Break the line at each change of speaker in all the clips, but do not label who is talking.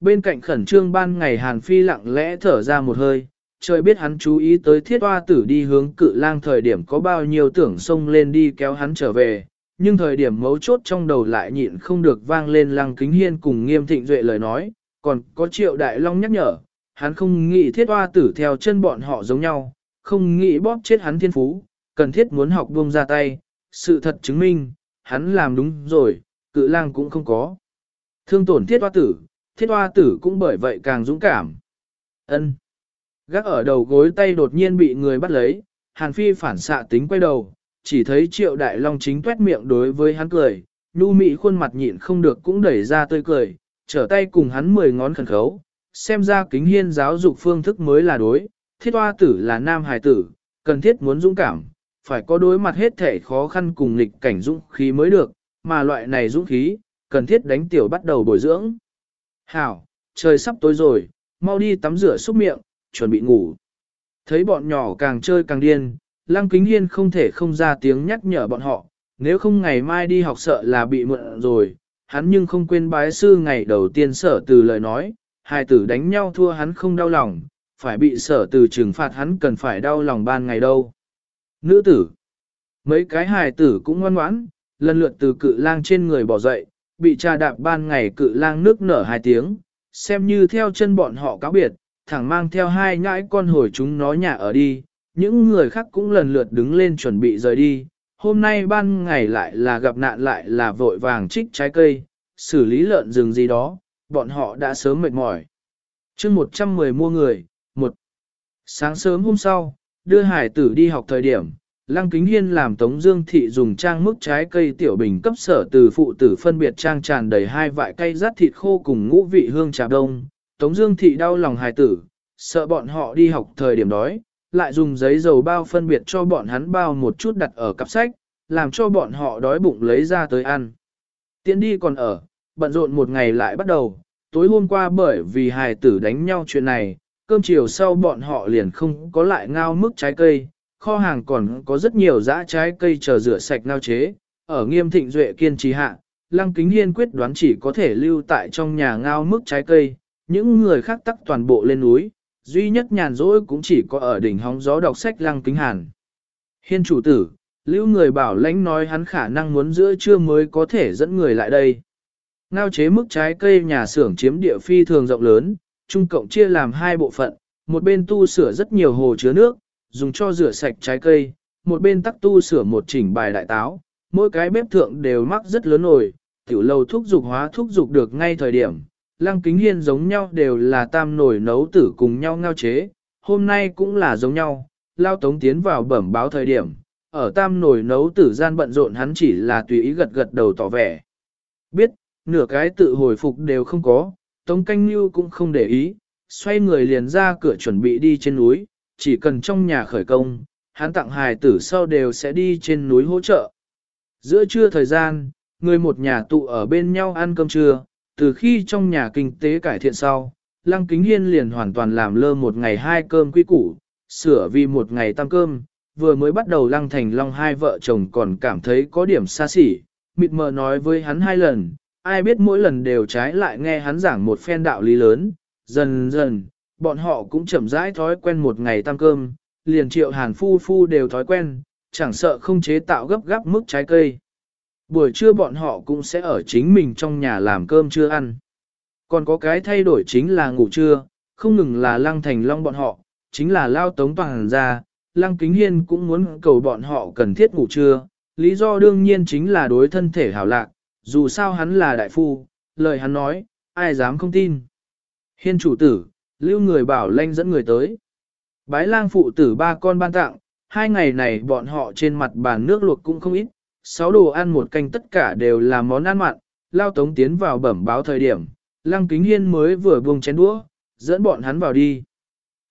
Bên cạnh khẩn trương ban ngày Hàn Phi lặng lẽ thở ra một hơi, trời biết hắn chú ý tới thiết hoa tử đi hướng cự lang thời điểm có bao nhiêu tưởng xông lên đi kéo hắn trở về, nhưng thời điểm mấu chốt trong đầu lại nhịn không được vang lên lăng kính hiên cùng nghiêm thịnh duệ lời nói, còn có triệu đại long nhắc nhở, hắn không nghĩ thiết hoa tử theo chân bọn họ giống nhau, không nghĩ bóp chết hắn thiên phú, cần thiết muốn học buông ra tay, sự thật chứng minh, hắn làm đúng rồi, cự lang cũng không có. Thương tổn thiết hoa tử, thiết hoa tử cũng bởi vậy càng dũng cảm. ân Gác ở đầu gối tay đột nhiên bị người bắt lấy, Hàn Phi phản xạ tính quay đầu, chỉ thấy triệu đại long chính tuét miệng đối với hắn cười, nhu mị khuôn mặt nhịn không được cũng đẩy ra tươi cười, trở tay cùng hắn mười ngón khẩn khấu, xem ra kính hiên giáo dục phương thức mới là đối, thiết hoa tử là nam hài tử, cần thiết muốn dũng cảm, phải có đối mặt hết thể khó khăn cùng nghịch cảnh dũng khí mới được, mà loại này dũng khí, cần thiết đánh tiểu bắt đầu bồi dưỡng. Hảo, trời sắp tối rồi, mau đi tắm rửa xúc miệng, chuẩn bị ngủ. Thấy bọn nhỏ càng chơi càng điên, Lăng Kính Hiên không thể không ra tiếng nhắc nhở bọn họ, nếu không ngày mai đi học sợ là bị mượn rồi, hắn nhưng không quên bái sư ngày đầu tiên sở từ lời nói, hai tử đánh nhau thua hắn không đau lòng, phải bị sở từ trừng phạt hắn cần phải đau lòng ban ngày đâu. Nữ tử, mấy cái hài tử cũng ngoan ngoãn, lần lượt từ cự lang trên người bỏ dậy, bị trà đạp ban ngày cự lang nước nở hai tiếng, xem như theo chân bọn họ cáo biệt, thẳng mang theo hai nhãi con hồi chúng nó nhà ở đi, những người khác cũng lần lượt đứng lên chuẩn bị rời đi. Hôm nay ban ngày lại là gặp nạn lại là vội vàng trích trái cây, xử lý lợn rừng gì đó, bọn họ đã sớm mệt mỏi. chương 110 mua người, một Sáng sớm hôm sau, đưa hải tử đi học thời điểm, Lăng Kính Hiên làm Tống Dương Thị dùng trang mức trái cây tiểu bình cấp sở từ phụ tử phân biệt trang tràn đầy hai vại cây rát thịt khô cùng ngũ vị hương trà đông. Tống Dương Thị đau lòng hài tử, sợ bọn họ đi học thời điểm đói, lại dùng giấy dầu bao phân biệt cho bọn hắn bao một chút đặt ở cặp sách, làm cho bọn họ đói bụng lấy ra tới ăn. Tiến đi còn ở, bận rộn một ngày lại bắt đầu, tối hôm qua bởi vì hài tử đánh nhau chuyện này, cơm chiều sau bọn họ liền không có lại ngao mức trái cây, kho hàng còn có rất nhiều dã trái cây chờ rửa sạch ngao chế, ở nghiêm thịnh duệ kiên trì hạ, Lăng Kính Hiên quyết đoán chỉ có thể lưu tại trong nhà ngao mức trái cây, những người khác tắc toàn bộ lên núi, duy nhất nhàn rỗi cũng chỉ có ở đỉnh hóng gió đọc sách Lăng Kính Hàn. Hiên chủ tử, lưu người bảo lãnh nói hắn khả năng muốn giữa trưa mới có thể dẫn người lại đây. Ngao chế mức trái cây nhà xưởng chiếm địa phi thường rộng lớn, trung cộng chia làm hai bộ phận, một bên tu sửa rất nhiều hồ chứa nước, dùng cho rửa sạch trái cây, một bên tắc tu sửa một chỉnh bài đại táo, mỗi cái bếp thượng đều mắc rất lớn nổi, tiểu lầu thuốc dục hóa thuốc dục được ngay thời điểm. Lăng kính hiên giống nhau đều là tam nổi nấu tử cùng nhau ngao chế, hôm nay cũng là giống nhau, lao tống tiến vào bẩm báo thời điểm, ở tam nổi nấu tử gian bận rộn hắn chỉ là tùy ý gật gật đầu tỏ vẻ. Biết, nửa cái tự hồi phục đều không có, tống canh như cũng không để ý, xoay người liền ra cửa chuẩn bị đi trên núi, chỉ cần trong nhà khởi công, hắn tặng hài tử sau đều sẽ đi trên núi hỗ trợ. Giữa trưa thời gian, người một nhà tụ ở bên nhau ăn cơm trưa, từ khi trong nhà kinh tế cải thiện sau, Lăng Kính Hiên liền hoàn toàn làm lơ một ngày hai cơm quy củ, sửa vì một ngày tăng cơm, vừa mới bắt đầu Lăng Thành Long hai vợ chồng còn cảm thấy có điểm xa xỉ, mịt mờ nói với hắn hai lần, ai biết mỗi lần đều trái lại nghe hắn giảng một phen đạo lý lớn, dần dần, bọn họ cũng chậm rãi thói quen một ngày tăng cơm, liền triệu hàn phu phu đều thói quen, chẳng sợ không chế tạo gấp gáp mức trái cây. Buổi trưa bọn họ cũng sẽ ở chính mình trong nhà làm cơm trưa ăn. Còn có cái thay đổi chính là ngủ trưa, không ngừng là lăng thành long bọn họ, chính là lao tống toàn ra, lăng kính hiên cũng muốn cầu bọn họ cần thiết ngủ trưa, lý do đương nhiên chính là đối thân thể hảo lạc, dù sao hắn là đại phu, lời hắn nói, ai dám không tin. Hiên chủ tử, lưu người bảo lanh dẫn người tới. Bái lang phụ tử ba con ban tặng, hai ngày này bọn họ trên mặt bàn nước luộc cũng không ít, sáu đồ ăn một canh tất cả đều là món ăn mặn, lao tống tiến vào bẩm báo thời điểm, lăng kính hiên mới vừa buông chén đũa, dẫn bọn hắn vào đi.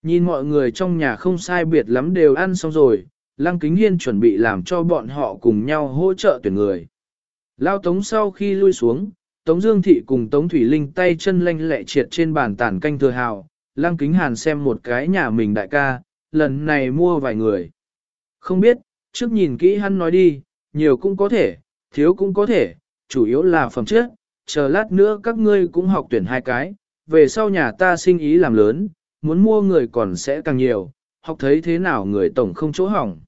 Nhìn mọi người trong nhà không sai biệt lắm đều ăn xong rồi, lăng kính hiên chuẩn bị làm cho bọn họ cùng nhau hỗ trợ tuyển người. Lao tống sau khi lui xuống, Tống Dương Thị cùng Tống Thủy Linh tay chân lanh lẹ triệt trên bàn tản canh thừa hào, Lăng Kính Hàn xem một cái nhà mình đại ca, lần này mua vài người. Không biết, trước nhìn kỹ hắn nói đi, nhiều cũng có thể, thiếu cũng có thể, chủ yếu là phẩm chất, chờ lát nữa các ngươi cũng học tuyển hai cái, về sau nhà ta sinh ý làm lớn, muốn mua người còn sẽ càng nhiều, học thấy thế nào người tổng không chỗ hỏng.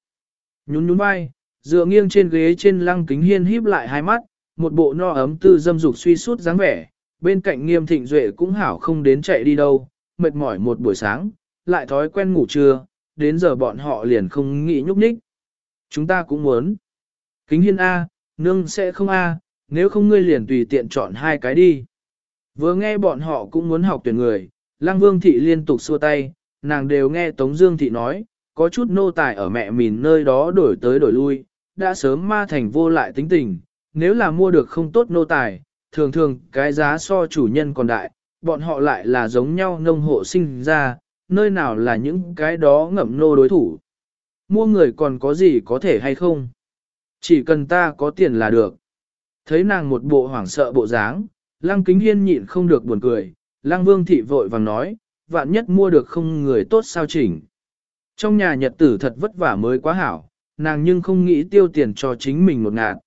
Nhún nhún vai, dựa nghiêng trên ghế trên lăng kính hiên híp lại hai mắt, một bộ no ấm tư dâm dục suy sút dáng vẻ, bên cạnh nghiêm thịnh duệ cũng hảo không đến chạy đi đâu, mệt mỏi một buổi sáng, lại thói quen ngủ trưa, đến giờ bọn họ liền không nghĩ nhúc nhích. Chúng ta cũng muốn. Kính hiên A, nương sẽ không A, nếu không ngươi liền tùy tiện chọn hai cái đi. Vừa nghe bọn họ cũng muốn học tuyển người, Lăng Vương Thị liên tục xua tay, nàng đều nghe Tống Dương Thị nói, có chút nô tài ở mẹ mìn nơi đó đổi tới đổi lui, đã sớm ma thành vô lại tính tình, nếu là mua được không tốt nô tài, thường thường cái giá so chủ nhân còn đại, bọn họ lại là giống nhau nông hộ sinh ra, nơi nào là những cái đó ngậm nô đối thủ. Mua người còn có gì có thể hay không? Chỉ cần ta có tiền là được. Thấy nàng một bộ hoảng sợ bộ dáng, lăng kính hiên nhịn không được buồn cười, lăng vương thị vội vàng nói, vạn nhất mua được không người tốt sao chỉnh. Trong nhà nhật tử thật vất vả mới quá hảo, nàng nhưng không nghĩ tiêu tiền cho chính mình một ngạt.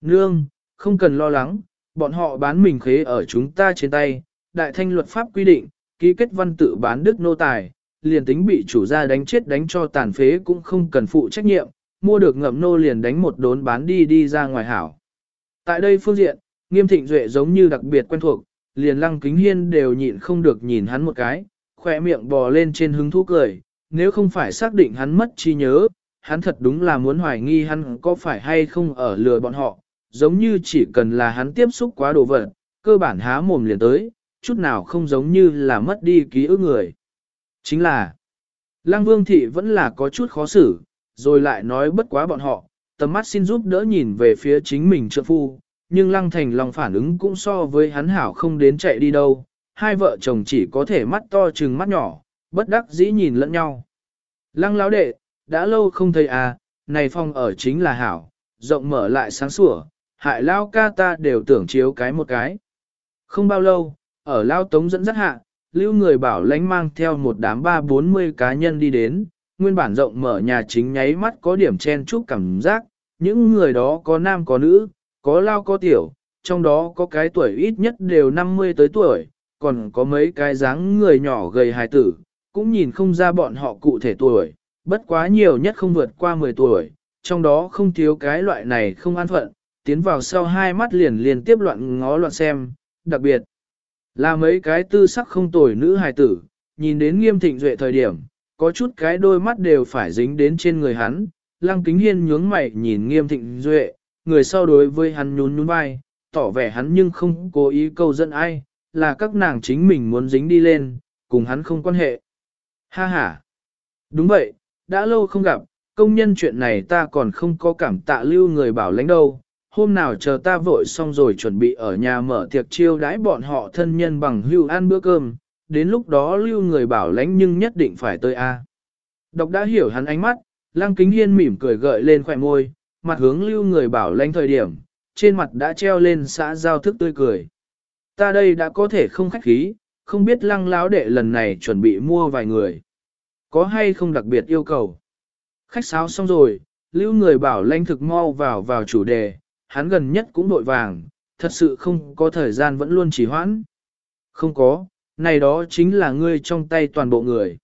Nương, không cần lo lắng, bọn họ bán mình khế ở chúng ta trên tay, đại thanh luật pháp quy định, ký kết văn tự bán đức nô tài, liền tính bị chủ gia đánh chết đánh cho tàn phế cũng không cần phụ trách nhiệm, mua được ngậm nô liền đánh một đốn bán đi đi ra ngoài hảo. Tại đây phương diện, nghiêm thịnh duệ giống như đặc biệt quen thuộc, liền lăng kính hiên đều nhịn không được nhìn hắn một cái, khỏe miệng bò lên trên hứng thú cười, nếu không phải xác định hắn mất trí nhớ, hắn thật đúng là muốn hoài nghi hắn có phải hay không ở lừa bọn họ, giống như chỉ cần là hắn tiếp xúc quá đồ vật, cơ bản há mồm liền tới, chút nào không giống như là mất đi ký ức người. Chính là, Lăng Vương Thị vẫn là có chút khó xử, rồi lại nói bất quá bọn họ, tầm mắt xin giúp đỡ nhìn về phía chính mình trợ phu, nhưng Lăng Thành lòng phản ứng cũng so với hắn hảo không đến chạy đi đâu, hai vợ chồng chỉ có thể mắt to chừng mắt nhỏ, bất đắc dĩ nhìn lẫn nhau. Lăng lão đệ, đã lâu không thấy à, này phòng ở chính là hảo, rộng mở lại sáng sủa, hại lao ca ta đều tưởng chiếu cái một cái. Không bao lâu, ở lao tống dẫn dắt hạ, lưu người bảo lánh mang theo một đám ba bốn mươi cá nhân đi đến, nguyên bản rộng mở nhà chính nháy mắt có điểm chen chúc cảm giác, những người đó có nam có nữ, có lao có tiểu, trong đó có cái tuổi ít nhất đều 50 tới tuổi, còn có mấy cái dáng người nhỏ gầy hài tử, cũng nhìn không ra bọn họ cụ thể tuổi, bất quá nhiều nhất không vượt qua 10 tuổi, trong đó không thiếu cái loại này không an phận, tiến vào sau hai mắt liền liền tiếp loạn ngó loạn xem, đặc biệt là mấy cái tư sắc không tuổi nữ hài tử, nhìn đến nghiêm thịnh duệ thời điểm, có chút cái đôi mắt đều phải dính đến trên người hắn, lăng kính hiên nhướng mày nhìn nghiêm thịnh duệ, người sau đối với hắn nhún nhún vai, tỏ vẻ hắn nhưng không cố ý câu dẫn ai, là các nàng chính mình muốn dính đi lên, cùng hắn không quan hệ. Ha ha! Đúng vậy, đã lâu không gặp, công nhân chuyện này ta còn không có cảm tạ lưu người bảo lãnh đâu. Hôm nào chờ ta vội xong rồi chuẩn bị ở nhà mở tiệc chiêu đãi bọn họ thân nhân bằng hưu ăn bữa cơm, đến lúc đó lưu người bảo lãnh nhưng nhất định phải tới A. Độc đã hiểu hắn ánh mắt, lăng kính hiên mỉm cười gợi lên khỏe môi, mặt hướng lưu người bảo lãnh thời điểm, trên mặt đã treo lên xã giao thức tươi cười. Ta đây đã có thể không khách khí, không biết lăng láo đệ lần này chuẩn bị mua vài người. Có hay không đặc biệt yêu cầu? Khách sáo xong rồi, lưu người bảo lãnh thực mau vào vào chủ đề, hắn gần nhất cũng đội vàng, thật sự không có thời gian vẫn luôn chỉ hoãn. Không có, này đó chính là ngươi trong tay toàn bộ người.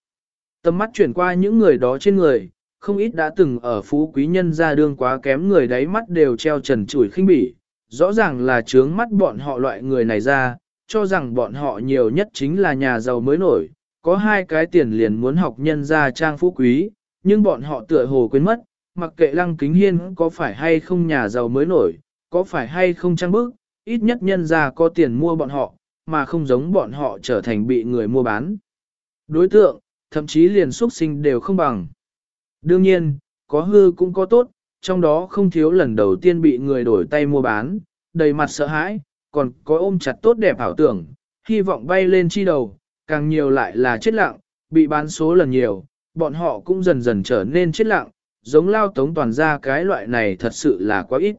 Tầm mắt chuyển qua những người đó trên người, không ít đã từng ở phú quý nhân ra đương quá kém người đáy mắt đều treo trần chủi khinh bỉ, rõ ràng là trướng mắt bọn họ loại người này ra, cho rằng bọn họ nhiều nhất chính là nhà giàu mới nổi, có hai cái tiền liền muốn học nhân ra trang phú quý, nhưng bọn họ tựa hồ quên mất, mặc kệ lăng kính hiên có phải hay không nhà giàu mới nổi, có phải hay không trăng bức, ít nhất nhân ra có tiền mua bọn họ, mà không giống bọn họ trở thành bị người mua bán. Đối tượng, thậm chí liền xuất sinh đều không bằng. Đương nhiên, có hư cũng có tốt, trong đó không thiếu lần đầu tiên bị người đổi tay mua bán, đầy mặt sợ hãi, còn có ôm chặt tốt đẹp ảo tưởng, hy vọng bay lên chi đầu, càng nhiều lại là chết lặng, bị bán số lần nhiều, bọn họ cũng dần dần trở nên chết lặng, giống lao tống toàn ra cái loại này thật sự là quá ít.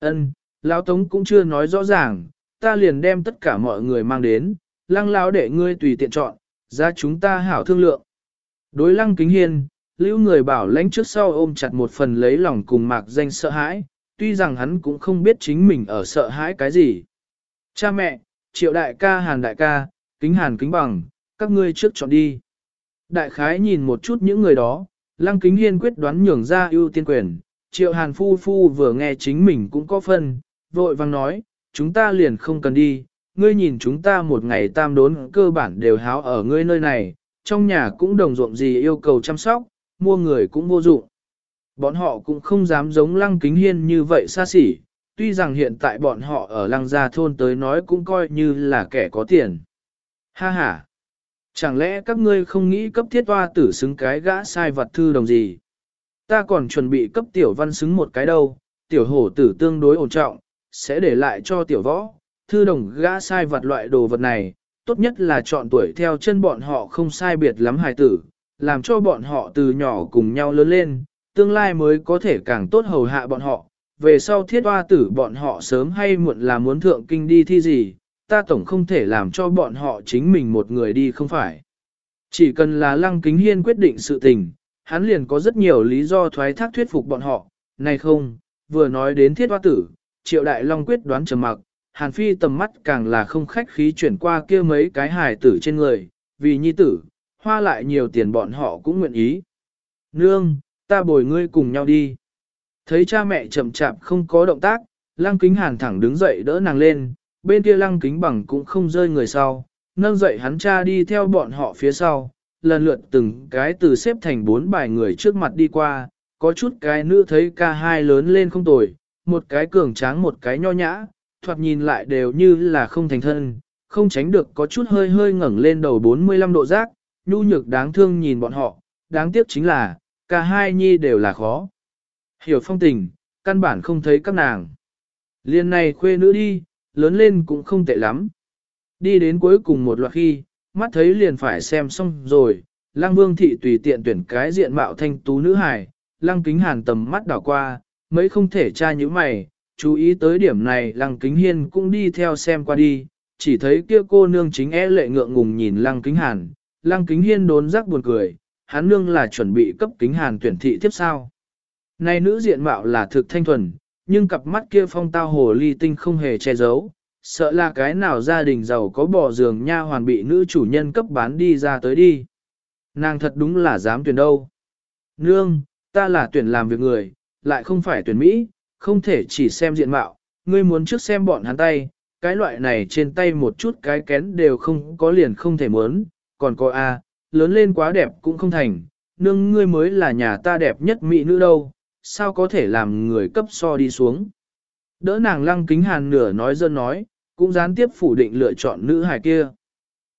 Ân, lao tống cũng chưa nói rõ ràng, ta liền đem tất cả mọi người mang đến, lăng lao để ngươi tùy tiện chọn, ra chúng ta hảo thương lượng. Đối lăng kính hiên, lưu người bảo lãnh trước sau ôm chặt một phần lấy lòng cùng mạc danh sợ hãi, tuy rằng hắn cũng không biết chính mình ở sợ hãi cái gì. Cha mẹ, triệu đại ca hàn đại ca, kính hàn kính bằng, các ngươi trước chọn đi. Đại khái nhìn một chút những người đó, lăng kính hiên quyết đoán nhường ra ưu tiên quyền, triệu hàn phu phu vừa nghe chính mình cũng có phân, vội vang nói, chúng ta liền không cần đi, ngươi nhìn chúng ta một ngày tam đốn cơ bản đều háo ở ngươi nơi này, trong nhà cũng đồng ruộng gì yêu cầu chăm sóc, mua người cũng vô dụng. Bọn họ cũng không dám giống lăng kính hiên như vậy xa xỉ, tuy rằng hiện tại bọn họ ở lăng gia thôn tới nói cũng coi như là kẻ có tiền. Ha ha! Chẳng lẽ các ngươi không nghĩ cấp thiết toa tử xứng cái gã sai vật thư đồng gì? Ta còn chuẩn bị cấp tiểu văn xứng một cái đâu, tiểu hổ tử tương đối ổn trọng, sẽ để lại cho tiểu võ, thư đồng gã sai vật loại đồ vật này, tốt nhất là chọn tuổi theo chân bọn họ không sai biệt lắm hài tử, làm cho bọn họ từ nhỏ cùng nhau lớn lên, tương lai mới có thể càng tốt hầu hạ bọn họ. Về sau thiết hoa tử bọn họ sớm hay muộn là muốn thượng kinh đi thi gì, ta tổng không thể làm cho bọn họ chính mình một người đi không phải. Chỉ cần là lăng kính hiên quyết định sự tình, hắn liền có rất nhiều lý do thoái thác thuyết phục bọn họ, này không, vừa nói đến thiết hoa tử, triệu đại long quyết đoán trầm mặc, hàn phi tầm mắt càng là không khách khí chuyển qua kia mấy cái hài tử trên người, vì nhi tử, hoa lại nhiều tiền bọn họ cũng nguyện ý. Nương, ta bồi ngươi cùng nhau đi. Thấy cha mẹ chậm chạp không có động tác, lăng kính hàn thẳng đứng dậy đỡ nàng lên, bên kia lăng kính bằng cũng không rơi người sau, nâng dậy hắn cha đi theo bọn họ phía sau, lần lượt từng cái từ xếp thành bốn bài người trước mặt đi qua, có chút cái nữ thấy ca hai lớn lên không tồi, một cái cường tráng một cái nho nhã, thoạt nhìn lại đều như là không thành thân, không tránh được có chút hơi hơi ngẩng lên đầu 45 độ giác, nhu nhược đáng thương nhìn bọn họ, đáng tiếc chính là, cả hai nhi đều là khó. Hiểu phong tình, căn bản không thấy các nàng. Liên này khuê nữ đi, lớn lên cũng không tệ lắm. Đi đến cuối cùng một loạt khi, mắt thấy liền phải xem xong rồi, Lăng Vương thị tùy tiện tuyển cái diện mạo thanh tú nữ hài, Lăng Kính Hàn tầm mắt đảo qua, mấy không thể tra như mày, chú ý tới điểm này Lăng Kính Hiên cũng đi theo xem qua đi, chỉ thấy kia cô nương chính e lệ ngượng ngùng nhìn Lăng Kính Hàn, Lăng Kính Hiên đốn rắc buồn cười, hắn nương là chuẩn bị cấp Kính Hàn tuyển thị tiếp sao. Này nữ diện mạo là thực thanh thuần, nhưng cặp mắt kia phong tao hồ ly tinh không hề che giấu, sợ là cái nào gia đình giàu có bỏ giường nha hoàn bị nữ chủ nhân cấp bán đi ra tới đi. Nàng thật đúng là dám tuyển đâu. Nương, ta là tuyển làm việc người, lại không phải tuyển Mỹ, không thể chỉ xem diện mạo, ngươi muốn trước xem bọn hắn tay, cái loại này trên tay một chút cái kén đều không có liền không thể muốn, còn có A, lớn lên quá đẹp cũng không thành, nương ngươi mới là nhà ta đẹp nhất mỹ nữ đâu, sao có thể làm người cấp so đi xuống. Đỡ nàng lăng kính hàn nửa nói dân nói, cũng gián tiếp phủ định lựa chọn nữ hài kia.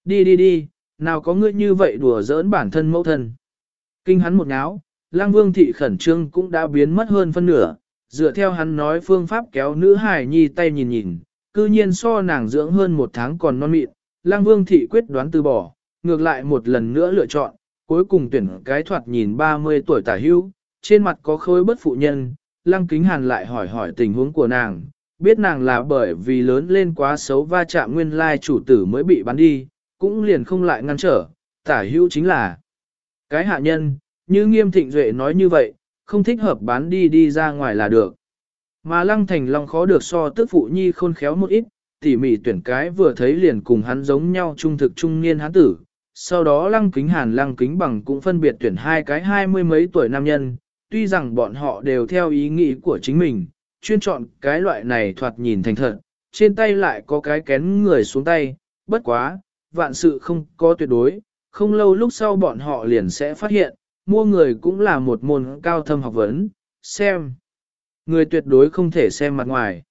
Đi đi đi, nào có ngươi như vậy đùa giỡn bản thân mẫu thân. Kinh hắn một ngáo, lang vương thị khẩn trương cũng đã biến mất hơn phân nửa, dựa theo hắn nói phương pháp kéo nữ hài nhi tay nhìn nhìn, cư nhiên so nàng dưỡng hơn một tháng còn non mịn, lang vương thị quyết đoán từ bỏ, ngược lại một lần nữa lựa chọn, cuối cùng tuyển cái thoạt nhìn 30 tuổi tả hưu, trên mặt có khối bất phụ nhân, lăng kính hàn lại hỏi hỏi tình huống của nàng, biết nàng là bởi vì lớn lên quá xấu va chạm nguyên lai chủ tử mới bị bắn đi, cũng liền không lại ngăn trở, tả hữu chính là cái hạ nhân, như nghiêm thịnh duệ nói như vậy, không thích hợp bán đi đi ra ngoài là được. Mà lăng thành long khó được so tức phụ nhi khôn khéo một ít, tỉ mỉ tuyển cái vừa thấy liền cùng hắn giống nhau trung thực trung niên hắn tử. Sau đó lăng kính hàn lăng kính bằng cũng phân biệt tuyển hai cái hai mươi mấy tuổi nam nhân, tuy rằng bọn họ đều theo ý nghĩ của chính mình, chuyên chọn cái loại này thoạt nhìn thành thật, trên tay lại có cái kén người xuống tay, bất quá, vạn sự không có tuyệt đối, không lâu lúc sau bọn họ liền sẽ phát hiện, mua người cũng là một môn cao thâm học vấn, xem. Người tuyệt đối không thể xem mặt ngoài.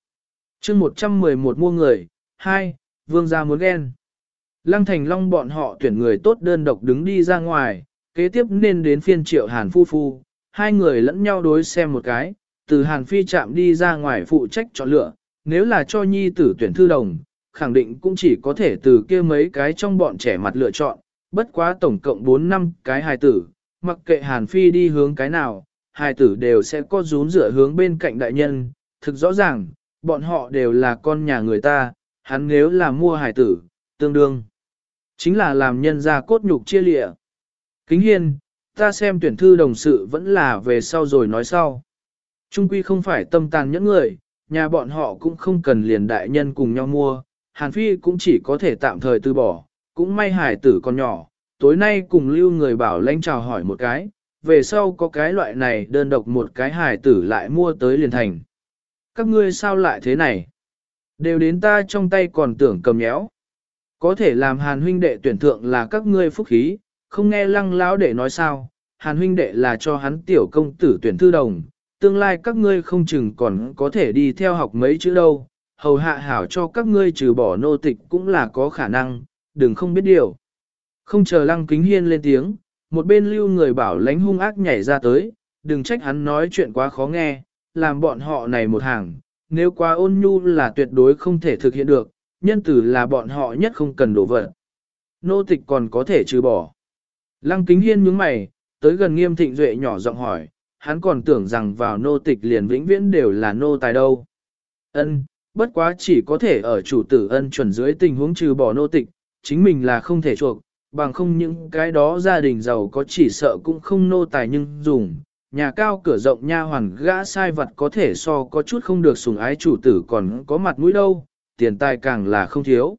chương 111 mua người, 2, vương gia muốn ghen. Lăng thành long bọn họ tuyển người tốt đơn độc đứng đi ra ngoài, kế tiếp nên đến phiên triệu hàn phu phu, hai người lẫn nhau đối xem một cái, từ hàn phi chạm đi ra ngoài phụ trách chọn lựa, nếu là cho nhi tử tuyển thư đồng, khẳng định cũng chỉ có thể từ kia mấy cái trong bọn trẻ mặt lựa chọn, bất quá tổng cộng 4 năm cái hài tử, mặc kệ hàn phi đi hướng cái nào, hài tử đều sẽ có rún rửa hướng bên cạnh đại nhân, thực rõ ràng, bọn họ đều là con nhà người ta, hắn nếu là mua hài tử, tương đương. Chính là làm nhân ra cốt nhục chia lịa. Kính hiên, ta xem tuyển thư đồng sự vẫn là về sau rồi nói sau. Trung quy không phải tâm tàn những người, nhà bọn họ cũng không cần liền đại nhân cùng nhau mua, Hàn Phi cũng chỉ có thể tạm thời từ bỏ, cũng may hải tử còn nhỏ, tối nay cùng lưu người bảo lãnh chào hỏi một cái, về sau có cái loại này đơn độc một cái hải tử lại mua tới liền thành. Các ngươi sao lại thế này? Đều đến ta trong tay còn tưởng cầm nhéo. Có thể làm hàn huynh đệ tuyển thượng là các ngươi phúc khí, không nghe lăng lão để nói sao, hàn huynh đệ là cho hắn tiểu công tử tuyển thư đồng, tương lai các ngươi không chừng còn có thể đi theo học mấy chữ đâu, hầu hạ hảo cho các ngươi trừ bỏ nô tịch cũng là có khả năng, đừng không biết điều. Không chờ lăng kính hiên lên tiếng, một bên lưu người bảo lánh hung ác nhảy ra tới, đừng trách hắn nói chuyện quá khó nghe, làm bọn họ này một hàng, nếu quá ôn nhu là tuyệt đối không thể thực hiện được, nhân tử là bọn họ nhất không cần đổ vật. Nô tịch còn có thể trừ bỏ. Lăng kính hiên nhướng mày, tới gần nghiêm thịnh duệ nhỏ giọng hỏi, hắn còn tưởng rằng vào nô tịch liền vĩnh viễn đều là nô tài đâu. Ân, bất quá chỉ có thể ở chủ tử ân chuẩn dưới tình huống trừ bỏ nô tịch, chính mình là không thể chuộc, bằng không những cái đó gia đình giàu có chỉ sợ cũng không nô tài nhưng dùng. Nhà cao cửa rộng nha hoàn gã sai vật có thể so có chút không được sủng ái chủ tử còn có mặt mũi đâu, tiền tài càng là không thiếu.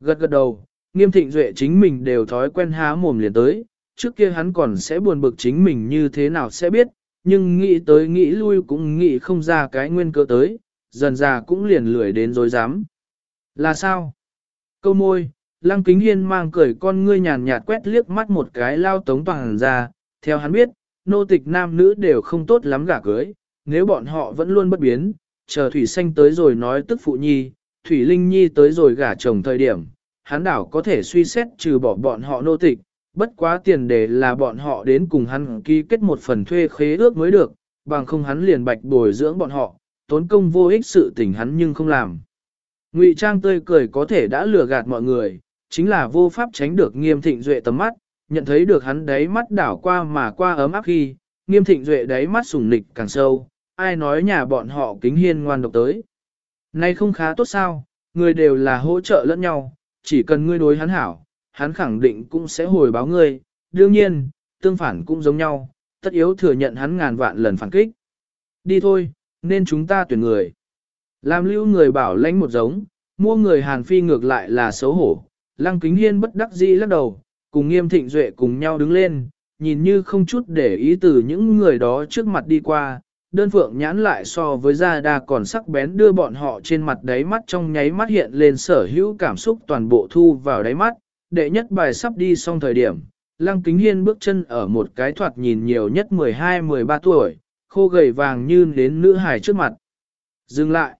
Gật gật đầu, nghiêm thịnh duệ chính mình đều thói quen há mồm liền tới, trước kia hắn còn sẽ buồn bực chính mình như thế nào sẽ biết, nhưng nghĩ tới nghĩ lui cũng nghĩ không ra cái nguyên cơ tới, dần già cũng liền lười đến dối dám. Là sao? Câu môi, lăng kính hiên mang cười con ngươi nhàn nhạt quét liếc mắt một cái lao tống toàn ra, theo hắn biết, nô tịch nam nữ đều không tốt lắm gả cưới, nếu bọn họ vẫn luôn bất biến, chờ Thủy Xanh tới rồi nói tức phụ nhi, Thủy Linh Nhi tới rồi gả chồng thời điểm, hắn đảo có thể suy xét trừ bỏ bọn họ nô tịch, bất quá tiền đề là bọn họ đến cùng hắn ký kết một phần thuê khế ước mới được, bằng không hắn liền bạch bồi dưỡng bọn họ, tốn công vô ích sự tình hắn nhưng không làm. Ngụy Trang tươi cười có thể đã lừa gạt mọi người, chính là vô pháp tránh được nghiêm thịnh duệ tầm mắt, nhận thấy được hắn đáy mắt đảo qua mà qua ấm áp khi, nghiêm thịnh duệ đáy mắt sùng nịch càng sâu, ai nói nhà bọn họ kính hiên ngoan độc tới. Nay không khá tốt sao, người đều là hỗ trợ lẫn nhau, chỉ cần ngươi đối hắn hảo, hắn khẳng định cũng sẽ hồi báo ngươi, đương nhiên, tương phản cũng giống nhau, tất yếu thừa nhận hắn ngàn vạn lần phản kích. Đi thôi, nên chúng ta tuyển người. Làm lưu người bảo lãnh một giống, mua người Hàn Phi ngược lại là xấu hổ. Lăng Kính Hiên bất đắc dĩ lắc đầu, cùng nghiêm thịnh duệ cùng nhau đứng lên, nhìn như không chút để ý từ những người đó trước mặt đi qua, đơn phượng nhãn lại so với gia đa còn sắc bén đưa bọn họ trên mặt đáy mắt trong nháy mắt hiện lên sở hữu cảm xúc toàn bộ thu vào đáy mắt, đệ nhất bài sắp đi xong thời điểm, Lăng Kính Hiên bước chân ở một cái thoạt nhìn nhiều nhất 12-13 tuổi, khô gầy vàng như đến nữ hài trước mặt. Dừng lại.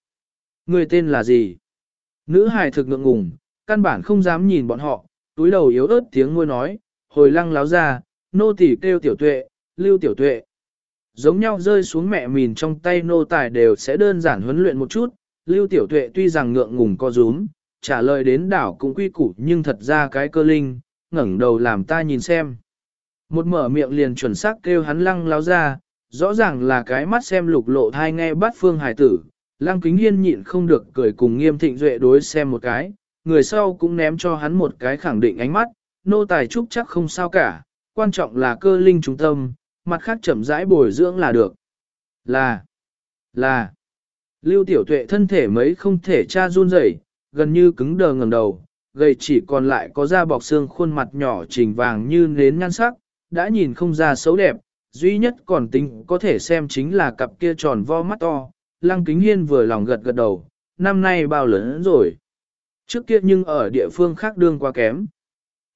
Người tên là gì? Nữ hài thực ngượng ngùng, căn bản không dám nhìn bọn họ, túi đầu yếu ớt tiếng môi nói, hồi lăng láo ra, nô tỳ kêu tiểu tuệ, lưu tiểu tuệ. Giống nhau rơi xuống mẹ mìn trong tay nô tài đều sẽ đơn giản huấn luyện một chút, lưu tiểu tuệ tuy rằng ngượng ngùng co rúm, trả lời đến đảo cũng quy củ nhưng thật ra cái cơ linh, ngẩng đầu làm ta nhìn xem. Một mở miệng liền chuẩn xác kêu hắn lăng láo ra, rõ ràng là cái mắt xem lục lộ thai nghe bắt phương hải tử. Lăng kính hiên nhịn không được cười cùng nghiêm thịnh duệ đối xem một cái, người sau cũng ném cho hắn một cái khẳng định ánh mắt, nô tài trúc chắc không sao cả, quan trọng là cơ linh trung tâm, mặt khác chậm rãi bồi dưỡng là được. Là, là, lưu tiểu tuệ thân thể mấy không thể cha run rẩy, gần như cứng đờ ngẩng đầu, gầy chỉ còn lại có da bọc xương khuôn mặt nhỏ trình vàng như nến nhan sắc, đã nhìn không ra xấu đẹp, duy nhất còn tính có thể xem chính là cặp kia tròn vo mắt to, lăng kính hiên vừa lòng gật gật đầu, năm nay bao lớn rồi. Trước kia nhưng ở địa phương khác đương quá kém.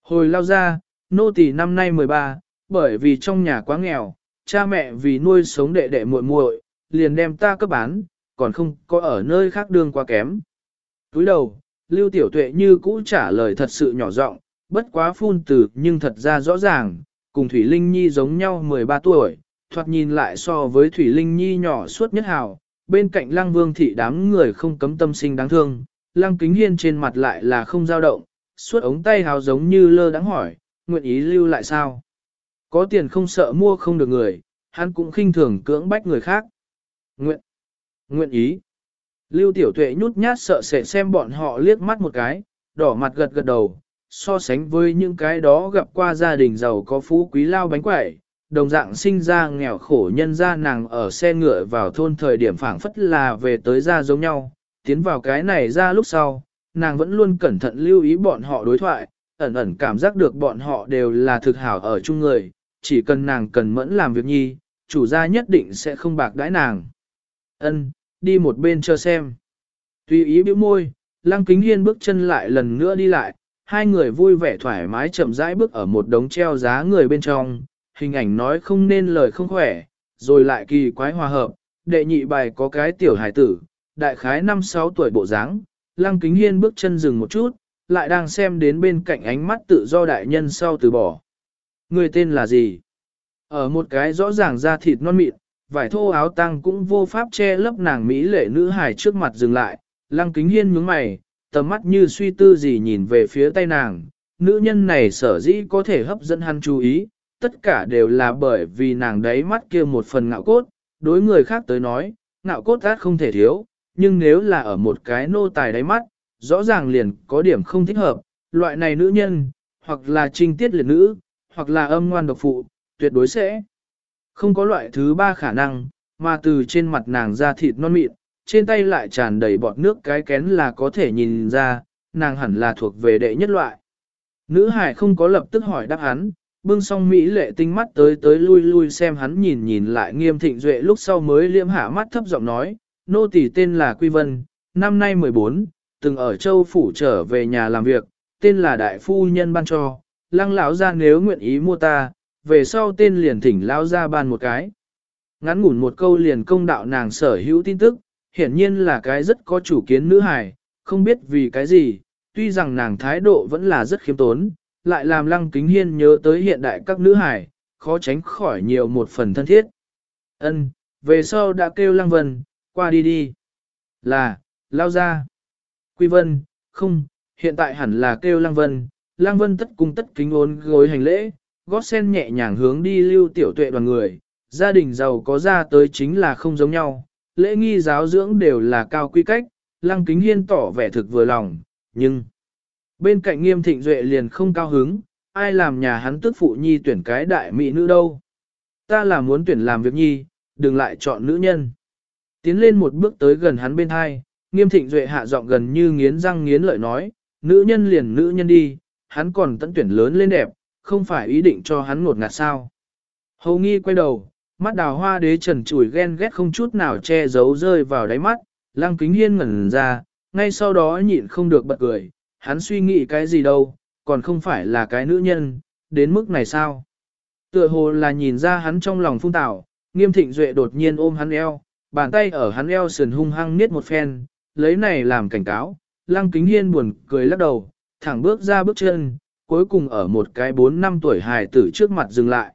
Hồi lao ra, nô tỳ năm nay 13, bởi vì trong nhà quá nghèo, cha mẹ vì nuôi sống đệ đệ muội muội, liền đem ta cấp bán, còn không có ở nơi khác đương quá kém. Túi đầu, Lưu Tiểu Tuệ như cũ trả lời thật sự nhỏ giọng, bất quá phun từ nhưng thật ra rõ ràng, cùng Thủy Linh Nhi giống nhau 13 tuổi, thoạt nhìn lại so với Thủy Linh Nhi nhỏ suốt nhất hào, bên cạnh Lăng Vương thị đám người không cấm tâm sinh đáng thương, Lăng Kính Hiên trên mặt lại là không dao động, suốt ống tay hào giống như lơ đắng hỏi, nguyện ý lưu lại sao? Có tiền không sợ mua không được người, hắn cũng khinh thường cưỡng bách người khác. Nguyện, nguyện ý. Lưu Tiểu Tuệ nhút nhát sợ sẽ xem bọn họ liếc mắt một cái, đỏ mặt gật gật đầu, so sánh với những cái đó gặp qua gia đình giàu có phú quý lao bánh quẩy, đồng dạng sinh ra nghèo khổ nhân ra nàng ở xe ngựa vào thôn thời điểm phảng phất là về tới ra giống nhau, tiến vào cái này ra lúc sau, nàng vẫn luôn cẩn thận lưu ý bọn họ đối thoại, ẩn ẩn cảm giác được bọn họ đều là thực hảo ở chung người, chỉ cần nàng cần mẫn làm việc nhi, chủ gia nhất định sẽ không bạc đãi nàng. Ân, đi một bên chờ xem. Tùy ý biểu môi, Lăng Kính Hiên bước chân lại lần nữa đi lại, hai người vui vẻ thoải mái chậm rãi bước ở một đống treo giá người bên trong, hình ảnh nói không nên lời không khỏe, rồi lại kỳ quái hòa hợp, đệ nhị bài có cái tiểu hải tử, đại khái 5-6 tuổi bộ dáng, Lăng Kính Hiên bước chân dừng một chút, lại đang xem đến bên cạnh ánh mắt tự do đại nhân sau từ bỏ. Người tên là gì? Ở một cái rõ ràng da thịt non mịn, vải thô áo tăng cũng vô pháp che lấp nàng Mỹ lệ nữ hài trước mặt dừng lại, lăng kính hiên nhướng mày, tầm mắt như suy tư gì nhìn về phía tay nàng, nữ nhân này sở dĩ có thể hấp dẫn hắn chú ý, tất cả đều là bởi vì nàng đáy mắt kia một phần ngạo cốt, đối người khác tới nói, ngạo cốt át không thể thiếu, nhưng nếu là ở một cái nô tài đáy mắt, rõ ràng liền có điểm không thích hợp, loại này nữ nhân, hoặc là trinh tiết liệt nữ, hoặc là âm ngoan độc phụ, tuyệt đối sẽ không có loại thứ ba khả năng, mà từ trên mặt nàng ra thịt non mịn, trên tay lại tràn đầy bọt nước cái kén là có thể nhìn ra, nàng hẳn là thuộc về đệ nhất loại. Nữ hải không có lập tức hỏi đáp hắn, bưng song Mỹ lệ tinh mắt tới tới lui lui xem hắn nhìn nhìn lại nghiêm thịnh duệ lúc sau mới liễm hạ mắt thấp giọng nói, nô tỳ tên là Quy Vân, năm nay 14, từng ở châu phủ trở về nhà làm việc, tên là đại phu nhân ban cho, lăng lão ra nếu nguyện ý mua ta, về sau tên liền thỉnh lão ra ban một cái. Ngắn ngủn một câu liền công đạo nàng sở hữu tin tức, hiển nhiên là cái rất có chủ kiến nữ hài, không biết vì cái gì, tuy rằng nàng thái độ vẫn là rất khiêm tốn, lại làm lăng kính hiên nhớ tới hiện đại các nữ hài, khó tránh khỏi nhiều một phần thân thiết. Ân, về sau đã kêu lăng vân, qua đi đi. Là, lao ra. Quy vân, không, hiện tại hẳn là kêu lăng vân, lăng vân tất cung tất kính ốn gối hành lễ, gót sen nhẹ nhàng hướng đi lưu tiểu tuệ đoàn người, gia đình giàu có ra tới chính là không giống nhau, lễ nghi giáo dưỡng đều là cao quy cách, lăng kính hiên tỏ vẻ thực vừa lòng, nhưng bên cạnh nghiêm thịnh duệ liền không cao hứng, ai làm nhà hắn tức phụ nhi tuyển cái đại mỹ nữ đâu. Ta là muốn tuyển làm việc nhi, đừng lại chọn nữ nhân. Tiến lên một bước tới gần hắn bên hai, nghiêm thịnh duệ hạ giọng gần như nghiến răng nghiến lợi nói, nữ nhân liền nữ nhân đi, hắn còn tận tuyển lớn lên đẹp, không phải ý định cho hắn ngột ngạt sao. Hầu nghi quay đầu, mắt đào hoa đế trần chùi ghen ghét không chút nào che giấu rơi vào đáy mắt, lăng kính hiên ngẩn ra, ngay sau đó nhịn không được bật cười, hắn suy nghĩ cái gì đâu, còn không phải là cái nữ nhân, đến mức này sao? Tựa hồ là nhìn ra hắn trong lòng phung tạo, nghiêm thịnh duệ đột nhiên ôm hắn eo, bàn tay ở hắn eo sườn hung hăng niết một phen, lấy này làm cảnh cáo, lăng kính hiên buồn cười lắc đầu, thẳng bước ra bước chân, cuối cùng ở một cái 4 năm tuổi hài tử trước mặt dừng lại.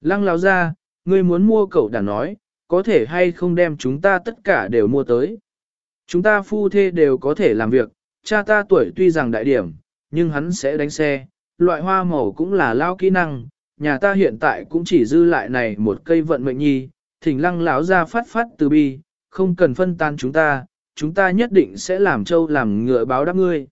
Lăng lão ra, ngươi muốn mua cậu đã nói, có thể hay không đem chúng ta tất cả đều mua tới. Chúng ta phu thê đều có thể làm việc, cha ta tuổi tuy rằng đại điểm, nhưng hắn sẽ đánh xe, loại hoa màu cũng là lao kỹ năng, nhà ta hiện tại cũng chỉ dư lại này một cây vận mệnh nhi, thỉnh lăng lão ra phát phát từ bi, không cần phân tan chúng ta, chúng ta nhất định sẽ làm trâu làm ngựa báo đáp ngươi.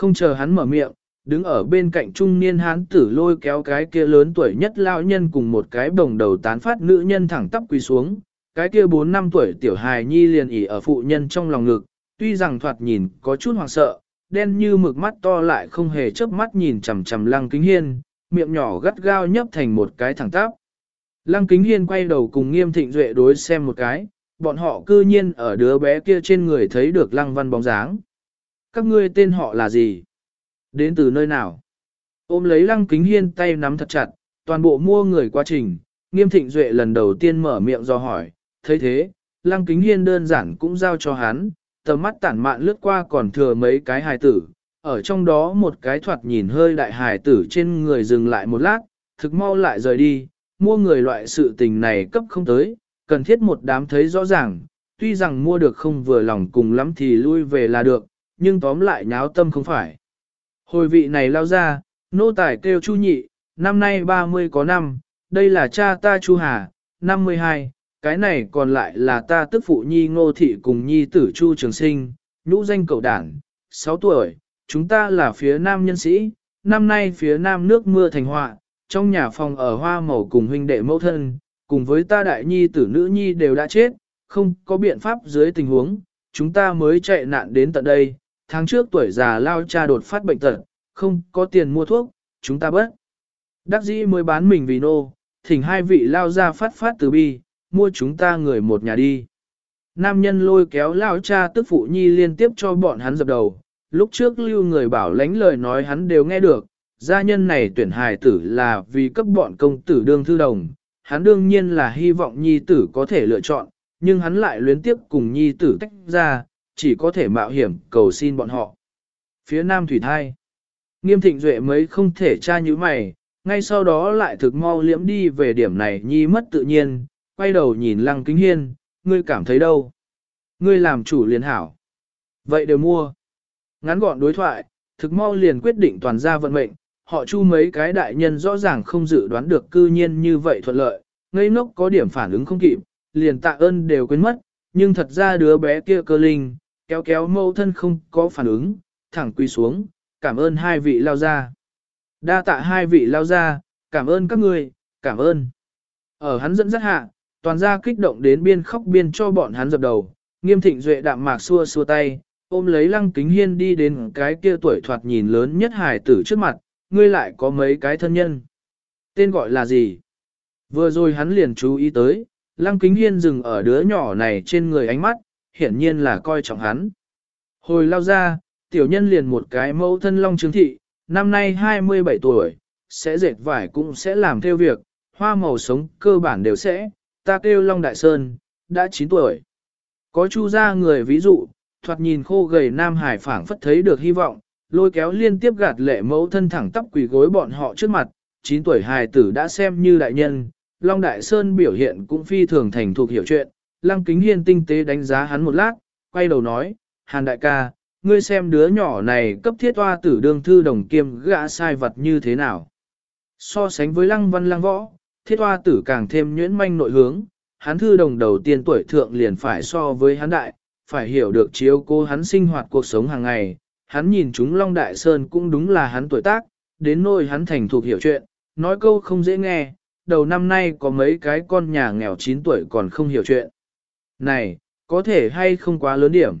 Không chờ hắn mở miệng, đứng ở bên cạnh trung niên hán tử lôi kéo cái kia lớn tuổi nhất lão nhân cùng một cái bồng đầu tán phát nữ nhân thẳng tắp quỳ xuống, cái kia 4 năm tuổi tiểu hài nhi liền ỉ ở phụ nhân trong lòng ngực, tuy rằng thoạt nhìn có chút hoảng sợ, đen như mực mắt to lại không hề chớp mắt nhìn chằm chằm lăng kính hiên, miệng nhỏ gắt gao nhấp thành một cái thẳng tắp. Lăng kính hiên quay đầu cùng nghiêm thịnh duệ đối xem một cái, bọn họ cư nhiên ở đứa bé kia trên người thấy được lăng văn bóng dáng. Các ngươi tên họ là gì? Đến từ nơi nào? Ôm lấy lăng kính hiên tay nắm thật chặt, toàn bộ mua người quá trình, nghiêm thịnh duệ lần đầu tiên mở miệng do hỏi, thấy thế, lăng kính hiên đơn giản cũng giao cho hắn, tầm mắt tản mạn lướt qua còn thừa mấy cái hài tử, ở trong đó một cái thoạt nhìn hơi đại hài tử trên người dừng lại một lát, thực mau lại rời đi, mua người loại sự tình này cấp không tới, cần thiết một đám thấy rõ ràng, tuy rằng mua được không vừa lòng cùng lắm thì lui về là được, nhưng tóm lại nháo tâm không phải. Hồi vị này lao ra, nô tài kêu chu nhị, năm nay 30 có năm, đây là cha ta chu hà, 52, cái này còn lại là ta tức phụ nhi ngô thị cùng nhi tử chu trường sinh, nhũ danh cậu đảng, 6 tuổi, chúng ta là phía nam nhân sĩ, năm nay phía nam nước mưa thành họa, trong nhà phòng ở hoa màu cùng huynh đệ mẫu thân, cùng với ta đại nhi tử nữ nhi đều đã chết, không có biện pháp dưới tình huống, chúng ta mới chạy nạn đến tận đây, tháng trước tuổi già lao cha đột phát bệnh tật, không có tiền mua thuốc, chúng ta bớt, Đắc dĩ mới bán mình vì nô, thỉnh hai vị lao ra phát phát từ bi, mua chúng ta người một nhà đi. Nam nhân lôi kéo lao cha tức phụ nhi liên tiếp cho bọn hắn dập đầu, lúc trước lưu người bảo lánh lời nói hắn đều nghe được, gia nhân này tuyển hài tử là vì cấp bọn công tử đương thư đồng, hắn đương nhiên là hy vọng nhi tử có thể lựa chọn, nhưng hắn lại luyến tiếp cùng nhi tử tách ra, chỉ có thể mạo hiểm cầu xin bọn họ. Phía nam thủy thai, nghiêm thịnh duệ mấy không thể tra như mày, ngay sau đó lại thực mau liễm đi về điểm này nhi mất tự nhiên, quay đầu nhìn lăng kính hiên, ngươi cảm thấy đâu? Ngươi làm chủ liền hảo. Vậy đều mua. Ngắn gọn đối thoại, thực mau liền quyết định toàn gia vận mệnh, họ chu mấy cái đại nhân rõ ràng không dự đoán được cư nhiên như vậy thuận lợi, ngây ngốc có điểm phản ứng không kịp, liền tạ ơn đều quên mất, nhưng thật ra đứa bé kia cơ linh, kéo kéo mâu thân không có phản ứng, thẳng quỳ xuống, cảm ơn hai vị lao ra. Đa tạ hai vị lao ra, cảm ơn các người, cảm ơn. Ở hắn dẫn dắt hạ, toàn gia kích động đến biên khóc biên cho bọn hắn dập đầu, nghiêm thịnh duệ đạm mạc xua xua tay, ôm lấy lăng kính hiên đi đến cái kia tuổi thoạt nhìn lớn nhất hải tử trước mặt, ngươi lại có mấy cái thân nhân. Tên gọi là gì? Vừa rồi hắn liền chú ý tới, lăng kính hiên dừng ở đứa nhỏ này trên người ánh mắt, hiển nhiên là coi trọng hắn. Hồi lao ra, tiểu nhân liền một cái mẫu thân long chứng thị, năm nay 27 tuổi, sẽ dệt vải cũng sẽ làm theo việc, hoa màu sống cơ bản đều sẽ, ta kêu Long Đại Sơn, đã 9 tuổi. Có chu ra người ví dụ, thoạt nhìn khô gầy Nam Hải phảng phất thấy được hy vọng, lôi kéo liên tiếp gạt lệ mẫu thân thẳng tắp quỳ gối bọn họ trước mặt, 9 tuổi hài tử đã xem như đại nhân, Long Đại Sơn biểu hiện cũng phi thường thành thuộc hiểu chuyện, Lăng Kính Hiên tinh tế đánh giá hắn một lát, quay đầu nói, Hàn đại ca, ngươi xem đứa nhỏ này cấp thiết hoa tử đương thư đồng kiêm gã sai vật như thế nào. So sánh với Lăng Văn Lăng Võ, thiết hoa tử càng thêm nhuyễn manh nội hướng, hắn thư đồng đầu tiên tuổi thượng liền phải so với hắn đại, phải hiểu được chiếu cố hắn sinh hoạt cuộc sống hàng ngày, hắn nhìn chúng Long Đại Sơn cũng đúng là hắn tuổi tác, đến nỗi hắn thành thuộc hiểu chuyện, nói câu không dễ nghe, đầu năm nay có mấy cái con nhà nghèo 9 tuổi còn không hiểu chuyện. Này, có thể hay không quá lớn điểm.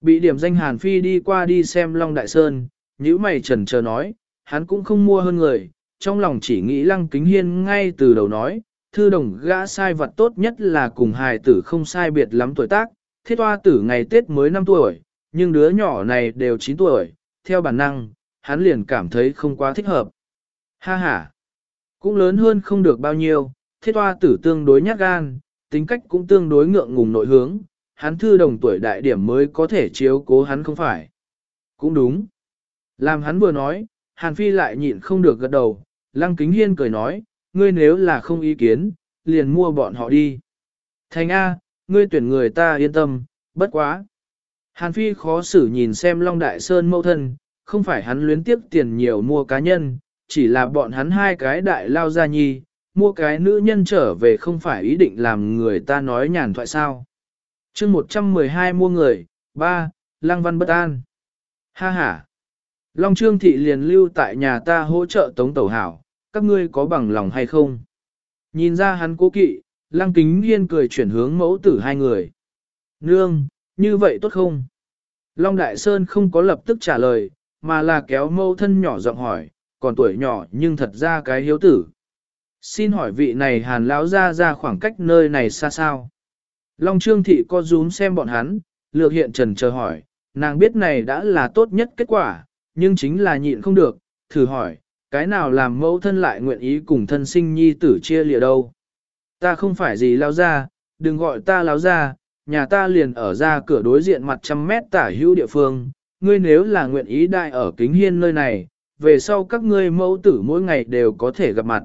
Bị điểm danh Hàn Phi đi qua đi xem Long Đại Sơn, nhữ mày trần chờ nói, hắn cũng không mua hơn người, trong lòng chỉ nghĩ Lăng Kính Hiên ngay từ đầu nói, thư đồng gã sai vật tốt nhất là cùng hài tử không sai biệt lắm tuổi tác, thiết hoa tử ngày Tết mới 5 tuổi, nhưng đứa nhỏ này đều 9 tuổi, theo bản năng, hắn liền cảm thấy không quá thích hợp. Ha ha, cũng lớn hơn không được bao nhiêu, thiết hoa tử tương đối nhát gan, tính cách cũng tương đối ngượng ngùng nội hướng, hắn thư đồng tuổi đại điểm mới có thể chiếu cố hắn không phải. Cũng đúng. Làm hắn vừa nói, Hàn Phi lại nhịn không được gật đầu, Lăng Kính Hiên cười nói, ngươi nếu là không ý kiến, liền mua bọn họ đi. Thành A, ngươi tuyển người ta yên tâm, bất quá. Hàn Phi khó xử nhìn xem Long Đại Sơn mâu thân, không phải hắn luyến tiếp tiền nhiều mua cá nhân, chỉ là bọn hắn hai cái đại lao ra nhi, mua cái nữ nhân trở về không phải ý định làm người ta nói nhàn thoại sao. chương 112 mua người, ba Lăng Văn bất an. Ha ha. Long Trương Thị liền lưu tại nhà ta hỗ trợ tống tẩu hảo, các ngươi có bằng lòng hay không? Nhìn ra hắn cố kỵ, Lăng Kính Yên cười chuyển hướng mẫu tử hai người. Nương, như vậy tốt không? Long Đại Sơn không có lập tức trả lời, mà là kéo mâu thân nhỏ giọng hỏi, còn tuổi nhỏ nhưng thật ra cái hiếu tử. Xin hỏi vị này hàn lão ra ra khoảng cách nơi này xa sao? Long Trương Thị co rúm xem bọn hắn, lược hiện trần chờ hỏi, nàng biết này đã là tốt nhất kết quả, nhưng chính là nhịn không được, thử hỏi, cái nào làm mẫu thân lại nguyện ý cùng thân sinh nhi tử chia lìa đâu. Ta không phải gì lao ra, đừng gọi ta lao ra, nhà ta liền ở ra cửa đối diện mặt trăm mét tả hữu địa phương, ngươi nếu là nguyện ý đại ở kính hiên nơi này, về sau các ngươi mẫu tử mỗi ngày đều có thể gặp mặt.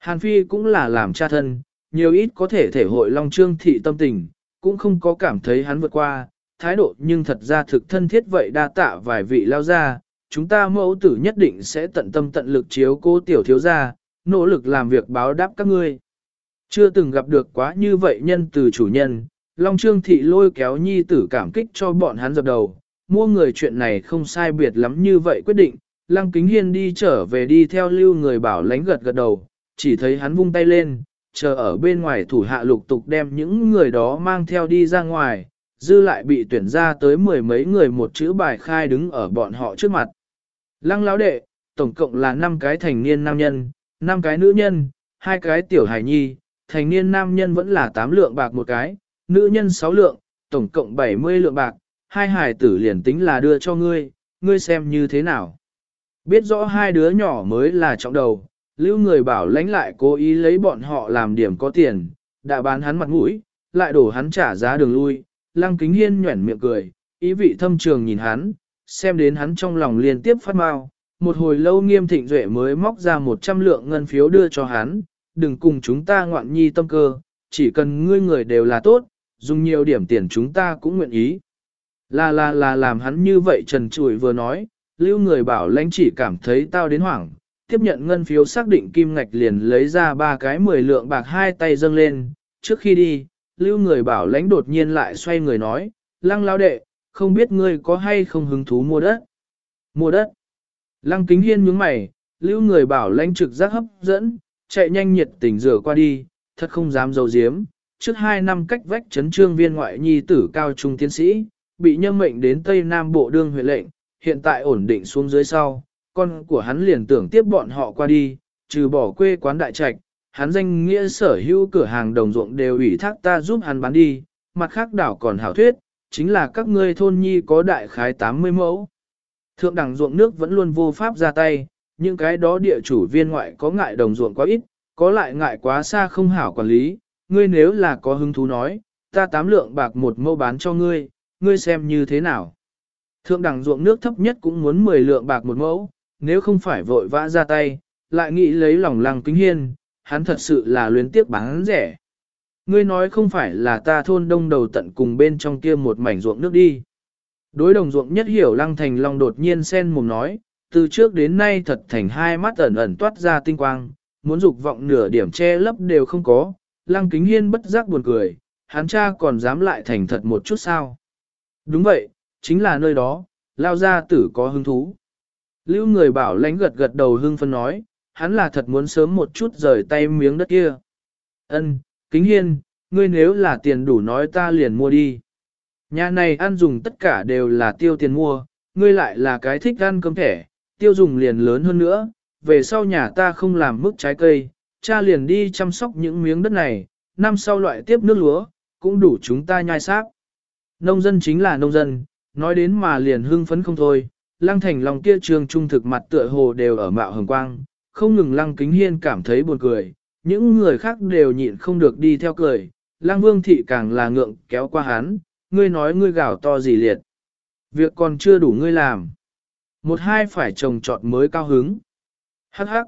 Hàn Phi cũng là làm cha thân, nhiều ít có thể thể hội Long Trương thị tâm tình, cũng không có cảm thấy hắn vượt qua, thái độ nhưng thật ra thực thân thiết vậy đa tạ vài vị lao ra, chúng ta mẫu tử nhất định sẽ tận tâm tận lực chiếu cố tiểu thiếu gia, nỗ lực làm việc báo đáp các ngươi. Chưa từng gặp được quá như vậy nhân từ chủ nhân, Long Trương Thị lôi kéo nhi tử cảm kích cho bọn hắn dập đầu, mua người chuyện này không sai biệt lắm như vậy quyết định, Lăng Kính Hiên đi trở về đi theo lưu người bảo lánh gật gật đầu, chỉ thấy hắn vung tay lên, chờ ở bên ngoài thủ hạ lục tục đem những người đó mang theo đi ra ngoài, dư lại bị tuyển ra tới mười mấy người một chữ bài khai đứng ở bọn họ trước mặt. Lăng lão đệ, tổng cộng là 5 cái thành niên nam nhân, 5 cái nữ nhân, hai cái tiểu hài nhi, thành niên nam nhân vẫn là 8 lượng bạc một cái, nữ nhân 6 lượng, tổng cộng 70 lượng bạc, hai hài tử liền tính là đưa cho ngươi, ngươi xem như thế nào. Biết rõ hai đứa nhỏ mới là trọng đầu, lưu người bảo lãnh lại cố ý lấy bọn họ làm điểm có tiền, đã bán hắn mặt mũi, lại đổ hắn trả giá đường lui, lăng kính hiên nhuẩn miệng cười, ý vị thâm trường nhìn hắn, xem đến hắn trong lòng liên tiếp phát mau. Một hồi lâu nghiêm thịnh duệ mới móc ra một trăm lượng ngân phiếu đưa cho hắn, đừng cùng chúng ta ngoạn nhi tâm cơ, chỉ cần ngươi người đều là tốt, dùng nhiều điểm tiền chúng ta cũng nguyện ý. Là là là làm hắn như vậy trần trụi vừa nói, lưu người bảo lãnh chỉ cảm thấy tao đến hoảng, tiếp nhận ngân phiếu xác định kim ngạch liền lấy ra ba cái mười lượng bạc hai tay dâng lên, trước khi đi, lưu người bảo lãnh đột nhiên lại xoay người nói, lăng lao đệ, không biết ngươi có hay không hứng thú mua đất. Mua đất. Lăng kính hiên nhướng mày, lưu người bảo lãnh trực giác hấp dẫn, chạy nhanh nhiệt tình rửa qua đi, thật không dám dầu diếm. Trước hai năm cách vách chấn trương viên ngoại nhi tử cao trung tiến sĩ, bị nhâm mệnh đến Tây Nam Bộ đương huyện lệnh, hiện tại ổn định xuống dưới sau, con của hắn liền tưởng tiếp bọn họ qua đi, trừ bỏ quê quán đại trạch, hắn danh nghĩa sở hữu cửa hàng đồng ruộng đều ủy thác ta giúp hắn bán đi, mặt khác đảo còn hảo thuyết, chính là các ngươi thôn nhi có đại khái 80 mẫu. Thượng đẳng ruộng nước vẫn luôn vô pháp ra tay, những cái đó địa chủ viên ngoại có ngại đồng ruộng quá ít, có lại ngại quá xa không hảo quản lý, ngươi nếu là có hứng thú nói, ta tám lượng bạc một mẫu bán cho ngươi, ngươi xem như thế nào. Thượng đẳng ruộng nước thấp nhất cũng muốn 10 lượng bạc một mẫu, nếu không phải vội vã ra tay, lại nghĩ lấy lòng lăng kính hiên, hắn thật sự là luyến tiếc bán rẻ. Ngươi nói không phải là ta thôn đông đầu tận cùng bên trong kia một mảnh ruộng nước đi. Đối đồng ruộng nhất hiểu lăng thành long đột nhiên sen mồm nói, từ trước đến nay thật thành hai mắt ẩn ẩn toát ra tinh quang, muốn dục vọng nửa điểm che lấp đều không có, lăng kính hiên bất giác buồn cười, hắn cha còn dám lại thành thật một chút sao. Đúng vậy, chính là nơi đó, lao ra tử có hứng thú. Lưu người bảo lãnh gật gật đầu hưng phân nói, hắn là thật muốn sớm một chút rời tay miếng đất kia. Ân, kính hiên, ngươi nếu là tiền đủ nói ta liền mua đi. Nhà này ăn dùng tất cả đều là tiêu tiền mua, ngươi lại là cái thích ăn cơm thẻ, tiêu dùng liền lớn hơn nữa, về sau nhà ta không làm mức trái cây, cha liền đi chăm sóc những miếng đất này, năm sau loại tiếp nước lúa, cũng đủ chúng ta nhai xác Nông dân chính là nông dân, nói đến mà liền hưng phấn không thôi, lăng thành lòng kia trường trung thực mặt tựa hồ đều ở mạo hồng quang, không ngừng lăng kính hiên cảm thấy buồn cười, những người khác đều nhịn không được đi theo cười, lăng vương thị càng là ngượng kéo qua hắn, ngươi nói ngươi gào to gì liệt. Việc còn chưa đủ ngươi làm. Một hai phải trồng trọt mới cao hứng. Hắc hắc.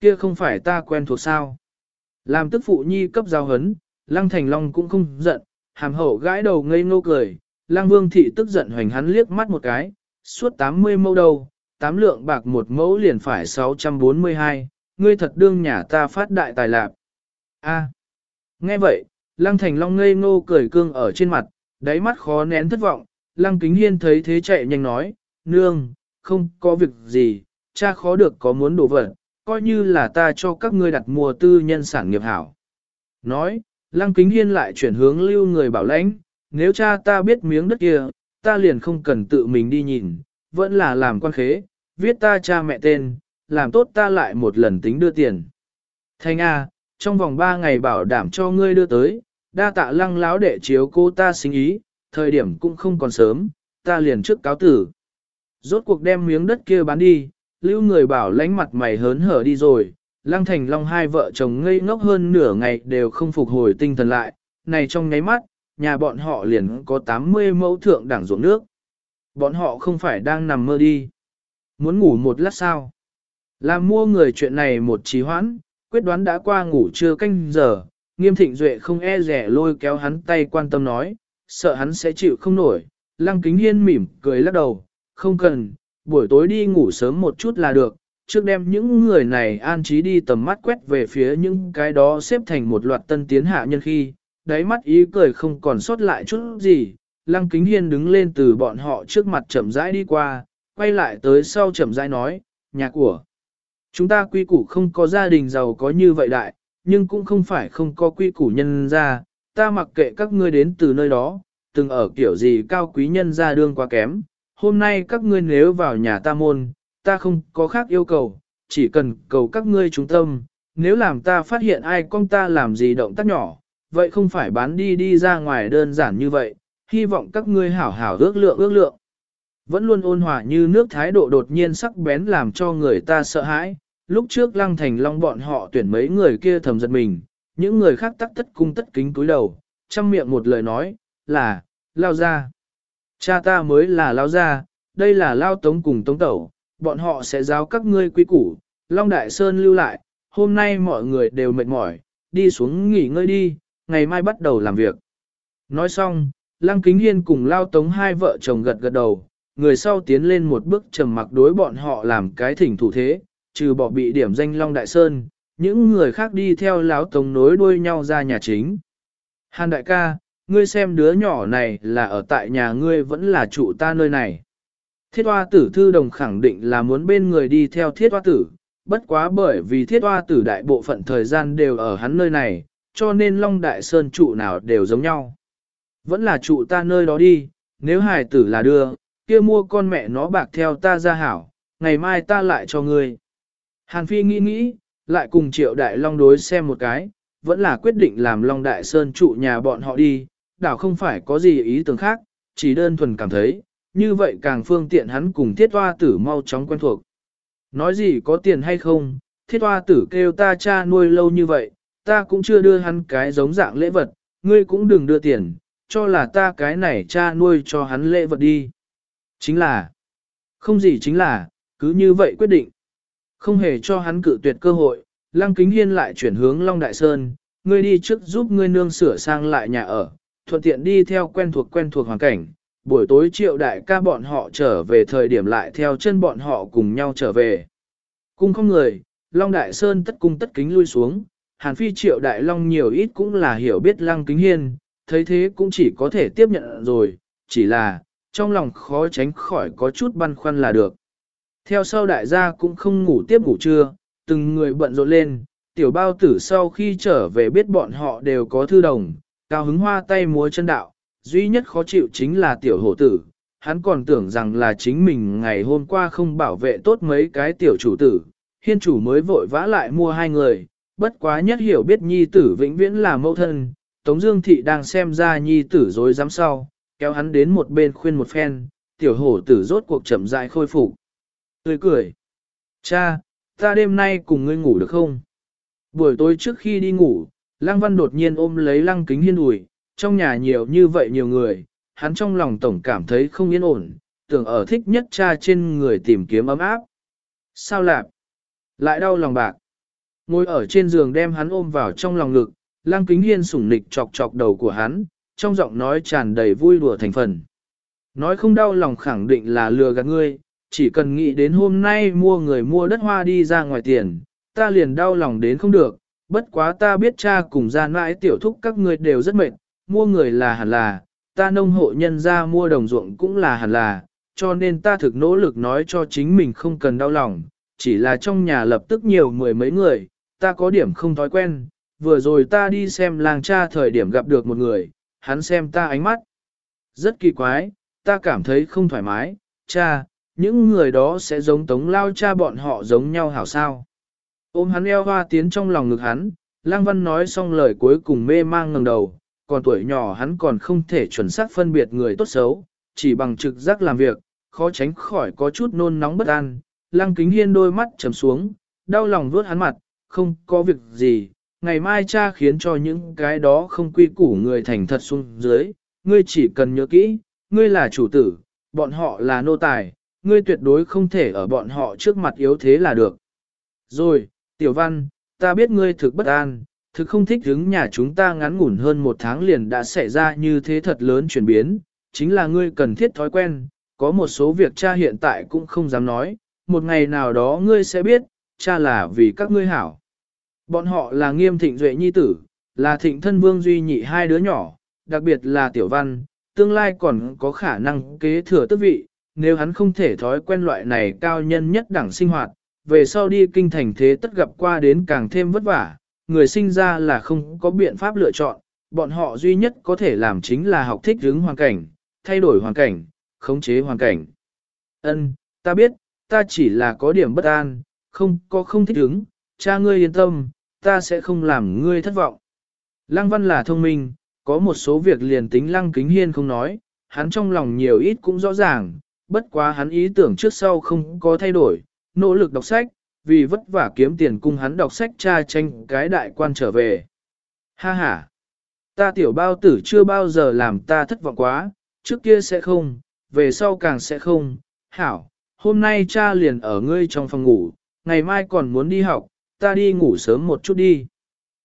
Kia không phải ta quen thuộc sao. Làm tức phụ nhi cấp giao hấn, lăng thành long cũng không giận, hàm hậu gãi đầu ngây ngô cười, lăng vương thị tức giận hoành hắn liếc mắt một cái, suốt 80 mẫu đầu, tám lượng bạc một mẫu liền phải 642, ngươi thật đương nhà ta phát đại tài lạc. A. Nghe vậy, lăng thành long ngây ngô cười cương ở trên mặt, đáy mắt khó nén thất vọng, lăng kính hiên thấy thế chạy nhanh nói, nương, không có việc gì, cha khó được có muốn đổ vật, coi như là ta cho các ngươi đặt mua tư nhân sản nghiệp hảo. Nói, lăng kính hiên lại chuyển hướng lưu người bảo lãnh, nếu cha ta biết miếng đất kia, ta liền không cần tự mình đi nhìn, vẫn là làm quan khế, viết ta cha mẹ tên, làm tốt ta lại một lần tính đưa tiền. Thanh A, trong vòng 3 ngày bảo đảm cho ngươi đưa tới, đa tạ lăng láo đệ chiếu cô ta sinh ý, thời điểm cũng không còn sớm, ta liền trước cáo tử. Rốt cuộc đem miếng đất kia bán đi, lưu người bảo lánh mặt mày hớn hở đi rồi, lăng thành long hai vợ chồng ngây ngốc hơn nửa ngày đều không phục hồi tinh thần lại, này trong nháy mắt, nhà bọn họ liền có 80 mẫu thượng đẳng ruộng nước. Bọn họ không phải đang nằm mơ đi. Muốn ngủ một lát sao? Làm mua người chuyện này một trí hoãn, quyết đoán đã qua ngủ chưa canh giờ, nghiêm thịnh duệ không e rẻ lôi kéo hắn tay quan tâm nói, sợ hắn sẽ chịu không nổi. Lăng kính hiên mỉm cười lắc đầu, không cần, buổi tối đi ngủ sớm một chút là được, trước đem những người này an trí đi tầm mắt quét về phía những cái đó xếp thành một loạt tân tiến hạ nhân khi, đáy mắt ý cười không còn sót lại chút gì, lăng kính hiên đứng lên từ bọn họ trước mặt chậm rãi đi qua, quay lại tới sau chậm rãi nói, nhà của. Chúng ta quy củ không có gia đình giàu có như vậy đại, nhưng cũng không phải không có quy củ nhân ra, ta mặc kệ các ngươi đến từ nơi đó, từng ở kiểu gì cao quý nhân ra đương quá kém. Hôm nay các ngươi nếu vào nhà ta môn, ta ta không có khác yêu cầu, chỉ cần cầu các ngươi trung tâm, nếu làm ta phát hiện ai con ta làm gì động tác nhỏ, vậy không phải bán đi đi ra ngoài đơn giản như vậy, hy vọng các ngươi hảo hảo ước lượng ước lượng. Vẫn luôn ôn hòa như nước thái độ đột nhiên sắc bén làm cho người ta sợ hãi, lúc trước lăng thành long bọn họ tuyển mấy người kia thầm giật mình, những người khác tắc tất cung tất kính cúi đầu, chăm miệng một lời nói, là, lao ra. Cha ta mới là lao ra, đây là lao tống cùng tống tẩu, bọn họ sẽ giáo các ngươi quý củ, Long Đại Sơn lưu lại, hôm nay mọi người đều mệt mỏi, đi xuống nghỉ ngơi đi, ngày mai bắt đầu làm việc. Nói xong, Lăng Kính Hiên cùng lao tống hai vợ chồng gật gật đầu, người sau tiến lên một bước trầm mặc đối bọn họ làm cái thỉnh thủ thế, trừ bỏ bị điểm danh Long Đại Sơn, những người khác đi theo Lão tống nối đuôi nhau ra nhà chính. Hàn đại ca, ngươi xem đứa nhỏ này là ở tại nhà ngươi vẫn là trụ ta nơi này. Thiết hoa tử thư đồng khẳng định là muốn bên người đi theo thiết hoa tử, bất quá bởi vì thiết hoa tử đại bộ phận thời gian đều ở hắn nơi này, cho nên Long Đại Sơn trụ nào đều giống nhau. Vẫn là trụ ta nơi đó đi, nếu hài tử là đưa, kia mua con mẹ nó bạc theo ta ra hảo, ngày mai ta lại cho ngươi. Hàn Phi nghĩ nghĩ, lại cùng triệu đại long đối xem một cái, vẫn là quyết định làm Long Đại Sơn trụ nhà bọn họ đi, đảo không phải có gì ý tưởng khác, chỉ đơn thuần cảm thấy, như vậy càng phương tiện hắn cùng thiết hoa tử mau chóng quen thuộc. Nói gì có tiền hay không, thiết hoa tử kêu ta cha nuôi lâu như vậy, ta cũng chưa đưa hắn cái giống dạng lễ vật, ngươi cũng đừng đưa tiền, cho là ta cái này cha nuôi cho hắn lễ vật đi. Chính là, không gì chính là, cứ như vậy quyết định. Không hề cho hắn cự tuyệt cơ hội, Lăng Kính Hiên lại chuyển hướng Long Đại Sơn, ngươi đi trước giúp ngươi nương sửa sang lại nhà ở, thuận tiện đi theo quen thuộc quen thuộc hoàn cảnh. Buổi tối triệu đại ca bọn họ trở về thời điểm lại theo chân bọn họ cùng nhau trở về. Cung không người, Long Đại Sơn tất cung tất kính lui xuống, Hàn Phi triệu đại Long nhiều ít cũng là hiểu biết Lăng Kính Hiên, thấy thế cũng chỉ có thể tiếp nhận rồi, chỉ là, trong lòng khó tránh khỏi có chút băn khoăn là được. Theo sau đại gia cũng không ngủ tiếp ngủ trưa, từng người bận rộn lên, tiểu bao tử sau khi trở về biết bọn họ đều có thư đồng, cao hứng hoa tay múa chân đạo, duy nhất khó chịu chính là tiểu hổ tử, hắn còn tưởng rằng là chính mình ngày hôm qua không bảo vệ tốt mấy cái tiểu chủ tử, hiên chủ mới vội vã lại mua hai người, bất quá nhất hiểu biết nhi tử vĩnh viễn là mẫu thân, Tống Dương Thị đang xem ra nhi tử dối dám sau, kéo hắn đến một bên khuyên một phen, tiểu hổ tử rốt cuộc chậm rãi khôi phục. Tươi cười. Cha, ta đêm nay cùng ngươi ngủ được không? Buổi tối trước khi đi ngủ, Lăng Văn đột nhiên ôm lấy Lăng Kính Hiên ủi, trong nhà nhiều như vậy nhiều người, hắn trong lòng tổng cảm thấy không yên ổn, tưởng ở thích nhất cha trên người tìm kiếm ấm áp. Sao lạp? Lại đau lòng bạc. Ngồi ở trên giường đem hắn ôm vào trong lòng ngực, Lăng Kính Hiên sủng nịch chọc chọc đầu của hắn, trong giọng nói tràn đầy vui đùa thành phần. Nói không đau lòng khẳng định là lừa gạt ngươi, chỉ cần nghĩ đến hôm nay mua người mua đất hoa đi ra ngoài tiền, ta liền đau lòng đến không được, bất quá ta biết cha cùng ra nãi tiểu thúc các ngươi đều rất mệt, mua người là hẳn là, ta nông hộ nhân ra mua đồng ruộng cũng là hẳn là, cho nên ta thực nỗ lực nói cho chính mình không cần đau lòng, chỉ là trong nhà lập tức nhiều mười mấy người, ta có điểm không thói quen, vừa rồi ta đi xem làng cha thời điểm gặp được một người, hắn xem ta ánh mắt. Rất kỳ quái, ta cảm thấy không thoải mái, cha, những người đó sẽ giống tống lao cha bọn họ giống nhau hảo sao. Ôm hắn eo hoa tiến trong lòng ngực hắn, lang văn nói xong lời cuối cùng mê mang ngẩng đầu, còn tuổi nhỏ hắn còn không thể chuẩn xác phân biệt người tốt xấu, chỉ bằng trực giác làm việc, khó tránh khỏi có chút nôn nóng bất an. Lăng kính hiên đôi mắt trầm xuống, đau lòng vuốt hắn mặt, không có việc gì, ngày mai cha khiến cho những cái đó không quy củ người thành thật xuống dưới, ngươi chỉ cần nhớ kỹ, ngươi là chủ tử, bọn họ là nô tài, ngươi tuyệt đối không thể ở bọn họ trước mặt yếu thế là được. Rồi, tiểu văn, ta biết ngươi thực bất an, thực không thích đứng nhà chúng ta ngắn ngủn hơn một tháng liền đã xảy ra như thế thật lớn chuyển biến, chính là ngươi cần thiết thói quen, có một số việc cha hiện tại cũng không dám nói, một ngày nào đó ngươi sẽ biết, cha là vì các ngươi hảo. Bọn họ là nghiêm thịnh duệ nhi tử, là thịnh thân vương duy nhị hai đứa nhỏ, đặc biệt là tiểu văn, tương lai còn có khả năng kế thừa tước vị, nếu hắn không thể thói quen loại này cao nhân nhất đẳng sinh hoạt, về sau đi kinh thành thế tất gặp qua đến càng thêm vất vả, người sinh ra là không có biện pháp lựa chọn, bọn họ duy nhất có thể làm chính là học thích ứng hoàn cảnh, thay đổi hoàn cảnh, khống chế hoàn cảnh. Ân, ta biết, ta chỉ là có điểm bất an, không có không thích ứng, cha ngươi yên tâm, ta sẽ không làm ngươi thất vọng. Lăng văn là thông minh, có một số việc liền tính lăng kính hiên không nói, hắn trong lòng nhiều ít cũng rõ ràng, bất quá hắn ý tưởng trước sau không có thay đổi, nỗ lực đọc sách, vì vất vả kiếm tiền cung hắn đọc sách tra tranh cái đại quan trở về. Ha ha! Ta tiểu bao tử chưa bao giờ làm ta thất vọng quá, trước kia sẽ không, về sau càng sẽ không. Hảo, hôm nay cha liền ở ngươi trong phòng ngủ, ngày mai còn muốn đi học, ta đi ngủ sớm một chút đi.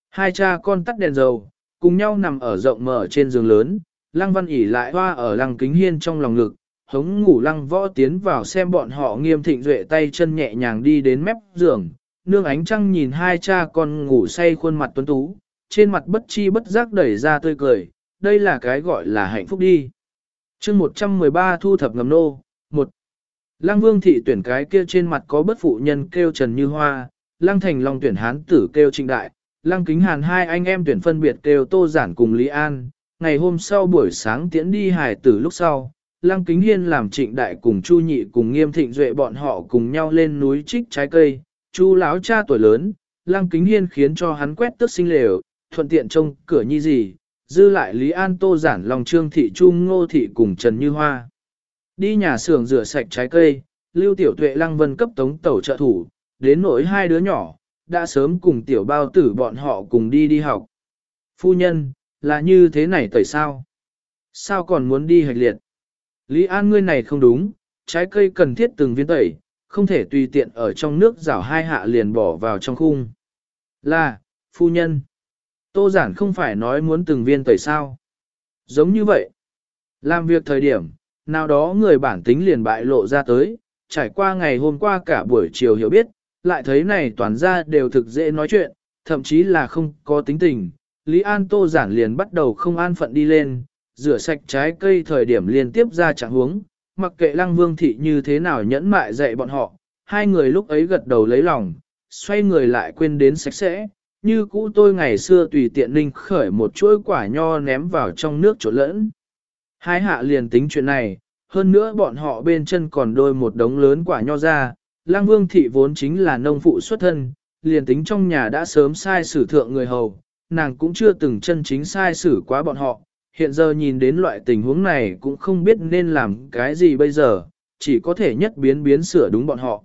Hai cha con tắt đèn dầu, cùng nhau nằm ở rộng mở trên giường lớn, lăng văn ỉ lại hoa ở lăng kính hiên trong lòng ngực, hống ngủ lăng võ tiến vào xem bọn họ nghiêm thịnh duệ tay chân nhẹ nhàng đi đến mép giường, nương ánh trăng nhìn hai cha con ngủ say khuôn mặt tuấn tú, trên mặt bất chi bất giác đẩy ra tươi cười, đây là cái gọi là hạnh phúc đi. chương 113 thu thập ngầm nô, một Lăng vương thị tuyển cái kia trên mặt có bất phụ nhân kêu trần như hoa, lăng thành long tuyển hán tử kêu trịnh đại, lăng kính hàn hai anh em tuyển phân biệt kêu tô giản cùng Lý An, ngày hôm sau buổi sáng tiễn đi hải tử lúc sau. Lăng Kính Hiên làm trịnh đại cùng Chu Nhị cùng Nghiêm Thịnh Duệ bọn họ cùng nhau lên núi trích trái cây, Chu lão cha tuổi lớn, Lăng Kính Hiên khiến cho hắn quét tước sinh lều, thuận tiện trông cửa nhi gì, dư lại Lý An Tô giản Long trương thị trung ngô thị cùng Trần Như Hoa. Đi nhà xưởng rửa sạch trái cây, Lưu Tiểu Tuệ Lăng Vân cấp tống tẩu trợ thủ, đến nỗi hai đứa nhỏ, đã sớm cùng tiểu bao tử bọn họ cùng đi đi học. Phu nhân, là như thế này tẩy sao? Sao còn muốn đi hạch liệt? Lý An ngươi này không đúng, trái cây cần thiết từng viên tẩy, không thể tùy tiện ở trong nước rảo hai hạ liền bỏ vào trong khung. Là, phu nhân. Tô giản không phải nói muốn từng viên tẩy sao. Giống như vậy. Làm việc thời điểm, nào đó người bản tính liền bại lộ ra tới, trải qua ngày hôm qua cả buổi chiều hiểu biết, lại thấy này toàn ra đều thực dễ nói chuyện, thậm chí là không có tính tình. Lý An Tô giản liền bắt đầu không an phận đi lên, rửa sạch trái cây thời điểm liên tiếp ra trạng huống, mặc kệ lăng vương thị như thế nào nhẫn mại dạy bọn họ, hai người lúc ấy gật đầu lấy lòng, xoay người lại quên đến sạch sẽ, như cũ tôi ngày xưa tùy tiện ninh khởi một chuỗi quả nho ném vào trong nước chỗ lẫn. Hai hạ liền tính chuyện này, hơn nữa bọn họ bên chân còn đôi một đống lớn quả nho ra, lang vương thị vốn chính là nông phụ xuất thân, liền tính trong nhà đã sớm sai xử thượng người hầu, nàng cũng chưa từng chân chính sai xử quá bọn họ, hiện giờ nhìn đến loại tình huống này cũng không biết nên làm cái gì bây giờ, chỉ có thể nhất biến biến sửa đúng bọn họ.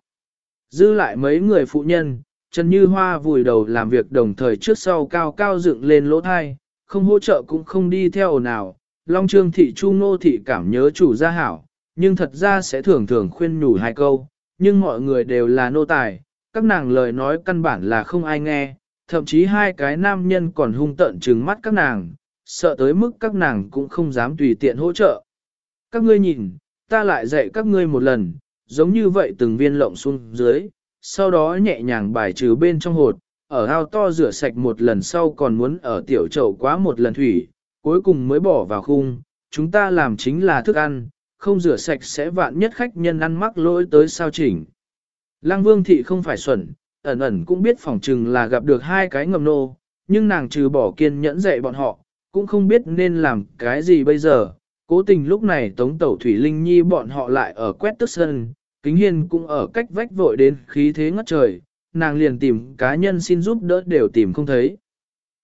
Dư lại mấy người phụ nhân, Trần Như Hoa vùi đầu làm việc đồng thời trước sau cao cao dựng lên lỗ thai, không hỗ trợ cũng không đi theo nào. Long Trương Thị Chu Nô Thị cảm nhớ chủ gia hảo, nhưng thật ra sẽ thường thường khuyên nhủ hai câu, nhưng mọi người đều là nô tài, các nàng lời nói căn bản là không ai nghe, thậm chí hai cái nam nhân còn hung tợn trừng mắt các nàng, sợ tới mức các nàng cũng không dám tùy tiện hỗ trợ. Các ngươi nhìn, ta lại dạy các ngươi một lần, giống như vậy từng viên lộng xuống dưới, sau đó nhẹ nhàng bài trừ bên trong hột, ở ao to rửa sạch một lần sau còn muốn ở tiểu chậu quá một lần thủy, cuối cùng mới bỏ vào khung, chúng ta làm chính là thức ăn, không rửa sạch sẽ vạn nhất khách nhân ăn mắc lỗi tới sao chỉnh. Lăng vương thị không phải xuẩn, ẩn ẩn cũng biết phỏng chừng là gặp được hai cái ngầm nô, nhưng nàng trừ bỏ kiên nhẫn dạy bọn họ, cũng không biết nên làm cái gì bây giờ. Cố tình lúc này Tống Tẩu Thủy Linh Nhi bọn họ lại ở quét tức sân, Kính Hiên cũng ở cách vách vội đến khí thế ngất trời, nàng liền tìm cá nhân xin giúp đỡ đều tìm không thấy.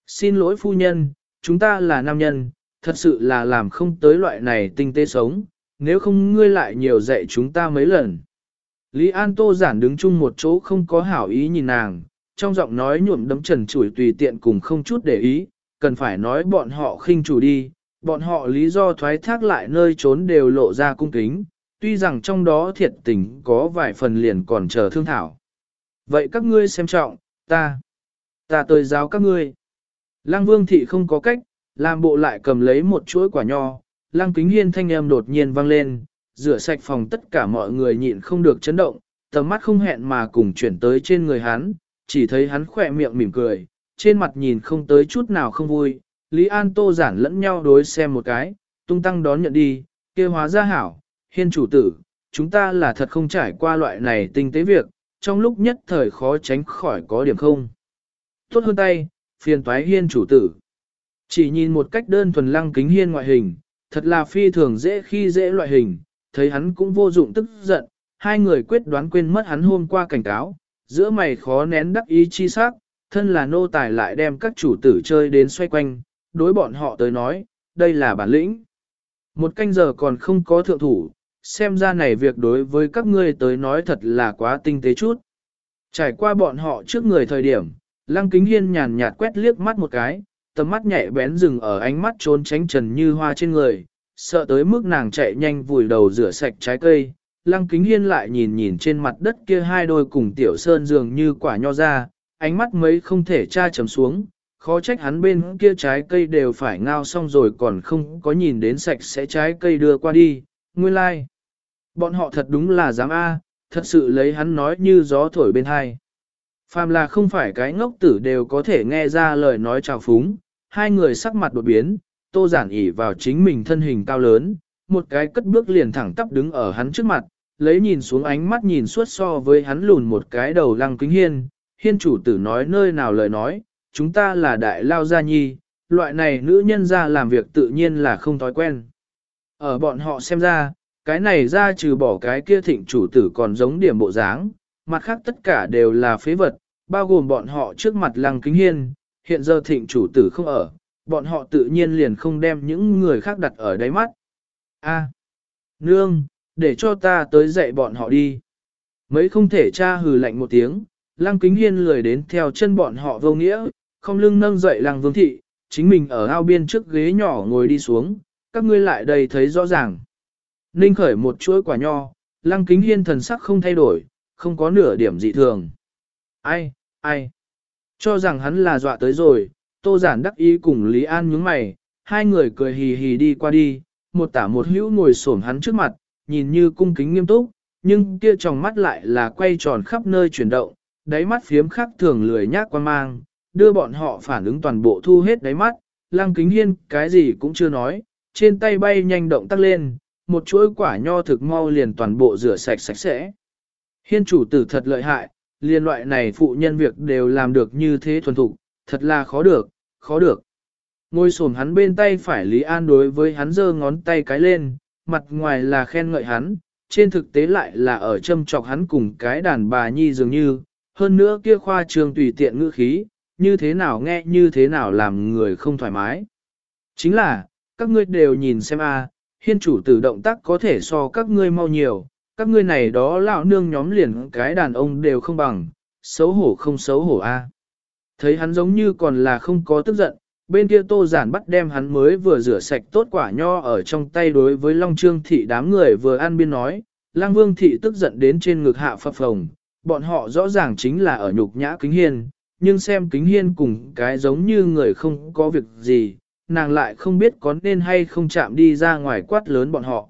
Xin lỗi phu nhân, chúng ta là nam nhân, thật sự là làm không tới loại này tinh tế sống, nếu không ngươi lại nhiều dạy chúng ta mấy lần. Lý An Tô giản đứng chung một chỗ không có hảo ý nhìn nàng, trong giọng nói nhuộm đấm trần chủi tùy tiện cùng không chút để ý, cần phải nói bọn họ khinh chủ đi, bọn họ lý do thoái thác lại nơi trốn đều lộ ra cung kính, tuy rằng trong đó thiệt tình có vài phần liền còn chờ thương thảo. Vậy các ngươi xem trọng, ta, ta tới giáo các ngươi. Lăng vương thị không có cách, làm bộ lại cầm lấy một chuỗi quả nho, lăng kính hiên thanh âm đột nhiên vang lên, rửa sạch phòng tất cả mọi người nhịn không được chấn động, tầm mắt không hẹn mà cùng chuyển tới trên người hắn, chỉ thấy hắn khỏe miệng mỉm cười, trên mặt nhìn không tới chút nào không vui, Lý An Tô giản lẫn nhau đối xem một cái, tung tăng đón nhận đi, kia hóa ra hảo, hiên chủ tử, chúng ta là thật không trải qua loại này tinh tế việc, trong lúc nhất thời khó tránh khỏi có điểm không. Tốt hơn tay, phiền toái hiên chủ tử. Chỉ nhìn một cách đơn thuần lăng kính hiên ngoại hình, thật là phi thường dễ khi dễ loại hình, thấy hắn cũng vô dụng tức giận, hai người quyết đoán quên mất hắn hôm qua cảnh cáo, giữa mày khó nén đắc ý chi sắc, thân là nô tài lại đem các chủ tử chơi đến xoay quanh, đối bọn họ tới nói, đây là bản lĩnh. Một canh giờ còn không có thượng thủ, xem ra này việc đối với các ngươi tới nói thật là quá tinh tế chút. Trải qua bọn họ trước người thời điểm, Lăng Kính Hiên nhàn nhạt quét liếc mắt một cái, tầm mắt nhẹ bén dừng ở ánh mắt trốn tránh trần như hoa trên người, sợ tới mức nàng chạy nhanh vùi đầu rửa sạch trái cây. Lăng Kính Hiên lại nhìn nhìn trên mặt đất kia hai đôi cùng tiểu sơn dường như quả nho ra, ánh mắt mấy không thể tra chấm xuống, khó trách hắn bên kia trái cây đều phải ngao xong rồi còn không có nhìn đến sạch sẽ trái cây đưa qua đi, nguyên lai. Like. Bọn họ thật đúng là dám A, thật sự lấy hắn nói như gió thổi bên hai. Phàm là không phải cái ngốc tử đều có thể nghe ra lời nói chào phúng, hai người sắc mặt đột biến, tô giản ỉ vào chính mình thân hình cao lớn, một cái cất bước liền thẳng tắp đứng ở hắn trước mặt, lấy nhìn xuống ánh mắt nhìn suốt so với hắn lùn một cái đầu lăng kính hiên, hiên chủ tử nói nơi nào lời nói, chúng ta là đại lao gia nhi, loại này nữ nhân ra làm việc tự nhiên là không thói quen. Ở bọn họ xem ra, cái này ra trừ bỏ cái kia thịnh chủ tử còn giống điểm bộ dáng, mặt khác tất cả đều là phế vật, bao gồm bọn họ trước mặt lăng kính hiên, hiện giờ thịnh chủ tử không ở, bọn họ tự nhiên liền không đem những người khác đặt ở đáy mắt. A, nương, để cho ta tới dạy bọn họ đi. Mấy không thể cha hừ lạnh một tiếng, lăng kính hiên lười đến theo chân bọn họ vô nghĩa, không lưng nâng dậy lăng vương thị, chính mình ở ao biên trước ghế nhỏ ngồi đi xuống, các ngươi lại đây thấy rõ ràng. Ninh khởi một chuỗi quả nho, lăng kính hiên thần sắc không thay đổi, không có nửa điểm dị thường. Ai, ai, cho rằng hắn là dọa tới rồi, tô giản đắc ý cùng Lý An nhướng mày, hai người cười hì hì đi qua đi, một tả một hữu ngồi xổm hắn trước mặt, nhìn như cung kính nghiêm túc, nhưng kia trong mắt lại là quay tròn khắp nơi chuyển động, đáy mắt phiếm khắc thường lười nhác quan mang, đưa bọn họ phản ứng toàn bộ thu hết đáy mắt, lăng kính hiên cái gì cũng chưa nói, trên tay bay nhanh động tắc lên, một chuỗi quả nho thực mau liền toàn bộ rửa sạch sạch sẽ. Hiên chủ tử thật lợi hại, liên loại này phụ nhân việc đều làm được như thế thuần thục, thật là khó được, khó được. Ngôi sổm hắn bên tay phải Lý An đối với hắn giơ ngón tay cái lên, mặt ngoài là khen ngợi hắn, trên thực tế lại là ở châm chọc hắn cùng cái đàn bà nhi dường như, hơn nữa kia khoa trường tùy tiện ngữ khí, như thế nào nghe như thế nào làm người không thoải mái. Chính là, các ngươi đều nhìn xem a, hiên chủ tử động tác có thể so các ngươi mau nhiều, các ngươi này đó lão nương nhóm liền cái đàn ông đều không bằng, xấu hổ không xấu hổ a. Thấy hắn giống như còn là không có tức giận, bên kia tô giản bắt đem hắn mới vừa rửa sạch tốt quả nho ở trong tay đối với Long Trương Thị đám người vừa ăn biên nói, Lang Vương Thị tức giận đến trên ngực hạ phập phồng, bọn họ rõ ràng chính là ở nhục nhã kính hiên, nhưng xem kính hiên cùng cái giống như người không có việc gì, nàng lại không biết có nên hay không chạm đi ra ngoài quát lớn bọn họ.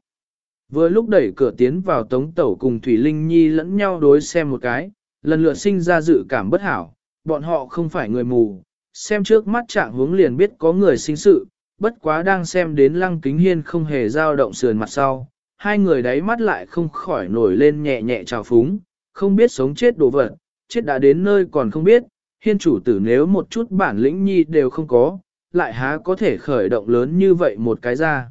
Vừa lúc đẩy cửa tiến vào tống tẩu cùng Thủy Linh Nhi lẫn nhau đối xem một cái, lần lượt sinh ra dự cảm bất hảo, bọn họ không phải người mù, xem trước mắt trạng hướng liền biết có người sinh sự, bất quá đang xem đến lăng kính hiên không hề dao động sườn mặt sau, hai người đáy mắt lại không khỏi nổi lên nhẹ nhẹ trào phúng, không biết sống chết đồ vật, chết đã đến nơi còn không biết, hiên chủ tử nếu một chút bản lĩnh nhi đều không có, lại há có thể khởi động lớn như vậy một cái ra.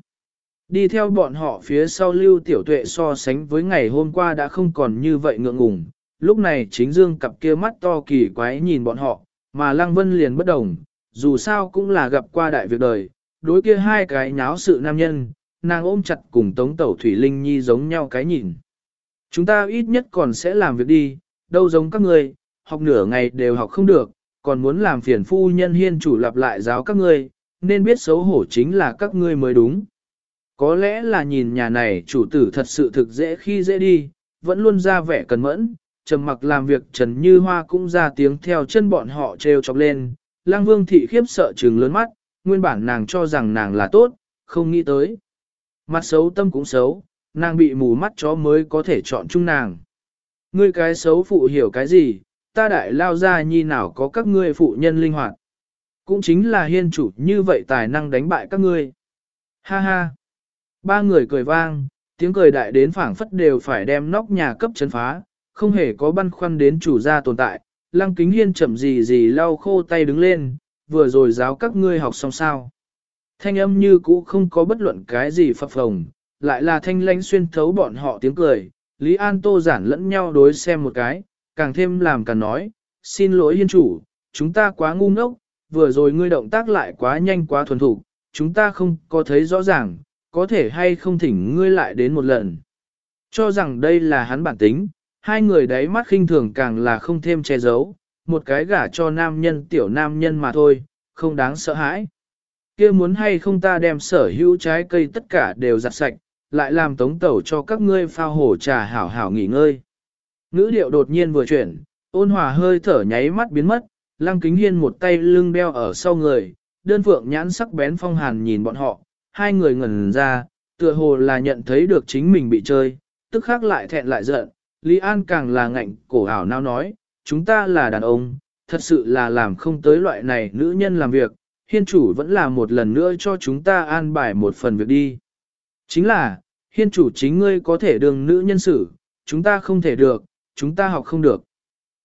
Đi theo bọn họ phía sau lưu tiểu tuệ so sánh với ngày hôm qua đã không còn như vậy ngượng ngùng, lúc này chính dương cặp kia mắt to kỳ quái nhìn bọn họ, mà Lăng Vân liền bất đồng, dù sao cũng là gặp qua đại việc đời, đối kia hai cái nháo sự nam nhân, nàng ôm chặt cùng Tống Tẩu Thủy Linh Nhi giống nhau cái nhìn. Chúng ta ít nhất còn sẽ làm việc đi, đâu giống các người, học nửa ngày đều học không được, còn muốn làm phiền phu nhân hiên chủ lặp lại giáo các ngươi, nên biết xấu hổ chính là các ngươi mới đúng. Có lẽ là nhìn nhà này chủ tử thật sự thực dễ khi dễ đi, vẫn luôn ra vẻ cần mẫn, trầm mặc làm việc Trần Như Hoa cũng ra tiếng theo chân bọn họ treo chọc lên, lang vương thị khiếp sợ trừng lớn mắt, nguyên bản nàng cho rằng nàng là tốt, không nghĩ tới. Mặt xấu tâm cũng xấu, nàng bị mù mắt chó mới có thể chọn chung nàng. Ngươi cái xấu phụ hiểu cái gì, ta đại lao ra nhi nào có các ngươi phụ nhân linh hoạt. Cũng chính là hiên chủ như vậy tài năng đánh bại các ngươi. Ha ha. Ba người cười vang, tiếng cười đại đến phảng phất đều phải đem nóc nhà cấp chấn phá, không hề có băn khoăn đến chủ gia tồn tại. Lăng kính hiên chậm gì gì lau khô tay đứng lên, vừa rồi giáo các ngươi học xong sao. Thanh âm như cũ không có bất luận cái gì phập phồng, lại là thanh lãnh xuyên thấu bọn họ tiếng cười, Lý An Tô giản lẫn nhau đối xem một cái, càng thêm làm càng nói, xin lỗi hiên chủ, chúng ta quá ngu ngốc, vừa rồi ngươi động tác lại quá nhanh quá thuần thủ, chúng ta không có thấy rõ ràng, có thể hay không thỉnh ngươi lại đến một lần. Cho rằng đây là hắn bản tính, hai người đấy mắt khinh thường càng là không thêm che giấu, một cái gả cho nam nhân tiểu nam nhân mà thôi, không đáng sợ hãi. kia muốn hay không ta đem sở hữu trái cây tất cả đều giặt sạch, lại làm tống tẩu cho các ngươi phao hổ trà hảo hảo nghỉ ngơi. Ngữ điệu đột nhiên vừa chuyển, ôn hòa hơi thở nháy mắt biến mất, lăng kính hiên một tay lưng đeo ở sau người, đơn phượng nhãn sắc bén phong hàn nhìn bọn họ, hai người ngẩn ra, tựa hồ là nhận thấy được chính mình bị chơi, tức khắc lại thẹn lại giận, Lý An càng là ngạnh cổ ảo nào nói, chúng ta là đàn ông, thật sự là làm không tới loại này nữ nhân làm việc, hiên chủ vẫn là một lần nữa cho chúng ta an bài một phần việc đi. Chính là, hiên chủ chính ngươi có thể đường nữ nhân xử, chúng ta không thể được, chúng ta học không được.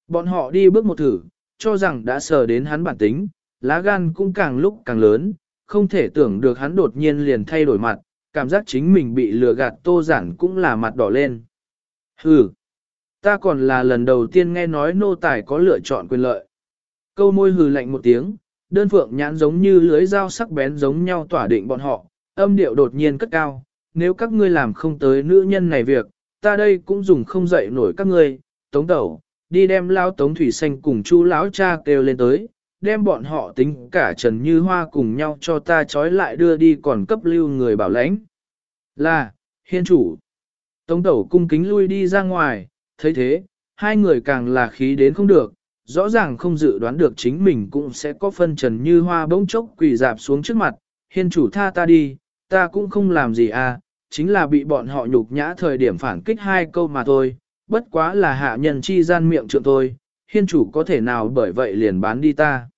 Bọn họ đi bước một thử, cho rằng đã sờ đến hắn bản tính, lá gan cũng càng lúc càng lớn, không thể tưởng được hắn đột nhiên liền thay đổi mặt, cảm giác chính mình bị lừa gạt tô giản cũng là mặt đỏ lên. Hừ, ta còn là lần đầu tiên nghe nói nô tài có lựa chọn quyền lợi. Câu môi hừ lạnh một tiếng, đơn phượng nhãn giống như lưới dao sắc bén giống nhau tỏa định bọn họ, âm điệu đột nhiên cất cao, nếu các ngươi làm không tới nữ nhân này việc, ta đây cũng dùng không dậy nổi các ngươi, tống tẩu, đi đem lao tống thủy xanh cùng chú lão cha kêu lên tới, đem bọn họ tính cả Trần Như Hoa cùng nhau cho ta trói lại đưa đi còn cấp lưu người bảo lãnh. Là, hiên chủ. Tống tẩu cung kính lui đi ra ngoài, thấy thế, hai người càng là khí đến không được, rõ ràng không dự đoán được chính mình cũng sẽ có phân Trần Như Hoa bỗng chốc quỳ dạp xuống trước mặt, hiên chủ tha ta đi, ta cũng không làm gì à, chính là bị bọn họ nhục nhã thời điểm phản kích hai câu mà thôi, bất quá là hạ nhân chi gian miệng trượng thôi, hiên chủ có thể nào bởi vậy liền bán đi ta.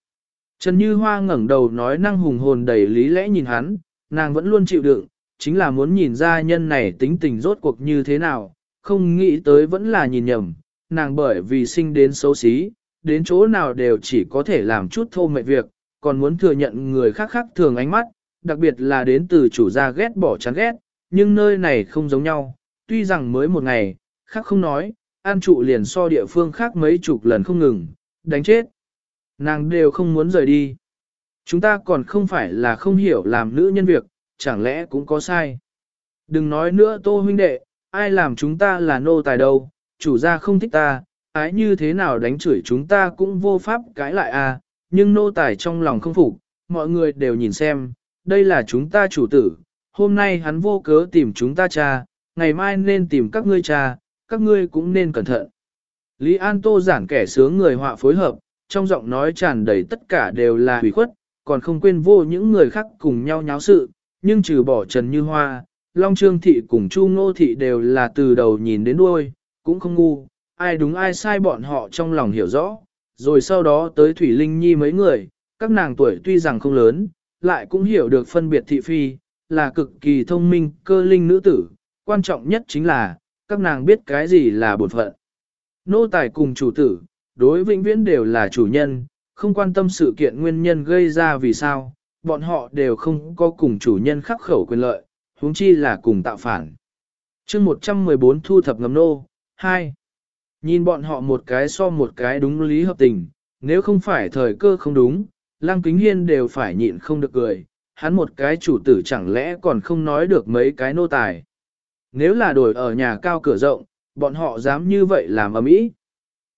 Trần Như Hoa ngẩng đầu nói năng hùng hồn đầy lý lẽ nhìn hắn, nàng vẫn luôn chịu đựng, chính là muốn nhìn ra nhân này tính tình rốt cuộc như thế nào, không nghĩ tới vẫn là nhìn nhầm, nàng bởi vì sinh đến xấu xí, đến chỗ nào đều chỉ có thể làm chút thô mệt việc, còn muốn thừa nhận người khác khác thường ánh mắt, đặc biệt là đến từ chủ gia ghét bỏ chán ghét, nhưng nơi này không giống nhau, tuy rằng mới một ngày, khác không nói, an trụ liền so địa phương khác mấy chục lần không ngừng, đánh chết. Nàng đều không muốn rời đi. Chúng ta còn không phải là không hiểu làm nữ nhân việc, chẳng lẽ cũng có sai. Đừng nói nữa tô huynh đệ, ai làm chúng ta là nô tài đâu, chủ gia không thích ta, ái như thế nào đánh chửi chúng ta cũng vô pháp cãi lại à, nhưng nô tài trong lòng không phục, mọi người đều nhìn xem, đây là chúng ta chủ tử, hôm nay hắn vô cớ tìm chúng ta cha, ngày mai nên tìm các ngươi cha, các ngươi cũng nên cẩn thận. Lý An Tô giản kẻ sướng người họa phối hợp, trong giọng nói tràn đầy tất cả đều là hủy khuất, còn không quên vô những người khác cùng nhau nháo sự, nhưng trừ bỏ Trần Như Hoa, Long Trương Thị cùng Chu Ngô Thị đều là từ đầu nhìn đến đuôi, cũng không ngu, ai đúng ai sai bọn họ trong lòng hiểu rõ, rồi sau đó tới Thủy Linh Nhi mấy người, các nàng tuổi tuy rằng không lớn, lại cũng hiểu được phân biệt thị phi, là cực kỳ thông minh, cơ linh nữ tử, quan trọng nhất chính là, các nàng biết cái gì là bổn phận. Nô tài cùng chủ tử, đối vĩnh viễn đều là chủ nhân, không quan tâm sự kiện nguyên nhân gây ra vì sao, bọn họ đều không có cùng chủ nhân khắc khẩu quyền lợi, huống chi là cùng tạo phản. chương 114 thu thập ngầm nô, 2. Nhìn bọn họ một cái so một cái đúng lý hợp tình, nếu không phải thời cơ không đúng, Lăng Kính Hiên đều phải nhịn không được cười, hắn một cái chủ tử chẳng lẽ còn không nói được mấy cái nô tài. Nếu là đổi ở nhà cao cửa rộng, bọn họ dám như vậy làm ầm ĩ,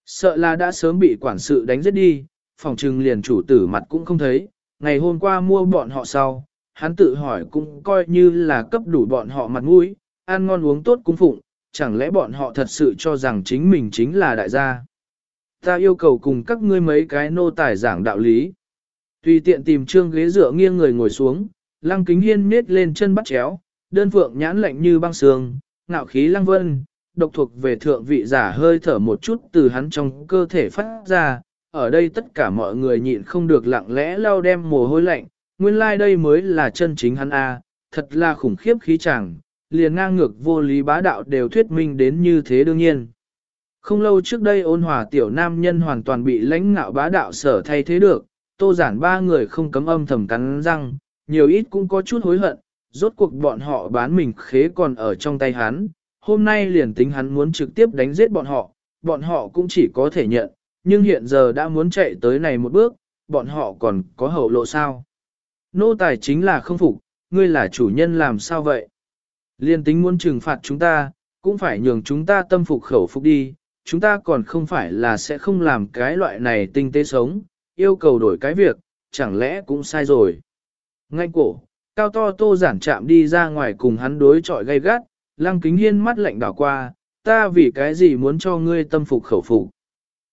Sợ là đã sớm bị quản sự đánh giết đi, phòng trừng liền chủ tử mặt cũng không thấy, ngày hôm qua mua bọn họ sau, hắn tự hỏi cũng coi như là cấp đủ bọn họ mặt mũi, ăn ngon uống tốt cung phụng, chẳng lẽ bọn họ thật sự cho rằng chính mình chính là đại gia. Ta yêu cầu cùng các ngươi mấy cái nô tài giảng đạo lý. Tùy tiện tìm trương ghế dựa nghiêng người ngồi xuống, lăng kính hiên nết lên chân bắt chéo, đơn phượng nhãn lạnh như băng sương, ngạo khí lăng vân, độc thuộc về thượng vị giả hơi thở một chút từ hắn trong cơ thể phát ra, ở đây tất cả mọi người nhịn không được lặng lẽ lau đem mồ hôi lạnh, nguyên lai like đây mới là chân chính hắn A, thật là khủng khiếp khí chẳng, liền ngang ngược vô lý bá đạo đều thuyết minh đến như thế đương nhiên. Không lâu trước đây ôn hòa tiểu nam nhân hoàn toàn bị lãnh ngạo bá đạo sở thay thế được, tô giản ba người không cấm âm thầm cắn răng, nhiều ít cũng có chút hối hận, rốt cuộc bọn họ bán mình khế còn ở trong tay hắn, hôm nay liền tính hắn muốn trực tiếp đánh giết bọn họ, bọn họ cũng chỉ có thể nhận, nhưng hiện giờ đã muốn chạy tới này một bước, bọn họ còn có hậu lộ sao. Nô tài chính là không phục, ngươi là chủ nhân làm sao vậy? Liên tính muốn trừng phạt chúng ta, cũng phải nhường chúng ta tâm phục khẩu phục đi, chúng ta còn không phải là sẽ không làm cái loại này tinh tế sống, yêu cầu đổi cái việc, chẳng lẽ cũng sai rồi. Ngay cổ, cao to tô giản chạm đi ra ngoài cùng hắn đối chọi gay gắt, lăng kính hiên mắt lạnh đảo qua, ta vì cái gì muốn cho ngươi tâm phục khẩu phục.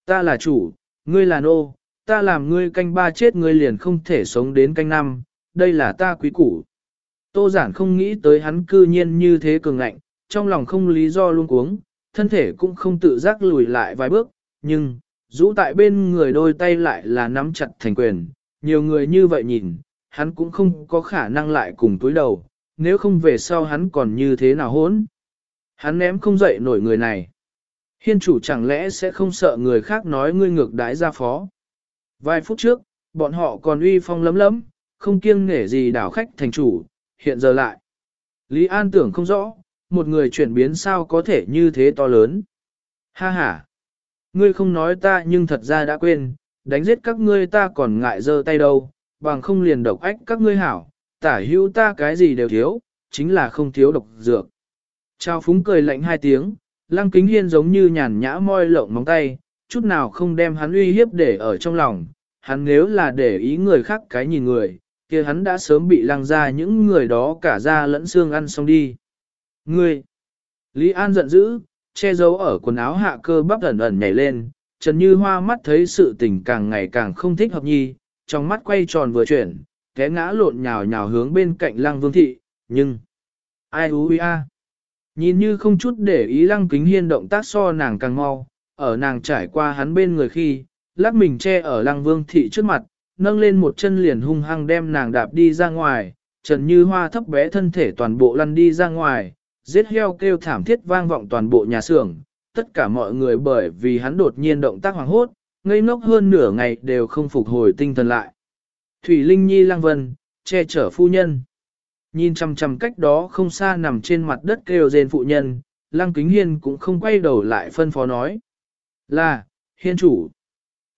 Ta là chủ, ngươi là nô, ta làm ngươi canh ba chết ngươi liền không thể sống đến canh năm, đây là ta quý củ. Tô giản không nghĩ tới hắn cư nhiên như thế cường ngạnh, trong lòng không lý do luôn cuống, thân thể cũng không tự giác lùi lại vài bước, nhưng, rũ tại bên người đôi tay lại là nắm chặt thành quyền, nhiều người như vậy nhìn, hắn cũng không có khả năng lại cùng túi đầu, nếu không về sau hắn còn như thế nào hốn. Hắn ném không dậy nổi người này. Hiên chủ chẳng lẽ sẽ không sợ người khác nói ngươi ngược đãi ra phó. Vài phút trước, bọn họ còn uy phong lấm lấm, không kiêng nể gì đảo khách thành chủ, hiện giờ lại. Lý An tưởng không rõ, một người chuyển biến sao có thể như thế to lớn. Ha ha! Ngươi không nói ta nhưng thật ra đã quên, đánh giết các ngươi ta còn ngại dơ tay đâu, bằng không liền độc ách các ngươi hảo, tả hữu ta cái gì đều thiếu, chính là không thiếu độc dược. Trao phúng cười lạnh hai tiếng, lăng kính hiên giống như nhàn nhã môi lộng móng tay, chút nào không đem hắn uy hiếp để ở trong lòng, hắn nếu là để ý người khác cái nhìn người, kia hắn đã sớm bị lăng ra những người đó cả da lẫn xương ăn xong đi. Ngươi! Lý An giận dữ, che giấu ở quần áo hạ cơ bắp ẩn ẩn nhảy lên, Trần Như Hoa mắt thấy sự tình càng ngày càng không thích hợp nhi, trong mắt quay tròn vừa chuyển, té ngã lộn nhào nhào hướng bên cạnh lăng vương thị, nhưng... Ai hú a? Nhìn như không chút để ý lăng kính hiên động tác so nàng càng mau, ở nàng trải qua hắn bên người khi, lắc mình che ở lăng vương thị trước mặt, nâng lên một chân liền hung hăng đem nàng đạp đi ra ngoài, trần như hoa thấp bé thân thể toàn bộ lăn đi ra ngoài, giết heo kêu thảm thiết vang vọng toàn bộ nhà xưởng, tất cả mọi người bởi vì hắn đột nhiên động tác hoàng hốt, ngây ngốc hơn nửa ngày đều không phục hồi tinh thần lại. Thủy Linh Nhi Lăng Vân, che chở phu nhân. Nhìn chằm chằm cách đó không xa nằm trên mặt đất kêu rên phụ nhân, Lăng Kính Hiên cũng không quay đầu lại phân phó nói. Là, Hiên chủ.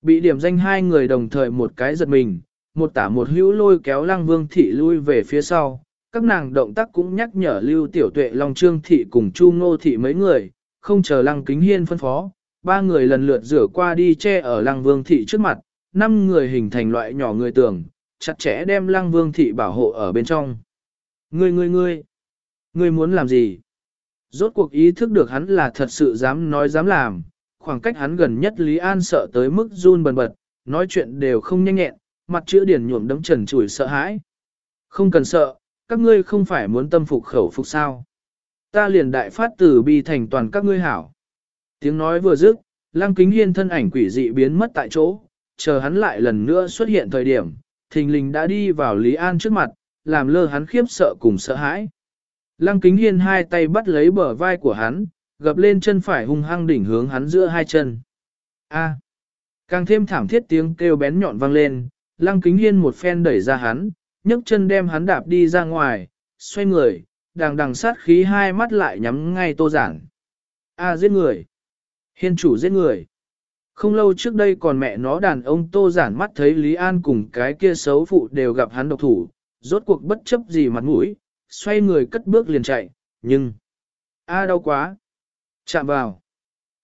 Bị điểm danh hai người đồng thời một cái giật mình, một tả một hữu lôi kéo Lăng Vương Thị lui về phía sau. Các nàng động tác cũng nhắc nhở Lưu Tiểu Tuệ Long Trương Thị cùng Chu Ngô Thị mấy người, không chờ Lăng Kính Hiên phân phó. Ba người lần lượt rửa qua đi che ở Lăng Vương Thị trước mặt, năm người hình thành loại nhỏ người tưởng, chặt chẽ đem Lăng Vương Thị bảo hộ ở bên trong. Ngươi ngươi ngươi, ngươi muốn làm gì? Rốt cuộc ý thức được hắn là thật sự dám nói dám làm, khoảng cách hắn gần nhất Lý An sợ tới mức run bần bật, nói chuyện đều không nhanh nhẹn, mặt chữ điển nhuộm đấm trần chùi sợ hãi. Không cần sợ, các ngươi không phải muốn tâm phục khẩu phục sao. Ta liền đại phát tử bi thành toàn các ngươi hảo. Tiếng nói vừa dứt, lăng kính hiên thân ảnh quỷ dị biến mất tại chỗ, chờ hắn lại lần nữa xuất hiện thời điểm, thình lình đã đi vào Lý An trước mặt, làm lơ hắn khiếp sợ cùng sợ hãi. Lăng kính hiên hai tay bắt lấy bờ vai của hắn, gập lên chân phải hung hăng đỉnh hướng hắn giữa hai chân. A. Càng thêm thảm thiết tiếng kêu bén nhọn vang lên, lăng kính hiên một phen đẩy ra hắn, nhấc chân đem hắn đạp đi ra ngoài, xoay người, đằng đằng sát khí hai mắt lại nhắm ngay tô giản. A giết người. Hiên chủ giết người. Không lâu trước đây còn mẹ nó đàn ông tô giản mắt thấy Lý An cùng cái kia xấu phụ đều gặp hắn độc thủ, rốt cuộc bất chấp gì mặt mũi, xoay người cất bước liền chạy, nhưng... A đau quá! Chạm vào!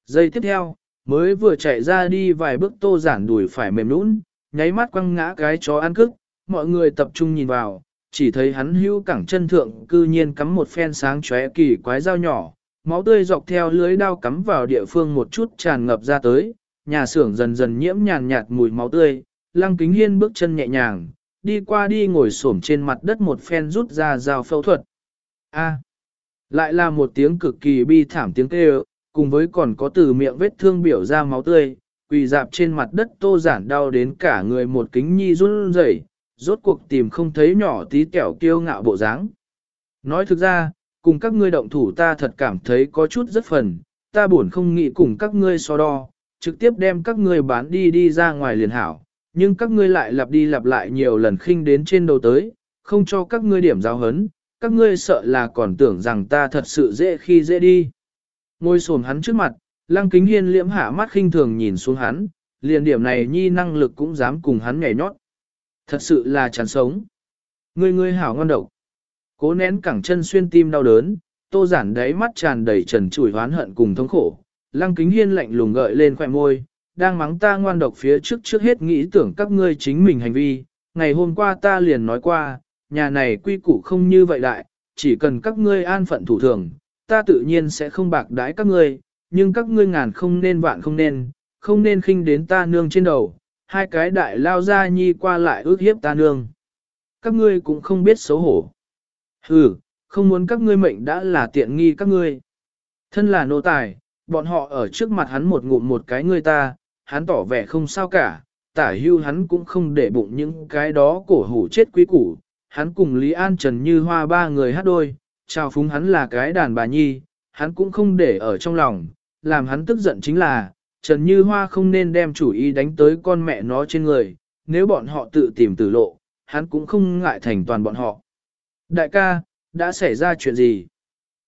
Giây tiếp theo, mới vừa chạy ra đi vài bước tô giản đuổi phải mềm nũng, nháy mắt quăng ngã cái chó ăn cức, mọi người tập trung nhìn vào, chỉ thấy hắn hưu cẳng chân thượng cư nhiên cắm một phen sáng chóe kỳ quái dao nhỏ, máu tươi dọc theo lưới đao cắm vào địa phương một chút tràn ngập ra tới, nhà xưởng dần dần nhiễm nhàn nhạt mùi máu tươi, lăng kính hiên bước chân nhẹ nhàng, đi qua đi ngồi xổm trên mặt đất một phen rút ra dao phẫu thuật. A. lại là một tiếng cực kỳ bi thảm tiếng kêu, cùng với còn có từ miệng vết thương biểu ra máu tươi, quỳ dạp trên mặt đất tô giản đau đến cả người một kính nhi run rẩy, rốt cuộc tìm không thấy nhỏ tí kẹo kiêu ngạo bộ dáng. Nói thực ra, cùng các ngươi động thủ ta thật cảm thấy có chút rất phần, ta buồn không nghĩ cùng các ngươi so đo, trực tiếp đem các ngươi bán đi đi ra ngoài liền hảo, nhưng các ngươi lại lặp đi lặp lại nhiều lần khinh đến trên đầu tới, không cho các ngươi điểm giáo hấn, các ngươi sợ là còn tưởng rằng ta thật sự dễ khi dễ đi. Ngồi sồn hắn trước mặt, lăng kính hiên liễm hạ mắt khinh thường nhìn xuống hắn, liền điểm này nhi năng lực cũng dám cùng hắn nhảy nhót. Thật sự là chán sống. Ngươi ngươi hảo ngon độc. Cố nén cẳng chân xuyên tim đau đớn, tô giản đáy mắt tràn đầy trần trùi hoán hận cùng thống khổ. Lăng kính hiên lạnh lùng gợi lên khỏe môi, đang mắng ta ngoan độc phía trước trước hết nghĩ tưởng các ngươi chính mình hành vi. Ngày hôm qua ta liền nói qua, nhà này quy củ không như vậy đại, chỉ cần các ngươi an phận thủ thường, ta tự nhiên sẽ không bạc đái các ngươi, nhưng các ngươi ngàn không nên vạn không nên, không nên khinh đến ta nương trên đầu, hai cái đại lao ra nhi qua lại ước hiếp ta nương. Các ngươi cũng không biết xấu hổ. Ừ, không muốn các ngươi mệnh đã là tiện nghi các ngươi. Thân là nô tài, bọn họ ở trước mặt hắn một ngụm một cái ngươi ta, hắn tỏ vẻ không sao cả, tả hưu hắn cũng không để bụng những cái đó cổ hủ chết quý củ. Hắn cùng Lý An Trần như hoa ba người hát đôi, chào phúng hắn là cái đàn bà nhi, hắn cũng không để ở trong lòng, làm hắn tức giận chính là, Trần Như Hoa không nên đem chủ ý đánh tới con mẹ nó trên người, nếu bọn họ tự tìm tử lộ, hắn cũng không ngại thành toàn bọn họ. Đại ca, đã xảy ra chuyện gì?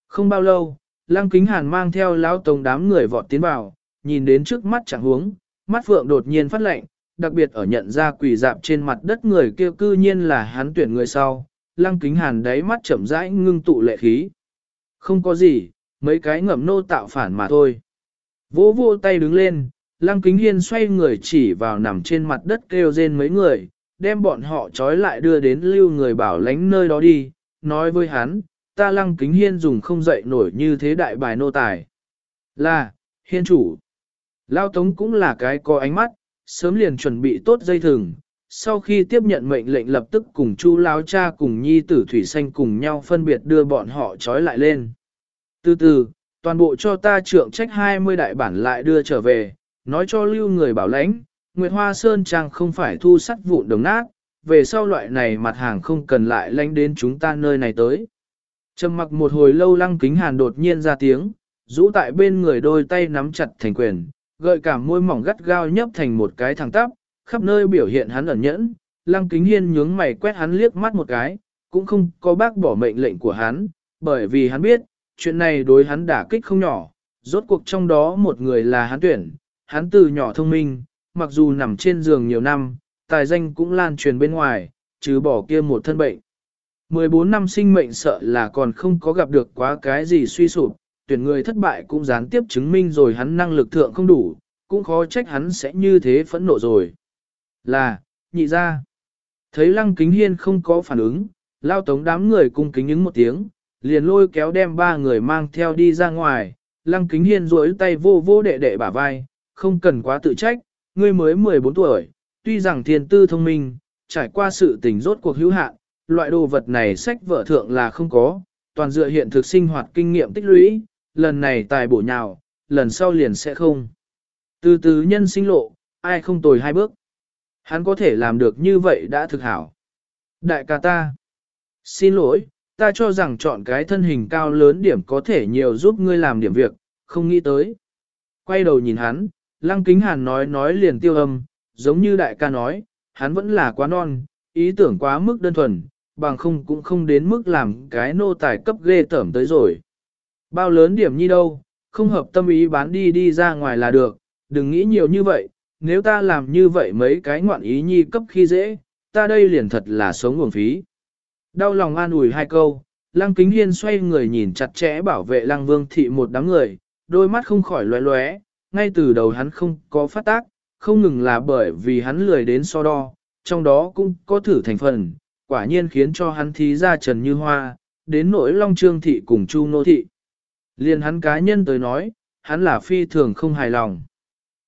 Không bao lâu, Lăng Kính Hàn mang theo lão tông đám người vọt tiến vào, nhìn đến trước mắt chẳng huống, mắt phượng đột nhiên phát lệnh, đặc biệt ở nhận ra quỷ dạp trên mặt đất người kia cư nhiên là hắn tuyển người sau, Lăng Kính Hàn đáy mắt chậm rãi ngưng tụ lệ khí. Không có gì, mấy cái ngậm nô tạo phản mà thôi. Vỗ vô tay đứng lên, Lăng Kính Hiên xoay người chỉ vào nằm trên mặt đất kêu rên mấy người, đem bọn họ trói lại đưa đến lưu người bảo lánh nơi đó đi, nói với hắn, ta Lăng Kính Hiên dùng không dậy nổi như thế đại bài nô tài. Là, Hiên chủ. Lao Tống cũng là cái có ánh mắt, sớm liền chuẩn bị tốt dây thừng. Sau khi tiếp nhận mệnh lệnh lập tức cùng Chu Lao Cha cùng Nhi Tử Thủy Xanh cùng nhau phân biệt đưa bọn họ trói lại lên. Từ từ, toàn bộ cho ta trưởng trách 20 đại bản lại đưa trở về, nói cho lưu người bảo lãnh, Nguyệt Hoa Sơn Trang không phải thu sắt vụn đồng nát, về sau loại này mặt hàng không cần lại lánh đến chúng ta nơi này tới. Trầm mặc một hồi lâu lăng kính hàn đột nhiên ra tiếng, rũ tại bên người đôi tay nắm chặt thành quyền, gợi cả môi mỏng gắt gao nhấp thành một cái thẳng tắp, khắp nơi biểu hiện hắn ẩn nhẫn, lăng kính hiên nhướng mày quét hắn liếc mắt một cái, cũng không có bác bỏ mệnh lệnh của hắn, bởi vì hắn biết, chuyện này đối hắn đả kích không nhỏ, rốt cuộc trong đó một người là hắn tuyển, hắn từ nhỏ thông minh, mặc dù nằm trên giường nhiều năm, tài danh cũng lan truyền bên ngoài, chứ bỏ kia một thân bệnh. 14 năm sinh mệnh sợ là còn không có gặp được quá cái gì suy sụp, tuyển người thất bại cũng gián tiếp chứng minh rồi hắn năng lực thượng không đủ, cũng khó trách hắn sẽ như thế phẫn nộ rồi. Là, nhị ra. Thấy lăng kính hiên không có phản ứng, lao tống đám người cung kính ứng một tiếng, liền lôi kéo đem ba người mang theo đi ra ngoài, lăng kính hiên duỗi tay vô vô đệ đệ bả vai, không cần quá tự trách, ngươi mới 14 tuổi, tuy rằng thiên tư thông minh, trải qua sự tình rốt cuộc hữu hạn, loại đồ vật này sách vở thượng là không có, toàn dựa hiện thực sinh hoạt kinh nghiệm tích lũy, lần này tài bổ nhào, lần sau liền sẽ không. Từ từ nhân sinh lộ, ai không tồi hai bước. Hắn có thể làm được như vậy đã thực hảo. Đại ca ta. Xin lỗi, ta cho rằng chọn cái thân hình cao lớn điểm có thể nhiều giúp ngươi làm điểm việc, không nghĩ tới. Quay đầu nhìn hắn, lăng kính hàn nói nói liền tiêu âm, giống như đại ca nói, hắn vẫn là quá non, ý tưởng quá mức đơn thuần, bằng không cũng không đến mức làm cái nô tài cấp ghê tởm tới rồi. Bao lớn điểm nhi đâu, không hợp tâm ý bán đi đi ra ngoài là được, đừng nghĩ nhiều như vậy, nếu ta làm như vậy mấy cái ngoạn ý nhi cấp khi dễ, ta đây liền thật là sống nguồn phí. Đau lòng an ủi hai câu, Lăng Kính Hiên xoay người nhìn chặt chẽ bảo vệ Lăng Vương Thị một đám người, đôi mắt không khỏi lóe lóe, ngay từ đầu hắn không có phát tác, không ngừng là bởi vì hắn lười đến so đo, trong đó cũng có thử thành phần, quả nhiên khiến cho hắn thí ra trần như hoa, đến nỗi Long Trương Thị cùng Chu Nô Thị. Liên hắn cá nhân tới nói, hắn là phi thường không hài lòng.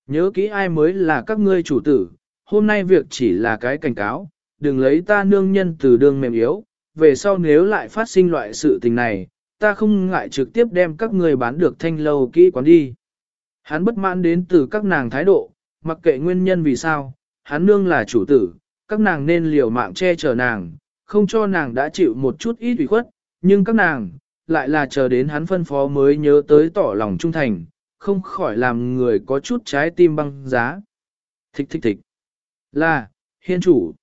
Nhớ kỹ ai mới là các ngươi chủ tử, hôm nay việc chỉ là cái cảnh cáo, đừng lấy ta nương nhân từ đường mềm yếu, về sau nếu lại phát sinh loại sự tình này, ta không ngại trực tiếp đem các ngươi bán được thanh lâu kỹ quán đi. Hắn bất mãn đến từ các nàng thái độ, mặc kệ nguyên nhân vì sao, hắn nương là chủ tử, các nàng nên liều mạng che chở nàng, không cho nàng đã chịu một chút ít ủy khuất, nhưng các nàng, lại là chờ đến hắn phân phó mới nhớ tới tỏ lòng trung thành, không khỏi làm người có chút trái tim băng giá. Thích thích thích. Là, hiên chủ.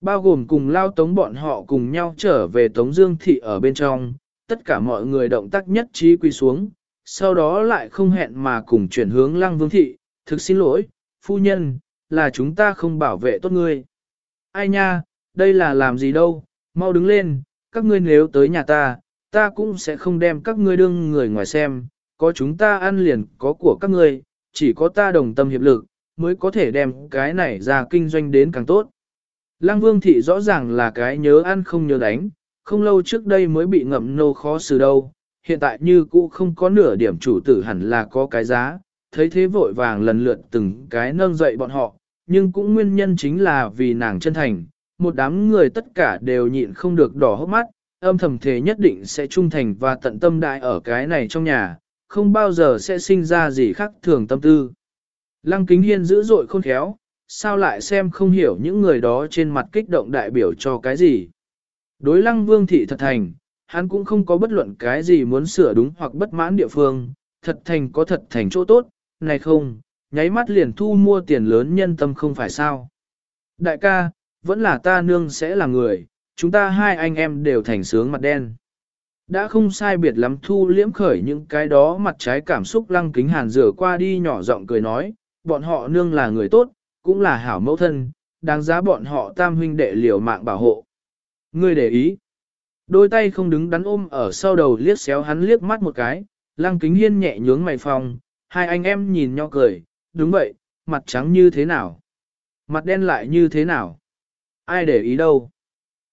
Bao gồm cùng lao tống bọn họ cùng nhau trở về tống dương thị ở bên trong, tất cả mọi người động tác nhất trí quy xuống, sau đó lại không hẹn mà cùng chuyển hướng lăng vương thị, thực xin lỗi, phu nhân, là chúng ta không bảo vệ tốt ngươi. Ai nha, đây là làm gì đâu, mau đứng lên, các ngươi nếu tới nhà ta, ta cũng sẽ không đem các ngươi đương người ngoài xem, có chúng ta ăn liền có của các ngươi, chỉ có ta đồng tâm hiệp lực, mới có thể đem cái này ra kinh doanh đến càng tốt. Lăng Vương Thị rõ ràng là cái nhớ ăn không nhớ đánh, không lâu trước đây mới bị ngậm nô khó xử đâu, hiện tại như cũ không có nửa điểm chủ tử hẳn là có cái giá, thấy thế vội vàng lần lượt từng cái nâng dậy bọn họ, nhưng cũng nguyên nhân chính là vì nàng chân thành, một đám người tất cả đều nhịn không được đỏ hốc mắt, âm thầm thế nhất định sẽ trung thành và tận tâm đại ở cái này trong nhà, không bao giờ sẽ sinh ra gì khác thường tâm tư. Lăng kính hiên dữ dội khôn khéo, sao lại xem không hiểu những người đó trên mặt kích động đại biểu cho cái gì. Đối lăng vương thị thật thành, hắn cũng không có bất luận cái gì muốn sửa đúng hoặc bất mãn địa phương, thật thành có thật thành chỗ tốt, này không, nháy mắt liền thu mua tiền lớn nhân tâm không phải sao. Đại ca, vẫn là ta nương sẽ là người, chúng ta hai anh em đều thành sướng mặt đen. Đã không sai biệt lắm thu liễm khởi những cái đó mặt trái cảm xúc lăng kính hàn rửa qua đi nhỏ giọng cười nói, bọn họ nương là người tốt, cũng là hảo mẫu thân, đáng giá bọn họ tam huynh đệ liều mạng bảo hộ. Ngươi để ý. Đôi tay không đứng đắn ôm ở sau đầu liếc xéo hắn liếc mắt một cái, lăng kính hiên nhẹ nhướng mày phòng, hai anh em nhìn nhau cười, đúng vậy, mặt trắng như thế nào? Mặt đen lại như thế nào? Ai để ý đâu?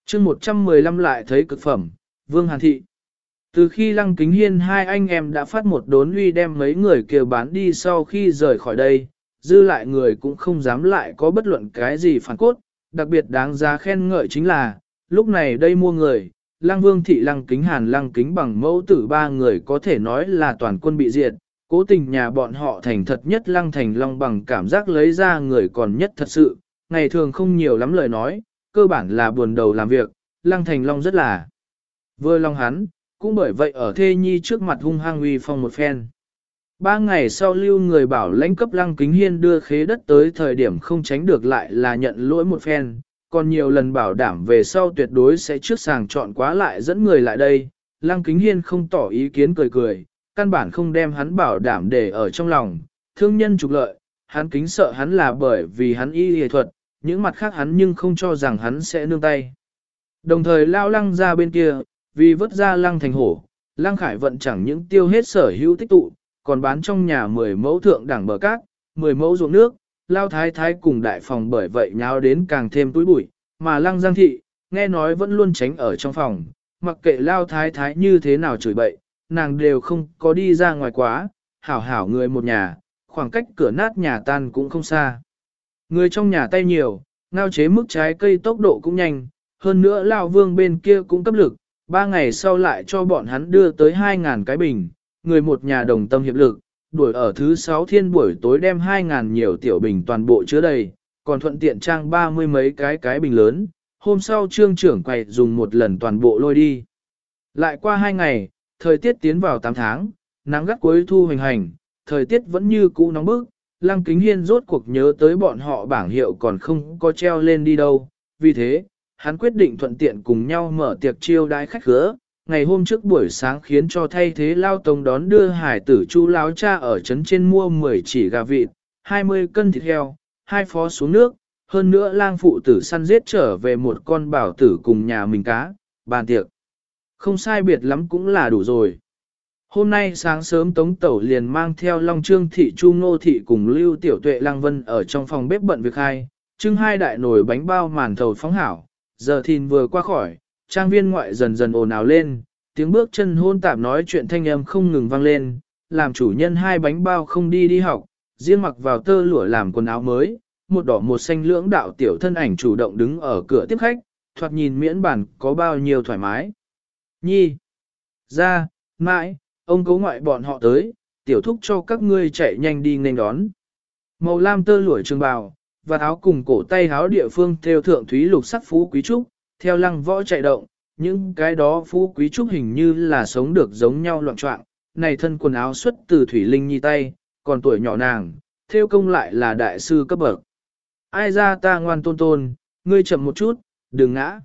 chương 115 lại thấy cực phẩm, Vương Hàn Thị. Từ khi Lăng Kính Hiên hai anh em đã phát một đốn uy đem mấy người kia bán đi sau khi rời khỏi đây, dư lại người cũng không dám lại có bất luận cái gì phản cốt, đặc biệt đáng giá khen ngợi chính là, lúc này đây mua người, Lăng Vương Thị Lăng Kính Hàn Lăng Kính bằng mẫu tử ba người có thể nói là toàn quân bị diệt, cố tình nhà bọn họ thành thật nhất Lăng Thành Long bằng cảm giác lấy ra người còn nhất thật sự, ngày thường không nhiều lắm lời nói, cơ bản là buồn đầu làm việc, Lăng Thành Long rất là vừa lòng hắn, cũng bởi vậy ở thê nhi trước mặt hung hăng uy phong một phen. Ba ngày sau lưu người bảo lãnh cấp Lăng Kính Hiên đưa khế đất tới thời điểm không tránh được lại là nhận lỗi một phen, còn nhiều lần bảo đảm về sau tuyệt đối sẽ trước sàng chọn quá lại dẫn người lại đây. Lăng Kính Hiên không tỏ ý kiến cười cười, căn bản không đem hắn bảo đảm để ở trong lòng, thương nhân trục lợi, hắn kính sợ hắn là bởi vì hắn y y thuật, những mặt khác hắn nhưng không cho rằng hắn sẽ nương tay. Đồng thời lao lăng ra bên kia, vì vớt ra lăng thành hổ, lăng khải vận chẳng những tiêu hết sở hữu tích tụ, còn bán trong nhà 10 mẫu thượng đẳng bờ cát, 10 mẫu ruộng nước, lao thái thái cùng đại phòng bởi vậy nháo đến càng thêm túi bụi, mà lăng giang thị, nghe nói vẫn luôn tránh ở trong phòng, mặc kệ lao thái thái như thế nào chửi bậy, nàng đều không có đi ra ngoài quá, hảo hảo người một nhà, khoảng cách cửa nát nhà tan cũng không xa. Người trong nhà tay nhiều, ngao chế mức trái cây tốc độ cũng nhanh, hơn nữa Lao Vương bên kia cũng cấp lực, ba ngày sau lại cho bọn hắn đưa tới 2.000 cái bình, người một nhà đồng tâm hiệp lực, đuổi ở thứ sáu thiên buổi tối đem 2.000 nhiều tiểu bình toàn bộ chứa đầy, còn thuận tiện trang ba mươi mấy cái cái bình lớn, hôm sau trương trưởng quầy dùng một lần toàn bộ lôi đi. Lại qua hai ngày, thời tiết tiến vào 8 tháng, nắng gắt cuối thu hoành hành, thời tiết vẫn như cũ nóng bức, Lăng Kính Hiên rốt cuộc nhớ tới bọn họ bảng hiệu còn không có treo lên đi đâu, vì thế, hắn quyết định thuận tiện cùng nhau mở tiệc chiêu đái khách khứa. Ngày hôm trước buổi sáng khiến cho thay thế lao tông đón đưa hải tử chu láo cha ở trấn trên mua 10 chỉ gà vịt, 20 cân thịt heo, hai phó xuống nước, hơn nữa lang phụ tử săn giết trở về một con bảo tử cùng nhà mình cá, bàn tiệc. Không sai biệt lắm cũng là đủ rồi. Hôm nay sáng sớm Tống Tẩu liền mang theo Long Trương Thị Chu Ngô Thị cùng Lưu Tiểu Tuệ Lang Vân ở trong phòng bếp bận việc hai, trưng hai đại nồi bánh bao màn thầu phóng hảo, giờ thìn vừa qua khỏi, trang viên ngoại dần dần ồn ào lên, tiếng bước chân hôn tạp nói chuyện thanh âm không ngừng vang lên, làm chủ nhân hai bánh bao không đi đi học, riêng mặc vào tơ lụa làm quần áo mới, một đỏ một xanh lưỡng đạo tiểu thân ảnh chủ động đứng ở cửa tiếp khách, thoạt nhìn miễn bản có bao nhiêu thoải mái. Nhi, ra, mãi, ông cố ngoại bọn họ tới, tiểu thúc cho các ngươi chạy nhanh đi nên đón. Màu lam tơ lụa trường bào, và áo cùng cổ tay áo địa phương theo thượng thúy lục sắc phú quý trúc, theo lăng võ chạy động, những cái đó phú quý trúc hình như là sống được giống nhau loạn trọng, này thân quần áo xuất từ thủy linh nhi tay, còn tuổi nhỏ nàng, theo công lại là đại sư cấp bậc. Ai ra ta ngoan tôn tôn, ngươi chậm một chút, đừng ngã.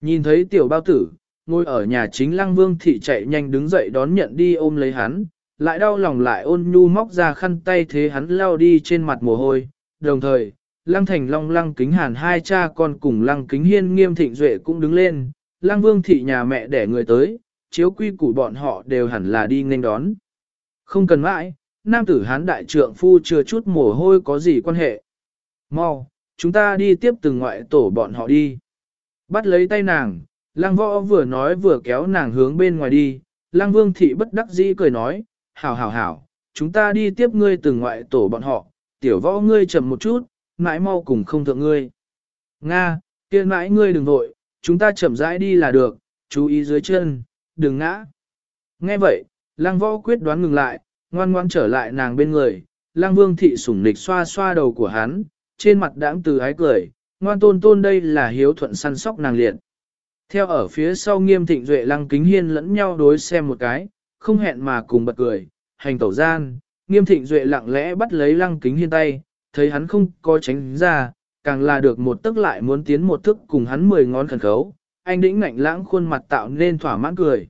Nhìn thấy tiểu bao tử, ngồi ở nhà chính lăng vương thị chạy nhanh đứng dậy đón nhận đi ôm lấy hắn, lại đau lòng lại ôn nhu móc ra khăn tay thế hắn lao đi trên mặt mồ hôi, đồng thời, lăng thành long lăng kính hàn hai cha con cùng lăng kính hiên nghiêm thịnh duệ cũng đứng lên, lăng vương thị nhà mẹ để người tới, chiếu quy củ bọn họ đều hẳn là đi nghênh đón. Không cần mãi, nam tử hán đại trượng phu chưa chút mồ hôi có gì quan hệ. Mau, chúng ta đi tiếp từng ngoại tổ bọn họ đi. Bắt lấy tay nàng, lăng võ vừa nói vừa kéo nàng hướng bên ngoài đi, lăng vương thị bất đắc dĩ cười nói, hảo hảo hảo, chúng ta đi tiếp ngươi từng ngoại tổ bọn họ, tiểu võ ngươi chậm một chút, mãi mau cùng không thượng ngươi. Nga, kia mãi ngươi đừng vội, chúng ta chậm rãi đi là được, chú ý dưới chân, đừng ngã. Nghe vậy, lang võ quyết đoán ngừng lại, ngoan ngoan trở lại nàng bên người, lang vương thị sủng nịch xoa xoa đầu của hắn, trên mặt đãng từ ái cười, ngoan tôn tôn đây là hiếu thuận săn sóc nàng liệt. Theo ở phía sau nghiêm thịnh duệ lăng kính hiên lẫn nhau đối xem một cái, không hẹn mà cùng bật cười, hành tẩu gian, nghiêm thịnh duệ lặng lẽ bắt lấy lăng kính hiên tay, thấy hắn không có tránh ra, càng là được một tức lại muốn tiến một thức cùng hắn mười ngón khẩn khấu, anh đĩnh ngạnh lãng khuôn mặt tạo nên thỏa mãn cười.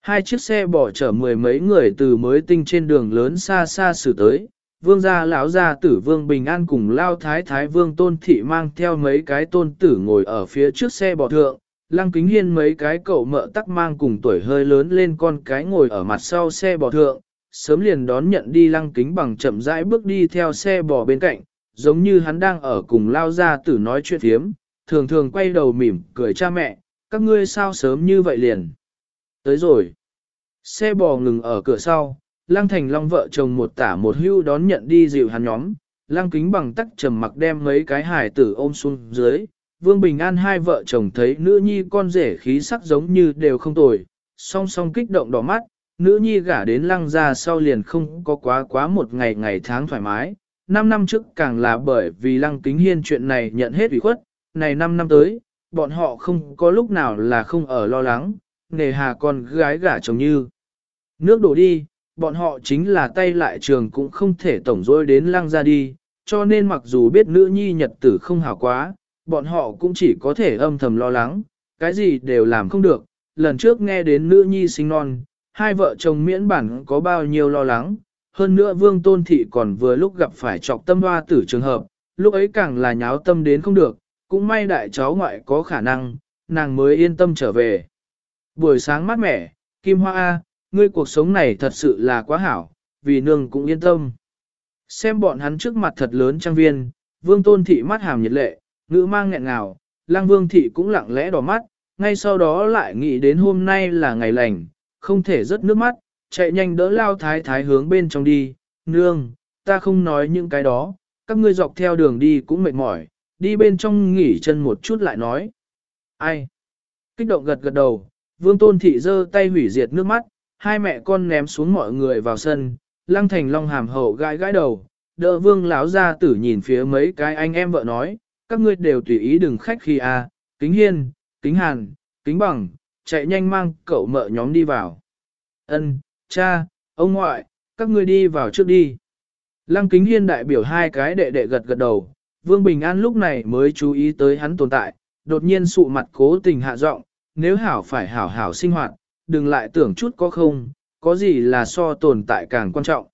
Hai chiếc xe bỏ chở mười mấy người từ mới tinh trên đường lớn xa xa xử tới, vương gia lão gia tử vương bình an cùng lao thái thái vương tôn thị mang theo mấy cái tôn tử ngồi ở phía trước xe bò thượng, lăng kính hiên mấy cái cậu mợ tắc mang cùng tuổi hơi lớn lên con cái ngồi ở mặt sau xe bò thượng, sớm liền đón nhận đi lăng kính bằng chậm rãi bước đi theo xe bò bên cạnh, giống như hắn đang ở cùng lao gia tử nói chuyện thiếm, thường thường quay đầu mỉm cười cha mẹ, các ngươi sao sớm như vậy liền. Tới rồi. Xe bò ngừng ở cửa sau, Lăng Thành Long vợ chồng một tả một hưu đón nhận đi dịu hắn nhóm, Lăng Kính bằng tắc trầm mặc đem mấy cái hài tử ôm xuống dưới. Vương Bình An hai vợ chồng thấy nữ nhi con rể khí sắc giống như đều không tồi, song song kích động đỏ mắt, nữ nhi gả đến lăng ra sau liền không có quá quá một ngày ngày tháng thoải mái. Năm năm trước càng là bởi vì lăng kính hiên chuyện này nhận hết ủy khuất, này năm năm tới, bọn họ không có lúc nào là không ở lo lắng, nề hà con gái gả chồng như. Nước đổ đi, bọn họ chính là tay lại trường cũng không thể tổng dối đến lăng ra đi, cho nên mặc dù biết nữ nhi nhật tử không hảo quá, bọn họ cũng chỉ có thể âm thầm lo lắng, cái gì đều làm không được. Lần trước nghe đến nữ nhi sinh non, hai vợ chồng miễn bản có bao nhiêu lo lắng, hơn nữa vương tôn thị còn vừa lúc gặp phải trọc tâm hoa tử trường hợp, lúc ấy càng là nháo tâm đến không được, cũng may đại cháu ngoại có khả năng, nàng mới yên tâm trở về. Buổi sáng mát mẻ, Kim Hoa A, ngươi cuộc sống này thật sự là quá hảo, vì nương cũng yên tâm. Xem bọn hắn trước mặt thật lớn trang viên, vương tôn thị mắt hàm nhiệt lệ, ngữ mang nghẹn ngào, lang vương thị cũng lặng lẽ đỏ mắt, ngay sau đó lại nghĩ đến hôm nay là ngày lành, không thể rớt nước mắt, chạy nhanh đỡ lao thái thái hướng bên trong đi, nương, ta không nói những cái đó, các ngươi dọc theo đường đi cũng mệt mỏi, đi bên trong nghỉ chân một chút lại nói. Ai? Kích động gật gật đầu, vương tôn thị giơ tay hủy diệt nước mắt, hai mẹ con ném xuống mọi người vào sân, lăng thành long hàm hậu gãi gãi đầu, đỡ vương lão ra tử nhìn phía mấy cái anh em vợ nói, các ngươi đều tùy ý đừng khách khi a, à, kính hiên, kính hàn, kính bằng, chạy nhanh mang cậu mợ nhóm đi vào. Ân, cha, ông ngoại, các ngươi đi vào trước đi. Lăng kính hiên đại biểu hai cái đệ đệ gật gật đầu, Vương Bình An lúc này mới chú ý tới hắn tồn tại, đột nhiên sụ mặt cố tình hạ giọng, nếu hảo phải hảo hảo sinh hoạt, đừng lại tưởng chút có không, có gì là so tồn tại càng quan trọng.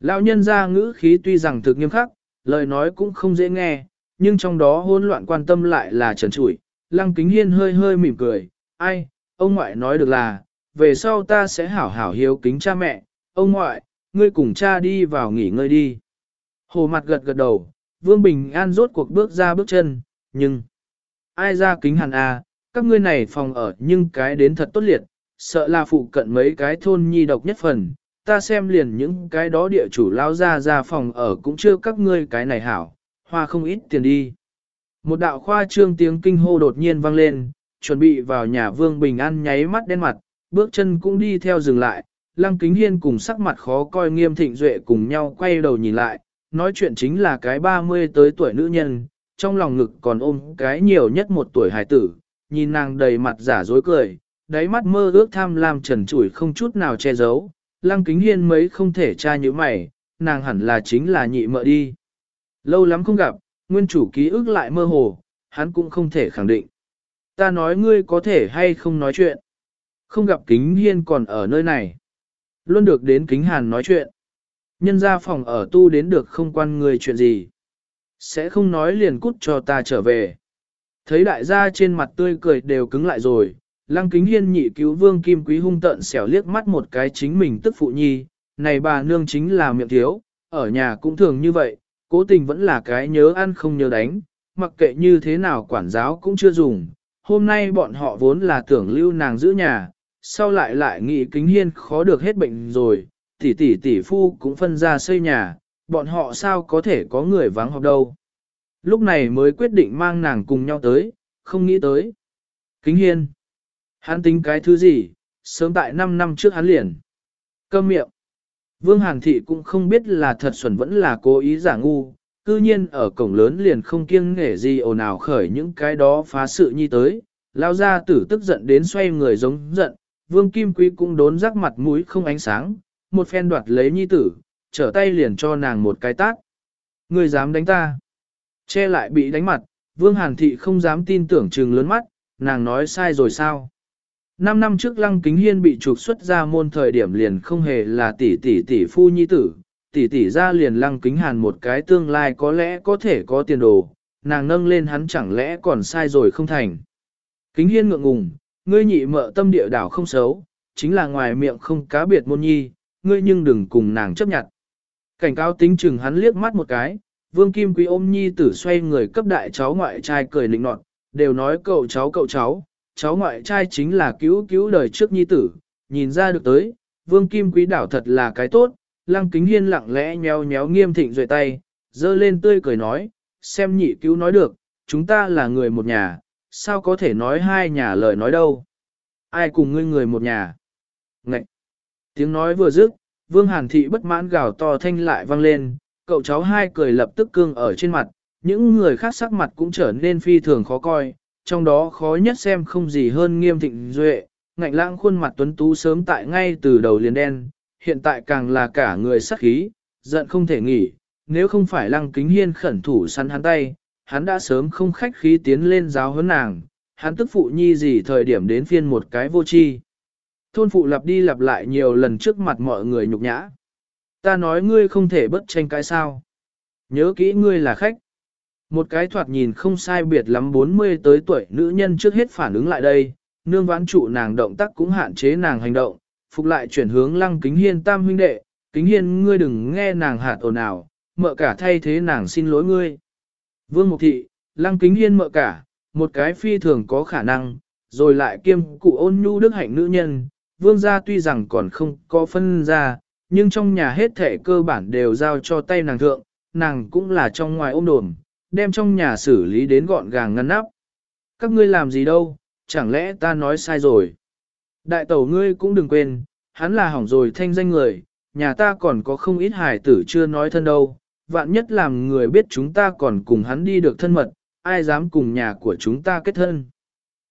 Lão nhân ra ngữ khí tuy rằng thực nghiêm khắc, lời nói cũng không dễ nghe, nhưng trong đó hỗn loạn quan tâm lại là trần trụi. Lăng kính hiên hơi hơi mỉm cười, ai, ông ngoại nói được là, về sau ta sẽ hảo hảo hiếu kính cha mẹ, ông ngoại, ngươi cùng cha đi vào nghỉ ngơi đi. Hồ mặt gật gật đầu, Vương Bình An rốt cuộc bước ra bước chân, nhưng... Ai ra kính hẳn à, các ngươi này phòng ở nhưng cái đến thật tốt liệt, sợ là phụ cận mấy cái thôn nhi độc nhất phần, ta xem liền những cái đó địa chủ lao ra ra phòng ở cũng chưa các ngươi cái này hảo, hoa không ít tiền đi. Một đạo khoa trương tiếng kinh hô đột nhiên vang lên, chuẩn bị vào nhà Vương Bình An nháy mắt đen mặt, bước chân cũng đi theo dừng lại, Lăng Kính Hiên cùng sắc mặt khó coi nghiêm thịnh duệ cùng nhau quay đầu nhìn lại, nói chuyện chính là cái 30 tới tuổi nữ nhân, trong lòng ngực còn ôm cái nhiều nhất một tuổi hài tử, nhìn nàng đầy mặt giả dối cười, đáy mắt mơ ước tham lam trần trụi không chút nào che giấu, lăng kính hiên mấy không thể tra như mày, nàng hẳn là chính là nhị mợ đi. Lâu lắm không gặp, nguyên chủ ký ức lại mơ hồ, hắn cũng không thể khẳng định. Ta nói ngươi có thể hay không nói chuyện. Không gặp kính hiên còn ở nơi này. Luôn được đến kính hàn nói chuyện. Nhân ra phòng ở tu đến được không quan người chuyện gì. Sẽ không nói liền cút cho ta trở về. Thấy đại gia trên mặt tươi cười đều cứng lại rồi, lăng kính hiên nhị cứu vương kim quý hung tận xẻo liếc mắt một cái chính mình tức phụ nhi, này bà nương chính là miệng thiếu, ở nhà cũng thường như vậy, cố tình vẫn là cái nhớ ăn không nhớ đánh, mặc kệ như thế nào quản giáo cũng chưa dùng, hôm nay bọn họ vốn là tưởng lưu nàng giữ nhà, sau lại lại nghĩ kính hiên khó được hết bệnh rồi, tỷ tỷ tỷ phu cũng phân ra xây nhà, bọn họ sao có thể có người vắng học đâu. Lúc này mới quyết định mang nàng cùng nhau tới, không nghĩ tới. Kính hiên. Hắn tính cái thứ gì, sớm tại 5 năm trước hắn liền. Câm miệng. Vương Hàn Thị cũng không biết là thật xuẩn vẫn là cố ý giả ngu, cư nhiên ở cổng lớn liền không kiêng nghể gì ồn ào khởi những cái đó phá sự nhi tới, lao ra tử tức giận đến xoay người giống giận, Vương Kim Quý cũng đốn rắc mặt mũi không ánh sáng, một phen đoạt lấy nhi tử, trở tay liền cho nàng một cái tát. Người dám đánh ta. Che lại bị đánh mặt, Vương Hàn Thị không dám tin tưởng trừng lớn mắt, nàng nói sai rồi sao. Năm năm trước Lăng Kính Hiên bị trục xuất ra môn thời điểm liền không hề là tỷ tỷ tỷ phu nhi tử, tỷ tỷ ra liền Lăng Kính Hàn một cái tương lai có lẽ có thể có tiền đồ, nàng nâng lên hắn chẳng lẽ còn sai rồi không thành. Kính Hiên ngượng ngùng, ngươi nhị mợ tâm địa đảo không xấu, chính là ngoài miệng không cá biệt môn nhi, ngươi nhưng đừng cùng nàng chấp nhận. Cảnh cáo tính chừng hắn liếc mắt một cái, Vương Kim Quý ôm nhi tử xoay người cấp đại cháu ngoại trai cười lịnh nọt, đều nói cậu cháu cậu cháu, cháu ngoại trai chính là cứu cứu đời trước nhi tử, nhìn ra được tới, Vương Kim Quý đảo thật là cái tốt, Lăng Kính Hiên lặng lẽ nhéo nhéo nghiêm thịnh duệ tay, dơ lên tươi cười nói, xem nhị cứu nói được, chúng ta là người một nhà, sao có thể nói hai nhà lời nói đâu. Ai cùng ngươi người một nhà? Ngậy! Tiếng nói vừa dứt, Vương Hàn Thị bất mãn gào to thanh lại vang lên, cậu cháu hai cười lập tức cương ở trên mặt, những người khác sắc mặt cũng trở nên phi thường khó coi, trong đó khó nhất xem không gì hơn nghiêm thịnh duệ, ngạnh lãng khuôn mặt tuấn tú sớm tại ngay từ đầu liền đen, hiện tại càng là cả người sắc khí, giận không thể nghỉ, nếu không phải lăng kính hiên khẩn thủ săn hắn tay, hắn đã sớm không khách khí tiến lên giáo huấn nàng, hắn tức phụ nhi gì thời điểm đến phiên một cái vô chi. Thôn phụ lặp đi lặp lại nhiều lần trước mặt mọi người nhục nhã. Ta nói ngươi không thể bất tranh cái sao. Nhớ kỹ ngươi là khách. Một cái thoạt nhìn không sai biệt lắm 40 tới tuổi nữ nhân trước hết phản ứng lại đây, nương vãn trụ nàng động tác cũng hạn chế nàng hành động, phục lại chuyển hướng lăng kính hiên tam huynh đệ, kính hiên ngươi đừng nghe nàng hạt ồn ào, mợ cả thay thế nàng xin lỗi ngươi. Vương Mục Thị, lăng kính hiên mợ cả, một cái phi thường có khả năng, rồi lại kiêm cụ ôn nhu đức hạnh nữ nhân, vương gia tuy rằng còn không có phân ra, nhưng trong nhà hết thể cơ bản đều giao cho tay nàng thượng, nàng cũng là trong ngoài ôm đồm, đem trong nhà xử lý đến gọn gàng ngăn nắp. Các ngươi làm gì đâu, chẳng lẽ ta nói sai rồi. Đại tẩu ngươi cũng đừng quên, hắn là hỏng rồi thanh danh người, nhà ta còn có không ít hài tử chưa nói thân đâu, vạn nhất làm người biết chúng ta còn cùng hắn đi được thân mật, ai dám cùng nhà của chúng ta kết thân.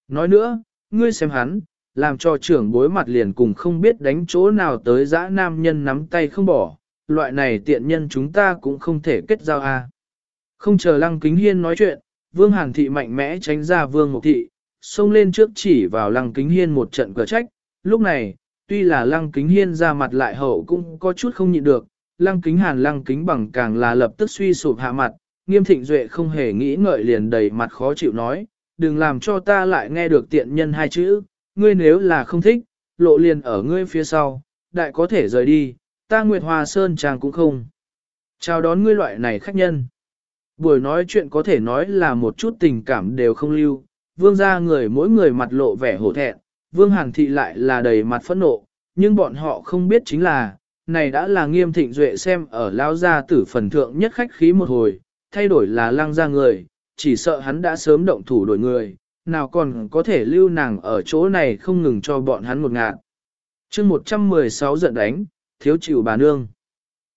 Nói nữa, ngươi xem hắn, làm cho trưởng bối mặt liền cùng không biết đánh chỗ nào tới dã nam nhân nắm tay không bỏ, loại này tiện nhân chúng ta cũng không thể kết giao a. À. Không chờ Lăng Kính Hiên nói chuyện, Vương Hàn Thị mạnh mẽ tránh ra Vương Mộc Thị, xông lên trước chỉ vào Lăng Kính Hiên một trận cờ trách. Lúc này, tuy là Lăng Kính Hiên ra mặt lại hậu cũng có chút không nhịn được, Lăng Kính Hàn Lăng Kính bằng càng là lập tức suy sụp hạ mặt, nghiêm thịnh duệ không hề nghĩ ngợi liền đầy mặt khó chịu nói, đừng làm cho ta lại nghe được tiện nhân hai chữ, ngươi nếu là không thích, lộ liền ở ngươi phía sau, đại có thể rời đi, ta Nguyệt Hoa Sơn chàng cũng không. Chào đón ngươi loại này khách nhân. Buổi nói chuyện có thể nói là một chút tình cảm đều không lưu, vương gia người mỗi người mặt lộ vẻ hổ thẹn, vương hàn thị lại là đầy mặt phẫn nộ, nhưng bọn họ không biết chính là, này đã là nghiêm thịnh duệ xem ở lao gia tử phần thượng nhất khách khí một hồi, thay đổi là lăng ra người, chỉ sợ hắn đã sớm động thủ đổi người, nào còn có thể lưu nàng ở chỗ này không ngừng cho bọn hắn một ngạn. chương 116 giận đánh, thiếu chịu bà nương.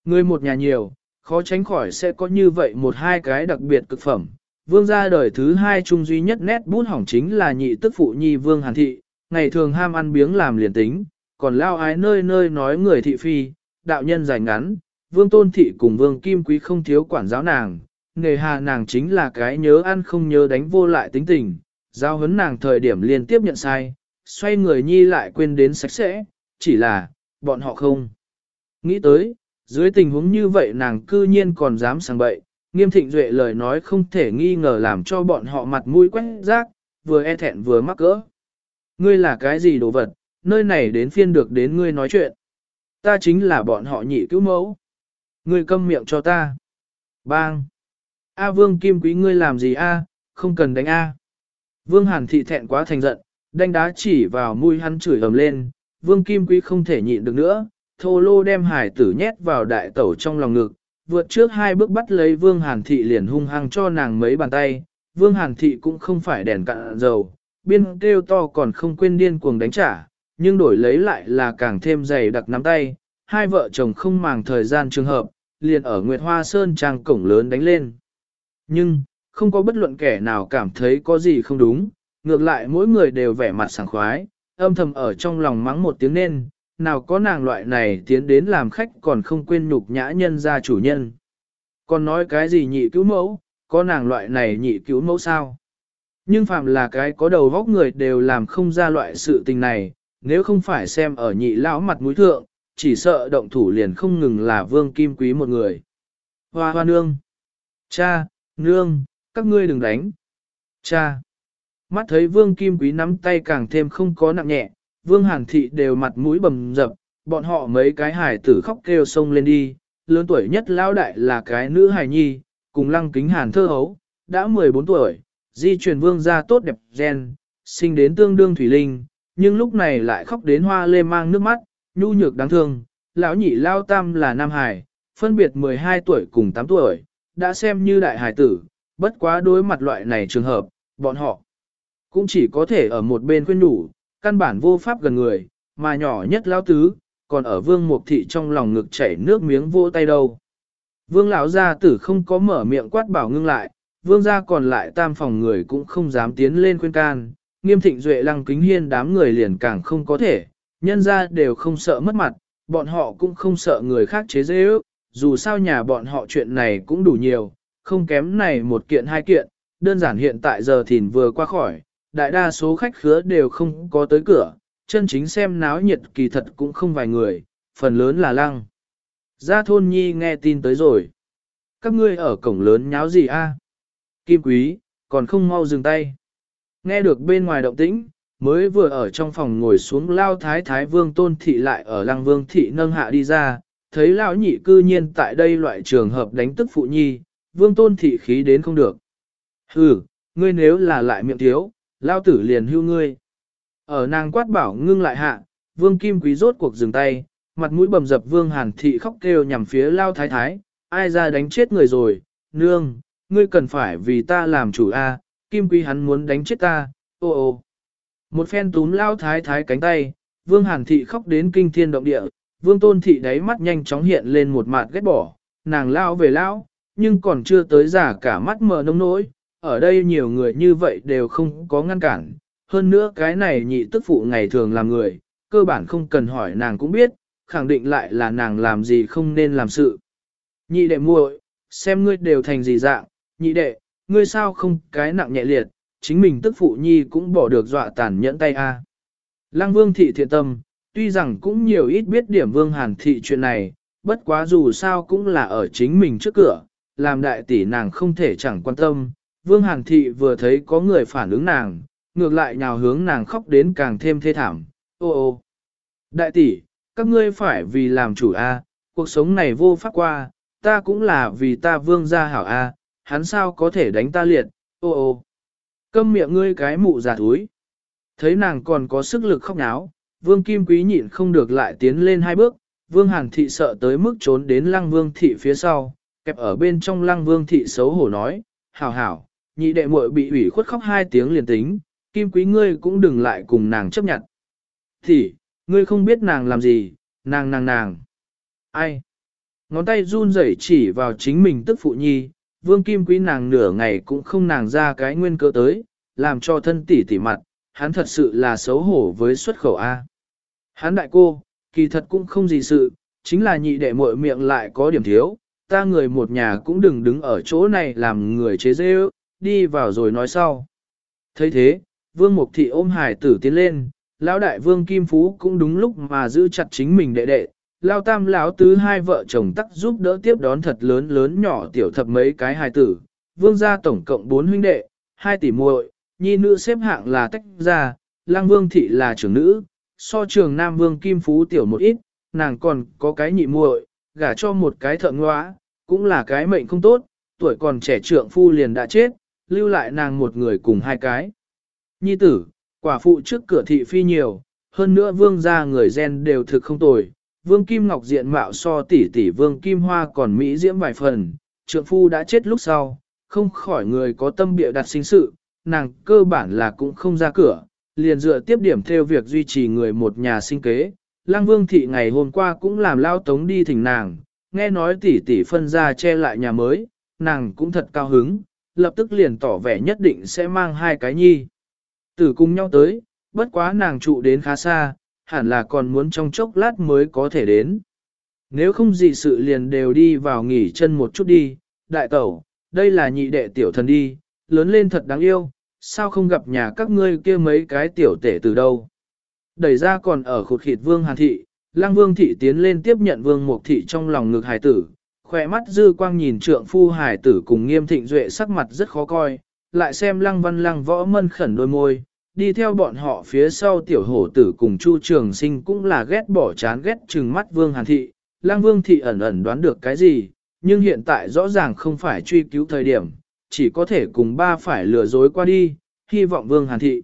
Người một nhà nhiều, khó tránh khỏi sẽ có như vậy một hai cái đặc biệt cực phẩm. Vương gia đời thứ hai trung duy nhất nét bút hỏng chính là nhị tức phụ nhi vương hàn thị, ngày thường ham ăn biếng làm liền tính, còn lao ái nơi nơi nói người thị phi, đạo nhân dài ngắn, vương tôn thị cùng vương kim quý không thiếu quản giáo nàng, nghề hà nàng chính là cái nhớ ăn không nhớ đánh vô lại tính tình, giao hấn nàng thời điểm liên tiếp nhận sai, xoay người nhi lại quên đến sạch sẽ, chỉ là, bọn họ không. Nghĩ tới, dưới tình huống như vậy nàng cư nhiên còn dám sang bậy, nghiêm thịnh duệ lời nói không thể nghi ngờ làm cho bọn họ mặt mũi quét rác, vừa e thẹn vừa mắc cỡ. Ngươi là cái gì đồ vật, nơi này đến phiên được đến ngươi nói chuyện. Ta chính là bọn họ nhị cứu mẫu. Ngươi câm miệng cho ta. Bang. A vương kim quý ngươi làm gì a? không cần đánh a. Vương hàn thị thẹn quá thành giận, đánh đá chỉ vào mũi hắn chửi ầm lên, vương kim quý không thể nhịn được nữa, thô lô đem hải tử nhét vào đại tẩu trong lòng ngực, vượt trước hai bước bắt lấy vương hàn thị liền hung hăng cho nàng mấy bàn tay, vương hàn thị cũng không phải đèn cạn dầu, biên kêu to còn không quên điên cuồng đánh trả, nhưng đổi lấy lại là càng thêm dày đặc nắm tay, hai vợ chồng không màng thời gian trường hợp, liền ở Nguyệt Hoa Sơn trang cổng lớn đánh lên. Nhưng, không có bất luận kẻ nào cảm thấy có gì không đúng, ngược lại mỗi người đều vẻ mặt sảng khoái, âm thầm ở trong lòng mắng một tiếng nên, nào có nàng loại này tiến đến làm khách còn không quên nhục nhã nhân ra chủ nhân. Còn nói cái gì nhị cứu mẫu, có nàng loại này nhị cứu mẫu sao? Nhưng phạm là cái có đầu vóc người đều làm không ra loại sự tình này, nếu không phải xem ở nhị lão mặt mũi thượng, chỉ sợ động thủ liền không ngừng là vương kim quý một người. Hoa hoa nương! Cha! Nương! Các ngươi đừng đánh! Cha! Mắt thấy vương kim quý nắm tay càng thêm không có nặng nhẹ, vương hàn thị đều mặt mũi bầm dập, bọn họ mấy cái hải tử khóc kêu sông lên đi, lớn tuổi nhất lão đại là cái nữ hài nhi, cùng lăng kính hàn thơ hấu, đã 14 tuổi, di truyền vương gia tốt đẹp gen, sinh đến tương đương thủy linh, nhưng lúc này lại khóc đến hoa lê mang nước mắt, nhu nhược đáng thương, lão nhị lao tam là nam hải, phân biệt 12 tuổi cùng 8 tuổi, đã xem như đại hải tử, bất quá đối mặt loại này trường hợp, bọn họ cũng chỉ có thể ở một bên khuyên nhủ, căn bản vô pháp gần người, mà nhỏ nhất lão tứ, còn ở vương mục thị trong lòng ngực chảy nước miếng vô tay đâu. Vương lão gia tử không có mở miệng quát bảo ngưng lại, vương gia còn lại tam phòng người cũng không dám tiến lên khuyên can, nghiêm thịnh duệ lăng kính hiên đám người liền càng không có thể, nhân ra đều không sợ mất mặt, bọn họ cũng không sợ người khác chế dễ ước, dù sao nhà bọn họ chuyện này cũng đủ nhiều, không kém này một kiện hai kiện, đơn giản hiện tại giờ thìn vừa qua khỏi, đại đa số khách khứa đều không có tới cửa, chân chính xem náo nhiệt kỳ thật cũng không vài người, phần lớn là lăng. Gia thôn nhi nghe tin tới rồi. Các ngươi ở cổng lớn nháo gì a? Kim quý, còn không mau dừng tay. Nghe được bên ngoài động tĩnh, mới vừa ở trong phòng ngồi xuống lao thái thái vương tôn thị lại ở lăng vương thị nâng hạ đi ra, thấy lão nhị cư nhiên tại đây loại trường hợp đánh tức phụ nhi, vương tôn thị khí đến không được. Hừ, ngươi nếu là lại miệng thiếu, lao tử liền hưu ngươi. Ở nàng quát bảo ngưng lại hạ, vương kim quý rốt cuộc dừng tay, mặt mũi bầm dập vương hàn thị khóc kêu nhằm phía lao thái thái, ai ra đánh chết người rồi, nương, ngươi cần phải vì ta làm chủ a, kim quý hắn muốn đánh chết ta, ô ô. Một phen túm lao thái thái cánh tay, vương hàn thị khóc đến kinh thiên động địa, vương tôn thị đáy mắt nhanh chóng hiện lên một mặt ghét bỏ, nàng lao về lao, nhưng còn chưa tới giả cả mắt mờ nông nỗi, ở đây nhiều người như vậy đều không có ngăn cản, hơn nữa cái này nhị tức phụ ngày thường làm người, cơ bản không cần hỏi nàng cũng biết, khẳng định lại là nàng làm gì không nên làm sự. Nhị đệ muội, xem ngươi đều thành gì dạng, nhị đệ, ngươi sao không cái nặng nhẹ liệt, chính mình tức phụ nhi cũng bỏ được dọa tàn nhẫn tay a. Lăng vương thị thiện tâm, tuy rằng cũng nhiều ít biết điểm vương hàn thị chuyện này, bất quá dù sao cũng là ở chính mình trước cửa, làm đại tỷ nàng không thể chẳng quan tâm. Vương hàn thị vừa thấy có người phản ứng nàng, ngược lại nhào hướng nàng khóc đến càng thêm thê thảm, ô ô. Đại tỷ, các ngươi phải vì làm chủ a, cuộc sống này vô pháp qua, ta cũng là vì ta vương gia hảo a, hắn sao có thể đánh ta liệt, ô ô. Câm miệng ngươi cái mụ giả thúi. Thấy nàng còn có sức lực khóc náo, vương kim quý nhịn không được lại tiến lên hai bước, vương hàn thị sợ tới mức trốn đến lăng vương thị phía sau, kẹp ở bên trong lăng vương thị xấu hổ nói, hảo hảo, nhị đệ muội bị ủy khuất khóc hai tiếng liền tính, kim quý ngươi cũng đừng lại cùng nàng chấp nhận. Thì, ngươi không biết nàng làm gì, nàng nàng nàng. Ai? Ngón tay run rẩy chỉ vào chính mình tức phụ nhi, vương kim quý nàng nửa ngày cũng không nàng ra cái nguyên cơ tới, làm cho thân tỷ tỷ mặt, hắn thật sự là xấu hổ với xuất khẩu A. Hắn đại cô, kỳ thật cũng không gì sự, chính là nhị đệ muội miệng lại có điểm thiếu, ta người một nhà cũng đừng đứng ở chỗ này làm người chế dê đi vào rồi nói sau. thấy thế, vương mục thị ôm hải tử tiến lên, Lão đại vương Kim Phú cũng đúng lúc mà giữ chặt chính mình đệ đệ, Lao tam lão tứ hai vợ chồng tắc giúp đỡ tiếp đón thật lớn lớn nhỏ tiểu thập mấy cái hài tử, vương gia tổng cộng bốn huynh đệ, hai tỷ muội, nhi nữ xếp hạng là tách ra, lang vương thị là trưởng nữ, so trường nam vương Kim Phú tiểu một ít, nàng còn có cái nhị muội, gả cho một cái thợ ngõa, cũng là cái mệnh không tốt, tuổi còn trẻ trượng phu liền đã chết, lưu lại nàng một người cùng hai cái. Nhi tử, quả phụ trước cửa thị phi nhiều, hơn nữa vương gia người gen đều thực không tồi. Vương Kim Ngọc diện mạo so tỷ tỷ Vương Kim Hoa còn Mỹ diễm vài phần, trượng phu đã chết lúc sau, không khỏi người có tâm bịa đặt sinh sự, nàng cơ bản là cũng không ra cửa, liền dựa tiếp điểm theo việc duy trì người một nhà sinh kế. Lăng Vương Thị ngày hôm qua cũng làm lao tống đi thỉnh nàng, nghe nói tỷ tỷ phân ra che lại nhà mới, nàng cũng thật cao hứng, lập tức liền tỏ vẻ nhất định sẽ mang hai cái nhi. Tử cùng nhau tới, bất quá nàng trụ đến khá xa, hẳn là còn muốn trong chốc lát mới có thể đến. Nếu không gì sự liền đều đi vào nghỉ chân một chút đi, đại tẩu, đây là nhị đệ tiểu thần đi, lớn lên thật đáng yêu, sao không gặp nhà các ngươi kia mấy cái tiểu tể từ đâu. Đẩy ra còn ở khụt khịt vương hàn thị, lang vương thị tiến lên tiếp nhận vương mục thị trong lòng ngực hài tử, khỏe mắt dư quang nhìn trượng phu hải tử cùng nghiêm thịnh duệ sắc mặt rất khó coi, lại xem lăng văn lăng võ mân khẩn đôi môi, đi theo bọn họ phía sau tiểu hổ tử cùng chu trường sinh cũng là ghét bỏ chán ghét chừng mắt vương hàn thị, lăng vương thị ẩn ẩn đoán được cái gì, nhưng hiện tại rõ ràng không phải truy cứu thời điểm, chỉ có thể cùng ba phải lừa dối qua đi, hy vọng vương hàn thị.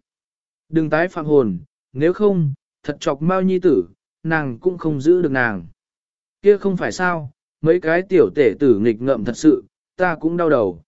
Đừng tái phạm hồn, nếu không, thật chọc mau nhi tử, nàng cũng không giữ được nàng. Kia không phải sao, mấy cái tiểu tể tử nghịch ngợm thật sự, ta cũng đau đầu.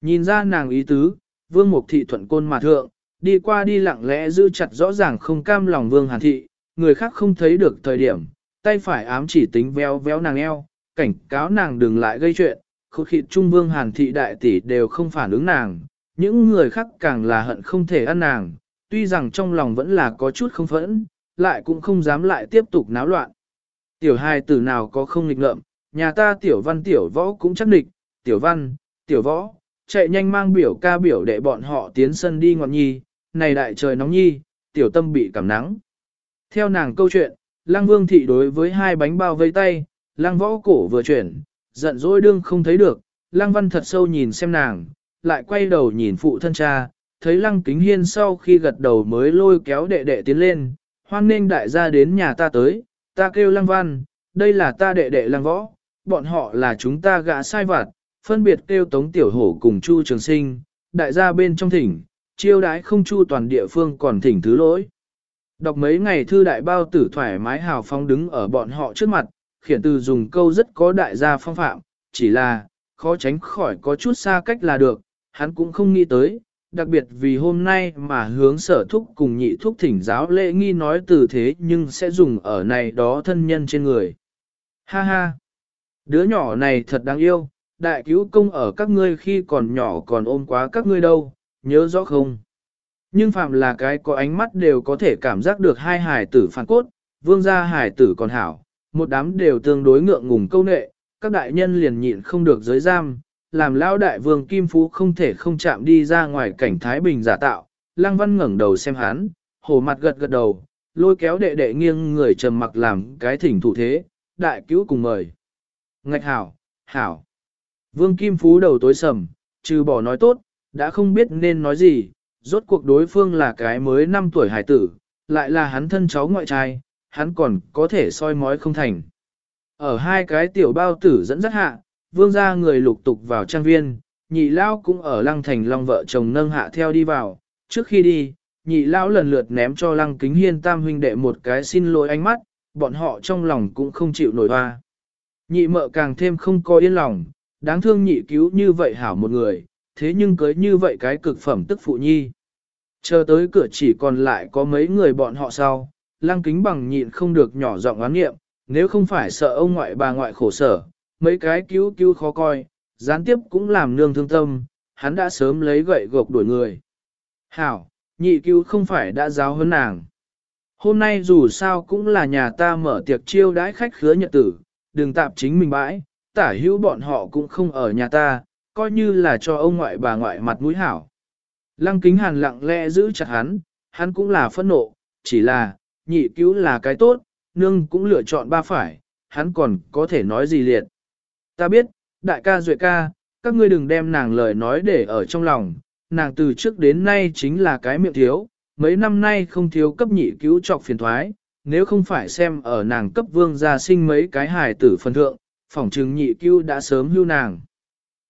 Nhìn ra nàng ý tứ, vương mục thị thuận côn mà thượng, đi qua đi lặng lẽ giữ chặt rõ ràng không cam lòng vương hàn thị, người khác không thấy được thời điểm, tay phải ám chỉ tính véo véo nàng eo, cảnh cáo nàng đừng lại gây chuyện, khúc khịt trung vương hàn thị đại tỷ đều không phản ứng nàng, những người khác càng là hận không thể ăn nàng, tuy rằng trong lòng vẫn là có chút không phẫn, lại cũng không dám lại tiếp tục náo loạn. Tiểu hai tử nào có không nghịch ngợm, nhà ta tiểu văn tiểu võ cũng chắc địch, tiểu văn, tiểu võ, chạy nhanh mang biểu ca biểu đệ bọn họ tiến sân đi ngọn nhi, này đại trời nóng nhi, tiểu tâm bị cảm nắng. Theo nàng câu chuyện, lăng vương thị đối với hai bánh bao vây tay, lăng võ cổ vừa chuyển, giận dỗi đương không thấy được, lăng văn thật sâu nhìn xem nàng, lại quay đầu nhìn phụ thân cha, thấy lăng kính hiên sau khi gật đầu mới lôi kéo đệ đệ tiến lên, hoan nghênh đại gia đến nhà ta tới, ta kêu lăng văn, đây là ta đệ đệ lăng võ, bọn họ là chúng ta gã sai vặt, phân biệt kêu tống tiểu hổ cùng chu trường sinh, đại gia bên trong thỉnh, chiêu đãi không chu toàn địa phương còn thỉnh thứ lỗi. Đọc mấy ngày thư đại bao tử thoải mái hào phóng đứng ở bọn họ trước mặt, khiển từ dùng câu rất có đại gia phong phạm, chỉ là, khó tránh khỏi có chút xa cách là được, hắn cũng không nghĩ tới, đặc biệt vì hôm nay mà hướng sở thúc cùng nhị thúc thỉnh giáo lễ nghi nói từ thế nhưng sẽ dùng ở này đó thân nhân trên người. Ha ha! Đứa nhỏ này thật đáng yêu, đại cứu công ở các ngươi khi còn nhỏ còn ôm quá các ngươi đâu, nhớ rõ không? Nhưng phạm là cái có ánh mắt đều có thể cảm giác được hai hải tử phản cốt, vương gia hải tử còn hảo, một đám đều tương đối ngượng ngùng câu nệ, các đại nhân liền nhịn không được giới giam, làm lão đại vương Kim Phú không thể không chạm đi ra ngoài cảnh Thái Bình giả tạo. Lăng Văn ngẩng đầu xem hắn, hổ mặt gật gật đầu, lôi kéo đệ đệ nghiêng người trầm mặc làm cái thỉnh thủ thế, đại cứu cùng mời. Ngạch hảo, hảo. Vương Kim Phú đầu tối sầm, trừ bỏ nói tốt, đã không biết nên nói gì, rốt cuộc đối phương là cái mới 5 tuổi hải tử, lại là hắn thân cháu ngoại trai, hắn còn có thể soi mói không thành. Ở hai cái tiểu bao tử dẫn dắt hạ, vương gia người lục tục vào trang viên, nhị lao cũng ở lăng thành long vợ chồng nâng hạ theo đi vào, trước khi đi, nhị lão lần lượt ném cho lăng kính hiên tam huynh đệ một cái xin lỗi ánh mắt, bọn họ trong lòng cũng không chịu nổi hoa. Nhị mợ càng thêm không có yên lòng, đáng thương nhị cứu như vậy hảo một người, thế nhưng cưới như vậy cái cực phẩm tức phụ nhi. Chờ tới cửa chỉ còn lại có mấy người bọn họ sau, lăng kính bằng nhịn không được nhỏ giọng oán nghiệm, nếu không phải sợ ông ngoại bà ngoại khổ sở, mấy cái cứu cứu khó coi, gián tiếp cũng làm nương thương tâm, hắn đã sớm lấy gậy gộc đuổi người. Hảo, nhị cứu không phải đã giáo hơn nàng. Hôm nay dù sao cũng là nhà ta mở tiệc chiêu đãi khách khứa nhật tử, đừng tạp chính mình bãi, tả hữu bọn họ cũng không ở nhà ta, coi như là cho ông ngoại bà ngoại mặt mũi hảo. Lăng kính hàn lặng lẽ giữ chặt hắn, hắn cũng là phẫn nộ, chỉ là, nhị cứu là cái tốt, nương cũng lựa chọn ba phải, hắn còn có thể nói gì liệt. Ta biết, đại ca duệ ca, các ngươi đừng đem nàng lời nói để ở trong lòng, nàng từ trước đến nay chính là cái miệng thiếu, mấy năm nay không thiếu cấp nhị cứu trọc phiền thoái, nếu không phải xem ở nàng cấp vương gia sinh mấy cái hài tử phân thượng, phỏng trừng nhị cứu đã sớm hưu nàng.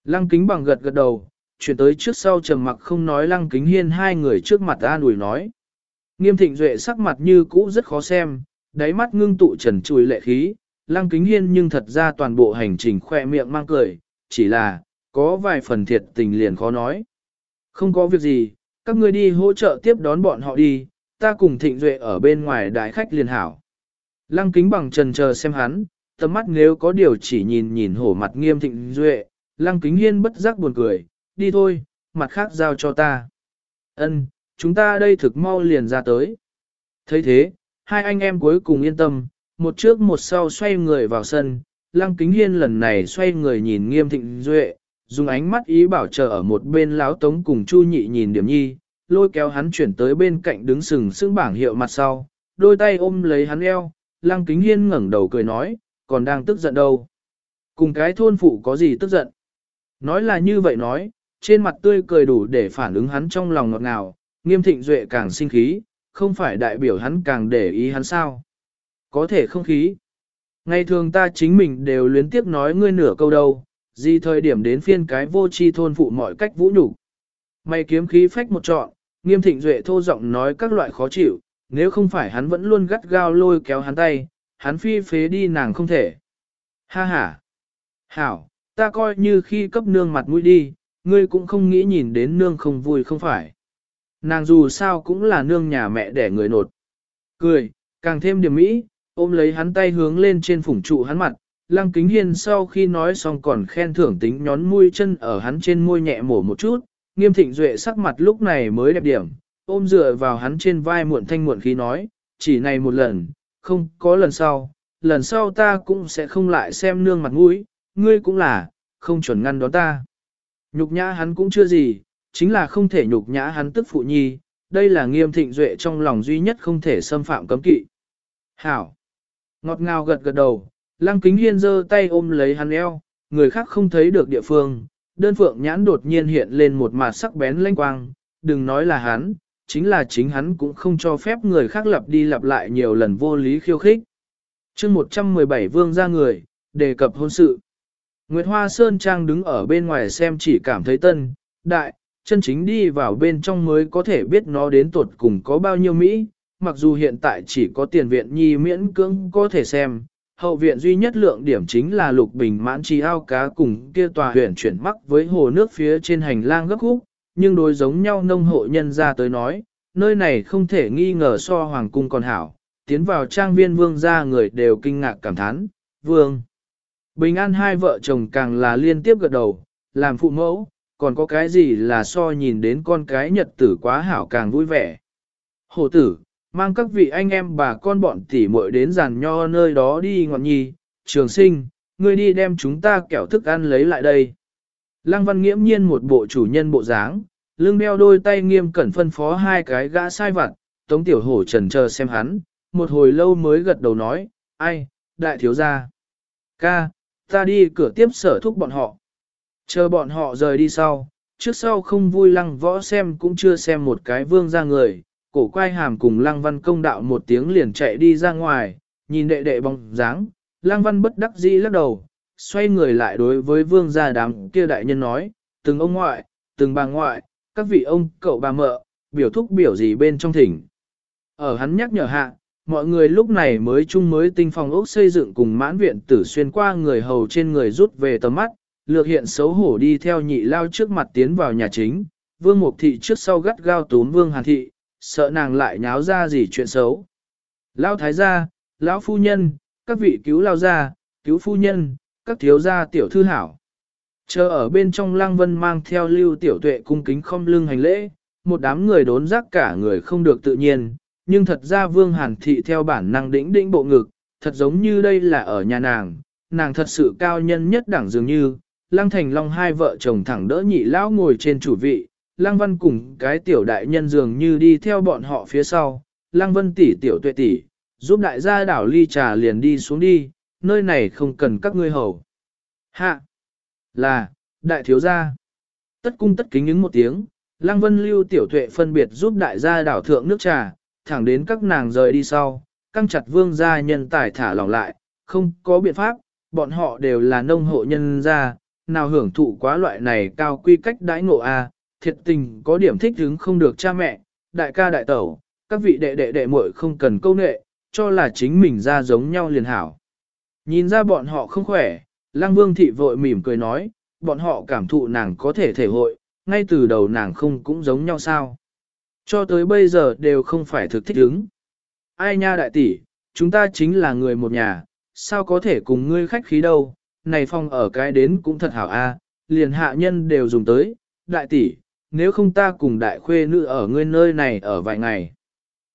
Lăng kính bằng gật gật đầu, chuyển tới trước sau trầm mặc không nói lăng kính hiên hai người trước mặt an ủi nói. Nghiêm thịnh duệ sắc mặt như cũ rất khó xem, đáy mắt ngưng tụ trần chùi lệ khí, lăng kính hiên nhưng thật ra toàn bộ hành trình khoe miệng mang cười, chỉ là, có vài phần thiệt tình liền khó nói. Không có việc gì, các ngươi đi hỗ trợ tiếp đón bọn họ đi, ta cùng thịnh duệ ở bên ngoài đại khách liền hảo. Lăng kính bằng trần chờ xem hắn, tầm mắt nếu có điều chỉ nhìn nhìn hổ mặt nghiêm thịnh duệ, lăng kính hiên bất giác buồn cười, đi thôi, mặt khác giao cho ta. Ân, chúng ta đây thực mau liền ra tới. thấy thế, hai anh em cuối cùng yên tâm, một trước một sau xoay người vào sân, lăng kính hiên lần này xoay người nhìn nghiêm thịnh duệ, dùng ánh mắt ý bảo chờ ở một bên láo tống cùng chu nhị nhìn điểm nhi, lôi kéo hắn chuyển tới bên cạnh đứng sừng sững bảng hiệu mặt sau, đôi tay ôm lấy hắn eo, lăng kính hiên ngẩng đầu cười nói, còn đang tức giận đâu. Cùng cái thôn phụ có gì tức giận. Nói là như vậy nói, trên mặt tươi cười đủ để phản ứng hắn trong lòng ngọt ngào, nghiêm thịnh duệ càng sinh khí, không phải đại biểu hắn càng để ý hắn sao. Có thể không khí. Ngày thường ta chính mình đều luyến tiếp nói ngươi nửa câu đâu, gì thời điểm đến phiên cái vô chi thôn phụ mọi cách vũ nhục Mày kiếm khí phách một trọn, nghiêm thịnh duệ thô giọng nói các loại khó chịu, nếu không phải hắn vẫn luôn gắt gao lôi kéo hắn tay, hắn phi phế đi nàng không thể. Ha ha! Hảo, ta coi như khi cấp nương mặt mũi đi, ngươi cũng không nghĩ nhìn đến nương không vui không phải. Nàng dù sao cũng là nương nhà mẹ đẻ người nột. Cười, càng thêm điểm mỹ, ôm lấy hắn tay hướng lên trên phủng trụ hắn mặt. Lăng kính hiên sau khi nói xong còn khen thưởng tính nhón mũi chân ở hắn trên môi nhẹ mổ một chút, nghiêm thịnh duệ sắc mặt lúc này mới đẹp điểm, ôm dựa vào hắn trên vai muộn thanh muộn khí nói, chỉ này một lần, không có lần sau, lần sau ta cũng sẽ không lại xem nương mặt mũi, ngươi cũng là, không chuẩn ngăn đón ta. Nhục nhã hắn cũng chưa gì, chính là không thể nhục nhã hắn tức phụ nhi, đây là nghiêm thịnh duệ trong lòng duy nhất không thể xâm phạm cấm kỵ. Hảo! Ngọt ngào gật gật đầu, lăng kính hiên giơ tay ôm lấy hắn eo, người khác không thấy được địa phương, đơn phượng nhãn đột nhiên hiện lên một mặt sắc bén lanh quang, đừng nói là hắn, chính là chính hắn cũng không cho phép người khác lặp đi lặp lại nhiều lần vô lý khiêu khích. chương 117 vương ra người, đề cập hôn sự. Nguyệt Hoa Sơn Trang đứng ở bên ngoài xem chỉ cảm thấy tân, đại, chân chính đi vào bên trong mới có thể biết nó đến tuột cùng có bao nhiêu Mỹ, mặc dù hiện tại chỉ có tiền viện nhi miễn cưỡng có thể xem. Hậu viện duy nhất lượng điểm chính là lục bình mãn trì ao cá cùng kia tòa huyện chuyển mắc với hồ nước phía trên hành lang gấp khúc, nhưng đối giống nhau nông hộ nhân ra tới nói, nơi này không thể nghi ngờ so hoàng cung còn hảo, tiến vào trang viên vương gia người đều kinh ngạc cảm thán, vương. Bình an hai vợ chồng càng là liên tiếp gật đầu, làm phụ mẫu, còn có cái gì là so nhìn đến con cái nhật tử quá hảo càng vui vẻ. Hổ tử, mang các vị anh em bà con bọn tỉ muội đến giàn nho nơi đó đi ngọn nhi, trường sinh, ngươi đi đem chúng ta kẹo thức ăn lấy lại đây. Lăng văn nghiễm nhiên một bộ chủ nhân bộ dáng, lưng đeo đôi tay nghiêm cẩn phân phó hai cái gã sai vặt, tống tiểu hổ trần chờ xem hắn, một hồi lâu mới gật đầu nói, ai, đại thiếu gia. Ca, ta đi cửa tiếp sở thúc bọn họ. Chờ bọn họ rời đi sau, trước sau không vui lăng võ xem cũng chưa xem một cái vương ra người, cổ quay hàm cùng lăng văn công đạo một tiếng liền chạy đi ra ngoài, nhìn đệ đệ bóng dáng, lăng văn bất đắc dĩ lắc đầu, xoay người lại đối với vương gia đám kia đại nhân nói, từng ông ngoại, từng bà ngoại, các vị ông, cậu bà mợ, biểu thúc biểu gì bên trong thỉnh. Ở hắn nhắc nhở hạ, mọi người lúc này mới chung mới tinh phòng ốc xây dựng cùng mãn viện tử xuyên qua người hầu trên người rút về tầm mắt, lược hiện xấu hổ đi theo nhị lao trước mặt tiến vào nhà chính, vương mục thị trước sau gắt gao tún vương hàn thị, sợ nàng lại nháo ra gì chuyện xấu. lão thái gia, lão phu nhân, các vị cứu lao gia, cứu phu nhân, các thiếu gia tiểu thư hảo. Chờ ở bên trong lăng vân mang theo lưu tiểu tuệ cung kính không lưng hành lễ, một đám người đốn giác cả người không được tự nhiên, nhưng thật ra vương hàn thị theo bản năng đĩnh đĩnh bộ ngực, thật giống như đây là ở nhà nàng, nàng thật sự cao nhân nhất đẳng dường như, lăng thành long hai vợ chồng thẳng đỡ nhị lão ngồi trên chủ vị, lăng văn cùng cái tiểu đại nhân dường như đi theo bọn họ phía sau, Lăng Vân tỷ tiểu tuệ tỷ, giúp đại gia đảo ly trà liền đi xuống đi, nơi này không cần các ngươi hầu. Hạ, là, đại thiếu gia. Tất cung tất kính ứng một tiếng, Lăng Vân lưu tiểu tuệ phân biệt giúp đại gia đảo thượng nước trà, thẳng đến các nàng rời đi sau, căng chặt vương gia nhân tài thả lỏng lại, không có biện pháp, bọn họ đều là nông hộ nhân gia, nào hưởng thụ quá loại này cao quy cách đãi ngộ a, thiệt tình có điểm thích hứng không được cha mẹ, đại ca đại tẩu, các vị đệ đệ đệ muội không cần câu nệ, cho là chính mình ra giống nhau liền hảo. Nhìn ra bọn họ không khỏe, Lăng Vương thị vội mỉm cười nói, bọn họ cảm thụ nàng có thể thể hội, ngay từ đầu nàng không cũng giống nhau sao. Cho tới bây giờ đều không phải thực thích ứng. Ai nha đại tỷ, chúng ta chính là người một nhà, sao có thể cùng ngươi khách khí đâu, này phong ở cái đến cũng thật hảo a, liền hạ nhân đều dùng tới, đại tỷ, nếu không ta cùng đại khuê nữ ở ngươi nơi này ở vài ngày.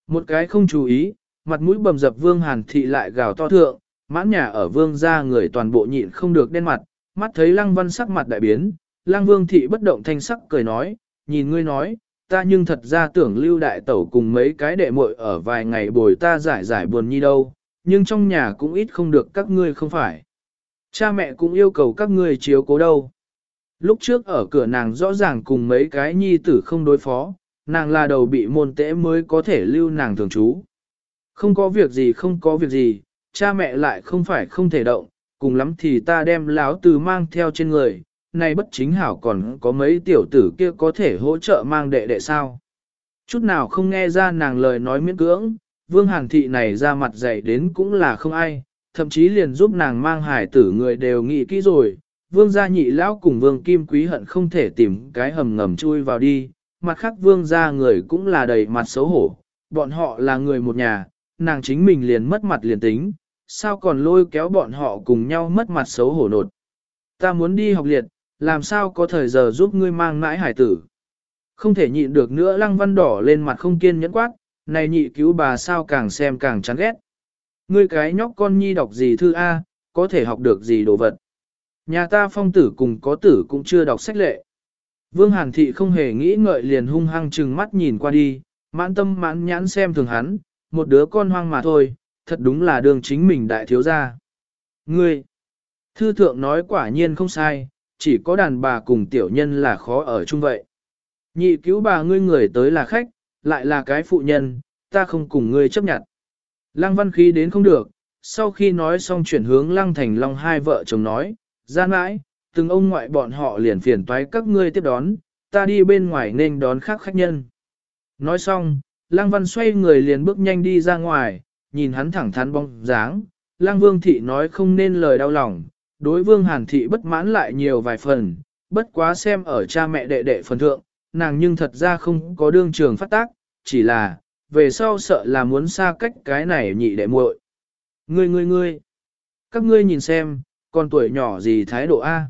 Một cái không chú ý, mặt mũi bầm dập vương hàn thị lại gào to thượng, mãn nhà ở vương ra người toàn bộ nhịn không được đen mặt, mắt thấy lăng văn sắc mặt đại biến, lăng vương thị bất động thanh sắc cười nói, nhìn ngươi nói, ta nhưng thật ra tưởng lưu đại tẩu cùng mấy cái đệ muội ở vài ngày bồi ta giải giải buồn nhi đâu, nhưng trong nhà cũng ít không được các ngươi không phải. Cha mẹ cũng yêu cầu các ngươi chiếu cố đâu. Lúc trước ở cửa nàng rõ ràng cùng mấy cái nhi tử không đối phó, nàng là đầu bị môn tễ mới có thể lưu nàng thường trú. Không có việc gì không có việc gì, cha mẹ lại không phải không thể động, cùng lắm thì ta đem láo từ mang theo trên người, này bất chính hảo còn có mấy tiểu tử kia có thể hỗ trợ mang đệ đệ sao. Chút nào không nghe ra nàng lời nói miễn cưỡng, vương hàn thị này ra mặt dạy đến cũng là không ai, thậm chí liền giúp nàng mang hải tử người đều nghĩ kỹ rồi. Vương gia nhị lão cùng vương kim quý hận không thể tìm cái hầm ngầm chui vào đi, mặt khác vương gia người cũng là đầy mặt xấu hổ, bọn họ là người một nhà, nàng chính mình liền mất mặt liền tính, sao còn lôi kéo bọn họ cùng nhau mất mặt xấu hổ nột. Ta muốn đi học liệt, làm sao có thời giờ giúp ngươi mang mãi hải tử. Không thể nhịn được nữa lăng văn đỏ lên mặt không kiên nhẫn quát, này nhị cứu bà sao càng xem càng chán ghét. Ngươi cái nhóc con nhi đọc gì thư A, có thể học được gì đồ vật. Nhà ta phong tử cùng có tử cũng chưa đọc sách lệ. Vương Hàn Thị không hề nghĩ ngợi liền hung hăng chừng mắt nhìn qua đi, mãn tâm mãn nhãn xem thường hắn, một đứa con hoang mà thôi, thật đúng là đường chính mình đại thiếu gia. Ngươi, thư thượng nói quả nhiên không sai, chỉ có đàn bà cùng tiểu nhân là khó ở chung vậy. Nhị cứu bà ngươi người tới là khách, lại là cái phụ nhân, ta không cùng ngươi chấp nhận. Lăng văn khí đến không được, sau khi nói xong chuyển hướng lăng thành long hai vợ chồng nói, gian mãi, từng ông ngoại bọn họ liền phiền toái các ngươi tiếp đón, ta đi bên ngoài nên đón khác khách nhân. Nói xong, lăng văn xoay người liền bước nhanh đi ra ngoài, nhìn hắn thẳng thắn bóng dáng, lăng vương thị nói không nên lời đau lòng, đối vương hàn thị bất mãn lại nhiều vài phần, bất quá xem ở cha mẹ đệ đệ phần thượng, nàng nhưng thật ra không có đương trường phát tác, chỉ là, về sau sợ là muốn xa cách cái này nhị đệ muội. Ngươi ngươi ngươi, các ngươi nhìn xem, con tuổi nhỏ gì thái độ A.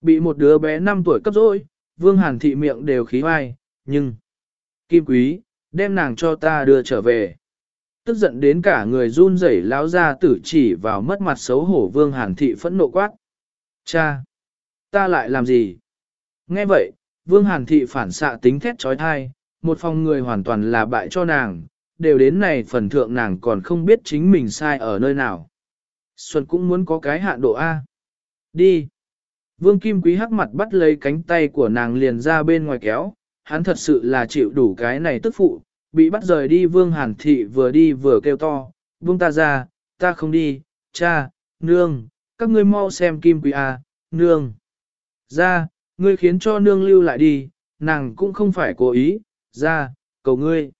Bị một đứa bé 5 tuổi cấp dối, vương hàn thị miệng đều khí vai, nhưng... Kim quý, đem nàng cho ta đưa trở về. Tức giận đến cả người run rẩy láo ra tử chỉ vào mất mặt xấu hổ vương hàn thị phẫn nộ quát. Cha! Ta lại làm gì? Nghe vậy, vương hàn thị phản xạ tính thét trói thai, một phòng người hoàn toàn là bại cho nàng, đều đến này phần thượng nàng còn không biết chính mình sai ở nơi nào. Xuân cũng muốn có cái hạn độ A. Đi. Vương Kim Quý hắc mặt bắt lấy cánh tay của nàng liền ra bên ngoài kéo, hắn thật sự là chịu đủ cái này tức phụ, bị bắt rời đi Vương Hàn Thị vừa đi vừa kêu to, Vương ta ra, ta không đi, cha, nương, các ngươi mau xem Kim Quý A, nương. Ra, ngươi khiến cho nương lưu lại đi, nàng cũng không phải cố ý, ra, cầu ngươi.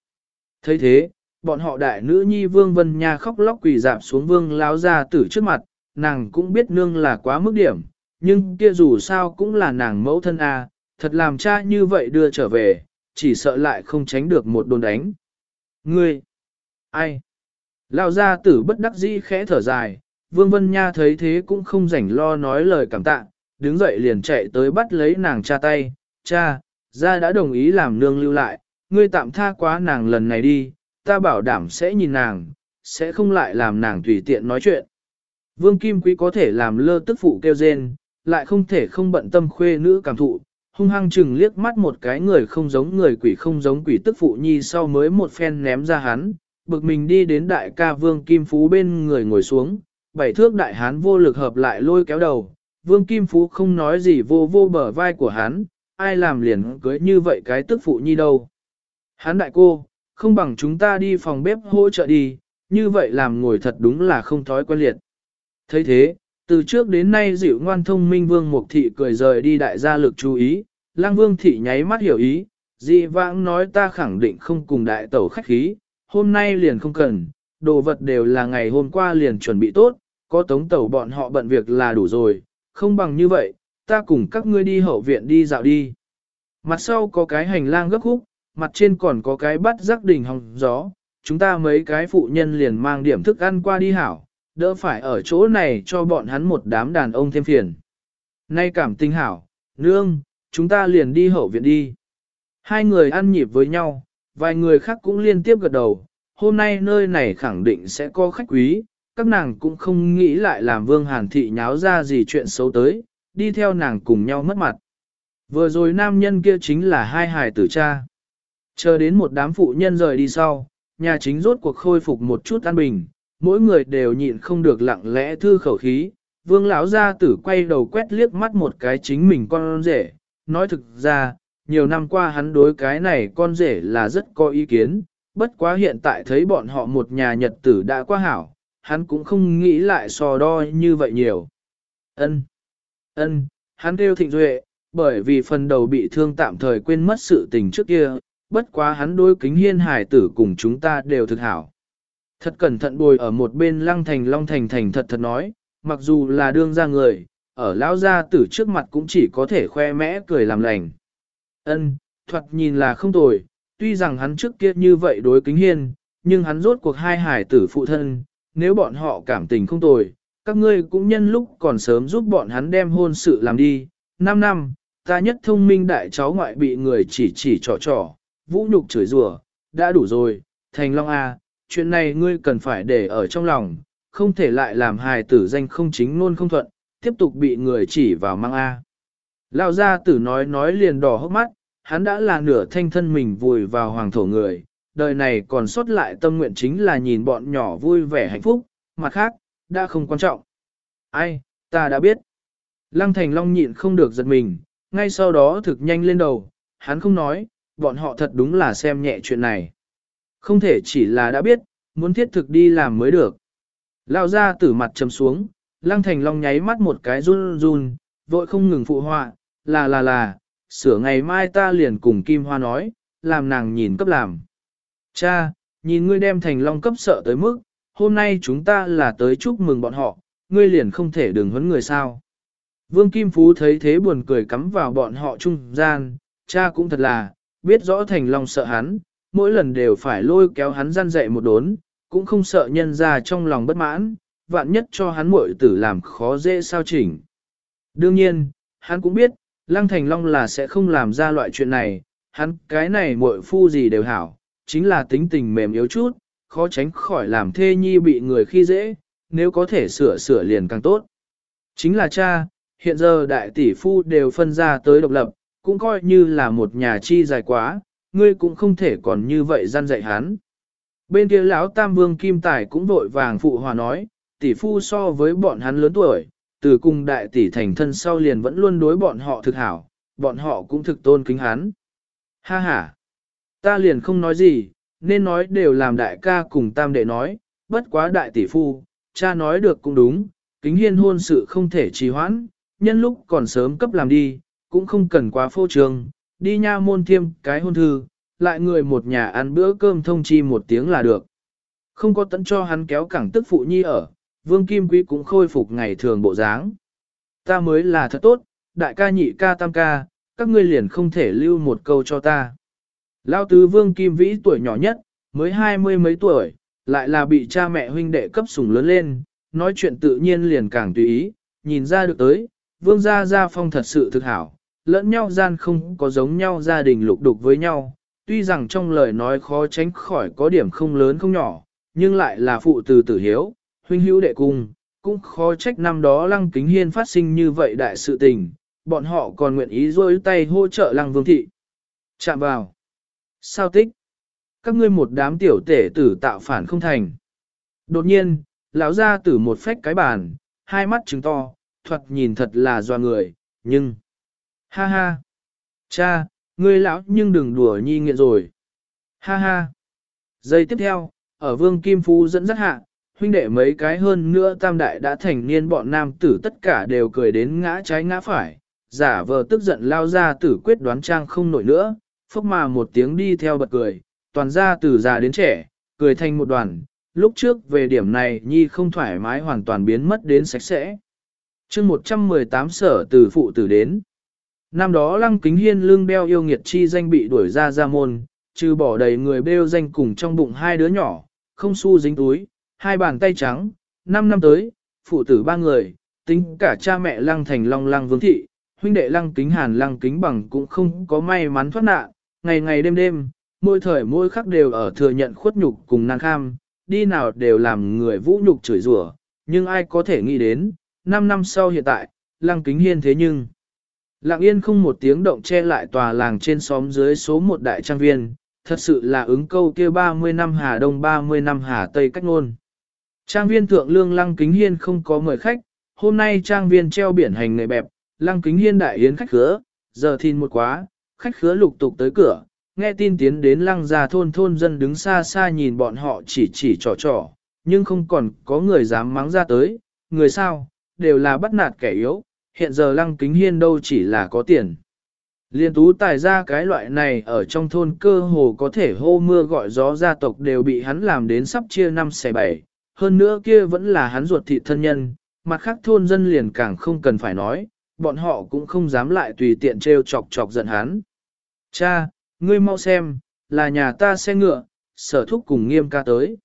thấy thế, bọn họ đại nữ nhi Vương Vân Nha khóc lóc quỳ dạp xuống Vương lão ra tử trước mặt, nàng cũng biết nương là quá mức điểm, nhưng kia dù sao cũng là nàng mẫu thân a, thật làm cha như vậy đưa trở về, chỉ sợ lại không tránh được một đồn đánh. Ngươi! Ai? Lão gia tử bất đắc dĩ khẽ thở dài, Vương Vân Nha thấy thế cũng không rảnh lo nói lời cảm tạ, đứng dậy liền chạy tới bắt lấy nàng cha tay, cha, gia đã đồng ý làm nương lưu lại, ngươi tạm tha quá nàng lần này đi, ta bảo đảm sẽ nhìn nàng, sẽ không lại làm nàng tùy tiện nói chuyện. Vương Kim Quý có thể làm lơ tức phụ kêu rên, lại không thể không bận tâm khuê nữ cảm thụ, hung hăng chừng liếc mắt một cái người không giống người quỷ không giống quỷ tức phụ nhi sau mới một phen ném ra hắn, bực mình đi đến đại ca Vương Kim Phú bên người ngồi xuống, bảy thước đại hán vô lực hợp lại lôi kéo đầu, Vương Kim Phú không nói gì vô vô bờ vai của hắn, ai làm liền cưới như vậy cái tức phụ nhi đâu. Hắn đại cô, không bằng chúng ta đi phòng bếp hỗ trợ đi, như vậy làm ngồi thật đúng là không thói quen liệt. thấy thế, từ trước đến nay dịu ngoan thông minh Vương Mục Thị cười rời đi đại gia lực chú ý, Lang Vương Thị nháy mắt hiểu ý, dị vãng nói ta khẳng định không cùng đại tẩu khách khí, hôm nay liền không cần, đồ vật đều là ngày hôm qua liền chuẩn bị tốt, có tống tẩu bọn họ bận việc là đủ rồi, không bằng như vậy, ta cùng các ngươi đi hậu viện đi dạo đi. Mặt sau có cái hành lang gấp khúc, mặt trên còn có cái bắt rắc đỉnh hồng gió, chúng ta mấy cái phụ nhân liền mang điểm thức ăn qua đi hảo, đỡ phải ở chỗ này cho bọn hắn một đám đàn ông thêm phiền. Nay cảm tình hảo, nương, chúng ta liền đi hậu viện đi. Hai người ăn nhịp với nhau, vài người khác cũng liên tiếp gật đầu, hôm nay nơi này khẳng định sẽ có khách quý, các nàng cũng không nghĩ lại làm vương hàn thị nháo ra gì chuyện xấu tới, đi theo nàng cùng nhau mất mặt. Vừa rồi nam nhân kia chính là hai hài tử cha. Chờ đến một đám phụ nhân rời đi sau, nhà chính rốt cuộc khôi phục một chút an bình, mỗi người đều nhịn không được lặng lẽ thư khẩu khí. Vương lão gia tử quay đầu quét liếc mắt một cái chính mình con rể, nói thực ra, nhiều năm qua hắn đối cái này con rể là rất có ý kiến, bất quá hiện tại thấy bọn họ một nhà nhật tử đã qua hảo, hắn cũng không nghĩ lại so đo như vậy nhiều. Ân, ân, hắn kêu thịnh duệ, bởi vì phần đầu bị thương tạm thời quên mất sự tình trước kia, bất quá hắn đối kính hiên hải tử cùng chúng ta đều thực hảo. Thật cẩn thận bồi ở một bên lăng thành long thành thành thật thật nói, mặc dù là đương ra người, ở lão gia tử trước mặt cũng chỉ có thể khoe mẽ cười làm lành. Ân, thuật nhìn là không tồi, tuy rằng hắn trước kia như vậy đối kính hiên, nhưng hắn rốt cuộc hai hải tử phụ thân, nếu bọn họ cảm tình không tồi, các ngươi cũng nhân lúc còn sớm giúp bọn hắn đem hôn sự làm đi. Năm năm, ta nhất thông minh đại cháu ngoại bị người chỉ chỉ trò trò, vũ nhục chửi rủa, đã đủ rồi, thành long a, chuyện này ngươi cần phải để ở trong lòng, không thể lại làm hài tử danh không chính luôn không thuận, tiếp tục bị người chỉ vào mang a. Lão gia tử nói nói liền đỏ hốc mắt, hắn đã là nửa thanh thân mình vùi vào hoàng thổ người, đời này còn sót lại tâm nguyện chính là nhìn bọn nhỏ vui vẻ hạnh phúc, mặt khác, đã không quan trọng. Ai, ta đã biết. Lăng Thành Long nhịn không được giật mình, ngay sau đó thực nhanh lên đầu, hắn không nói, bọn họ thật đúng là xem nhẹ chuyện này. Không thể chỉ là đã biết, muốn thiết thực đi làm mới được. Lao ra tử mặt chấm xuống, Lăng Thành Long nháy mắt một cái run run, vội không ngừng phụ họa, là là là, sửa ngày mai ta liền cùng Kim Hoa nói, làm nàng nhìn cấp làm. Cha, nhìn ngươi đem Thành Long cấp sợ tới mức, hôm nay chúng ta là tới chúc mừng bọn họ, ngươi liền không thể đừng huấn người sao. Vương Kim Phú thấy thế buồn cười cắm vào bọn họ trung gian, cha cũng thật là, biết rõ Thành Long sợ hắn, mỗi lần đều phải lôi kéo hắn gian dậy một đốn, cũng không sợ nhân ra trong lòng bất mãn, vạn nhất cho hắn muội tử làm khó dễ sao chỉnh. Đương nhiên, hắn cũng biết, Lăng Thành Long là sẽ không làm ra loại chuyện này, hắn cái này muội phu gì đều hảo, chính là tính tình mềm yếu chút, khó tránh khỏi làm thê nhi bị người khi dễ, nếu có thể sửa sửa liền càng tốt. Chính là cha, hiện giờ đại tỷ phu đều phân ra tới độc lập, cũng coi như là một nhà chi dài quá, ngươi cũng không thể còn như vậy gian dạy hắn. Bên kia lão Tam Vương Kim Tài cũng vội vàng phụ hòa nói, tỷ phu so với bọn hắn lớn tuổi, từ cùng đại tỷ thành thân sau liền vẫn luôn đối bọn họ thực hảo, bọn họ cũng thực tôn kính hắn. Ha ha, ta liền không nói gì, nên nói đều làm đại ca cùng tam đệ nói, bất quá đại tỷ phu, cha nói được cũng đúng, kính hiên hôn sự không thể trì hoãn, nhân lúc còn sớm cấp làm đi, cũng không cần quá phô trương, đi nha môn thiêm cái hôn thư, lại người một nhà ăn bữa cơm thông chi một tiếng là được. Không có tận cho hắn kéo cẳng tức phụ nhi ở, vương kim quý cũng khôi phục ngày thường bộ dáng. Ta mới là thật tốt, đại ca nhị ca tam ca, các ngươi liền không thể lưu một câu cho ta. Lao tứ vương kim vĩ tuổi nhỏ nhất, mới hai mươi mấy tuổi, lại là bị cha mẹ huynh đệ cấp sủng lớn lên, nói chuyện tự nhiên liền càng tùy ý, nhìn ra được tới, vương gia gia phong thật sự thực hảo, lẫn nhau gian không có giống nhau gia đình lục đục với nhau, tuy rằng trong lời nói khó tránh khỏi có điểm không lớn không nhỏ, nhưng lại là phụ từ tử hiếu, huynh hữu đệ cung, cũng khó trách năm đó lăng kính hiên phát sinh như vậy đại sự tình, bọn họ còn nguyện ý rôi tay hỗ trợ lăng vương thị. Chạm vào. Sao tích? các ngươi một đám tiểu tể tử tạo phản không thành. Đột nhiên, lão ra tử một phách cái bàn, hai mắt trứng to, thuật nhìn thật là doa người, nhưng... Ha ha! Cha, ngươi lão nhưng đừng đùa nhi nghiện rồi. Ha ha! Giây tiếp theo, ở vương Kim Phú dẫn dắt hạ, huynh đệ mấy cái hơn nữa tam đại đã thành niên bọn nam tử tất cả đều cười đến ngã trái ngã phải, giả vờ tức giận lao ra tử quyết đoán trang không nổi nữa, phốc mà một tiếng đi theo bật cười, toàn ra từ già đến trẻ, cười thành một đoàn, lúc trước về điểm này nhi không thoải mái hoàn toàn biến mất đến sạch sẽ. chương 118 sở từ phụ tử đến. Năm đó lăng kính hiên lương beo yêu nghiệt chi danh bị đuổi ra ra môn, trừ bỏ đầy người bêu danh cùng trong bụng hai đứa nhỏ, không xu dính túi, hai bàn tay trắng, năm năm tới, phụ tử ba người, tính cả cha mẹ lăng thành long lăng vương thị, huynh đệ lăng kính hàn lăng kính bằng cũng không có may mắn thoát nạn, ngày ngày đêm đêm, mỗi thời mỗi khắc đều ở thừa nhận khuất nhục cùng năng kham, đi nào đều làm người vũ nhục chửi rủa, nhưng ai có thể nghĩ đến, 5 năm sau hiện tại, lăng kính hiên thế nhưng. Lặng yên không một tiếng động che lại tòa làng trên xóm dưới số một đại trang viên, thật sự là ứng câu kia 30 năm Hà Đông 30 năm Hà Tây cách ngôn. Trang viên thượng lương lăng kính hiên không có mời khách, hôm nay trang viên treo biển hành người bẹp, lăng kính hiên đại yến khách khứa, giờ thìn một quá, khách khứa lục tục tới cửa, nghe tin tiến đến lăng già thôn thôn dân đứng xa xa nhìn bọn họ chỉ chỉ trò trò, nhưng không còn có người dám mắng ra tới, người sao, đều là bắt nạt kẻ yếu, hiện giờ lăng kính hiên đâu chỉ là có tiền. Liên tú tài ra cái loại này ở trong thôn cơ hồ có thể hô mưa gọi gió gia tộc đều bị hắn làm đến sắp chia năm xẻ bảy, hơn nữa kia vẫn là hắn ruột thị thân nhân, mặt khác thôn dân liền càng không cần phải nói, bọn họ cũng không dám lại tùy tiện trêu chọc chọc giận hắn. Cha, ngươi mau xem, là nhà ta xe ngựa, sở thúc cùng nghiêm ca tới.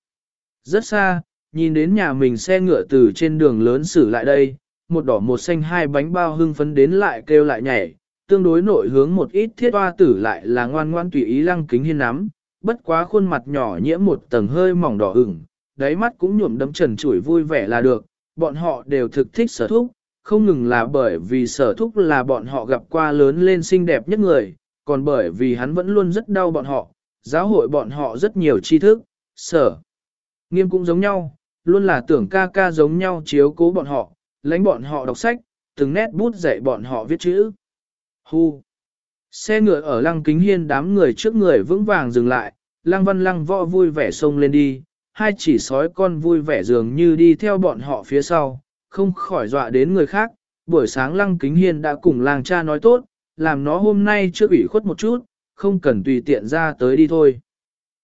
Rất xa, nhìn đến nhà mình xe ngựa từ trên đường lớn xử lại đây, một đỏ một xanh hai bánh bao hưng phấn đến lại kêu lại nhảy, tương đối nội hướng một ít thiết hoa tử lại là ngoan ngoan tùy ý lăng kính hiên nắm, bất quá khuôn mặt nhỏ nhiễm một tầng hơi mỏng đỏ ửng, đáy mắt cũng nhuộm đấm trần trụi vui vẻ là được, bọn họ đều thực thích sở thúc, không ngừng là bởi vì sở thúc là bọn họ gặp qua lớn lên xinh đẹp nhất người, còn bởi vì hắn vẫn luôn rất đau bọn họ, giáo hội bọn họ rất nhiều tri thức, sở. Nghiêm cũng giống nhau, luôn là tưởng ca ca giống nhau chiếu cố bọn họ, lãnh bọn họ đọc sách, từng nét bút dạy bọn họ viết chữ. Hu. Xe ngựa ở lăng kính hiên đám người trước người vững vàng dừng lại, lăng văn lăng võ vui vẻ xông lên đi, hai chỉ sói con vui vẻ dường như đi theo bọn họ phía sau, không khỏi dọa đến người khác. Buổi sáng lăng kính hiên đã cùng làng cha nói tốt, làm nó hôm nay chưa ủy khuất một chút, không cần tùy tiện ra tới đi thôi.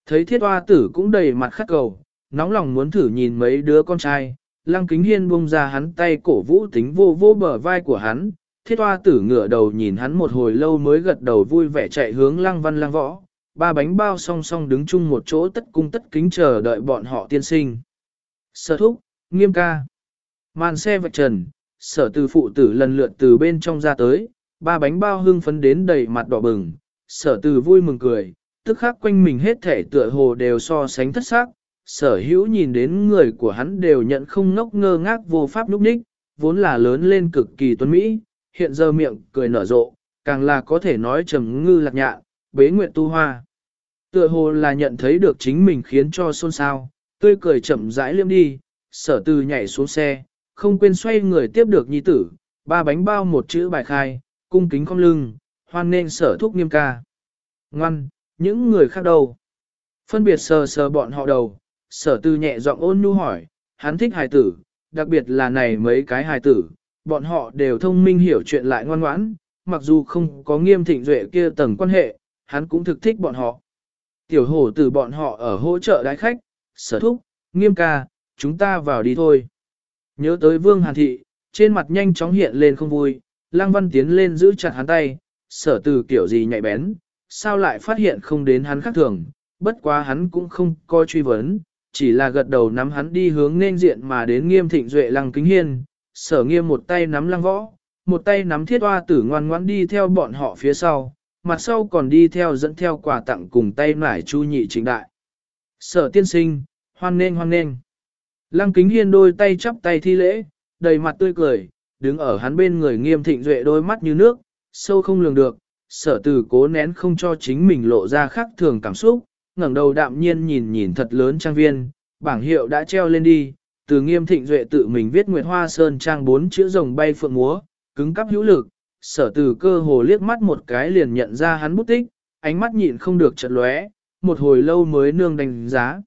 Thấy thiết hoa tử cũng đầy mặt khắc cầu, nóng lòng muốn thử nhìn mấy đứa con trai, lăng kính hiên buông ra hắn tay cổ vũ tính vô vô bờ vai của hắn, thiết hoa tử ngửa đầu nhìn hắn một hồi lâu mới gật đầu vui vẻ chạy hướng lăng văn lăng võ, ba bánh bao song song đứng chung một chỗ tất cung tất kính chờ đợi bọn họ tiên sinh. Sở thúc, nghiêm ca. Màn xe vạch trần, sở từ phụ tử lần lượt từ bên trong ra tới, ba bánh bao hưng phấn đến đầy mặt đỏ bừng, sở từ vui mừng cười, tức khắc quanh mình hết thể tựa hồ đều so sánh thất xác, sở hữu nhìn đến người của hắn đều nhận không ngốc ngơ ngác vô pháp núp ních, vốn là lớn lên cực kỳ tuấn Mỹ, hiện giờ miệng cười nở rộ, càng là có thể nói trầm ngư lạc nhạ, bế nguyện tu hoa. Tựa hồ là nhận thấy được chính mình khiến cho xôn xao, tươi cười chậm rãi liêm đi, sở từ nhảy xuống xe, không quên xoay người tiếp được nhi tử, ba bánh bao một chữ bài khai, cung kính cong lưng, hoan nên sở thúc nghiêm ca. Ngoan, những người khác đâu? Phân biệt sờ sờ bọn họ đầu, sở từ nhẹ giọng ôn nhu hỏi, hắn thích hài tử, đặc biệt là này mấy cái hài tử, bọn họ đều thông minh hiểu chuyện lại ngoan ngoãn, mặc dù không có nghiêm thịnh duệ kia tầng quan hệ, hắn cũng thực thích bọn họ. Tiểu hổ từ bọn họ ở hỗ trợ đái khách, sở thúc, nghiêm ca, chúng ta vào đi thôi. Nhớ tới vương hàn thị, trên mặt nhanh chóng hiện lên không vui, lang văn tiến lên giữ chặt hắn tay, sở từ kiểu gì nhạy bén, sao lại phát hiện không đến hắn khác thường, bất quá hắn cũng không coi truy vấn, chỉ là gật đầu nắm hắn đi hướng nên diện mà đến nghiêm thịnh duệ lăng kính hiên, sở nghiêm một tay nắm lăng võ, một tay nắm thiết hoa tử ngoan ngoãn đi theo bọn họ phía sau, mặt sau còn đi theo dẫn theo quà tặng cùng tay nải chu nhị chính đại. Sở tiên sinh, hoan nên hoan nên. Lăng kính hiên đôi tay chắp tay thi lễ, đầy mặt tươi cười, đứng ở hắn bên người nghiêm thịnh duệ đôi mắt như nước, sâu không lường được, sở tử cố nén không cho chính mình lộ ra khác thường cảm xúc, ngẩng đầu đạm nhiên nhìn nhìn thật lớn trang viên, bảng hiệu đã treo lên đi, từ nghiêm thịnh duệ tự mình viết Nguyệt Hoa Sơn trang bốn chữ rồng bay phượng múa, cứng cắp hữu lực, sở từ cơ hồ liếc mắt một cái liền nhận ra hắn bút tích, ánh mắt nhịn không được chật lóe, một hồi lâu mới nương đánh giá.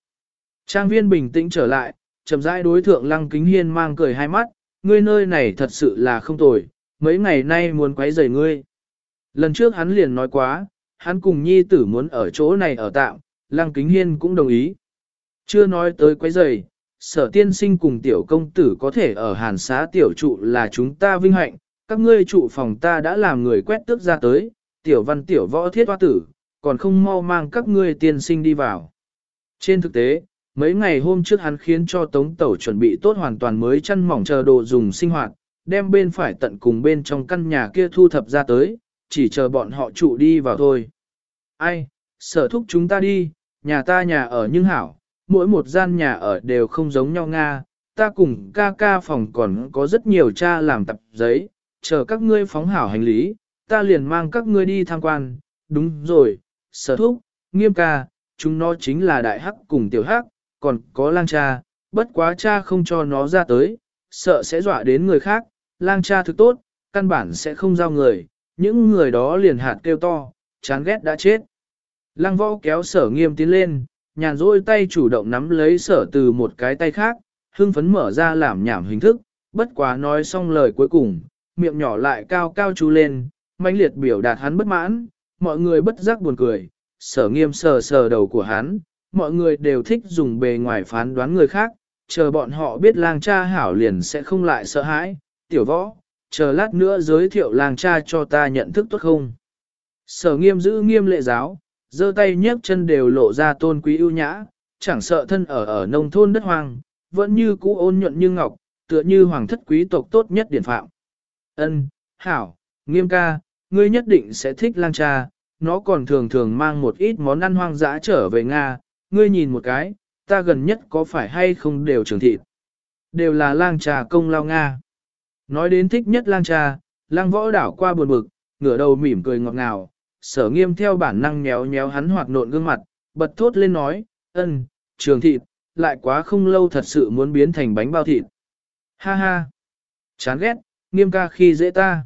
Trang viên bình tĩnh trở lại, chậm rãi đối thượng lăng kính hiên mang cười hai mắt, ngươi nơi này thật sự là không tồi, mấy ngày nay muốn quấy rầy ngươi. Lần trước hắn liền nói quá, hắn cùng nhi tử muốn ở chỗ này ở tạm, lăng kính hiên cũng đồng ý. Chưa nói tới quấy rầy, sở tiên sinh cùng tiểu công tử có thể ở hàn xá tiểu trụ là chúng ta vinh hạnh, các ngươi trụ phòng ta đã làm người quét tước ra tới, tiểu văn tiểu võ thiết hoa tử, còn không mau mang các ngươi tiên sinh đi vào. Trên thực tế, mấy ngày hôm trước hắn khiến cho tống tẩu chuẩn bị tốt hoàn toàn mới chăn mỏng chờ đồ dùng sinh hoạt, đem bên phải tận cùng bên trong căn nhà kia thu thập ra tới, chỉ chờ bọn họ trụ đi vào thôi. Ai, sở thúc chúng ta đi, nhà ta nhà ở nhưng hảo, mỗi một gian nhà ở đều không giống nhau Nga, ta cùng ca ca phòng còn có rất nhiều cha làm tập giấy, chờ các ngươi phóng hảo hành lý, ta liền mang các ngươi đi tham quan, đúng rồi, sở thúc, nghiêm ca, chúng nó chính là đại hắc cùng tiểu hắc, còn có lang cha, bất quá cha không cho nó ra tới, sợ sẽ dọa đến người khác, lang cha thực tốt, căn bản sẽ không giao người, những người đó liền hạt kêu to, chán ghét đã chết. Lăng võ kéo sở nghiêm tiến lên, nhàn rỗi tay chủ động nắm lấy sở từ một cái tay khác, hưng phấn mở ra làm nhảm hình thức, bất quá nói xong lời cuối cùng, miệng nhỏ lại cao cao chú lên, mãnh liệt biểu đạt hắn bất mãn, mọi người bất giác buồn cười, sở nghiêm sờ sờ đầu của hắn, mọi người đều thích dùng bề ngoài phán đoán người khác, chờ bọn họ biết lang cha hảo liền sẽ không lại sợ hãi, tiểu võ, chờ lát nữa giới thiệu lang cha cho ta nhận thức tốt không. Sở nghiêm giữ nghiêm lệ giáo, giơ tay nhấc chân đều lộ ra tôn quý ưu nhã, chẳng sợ thân ở ở nông thôn đất hoang, vẫn như cũ ôn nhuận như ngọc, tựa như hoàng thất quý tộc tốt nhất điển phạm. Ân, hảo, nghiêm ca, ngươi nhất định sẽ thích lang cha, nó còn thường thường mang một ít món ăn hoang dã trở về Nga, ngươi nhìn một cái, ta gần nhất có phải hay không đều trường thịt. Đều là lang trà công lao Nga. Nói đến thích nhất lang trà, lang võ đảo qua buồn bực, ngửa đầu mỉm cười ngọt ngào, sở nghiêm theo bản năng nhéo nhéo hắn hoặc nộn gương mặt, bật thốt lên nói, ân, trường thịt, lại quá không lâu thật sự muốn biến thành bánh bao thịt. Ha ha, chán ghét, nghiêm ca khi dễ ta.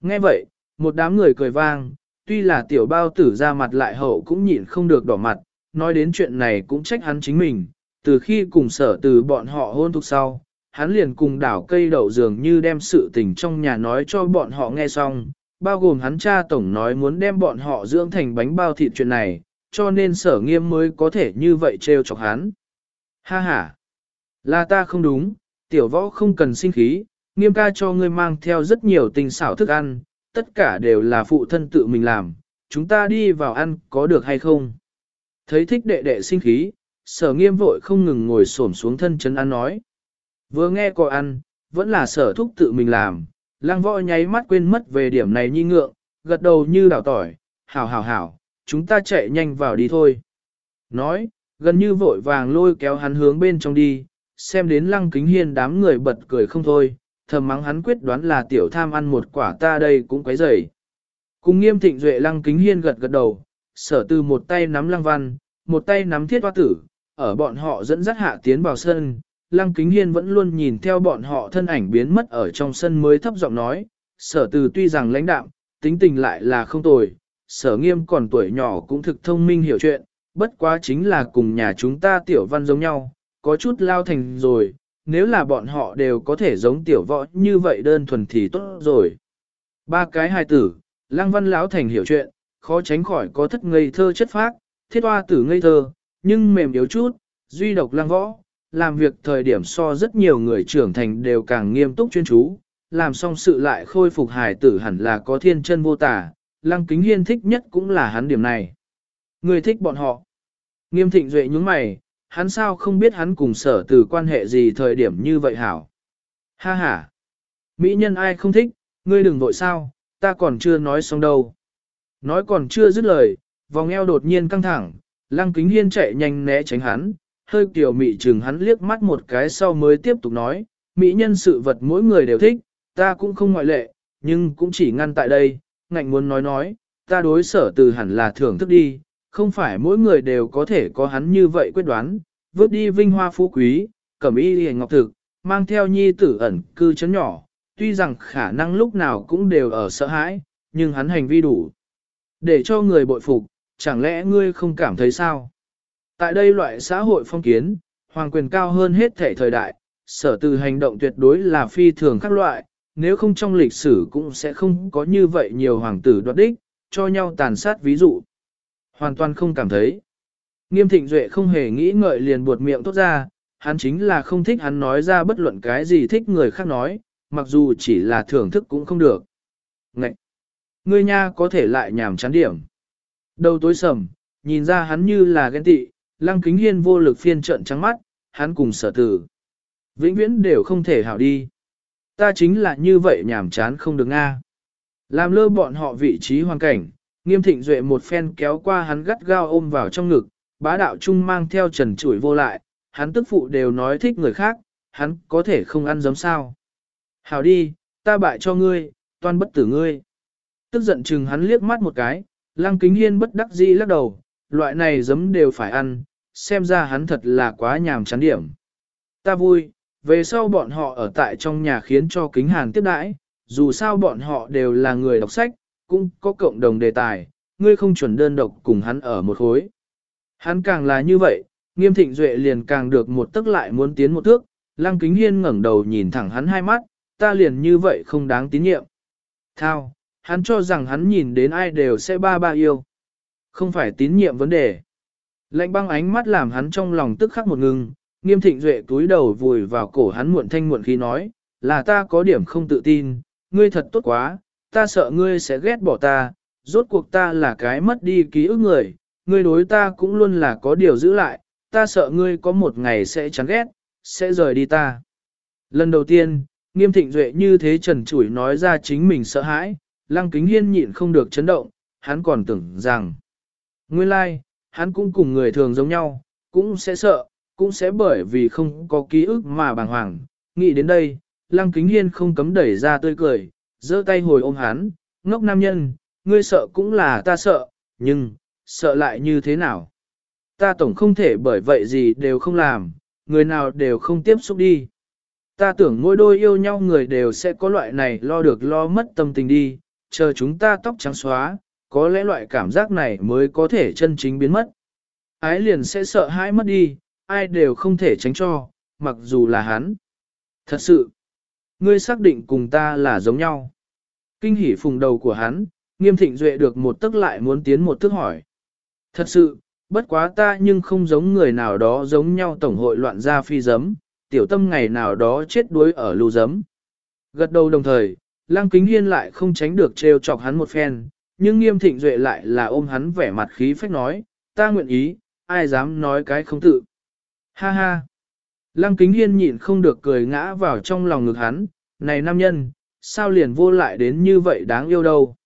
Nghe vậy, một đám người cười vang, tuy là tiểu bao tử ra mặt lại hậu cũng nhịn không được đỏ mặt, nói đến chuyện này cũng trách hắn chính mình, từ khi cùng sở từ bọn họ hôn thúc sau, hắn liền cùng đảo cây đậu dường như đem sự tình trong nhà nói cho bọn họ nghe xong, bao gồm hắn cha tổng nói muốn đem bọn họ dưỡng thành bánh bao thịt chuyện này, cho nên sở nghiêm mới có thể như vậy trêu chọc hắn. Ha ha! Là ta không đúng, tiểu võ không cần sinh khí, nghiêm ca cho ngươi mang theo rất nhiều tình xảo thức ăn, tất cả đều là phụ thân tự mình làm, chúng ta đi vào ăn có được hay không? Thấy thích đệ đệ sinh khí, sở nghiêm vội không ngừng ngồi xổm xuống thân chân ăn nói. Vừa nghe có ăn, vẫn là sở thúc tự mình làm, lang võ nháy mắt quên mất về điểm này nhi ngượng, gật đầu như đảo tỏi, hảo hảo hảo, chúng ta chạy nhanh vào đi thôi. Nói, gần như vội vàng lôi kéo hắn hướng bên trong đi, xem đến lăng kính hiên đám người bật cười không thôi, thầm mắng hắn quyết đoán là tiểu tham ăn một quả ta đây cũng quấy rầy. Cùng nghiêm thịnh duệ lăng kính hiên gật gật đầu, sở từ một tay nắm lăng văn, một tay nắm thiết hoa tử, ở bọn họ dẫn dắt hạ tiến vào sân, lăng kính hiên vẫn luôn nhìn theo bọn họ thân ảnh biến mất ở trong sân mới thấp giọng nói, sở từ tuy rằng lãnh đạm, tính tình lại là không tồi, sở nghiêm còn tuổi nhỏ cũng thực thông minh hiểu chuyện, bất quá chính là cùng nhà chúng ta tiểu văn giống nhau, có chút lao thành rồi, nếu là bọn họ đều có thể giống tiểu võ như vậy đơn thuần thì tốt rồi. Ba cái hài tử, lăng văn lão thành hiểu chuyện, khó tránh khỏi có thất ngây thơ chất phác, thiết hoa tử ngây thơ, nhưng mềm yếu chút, duy độc lăng võ, làm việc thời điểm so rất nhiều người trưởng thành đều càng nghiêm túc chuyên chú, làm xong sự lại khôi phục hài tử hẳn là có thiên chân vô tả, lăng kính hiên thích nhất cũng là hắn điểm này. Người thích bọn họ. Nghiêm thịnh duệ nhúng mày, hắn sao không biết hắn cùng sở từ quan hệ gì thời điểm như vậy hảo. Ha ha. Mỹ nhân ai không thích, ngươi đừng vội sao, ta còn chưa nói xong đâu. Nói còn chưa dứt lời, vòng eo đột nhiên căng thẳng, lăng kính hiên chạy nhanh né tránh hắn, hơi kiểu mị chừng hắn liếc mắt một cái sau mới tiếp tục nói, mỹ nhân sự vật mỗi người đều thích, ta cũng không ngoại lệ, nhưng cũng chỉ ngăn tại đây, ngạnh muốn nói nói, ta đối sở từ hẳn là thưởng thức đi, không phải mỗi người đều có thể có hắn như vậy quyết đoán, vứt đi vinh hoa phú quý, cẩm y hề ngọc thực, mang theo nhi tử ẩn cư chấn nhỏ, tuy rằng khả năng lúc nào cũng đều ở sợ hãi, nhưng hắn hành vi đủ. Để cho người bội phục, chẳng lẽ ngươi không cảm thấy sao? Tại đây loại xã hội phong kiến, hoàng quyền cao hơn hết thể thời đại, sở từ hành động tuyệt đối là phi thường các loại, nếu không trong lịch sử cũng sẽ không có như vậy nhiều hoàng tử đoạt đích, cho nhau tàn sát ví dụ. Hoàn toàn không cảm thấy. Nghiêm thịnh duệ không hề nghĩ ngợi liền buột miệng tốt ra, hắn chính là không thích hắn nói ra bất luận cái gì thích người khác nói, mặc dù chỉ là thưởng thức cũng không được. Ngậy! Ngươi nha có thể lại nhảm chán điểm. Đầu tối sầm, nhìn ra hắn như là ghen tị, lăng kính hiên vô lực phiên trận trắng mắt, hắn cùng sở tử. Vĩnh viễn đều không thể hảo đi. Ta chính là như vậy nhảm chán không được nga. Làm lơ bọn họ vị trí hoàn cảnh, nghiêm thịnh duệ một phen kéo qua hắn gắt gao ôm vào trong ngực, bá đạo trung mang theo trần chủi vô lại, hắn tức phụ đều nói thích người khác, hắn có thể không ăn giống sao. Hảo đi, ta bại cho ngươi, toan bất tử ngươi. Tức giận chừng hắn liếc mắt một cái, lăng kính hiên bất đắc dĩ lắc đầu, loại này giấm đều phải ăn, xem ra hắn thật là quá nhàm chán điểm. Ta vui, về sau bọn họ ở tại trong nhà khiến cho kính hàn tiếp đãi, dù sao bọn họ đều là người đọc sách, cũng có cộng đồng đề tài, ngươi không chuẩn đơn độc cùng hắn ở một khối. Hắn càng là như vậy, nghiêm thịnh duệ liền càng được một tức lại muốn tiến một thước, lăng kính hiên ngẩng đầu nhìn thẳng hắn hai mắt, ta liền như vậy không đáng tín nhiệm. Thao, hắn cho rằng hắn nhìn đến ai đều sẽ ba ba yêu. Không phải tín nhiệm vấn đề. Lạnh băng ánh mắt làm hắn trong lòng tức khắc một ngừng, nghiêm thịnh duệ túi đầu vùi vào cổ hắn muộn thanh muộn khí nói, là ta có điểm không tự tin, ngươi thật tốt quá, ta sợ ngươi sẽ ghét bỏ ta, rốt cuộc ta là cái mất đi ký ức người, ngươi đối ta cũng luôn là có điều giữ lại, ta sợ ngươi có một ngày sẽ chán ghét, sẽ rời đi ta. Lần đầu tiên, nghiêm thịnh duệ như thế trần trụi nói ra chính mình sợ hãi, lăng kính hiên nhịn không được chấn động, hắn còn tưởng rằng, nguyên lai, hắn cũng cùng người thường giống nhau, cũng sẽ sợ, cũng sẽ bởi vì không có ký ức mà bàng hoàng. Nghĩ đến đây, lăng kính hiên không cấm đẩy ra tươi cười, giơ tay hồi ôm hắn, ngốc nam nhân, ngươi sợ cũng là ta sợ, nhưng, sợ lại như thế nào? Ta tổng không thể bởi vậy gì đều không làm, người nào đều không tiếp xúc đi. Ta tưởng mỗi đôi yêu nhau người đều sẽ có loại này lo được lo mất tâm tình đi, chờ chúng ta tóc trắng xóa, có lẽ loại cảm giác này mới có thể chân chính biến mất. Ái liền sẽ sợ hãi mất đi, ai đều không thể tránh cho, mặc dù là hắn. Thật sự, ngươi xác định cùng ta là giống nhau. Kinh hỉ phùng đầu của hắn, nghiêm thịnh duệ được một tức lại muốn tiến một tức hỏi. Thật sự, bất quá ta nhưng không giống người nào đó giống nhau tổng hội loạn ra phi giấm, tiểu tâm ngày nào đó chết đuối ở lưu giấm. Gật đầu đồng thời, Lăng Kính Hiên lại không tránh được trêu chọc hắn một phen, nhưng nghiêm thịnh duệ lại là ôm hắn vẻ mặt khí phách nói, ta nguyện ý, ai dám nói cái không tự. Ha ha! Lăng Kính Hiên nhịn không được cười ngã vào trong lòng ngực hắn, này nam nhân, sao liền vô lại đến như vậy đáng yêu đâu.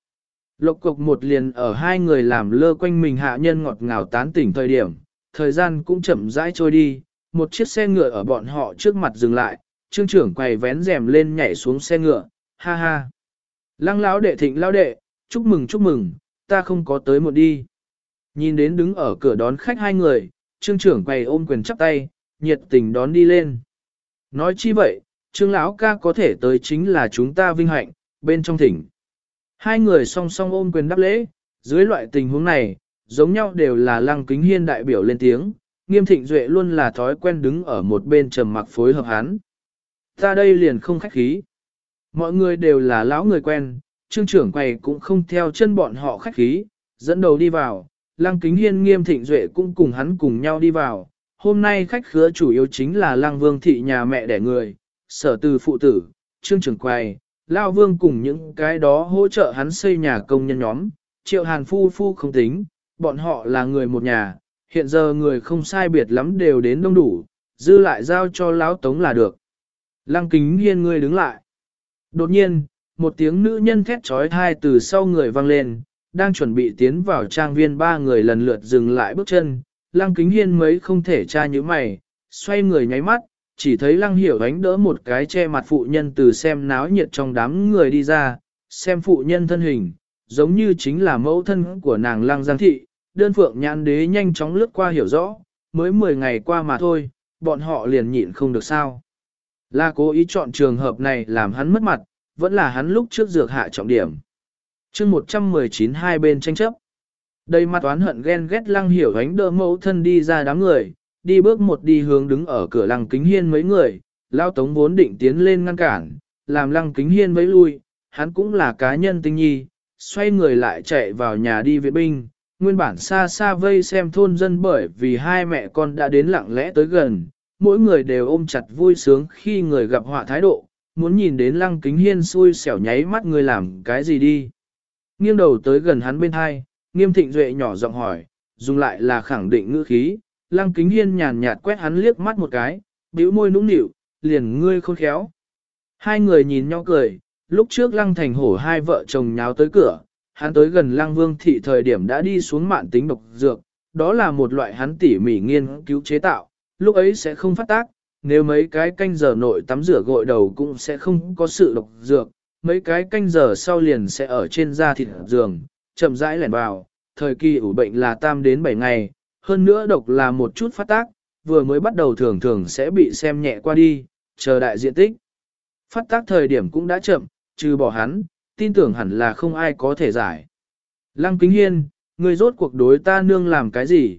Lộc cục một liền ở hai người làm lơ quanh mình hạ nhân ngọt ngào tán tỉnh thời điểm, thời gian cũng chậm rãi trôi đi, một chiếc xe ngựa ở bọn họ trước mặt dừng lại, trương trưởng quay vén rèm lên nhảy xuống xe ngựa, ha ha. Lăng lão đệ thịnh lão đệ, chúc mừng chúc mừng, ta không có tới một đi. Nhìn đến đứng ở cửa đón khách hai người, trương trưởng quầy ôm quyền chắp tay, nhiệt tình đón đi lên. Nói chi vậy, trương lão ca có thể tới chính là chúng ta vinh hạnh, bên trong thỉnh. Hai người song song ôm quyền đáp lễ, dưới loại tình huống này, giống nhau đều là lăng kính hiên đại biểu lên tiếng, nghiêm thịnh duệ luôn là thói quen đứng ở một bên trầm mặc phối hợp hắn. Ta đây liền không khách khí. Mọi người đều là lão người quen, trương trưởng quầy cũng không theo chân bọn họ khách khí, dẫn đầu đi vào, lăng kính hiên nghiêm thịnh duệ cũng cùng hắn cùng nhau đi vào. Hôm nay khách khứa chủ yếu chính là lăng vương thị nhà mẹ đẻ người, sở từ phụ tử, trương trưởng quầy, lao vương cùng những cái đó hỗ trợ hắn xây nhà công nhân nhóm, triệu hàn phu phu không tính, bọn họ là người một nhà, hiện giờ người không sai biệt lắm đều đến đông đủ, dư lại giao cho lão tống là được. Lăng kính hiên ngươi đứng lại. Đột nhiên, một tiếng nữ nhân thét trói thai từ sau người vang lên, đang chuẩn bị tiến vào trang viên ba người lần lượt dừng lại bước chân, lăng kính hiên mấy không thể tra như mày, xoay người nháy mắt, chỉ thấy lăng hiểu ánh đỡ một cái che mặt phụ nhân từ xem náo nhiệt trong đám người đi ra, xem phụ nhân thân hình, giống như chính là mẫu thân của nàng lăng giang thị, đơn phượng nhãn đế nhanh chóng lướt qua hiểu rõ, mới 10 ngày qua mà thôi, bọn họ liền nhịn không được sao. Là cố ý chọn trường hợp này làm hắn mất mặt, vẫn là hắn lúc trước dược hạ trọng điểm. chương 119 hai bên tranh chấp. Đây mặt oán hận ghen ghét lăng hiểu ánh đỡ mẫu thân đi ra đám người, đi bước một đi hướng đứng ở cửa lăng kính hiên mấy người, lao tống vốn định tiến lên ngăn cản, làm lăng kính hiên mấy lui, hắn cũng là cá nhân tinh nhi, xoay người lại chạy vào nhà đi viện binh, nguyên bản xa xa vây xem thôn dân bởi vì hai mẹ con đã đến lặng lẽ tới gần, mỗi người đều ôm chặt vui sướng khi người gặp họa thái độ, muốn nhìn đến lăng kính hiên xui xẻo nháy mắt người làm cái gì đi. Nghiêng đầu tới gần hắn bên hai, nghiêm thịnh duệ nhỏ giọng hỏi, dùng lại là khẳng định ngữ khí, lăng kính hiên nhàn nhạt quét hắn liếc mắt một cái, bĩu môi nũng nịu, liền ngươi khôn khéo. Hai người nhìn nhau cười, lúc trước lăng thành hổ hai vợ chồng nháo tới cửa, hắn tới gần lăng vương thị thời điểm đã đi xuống mạng tính độc dược, đó là một loại hắn tỉ mỉ nghiên cứu chế tạo, lúc ấy sẽ không phát tác, nếu mấy cái canh giờ nội tắm rửa gội đầu cũng sẽ không có sự độc dược, mấy cái canh giờ sau liền sẽ ở trên da thịt giường, chậm rãi lẻn vào, thời kỳ ủ bệnh là tam đến 7 ngày, hơn nữa độc là một chút phát tác, vừa mới bắt đầu thường thường sẽ bị xem nhẹ qua đi, chờ đại diện tích. Phát tác thời điểm cũng đã chậm, trừ bỏ hắn, tin tưởng hẳn là không ai có thể giải. Lăng Kính Hiên, người rốt cuộc đối ta nương làm cái gì?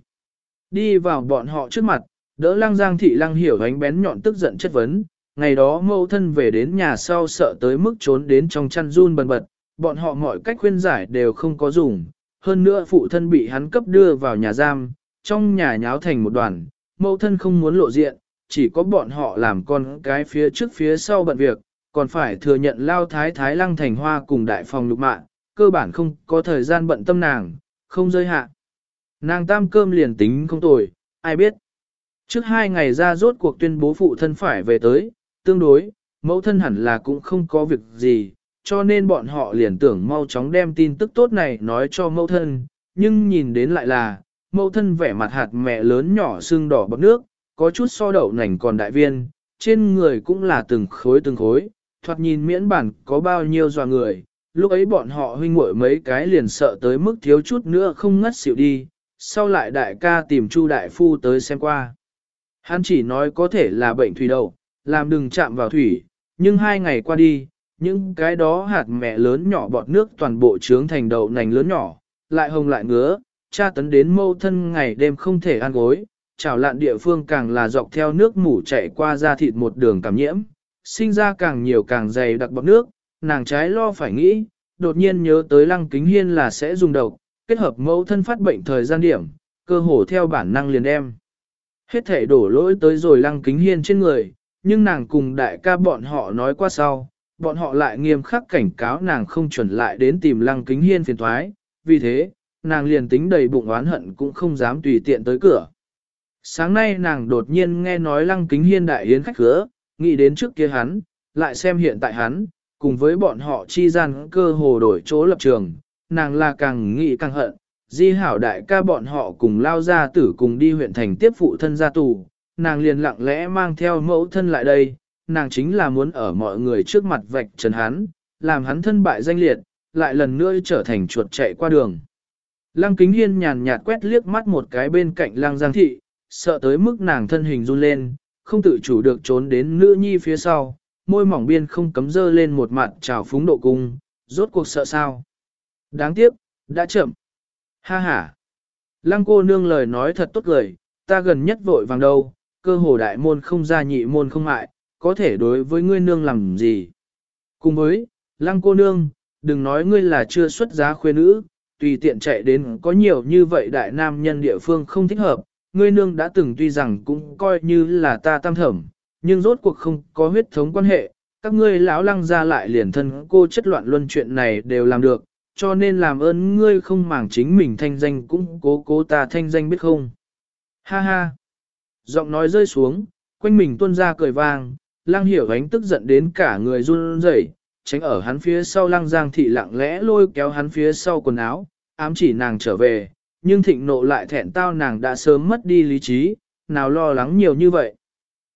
Đi vào bọn họ trước mặt, đỡ lăng giang thị lăng hiểu ánh bén nhọn tức giận chất vấn. Ngày đó mâu thân về đến nhà sau sợ tới mức trốn đến trong chăn run bần bật, bọn họ mọi cách khuyên giải đều không có dùng. Hơn nữa phụ thân bị hắn cấp đưa vào nhà giam, trong nhà nháo thành một đoàn, mâu thân không muốn lộ diện, chỉ có bọn họ làm con cái phía trước phía sau bận việc, còn phải thừa nhận lao thái thái lăng thành hoa cùng đại phòng lục mạng, cơ bản không có thời gian bận tâm nàng, không rơi hạ. Nàng tam cơm liền tính không tồi, ai biết. Trước hai ngày ra rốt cuộc tuyên bố phụ thân phải về tới, tương đối, mẫu thân hẳn là cũng không có việc gì, cho nên bọn họ liền tưởng mau chóng đem tin tức tốt này nói cho mẫu thân, nhưng nhìn đến lại là, mẫu thân vẻ mặt hạt mẹ lớn nhỏ xương đỏ bọc nước, có chút so đậu nành còn đại viên, trên người cũng là từng khối từng khối, thoạt nhìn miễn bản có bao nhiêu dò người, lúc ấy bọn họ huynh muội mấy cái liền sợ tới mức thiếu chút nữa không ngất xỉu đi, sau lại đại ca tìm Chu đại phu tới xem qua. Hắn chỉ nói có thể là bệnh thủy đậu, làm đừng chạm vào thủy, nhưng hai ngày qua đi, những cái đó hạt mẹ lớn nhỏ bọt nước toàn bộ trướng thành đậu nành lớn nhỏ, lại hồng lại ngứa, cha tấn đến mâu thân ngày đêm không thể ăn gối, chảo lạn địa phương càng là dọc theo nước mủ chạy qua da thịt một đường cảm nhiễm, sinh ra càng nhiều càng dày đặc bọt nước, nàng trái lo phải nghĩ, đột nhiên nhớ tới lăng kính hiên là sẽ dùng độc, kết hợp mẫu thân phát bệnh thời gian điểm, cơ hồ theo bản năng liền đem. Hết thể đổ lỗi tới rồi lăng kính hiên trên người, nhưng nàng cùng đại ca bọn họ nói qua sau, bọn họ lại nghiêm khắc cảnh cáo nàng không chuẩn lại đến tìm lăng kính hiên phiền thoái, vì thế, nàng liền tính đầy bụng oán hận cũng không dám tùy tiện tới cửa. Sáng nay nàng đột nhiên nghe nói lăng kính hiên đại yến khách khứa, nghĩ đến trước kia hắn, lại xem hiện tại hắn, cùng với bọn họ chi gian cơ hồ đổi chỗ lập trường, nàng là càng nghĩ càng hận, di hảo đại ca bọn họ cùng lao ra tử cùng đi huyện thành tiếp phụ thân ra tù, nàng liền lặng lẽ mang theo mẫu thân lại đây, nàng chính là muốn ở mọi người trước mặt vạch trần hắn, làm hắn thân bại danh liệt, lại lần nữa trở thành chuột chạy qua đường. Lăng kính hiên nhàn nhạt quét liếc mắt một cái bên cạnh lăng giang thị, sợ tới mức nàng thân hình run lên, không tự chủ được trốn đến nữ nhi phía sau, môi mỏng biên không cấm dơ lên một mặt trào phúng độ cung, rốt cuộc sợ sao. Đáng tiếc, đã chậm. Ha ha. Lăng cô nương lời nói thật tốt lời, ta gần nhất vội vàng đâu, cơ hồ đại môn không ra nhị môn không mại, có thể đối với ngươi nương làm gì. Cùng với, lăng cô nương, đừng nói ngươi là chưa xuất giá khuê nữ, tùy tiện chạy đến có nhiều như vậy đại nam nhân địa phương không thích hợp, ngươi nương đã từng tuy rằng cũng coi như là ta tam thẩm, nhưng rốt cuộc không có huyết thống quan hệ, các ngươi lão lăng ra lại liền thân cô chất loạn luân chuyện này đều làm được, cho nên làm ơn ngươi không màng chính mình thanh danh cũng cố cố ta thanh danh biết không. Ha ha! Giọng nói rơi xuống, quanh mình tuôn ra cười vang, Lang hiểu ánh tức giận đến cả người run rẩy, tránh ở hắn phía sau Lang giang thị lặng lẽ lôi kéo hắn phía sau quần áo, ám chỉ nàng trở về, nhưng thịnh nộ lại thẹn tao nàng đã sớm mất đi lý trí, nào lo lắng nhiều như vậy.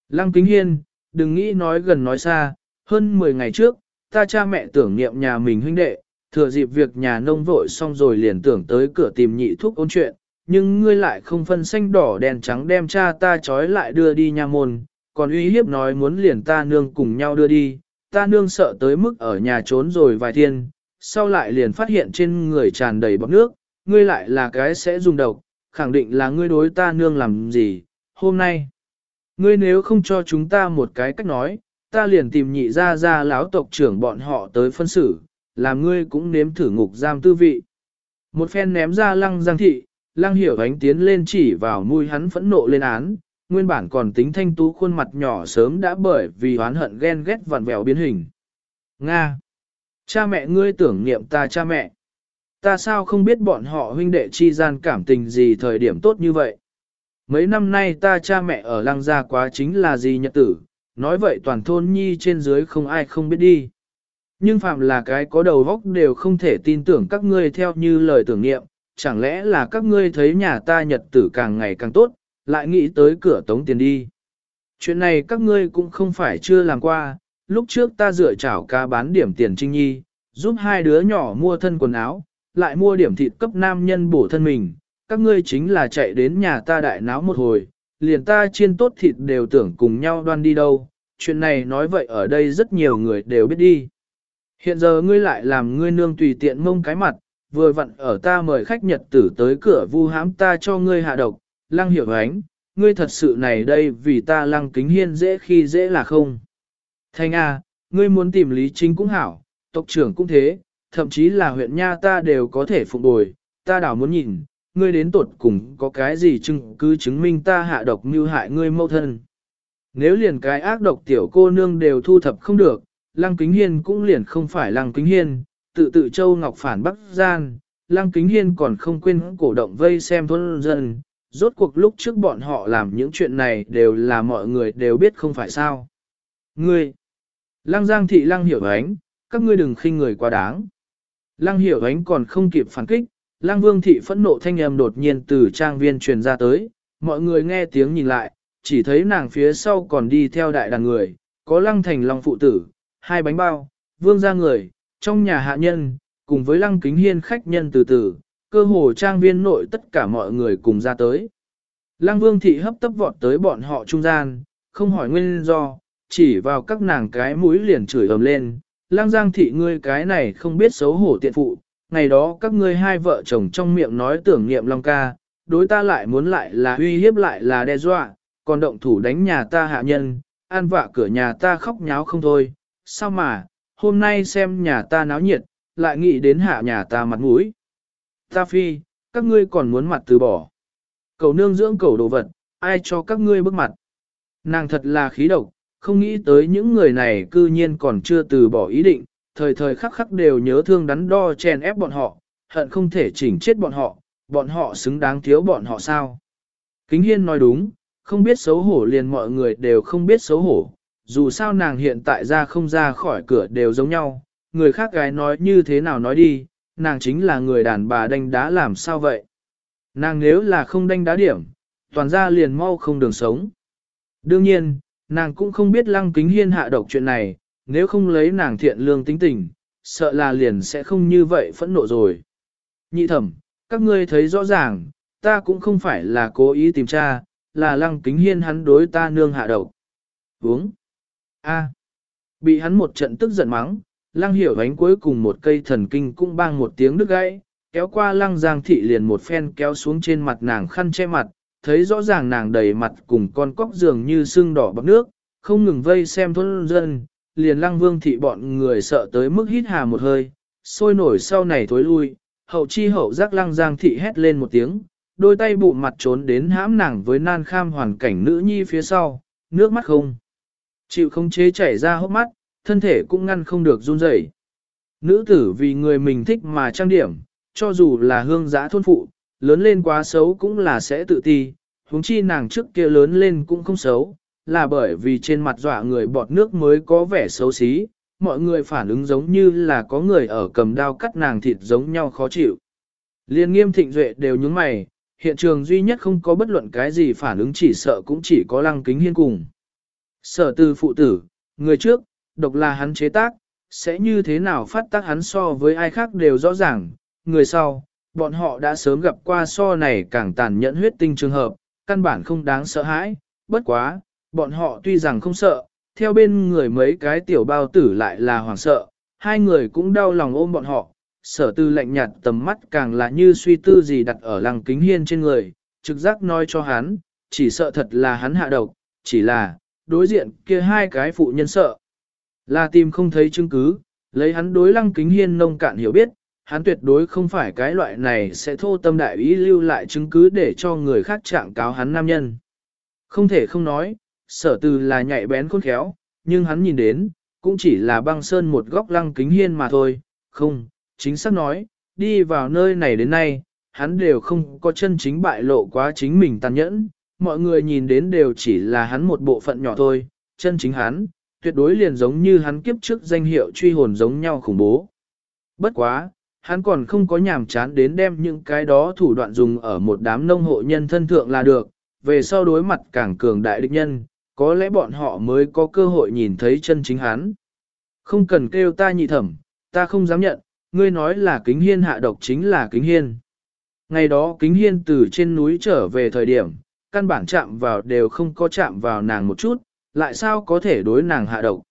Lăng kính hiên, đừng nghĩ nói gần nói xa, hơn 10 ngày trước, ta cha mẹ tưởng niệm nhà mình huynh đệ, thừa dịp việc nhà nông vội xong rồi liền tưởng tới cửa tìm nhị thuốc ôn chuyện, nhưng ngươi lại không phân xanh đỏ đèn trắng đem cha ta trói lại đưa đi nha môn, còn uy hiếp nói muốn liền ta nương cùng nhau đưa đi, ta nương sợ tới mức ở nhà trốn rồi vài thiên, sau lại liền phát hiện trên người tràn đầy bọc nước, ngươi lại là cái sẽ dùng độc, khẳng định là ngươi đối ta nương làm gì, hôm nay. Ngươi nếu không cho chúng ta một cái cách nói, ta liền tìm nhị ra ra lão tộc trưởng bọn họ tới phân xử, làm ngươi cũng nếm thử ngục giam tư vị. Một phen ném ra lăng giang thị, lăng hiểu ánh tiến lên chỉ vào mũi hắn phẫn nộ lên án, nguyên bản còn tính thanh tú khuôn mặt nhỏ sớm đã bởi vì oán hận ghen ghét vặn vẹo biến hình. Nga! Cha mẹ ngươi tưởng niệm ta cha mẹ. Ta sao không biết bọn họ huynh đệ chi gian cảm tình gì thời điểm tốt như vậy. Mấy năm nay ta cha mẹ ở lăng gia quá chính là gì nhật tử, nói vậy toàn thôn nhi trên dưới không ai không biết đi. Nhưng phạm là cái có đầu góc đều không thể tin tưởng các ngươi theo như lời tưởng niệm, chẳng lẽ là các ngươi thấy nhà ta nhật tử càng ngày càng tốt, lại nghĩ tới cửa tống tiền đi. Chuyện này các ngươi cũng không phải chưa làm qua, lúc trước ta dựa chảo cá bán điểm tiền trinh nhi, giúp hai đứa nhỏ mua thân quần áo, lại mua điểm thịt cấp nam nhân bổ thân mình, các ngươi chính là chạy đến nhà ta đại náo một hồi, liền ta chiên tốt thịt đều tưởng cùng nhau đoan đi đâu, chuyện này nói vậy ở đây rất nhiều người đều biết đi. Hiện giờ ngươi lại làm ngươi nương tùy tiện mông cái mặt, vừa vặn ở ta mời khách nhật tử tới cửa vu hãm ta cho ngươi hạ độc, lăng hiểu ánh, ngươi thật sự này đây vì ta lăng kính hiên dễ khi dễ là không. Thanh A, ngươi muốn tìm lý chính cũng hảo, tộc trưởng cũng thế, thậm chí là huyện nha ta đều có thể phụng bồi, ta đảo muốn nhìn, ngươi đến tột cùng có cái gì chứng cứ chứng minh ta hạ độc mưu hại ngươi mâu thân. Nếu liền cái ác độc tiểu cô nương đều thu thập không được, lăng kính hiên cũng liền không phải lăng kính hiên, tự tự châu ngọc phản bắc gian, lăng kính hiên còn không quên cổ động vây xem thôn dân, rốt cuộc lúc trước bọn họ làm những chuyện này đều là mọi người đều biết không phải sao. Ngươi, lăng giang thị lăng hiểu ánh, các ngươi đừng khinh người quá đáng. Lăng hiểu ánh còn không kịp phản kích, lăng vương thị phẫn nộ thanh âm đột nhiên từ trang viên truyền ra tới, mọi người nghe tiếng nhìn lại, chỉ thấy nàng phía sau còn đi theo đại đàn người, có lăng thành long phụ tử, hai bánh bao, vương ra người, trong nhà hạ nhân, cùng với lăng kính hiên khách nhân từ từ, cơ hồ trang viên nội tất cả mọi người cùng ra tới. Lăng vương thị hấp tấp vọt tới bọn họ trung gian, không hỏi nguyên do, chỉ vào các nàng cái mũi liền chửi ầm lên, lăng giang thị ngươi cái này không biết xấu hổ tiện phụ, ngày đó các ngươi hai vợ chồng trong miệng nói tưởng niệm Long ca, đối ta lại muốn lại là uy hiếp lại là đe dọa, còn động thủ đánh nhà ta hạ nhân, an vạ cửa nhà ta khóc nháo không thôi, sao mà, hôm nay xem nhà ta náo nhiệt, lại nghĩ đến hạ nhà ta mặt mũi. Ta phi, các ngươi còn muốn mặt từ bỏ. Cầu nương dưỡng cầu đồ vật, ai cho các ngươi bước mặt. Nàng thật là khí độc, không nghĩ tới những người này cư nhiên còn chưa từ bỏ ý định, thời thời khắc khắc đều nhớ thương đắn đo chèn ép bọn họ, hận không thể chỉnh chết bọn họ, bọn họ xứng đáng thiếu bọn họ sao. Kính Hiên nói đúng, không biết xấu hổ liền mọi người đều không biết xấu hổ, dù sao nàng hiện tại ra không ra khỏi cửa đều giống nhau, người khác gái nói như thế nào nói đi, nàng chính là người đàn bà đánh đá làm sao vậy. Nàng nếu là không đánh đá điểm, toàn ra liền mau không đường sống. Đương nhiên, nàng cũng không biết lăng kính hiên hạ độc chuyện này, nếu không lấy nàng thiện lương tính tình, sợ là liền sẽ không như vậy phẫn nộ rồi. Nhị thẩm, các ngươi thấy rõ ràng, ta cũng không phải là cố ý tìm tra, là lăng kính hiên hắn đối ta nương hạ độc. Uống. A. Bị hắn một trận tức giận mắng, lăng hiểu ánh cuối cùng một cây thần kinh cũng bang một tiếng đứt gãy, kéo qua lăng giang thị liền một phen kéo xuống trên mặt nàng khăn che mặt, thấy rõ ràng nàng đầy mặt cùng con cóc dường như sưng đỏ bọc nước, không ngừng vây xem thôn dân, liền lăng vương thị bọn người sợ tới mức hít hà một hơi, sôi nổi sau này thối lui, hậu chi hậu giác lăng giang thị hét lên một tiếng, đôi tay bụ mặt trốn đến hãm nàng với nan kham hoàn cảnh nữ nhi phía sau, nước mắt không. Chịu không chế chảy ra hốc mắt, thân thể cũng ngăn không được run rẩy. Nữ tử vì người mình thích mà trang điểm, cho dù là hương giã thôn phụ, lớn lên quá xấu cũng là sẽ tự ti, huống chi nàng trước kia lớn lên cũng không xấu, là bởi vì trên mặt dọa người bọt nước mới có vẻ xấu xí, mọi người phản ứng giống như là có người ở cầm đao cắt nàng thịt giống nhau khó chịu. Liên nghiêm thịnh duệ đều nhướng mày, hiện trường duy nhất không có bất luận cái gì phản ứng chỉ sợ cũng chỉ có lăng kính hiên cùng. Sở tư phụ tử, người trước, độc là hắn chế tác, sẽ như thế nào phát tác hắn so với ai khác đều rõ ràng, người sau, bọn họ đã sớm gặp qua so này càng tàn nhẫn huyết tinh trường hợp, căn bản không đáng sợ hãi, bất quá, bọn họ tuy rằng không sợ, theo bên người mấy cái tiểu bao tử lại là hoảng sợ, hai người cũng đau lòng ôm bọn họ, sở tư lạnh nhạt tầm mắt càng là như suy tư gì đặt ở lăng kính hiên trên người, trực giác nói cho hắn, chỉ sợ thật là hắn hạ độc, chỉ là, đối diện kia hai cái phụ nhân sợ. Là tìm không thấy chứng cứ, lấy hắn đối lăng kính hiên nông cạn hiểu biết, hắn tuyệt đối không phải cái loại này sẽ thô tâm đại ý lưu lại chứng cứ để cho người khác trạng cáo hắn nam nhân. Không thể không nói, sở từ là nhạy bén khôn khéo, nhưng hắn nhìn đến, cũng chỉ là băng sơn một góc lăng kính hiên mà thôi, không, chính xác nói, đi vào nơi này đến nay, hắn đều không có chân chính bại lộ quá chính mình tàn nhẫn, mọi người nhìn đến đều chỉ là hắn một bộ phận nhỏ thôi, chân chính hắn, tuyệt đối liền giống như hắn kiếp trước danh hiệu truy hồn giống nhau khủng bố. Bất quá, hắn còn không có nhàm chán đến đem những cái đó thủ đoạn dùng ở một đám nông hộ nhân thân thượng là được, về sau đối mặt càng cường đại địch nhân, có lẽ bọn họ mới có cơ hội nhìn thấy chân chính hắn. Không cần kêu ta nhị thẩm, ta không dám nhận, ngươi nói là kính hiên hạ độc chính là kính hiên. Ngày đó kính hiên từ trên núi trở về thời điểm, căn bản chạm vào đều không có chạm vào nàng một chút, lại sao có thể đối nàng hạ độc.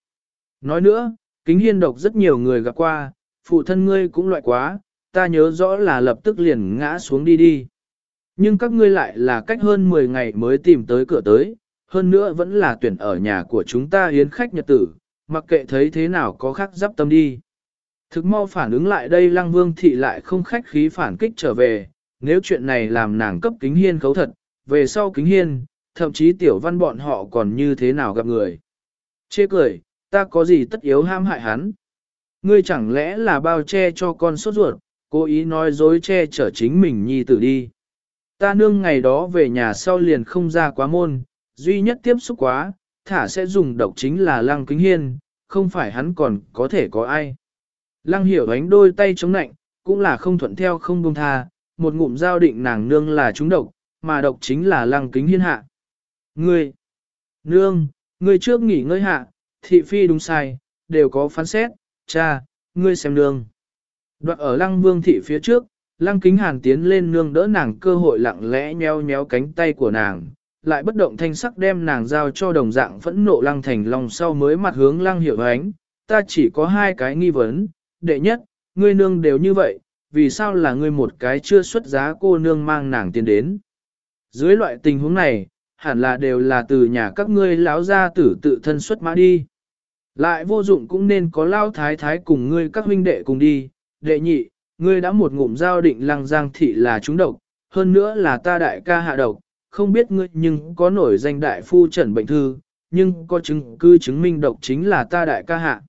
Nói nữa, kính hiên độc rất nhiều người gặp qua, phụ thân ngươi cũng loại quá, ta nhớ rõ là lập tức liền ngã xuống đi đi. Nhưng các ngươi lại là cách hơn 10 ngày mới tìm tới cửa tới, hơn nữa vẫn là tuyển ở nhà của chúng ta hiến khách nhật tử, mặc kệ thấy thế nào có khác giáp tâm đi. Thực mau phản ứng lại đây lăng vương thị lại không khách khí phản kích trở về, nếu chuyện này làm nàng cấp kính hiên khấu thật, về sau kính hiên, thậm chí tiểu văn bọn họ còn như thế nào gặp người. Chê cười, ta có gì tất yếu ham hại hắn. Ngươi chẳng lẽ là bao che cho con sốt ruột, cố ý nói dối che chở chính mình nhi tử đi. Ta nương ngày đó về nhà sau liền không ra quá môn, duy nhất tiếp xúc quá, thả sẽ dùng độc chính là lăng kính hiên, không phải hắn còn có thể có ai. Lăng hiểu ánh đôi tay chống nạnh, cũng là không thuận theo không buông tha, một ngụm giao định nàng nương là trúng độc, mà độc chính là lăng kính hiên hạ. Ngươi, nương, ngươi trước nghỉ ngơi hạ, thị phi đúng sai, đều có phán xét, cha, ngươi xem nương. Đoạn ở lăng vương thị phía trước, lăng kính hàn tiến lên nương đỡ nàng cơ hội lặng lẽ nheo nhéo cánh tay của nàng, lại bất động thanh sắc đem nàng giao cho đồng dạng phẫn nộ lăng thành lòng sau mới mặt hướng lăng hiểu ánh, ta chỉ có hai cái nghi vấn, đệ nhất, ngươi nương đều như vậy, vì sao là ngươi một cái chưa xuất giá cô nương mang nàng tiến đến. Dưới loại tình huống này, hẳn là đều là từ nhà các ngươi lão gia tử tự thân xuất mã đi. Lại vô dụng cũng nên có lao thái thái cùng ngươi các huynh đệ cùng đi, đệ nhị, ngươi đã một ngụm giao định lăng giang thị là chúng độc, hơn nữa là ta đại ca hạ độc, không biết ngươi nhưng có nổi danh đại phu trần bệnh thư, nhưng có chứng cứ chứng minh độc chính là ta đại ca hạ.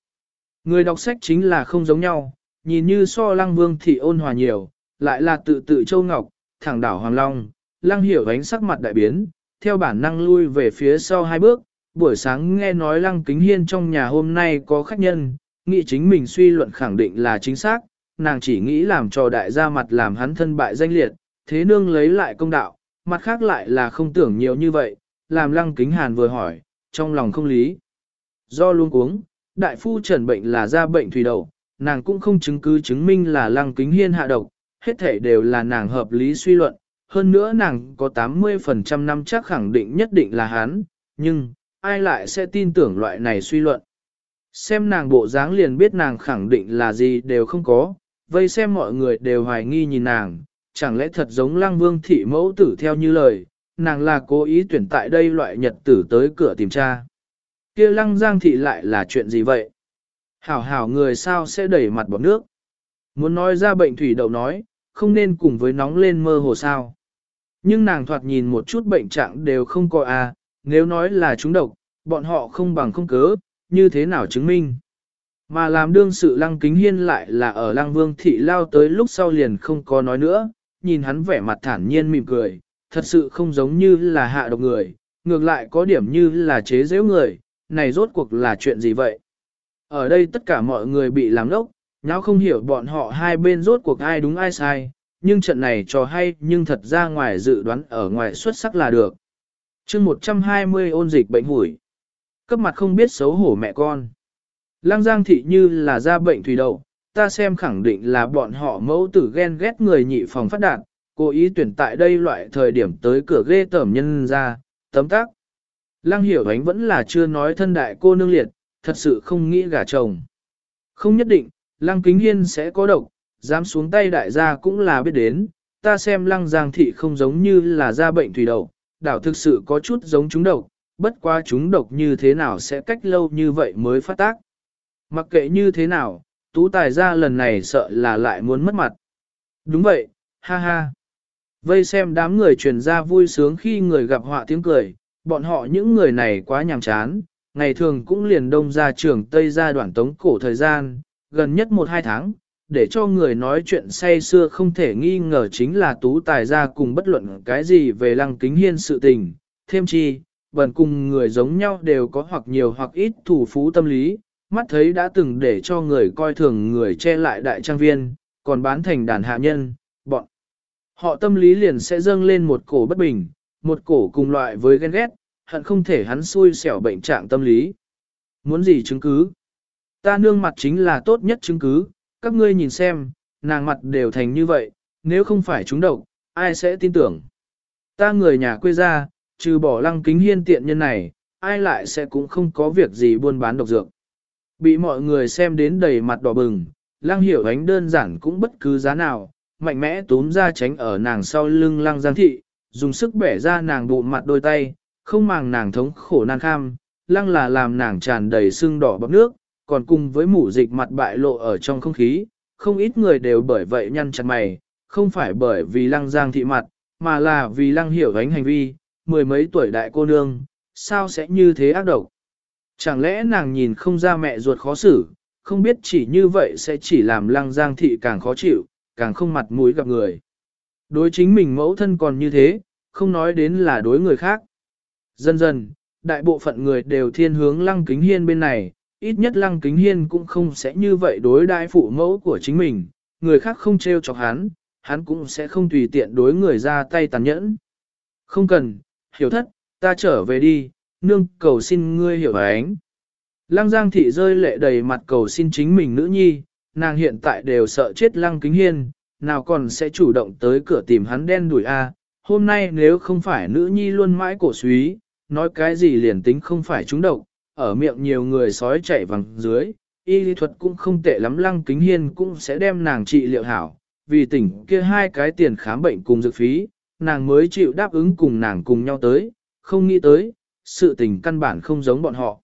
Người đọc sách chính là không giống nhau, nhìn như so lăng vương thị ôn hòa nhiều, lại là tự tự châu ngọc, thẳng đảo hoàng long, lăng hiểu ánh sắc mặt đại biến, theo bản năng lui về phía sau hai bước, buổi sáng nghe nói lăng kính hiên trong nhà hôm nay có khách nhân, nghĩ chính mình suy luận khẳng định là chính xác, nàng chỉ nghĩ làm cho đại gia mặt làm hắn thân bại danh liệt, thế nương lấy lại công đạo, mặt khác lại là không tưởng nhiều như vậy, làm lăng kính hàn vừa hỏi, trong lòng không lý. Do luôn uống, đại phu trần bệnh là ra bệnh thủy đậu, nàng cũng không chứng cứ chứng minh là lăng kính hiên hạ độc, hết thể đều là nàng hợp lý suy luận, hơn nữa nàng có 80% năm chắc khẳng định nhất định là hắn, nhưng, ai lại sẽ tin tưởng loại này suy luận. Xem nàng bộ dáng liền biết nàng khẳng định là gì đều không có, vây xem mọi người đều hoài nghi nhìn nàng, chẳng lẽ thật giống lăng vương thị mẫu tử theo như lời, nàng là cố ý tuyển tại đây loại nhật tử tới cửa tìm tra. kia lăng giang thị lại là chuyện gì vậy? Hảo hảo người sao sẽ đẩy mặt bọc nước? Muốn nói ra bệnh thủy đậu nói, không nên cùng với nóng lên mơ hồ sao. Nhưng nàng thoạt nhìn một chút bệnh trạng đều không có à, nếu nói là chúng độc, bọn họ không bằng không cớ, như thế nào chứng minh. Mà làm đương sự lăng kính hiên lại là ở lăng vương thị lao tới lúc sau liền không có nói nữa, nhìn hắn vẻ mặt thản nhiên mỉm cười, thật sự không giống như là hạ độc người, ngược lại có điểm như là chế giễu người, này rốt cuộc là chuyện gì vậy? Ở đây tất cả mọi người bị làm lốc, nháo không hiểu bọn họ hai bên rốt cuộc ai đúng ai sai, nhưng trận này trò hay nhưng thật ra ngoài dự đoán ở ngoài xuất sắc là được. chương 120 ôn dịch bệnh hủi. Cấp mặt không biết xấu hổ mẹ con. Lăng giang thị như là ra bệnh thủy đậu, ta xem khẳng định là bọn họ mẫu tử ghen ghét người nhị phòng phát đạt, cố ý tuyển tại đây loại thời điểm tới cửa ghê tởm nhân ra, tấm tác. Lăng hiểu ánh vẫn là chưa nói thân đại cô nương liệt, thật sự không nghĩ gả chồng. Không nhất định, lăng kính hiên sẽ có độc, dám xuống tay đại gia cũng là biết đến, ta xem lăng giang thị không giống như là da bệnh thủy đậu, đảo thực sự có chút giống chúng độc, bất quá chúng độc như thế nào sẽ cách lâu như vậy mới phát tác. Mặc kệ như thế nào, tú tài gia lần này sợ là lại muốn mất mặt. Đúng vậy, ha ha. Vây xem đám người truyền ra vui sướng khi người gặp họa tiếng cười, bọn họ những người này quá nhàm chán, ngày thường cũng liền đông ra trường Tây ra đoạn tống cổ thời gian, gần nhất một hai tháng, để cho người nói chuyện say xưa không thể nghi ngờ chính là tú tài ra cùng bất luận cái gì về lăng kính hiên sự tình, thêm chi, bần cùng người giống nhau đều có hoặc nhiều hoặc ít thủ phú tâm lý, mắt thấy đã từng để cho người coi thường người che lại đại trang viên, còn bán thành đàn hạ nhân, bọn. Họ tâm lý liền sẽ dâng lên một cổ bất bình, một cổ cùng loại với ghen ghét, hận không thể hắn xui xẻo bệnh trạng tâm lý. Muốn gì chứng cứ? Ta nương mặt chính là tốt nhất chứng cứ, các ngươi nhìn xem, nàng mặt đều thành như vậy, nếu không phải chúng độc, ai sẽ tin tưởng? Ta người nhà quê ra, trừ bỏ lăng kính hiên tiện nhân này, ai lại sẽ cũng không có việc gì buôn bán độc dược. Bị mọi người xem đến đầy mặt đỏ bừng, lăng hiểu ánh đơn giản cũng bất cứ giá nào, mạnh mẽ túm ra tránh ở nàng sau lưng lăng giang thị, dùng sức bẻ ra nàng bụng mặt đôi tay, không màng nàng thống khổ nan kham, lăng là làm nàng tràn đầy sưng đỏ bọc nước, còn cùng với mủ dịch mặt bại lộ ở trong không khí, không ít người đều bởi vậy nhăn chặt mày, không phải bởi vì lăng giang thị mặt, mà là vì lăng hiểu ánh hành vi, mười mấy tuổi đại cô nương, sao sẽ như thế ác độc. Chẳng lẽ nàng nhìn không ra mẹ ruột khó xử, không biết chỉ như vậy sẽ chỉ làm lăng giang thị càng khó chịu, càng không mặt mũi gặp người. Đối chính mình mẫu thân còn như thế, không nói đến là đối người khác. Dần dần, đại bộ phận người đều thiên hướng lăng kính hiên bên này, ít nhất lăng kính hiên cũng không sẽ như vậy đối đại phụ mẫu của chính mình, người khác không trêu chọc hắn, hắn cũng sẽ không tùy tiện đối người ra tay tàn nhẫn. Không cần, hiểu thất, ta trở về đi, nương cầu xin ngươi hiểu ánh. Lăng Giang Thị rơi lệ đầy mặt cầu xin chính mình nữ nhi, nàng hiện tại đều sợ chết Lăng Kính Hiên, nào còn sẽ chủ động tới cửa tìm hắn đen đuổi a. Hôm nay nếu không phải nữ nhi luôn mãi cổ suý, nói cái gì liền tính không phải chúng độc, ở miệng nhiều người sói chạy vàng dưới, y lý thuật cũng không tệ lắm Lăng Kính Hiên cũng sẽ đem nàng trị liệu hảo, vì tỉnh kia hai cái tiền khám bệnh cùng dược phí, nàng mới chịu đáp ứng cùng nàng cùng nhau tới, không nghĩ tới, sự tình căn bản không giống bọn họ.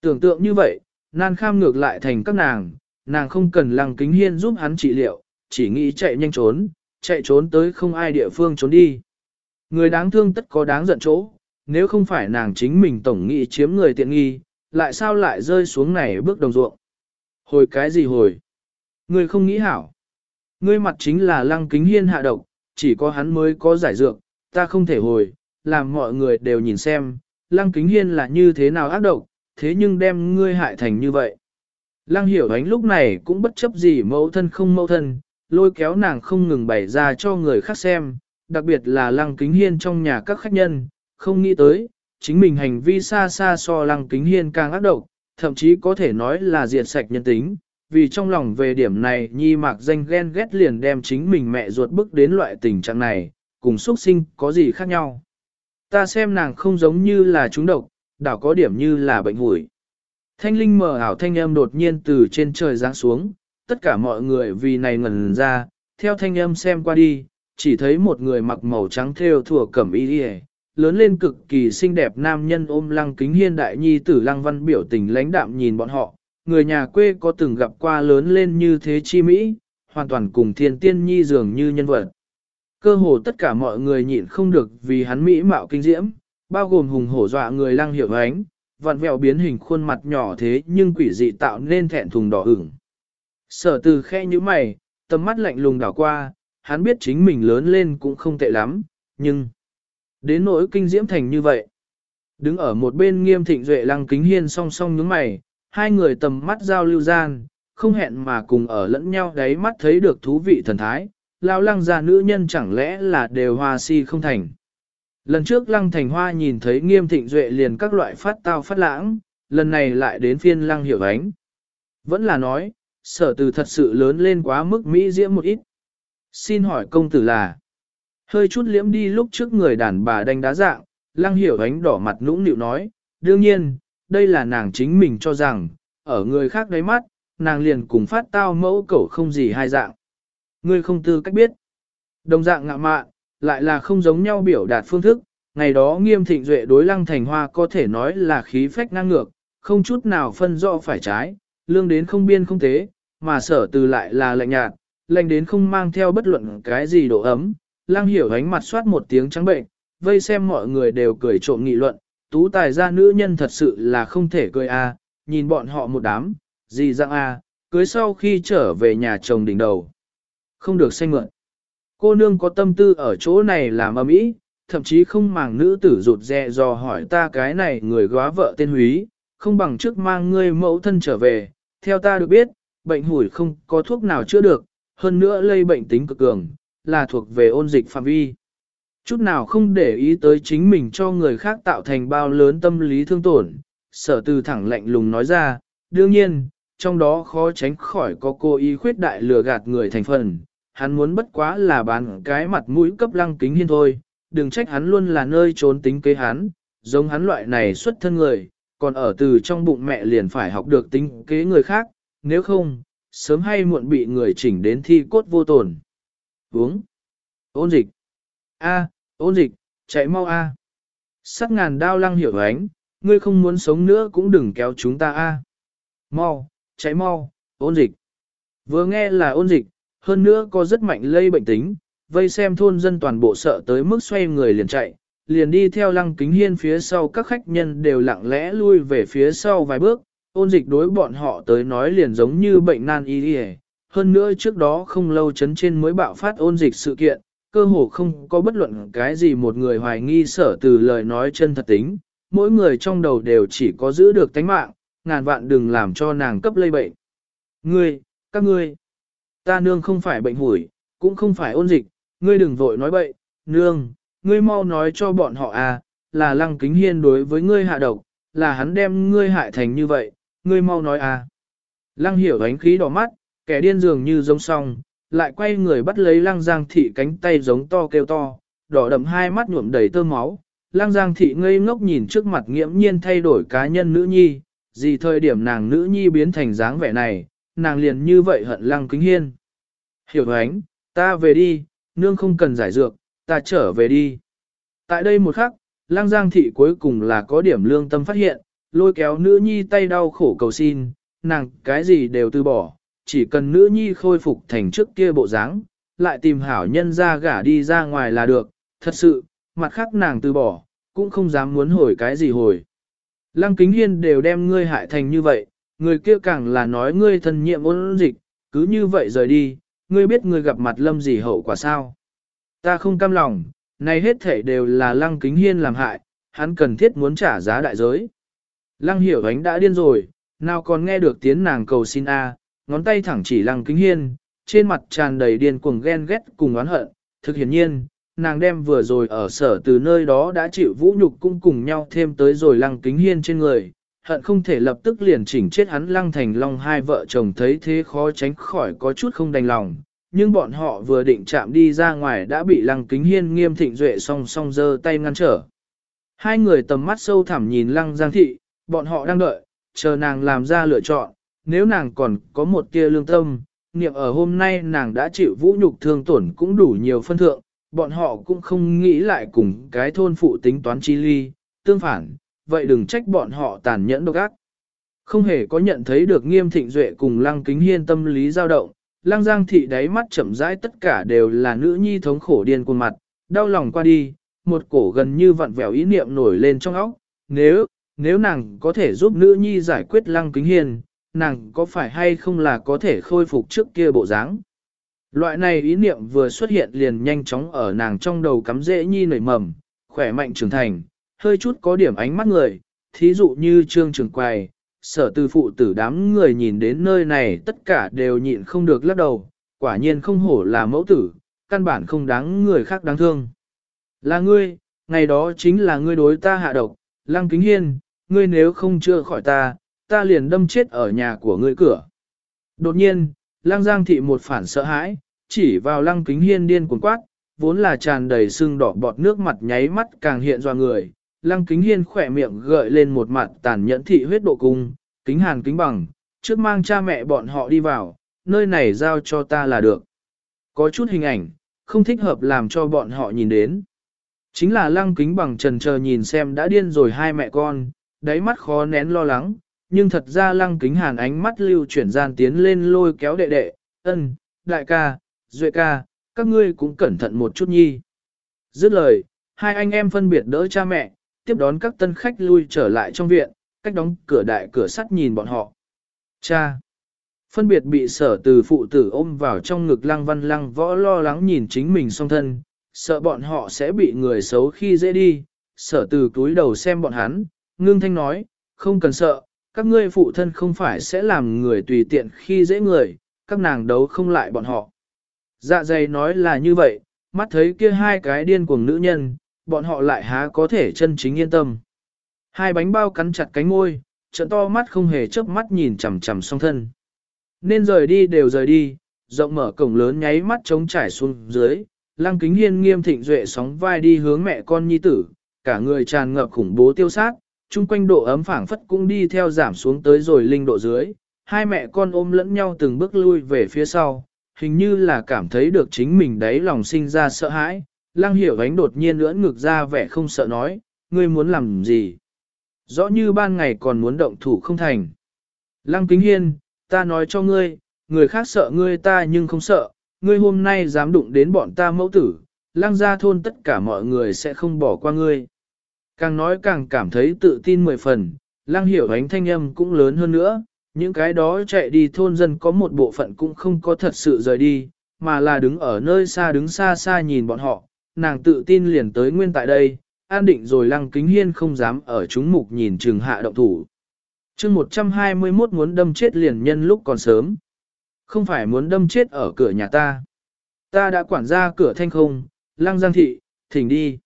Tưởng tượng như vậy, nan kham ngược lại thành các nàng, nàng không cần lăng kính hiên giúp hắn trị liệu, chỉ nghĩ chạy nhanh trốn, chạy trốn tới không ai địa phương trốn đi. Người đáng thương tất có đáng giận chỗ, nếu không phải nàng chính mình tổng nghị chiếm người tiện nghi, lại sao lại rơi xuống này bước đồng ruộng. Hồi cái gì hồi? Người không nghĩ hảo. Ngươi mặt chính là lăng kính hiên hạ độc, chỉ có hắn mới có giải dược, ta không thể hồi, làm mọi người đều nhìn xem, lăng kính hiên là như thế nào ác độc, thế nhưng đem ngươi hại thành như vậy. Lăng hiểu ánh lúc này cũng bất chấp gì mẫu thân không mẫu thân, lôi kéo nàng không ngừng bày ra cho người khác xem, đặc biệt là lăng kính hiên trong nhà các khách nhân, không nghĩ tới, chính mình hành vi xa xa so lăng kính hiên càng ác độc, thậm chí có thể nói là diệt sạch nhân tính, vì trong lòng về điểm này nhi mạc danh ghen ghét liền đem chính mình mẹ ruột bức đến loại tình trạng này, cùng xuất sinh có gì khác nhau. Ta xem nàng không giống như là trúng độc, đảo có điểm như là bệnh hủi. Thanh linh mở ảo thanh âm đột nhiên từ trên trời giáng xuống, tất cả mọi người vì này ngẩn ra, theo thanh âm xem qua đi, chỉ thấy một người mặc màu trắng theo thủa cẩm y đi lớn lên cực kỳ xinh đẹp nam nhân ôm lăng kính hiên đại nhi tử lăng văn biểu tình lãnh đạm nhìn bọn họ, người nhà quê có từng gặp qua lớn lên như thế chi Mỹ, hoàn toàn cùng thiên tiên nhi dường như nhân vật. Cơ hồ tất cả mọi người nhịn không được vì hắn Mỹ mạo kinh diễm, bao gồm hùng hổ dọa người lăng hiểu ánh, vặn vẹo biến hình khuôn mặt nhỏ thế nhưng quỷ dị tạo nên thẹn thùng đỏ ửng. Sở từ khe như mày, tầm mắt lạnh lùng đảo qua, hắn biết chính mình lớn lên cũng không tệ lắm, nhưng đến nỗi kinh diễm thành như vậy. Đứng ở một bên nghiêm thịnh duệ lăng kính hiên song song nhướng mày, hai người tầm mắt giao lưu gian, không hẹn mà cùng ở lẫn nhau đáy mắt thấy được thú vị thần thái, lao lăng ra nữ nhân chẳng lẽ là đều hoa si không thành. Lần trước lăng thành hoa nhìn thấy nghiêm thịnh duệ liền các loại phát tao phát lãng, lần này lại đến phiên lăng hiểu ánh. Vẫn là nói, sở từ thật sự lớn lên quá mức Mỹ diễm một ít. Xin hỏi công tử là, hơi chút liễm đi lúc trước người đàn bà đánh đá dạng, lăng hiểu ánh đỏ mặt nũng nịu nói, đương nhiên, đây là nàng chính mình cho rằng, ở người khác đáy mắt, nàng liền cùng phát tao mẫu cẩu không gì hai dạng. Ngươi không tư cách biết. Đồng dạng ngạ mạn, lại là không giống nhau biểu đạt phương thức, ngày đó nghiêm thịnh duệ đối lăng thành hoa có thể nói là khí phách ngang ngược, không chút nào phân rõ phải trái, lương đến không biên không thế, mà sở từ lại là lạnh nhạt, lạnh đến không mang theo bất luận cái gì độ ấm, lăng hiểu ánh mặt soát một tiếng trắng bệnh, vây xem mọi người đều cười trộm nghị luận, tú tài gia nữ nhân thật sự là không thể cười a, nhìn bọn họ một đám, gì dạng a, cưới sau khi trở về nhà chồng đỉnh đầu. Không được xanh mượn. Cô nương có tâm tư ở chỗ này làm âm ý, thậm chí không màng nữ tử rụt rè dò hỏi ta cái này người góa vợ tên húy, không bằng trước mang ngươi mẫu thân trở về, theo ta được biết, bệnh hủi không có thuốc nào chữa được, hơn nữa lây bệnh tính cực cường, là thuộc về ôn dịch phạm vi. Chút nào không để ý tới chính mình cho người khác tạo thành bao lớn tâm lý thương tổn, sở từ thẳng lạnh lùng nói ra, đương nhiên, trong đó khó tránh khỏi có cô ý khuyết đại lừa gạt người thành phần, hắn muốn bất quá là bán cái mặt mũi cấp lăng kính hiên thôi, đừng trách hắn luôn là nơi trốn tính kế hắn, giống hắn loại này xuất thân người, còn ở từ trong bụng mẹ liền phải học được tính kế người khác, nếu không, sớm hay muộn bị người chỉnh đến thi cốt vô tổn. Uống. Ôn dịch. A, ôn dịch, chạy mau A. Sắc ngàn đao lăng hiểu ánh, ngươi không muốn sống nữa cũng đừng kéo chúng ta A. Mau, chạy mau, ôn dịch. Vừa nghe là ôn dịch, hơn nữa có rất mạnh lây bệnh tính, vây xem thôn dân toàn bộ sợ tới mức xoay người liền chạy, liền đi theo lăng kính hiên phía sau các khách nhân đều lặng lẽ lui về phía sau vài bước, ôn dịch đối bọn họ tới nói liền giống như bệnh nan y đi hơn nữa trước đó không lâu chấn trên mới bạo phát ôn dịch sự kiện, cơ hồ không có bất luận cái gì một người hoài nghi sở từ lời nói chân thật tính, mỗi người trong đầu đều chỉ có giữ được tánh mạng, ngàn vạn đừng làm cho nàng cấp lây bệnh. Ngươi, các ngươi, ta nương không phải bệnh hủi, cũng không phải ôn dịch, ngươi đừng vội nói bậy, nương, ngươi mau nói cho bọn họ à, là lăng kính hiên đối với ngươi hạ độc, là hắn đem ngươi hại thành như vậy, ngươi mau nói à. Lăng hiểu ánh khí đỏ mắt, kẻ điên dường như giống song, lại quay người bắt lấy lăng giang thị cánh tay giống to kêu to, đỏ đậm hai mắt nhuộm đầy tơ máu. Lăng giang thị ngây ngốc nhìn trước mặt nghiễm nhiên thay đổi cá nhân nữ nhi, gì thời điểm nàng nữ nhi biến thành dáng vẻ này, nàng liền như vậy hận lăng kính hiên. Hiểu ánh, ta về đi, nương không cần giải dược, ta trở về đi. Tại đây một khắc, lăng giang thị cuối cùng là có điểm lương tâm phát hiện, lôi kéo nữ nhi tay đau khổ cầu xin, nàng cái gì đều từ bỏ, chỉ cần nữ nhi khôi phục thành trước kia bộ dáng, lại tìm hảo nhân ra gả đi ra ngoài là được, thật sự, mặt khác nàng từ bỏ, cũng không dám muốn hồi cái gì hồi. Lăng kính hiên đều đem ngươi hại thành như vậy, người kia càng là nói ngươi thân nhiệm ôn dịch, cứ như vậy rời đi, ngươi biết ngươi gặp mặt lâm gì hậu quả sao. Ta không cam lòng, này hết thể đều là lăng kính hiên làm hại, hắn cần thiết muốn trả giá đại giới. Lăng hiểu ánh đã điên rồi, nào còn nghe được tiếng nàng cầu xin a, ngón tay thẳng chỉ lăng kính hiên, trên mặt tràn đầy điên cuồng ghen ghét cùng oán hận, thực hiển nhiên, nàng đem vừa rồi ở sở từ nơi đó đã chịu vũ nhục cũng cùng nhau thêm tới rồi lăng kính hiên trên người, hận không thể lập tức liền chỉnh chết hắn lăng thành long hai vợ chồng thấy thế khó tránh khỏi có chút không đành lòng, nhưng bọn họ vừa định chạm đi ra ngoài đã bị lăng kính hiên nghiêm thịnh duệ song song giơ tay ngăn trở. Hai người tầm mắt sâu thẳm nhìn lăng giang thị, bọn họ đang đợi, chờ nàng làm ra lựa chọn, nếu nàng còn có một tia lương tâm, niệm ở hôm nay nàng đã chịu vũ nhục thương tổn cũng đủ nhiều phân thượng, bọn họ cũng không nghĩ lại cùng cái thôn phụ tính toán chi ly, tương phản, vậy đừng trách bọn họ tàn nhẫn độc ác. Không hề có nhận thấy được nghiêm thịnh duệ cùng lăng kính hiên tâm lý dao động, lăng giang thị đáy mắt chậm rãi tất cả đều là nữ nhi thống khổ điên cuồng mặt, đau lòng qua đi, một cổ gần như vặn vẹo ý niệm nổi lên trong óc, nếu, nếu nàng có thể giúp nữ nhi giải quyết lăng kính hiên, nàng có phải hay không là có thể khôi phục trước kia bộ dáng. Loại này ý niệm vừa xuất hiện liền nhanh chóng ở nàng trong đầu cắm dễ nhi nảy mầm, khỏe mạnh trưởng thành, hơi chút có điểm ánh mắt người, thí dụ như trương trường quài, sở tư phụ tử đám người nhìn đến nơi này tất cả đều nhịn không được lắc đầu, quả nhiên không hổ là mẫu tử, căn bản không đáng người khác đáng thương. Là ngươi, ngày đó chính là ngươi đối ta hạ độc, lăng kính hiên, ngươi nếu không chữa khỏi ta, ta liền đâm chết ở nhà của ngươi cửa. Đột nhiên, lăng giang thị một phản sợ hãi, chỉ vào lăng kính hiên điên cuồng quát, vốn là tràn đầy sưng đỏ bọt nước mặt nháy mắt càng hiện do người. Lăng kính hiên khỏe miệng gợi lên một mặt tàn nhẫn thị huyết độ cung, kính hàn kính bằng, trước mang cha mẹ bọn họ đi vào, nơi này giao cho ta là được. Có chút hình ảnh, không thích hợp làm cho bọn họ nhìn đến. Chính là lăng kính bằng trần chờ nhìn xem đã điên rồi hai mẹ con, đáy mắt khó nén lo lắng, nhưng thật ra lăng kính hàn ánh mắt lưu chuyển gian tiến lên lôi kéo đệ đệ, ân, đại ca, duệ ca, các ngươi cũng cẩn thận một chút nhi. Dứt lời, hai anh em phân biệt đỡ cha mẹ, tiếp đón các tân khách lui trở lại trong viện, cách đóng cửa đại cửa sắt nhìn bọn họ. Cha! Phân biệt bị sở từ phụ tử ôm vào trong ngực lăng văn lăng võ lo lắng nhìn chính mình song thân, sợ bọn họ sẽ bị người xấu khi dễ đi, sở từ túi đầu xem bọn hắn, ngưng thanh nói, không cần sợ, các ngươi phụ thân không phải sẽ làm người tùy tiện khi dễ người, các nàng đấu không lại bọn họ. Dạ dày nói là như vậy, mắt thấy kia hai cái điên cuồng nữ nhân, bọn họ lại há có thể chân chính yên tâm. Hai bánh bao cắn chặt cánh môi, trận to mắt không hề chớp mắt nhìn chằm chằm song thân. Nên rời đi đều rời đi, rộng mở cổng lớn nháy mắt trống trải xuống dưới, lăng kính hiên nghiêm thịnh duệ sóng vai đi hướng mẹ con nhi tử, cả người tràn ngập khủng bố tiêu sát, chung quanh độ ấm phảng phất cũng đi theo giảm xuống tới rồi linh độ dưới, hai mẹ con ôm lẫn nhau từng bước lui về phía sau, hình như là cảm thấy được chính mình đấy lòng sinh ra sợ hãi, lăng hiểu ánh đột nhiên lưỡn ngực ra vẻ không sợ nói, ngươi muốn làm gì? Rõ như ban ngày còn muốn động thủ không thành. Lăng kính hiên, ta nói cho ngươi, người khác sợ ngươi ta nhưng không sợ, ngươi hôm nay dám đụng đến bọn ta mẫu tử, lăng ra thôn tất cả mọi người sẽ không bỏ qua ngươi. Càng nói càng cảm thấy tự tin mười phần, lăng hiểu ánh thanh âm cũng lớn hơn nữa, những cái đó chạy đi thôn dân có một bộ phận cũng không có thật sự rời đi, mà là đứng ở nơi xa đứng xa xa nhìn bọn họ, nàng tự tin liền tới nguyên tại đây, an định rồi lăng kính hiên không dám ở chúng mục nhìn trừng hạ động thủ. chương 121 muốn đâm chết liền nhân lúc còn sớm. Không phải muốn đâm chết ở cửa nhà ta. Ta đã quản ra cửa thanh không, lăng giang thị, thỉnh đi.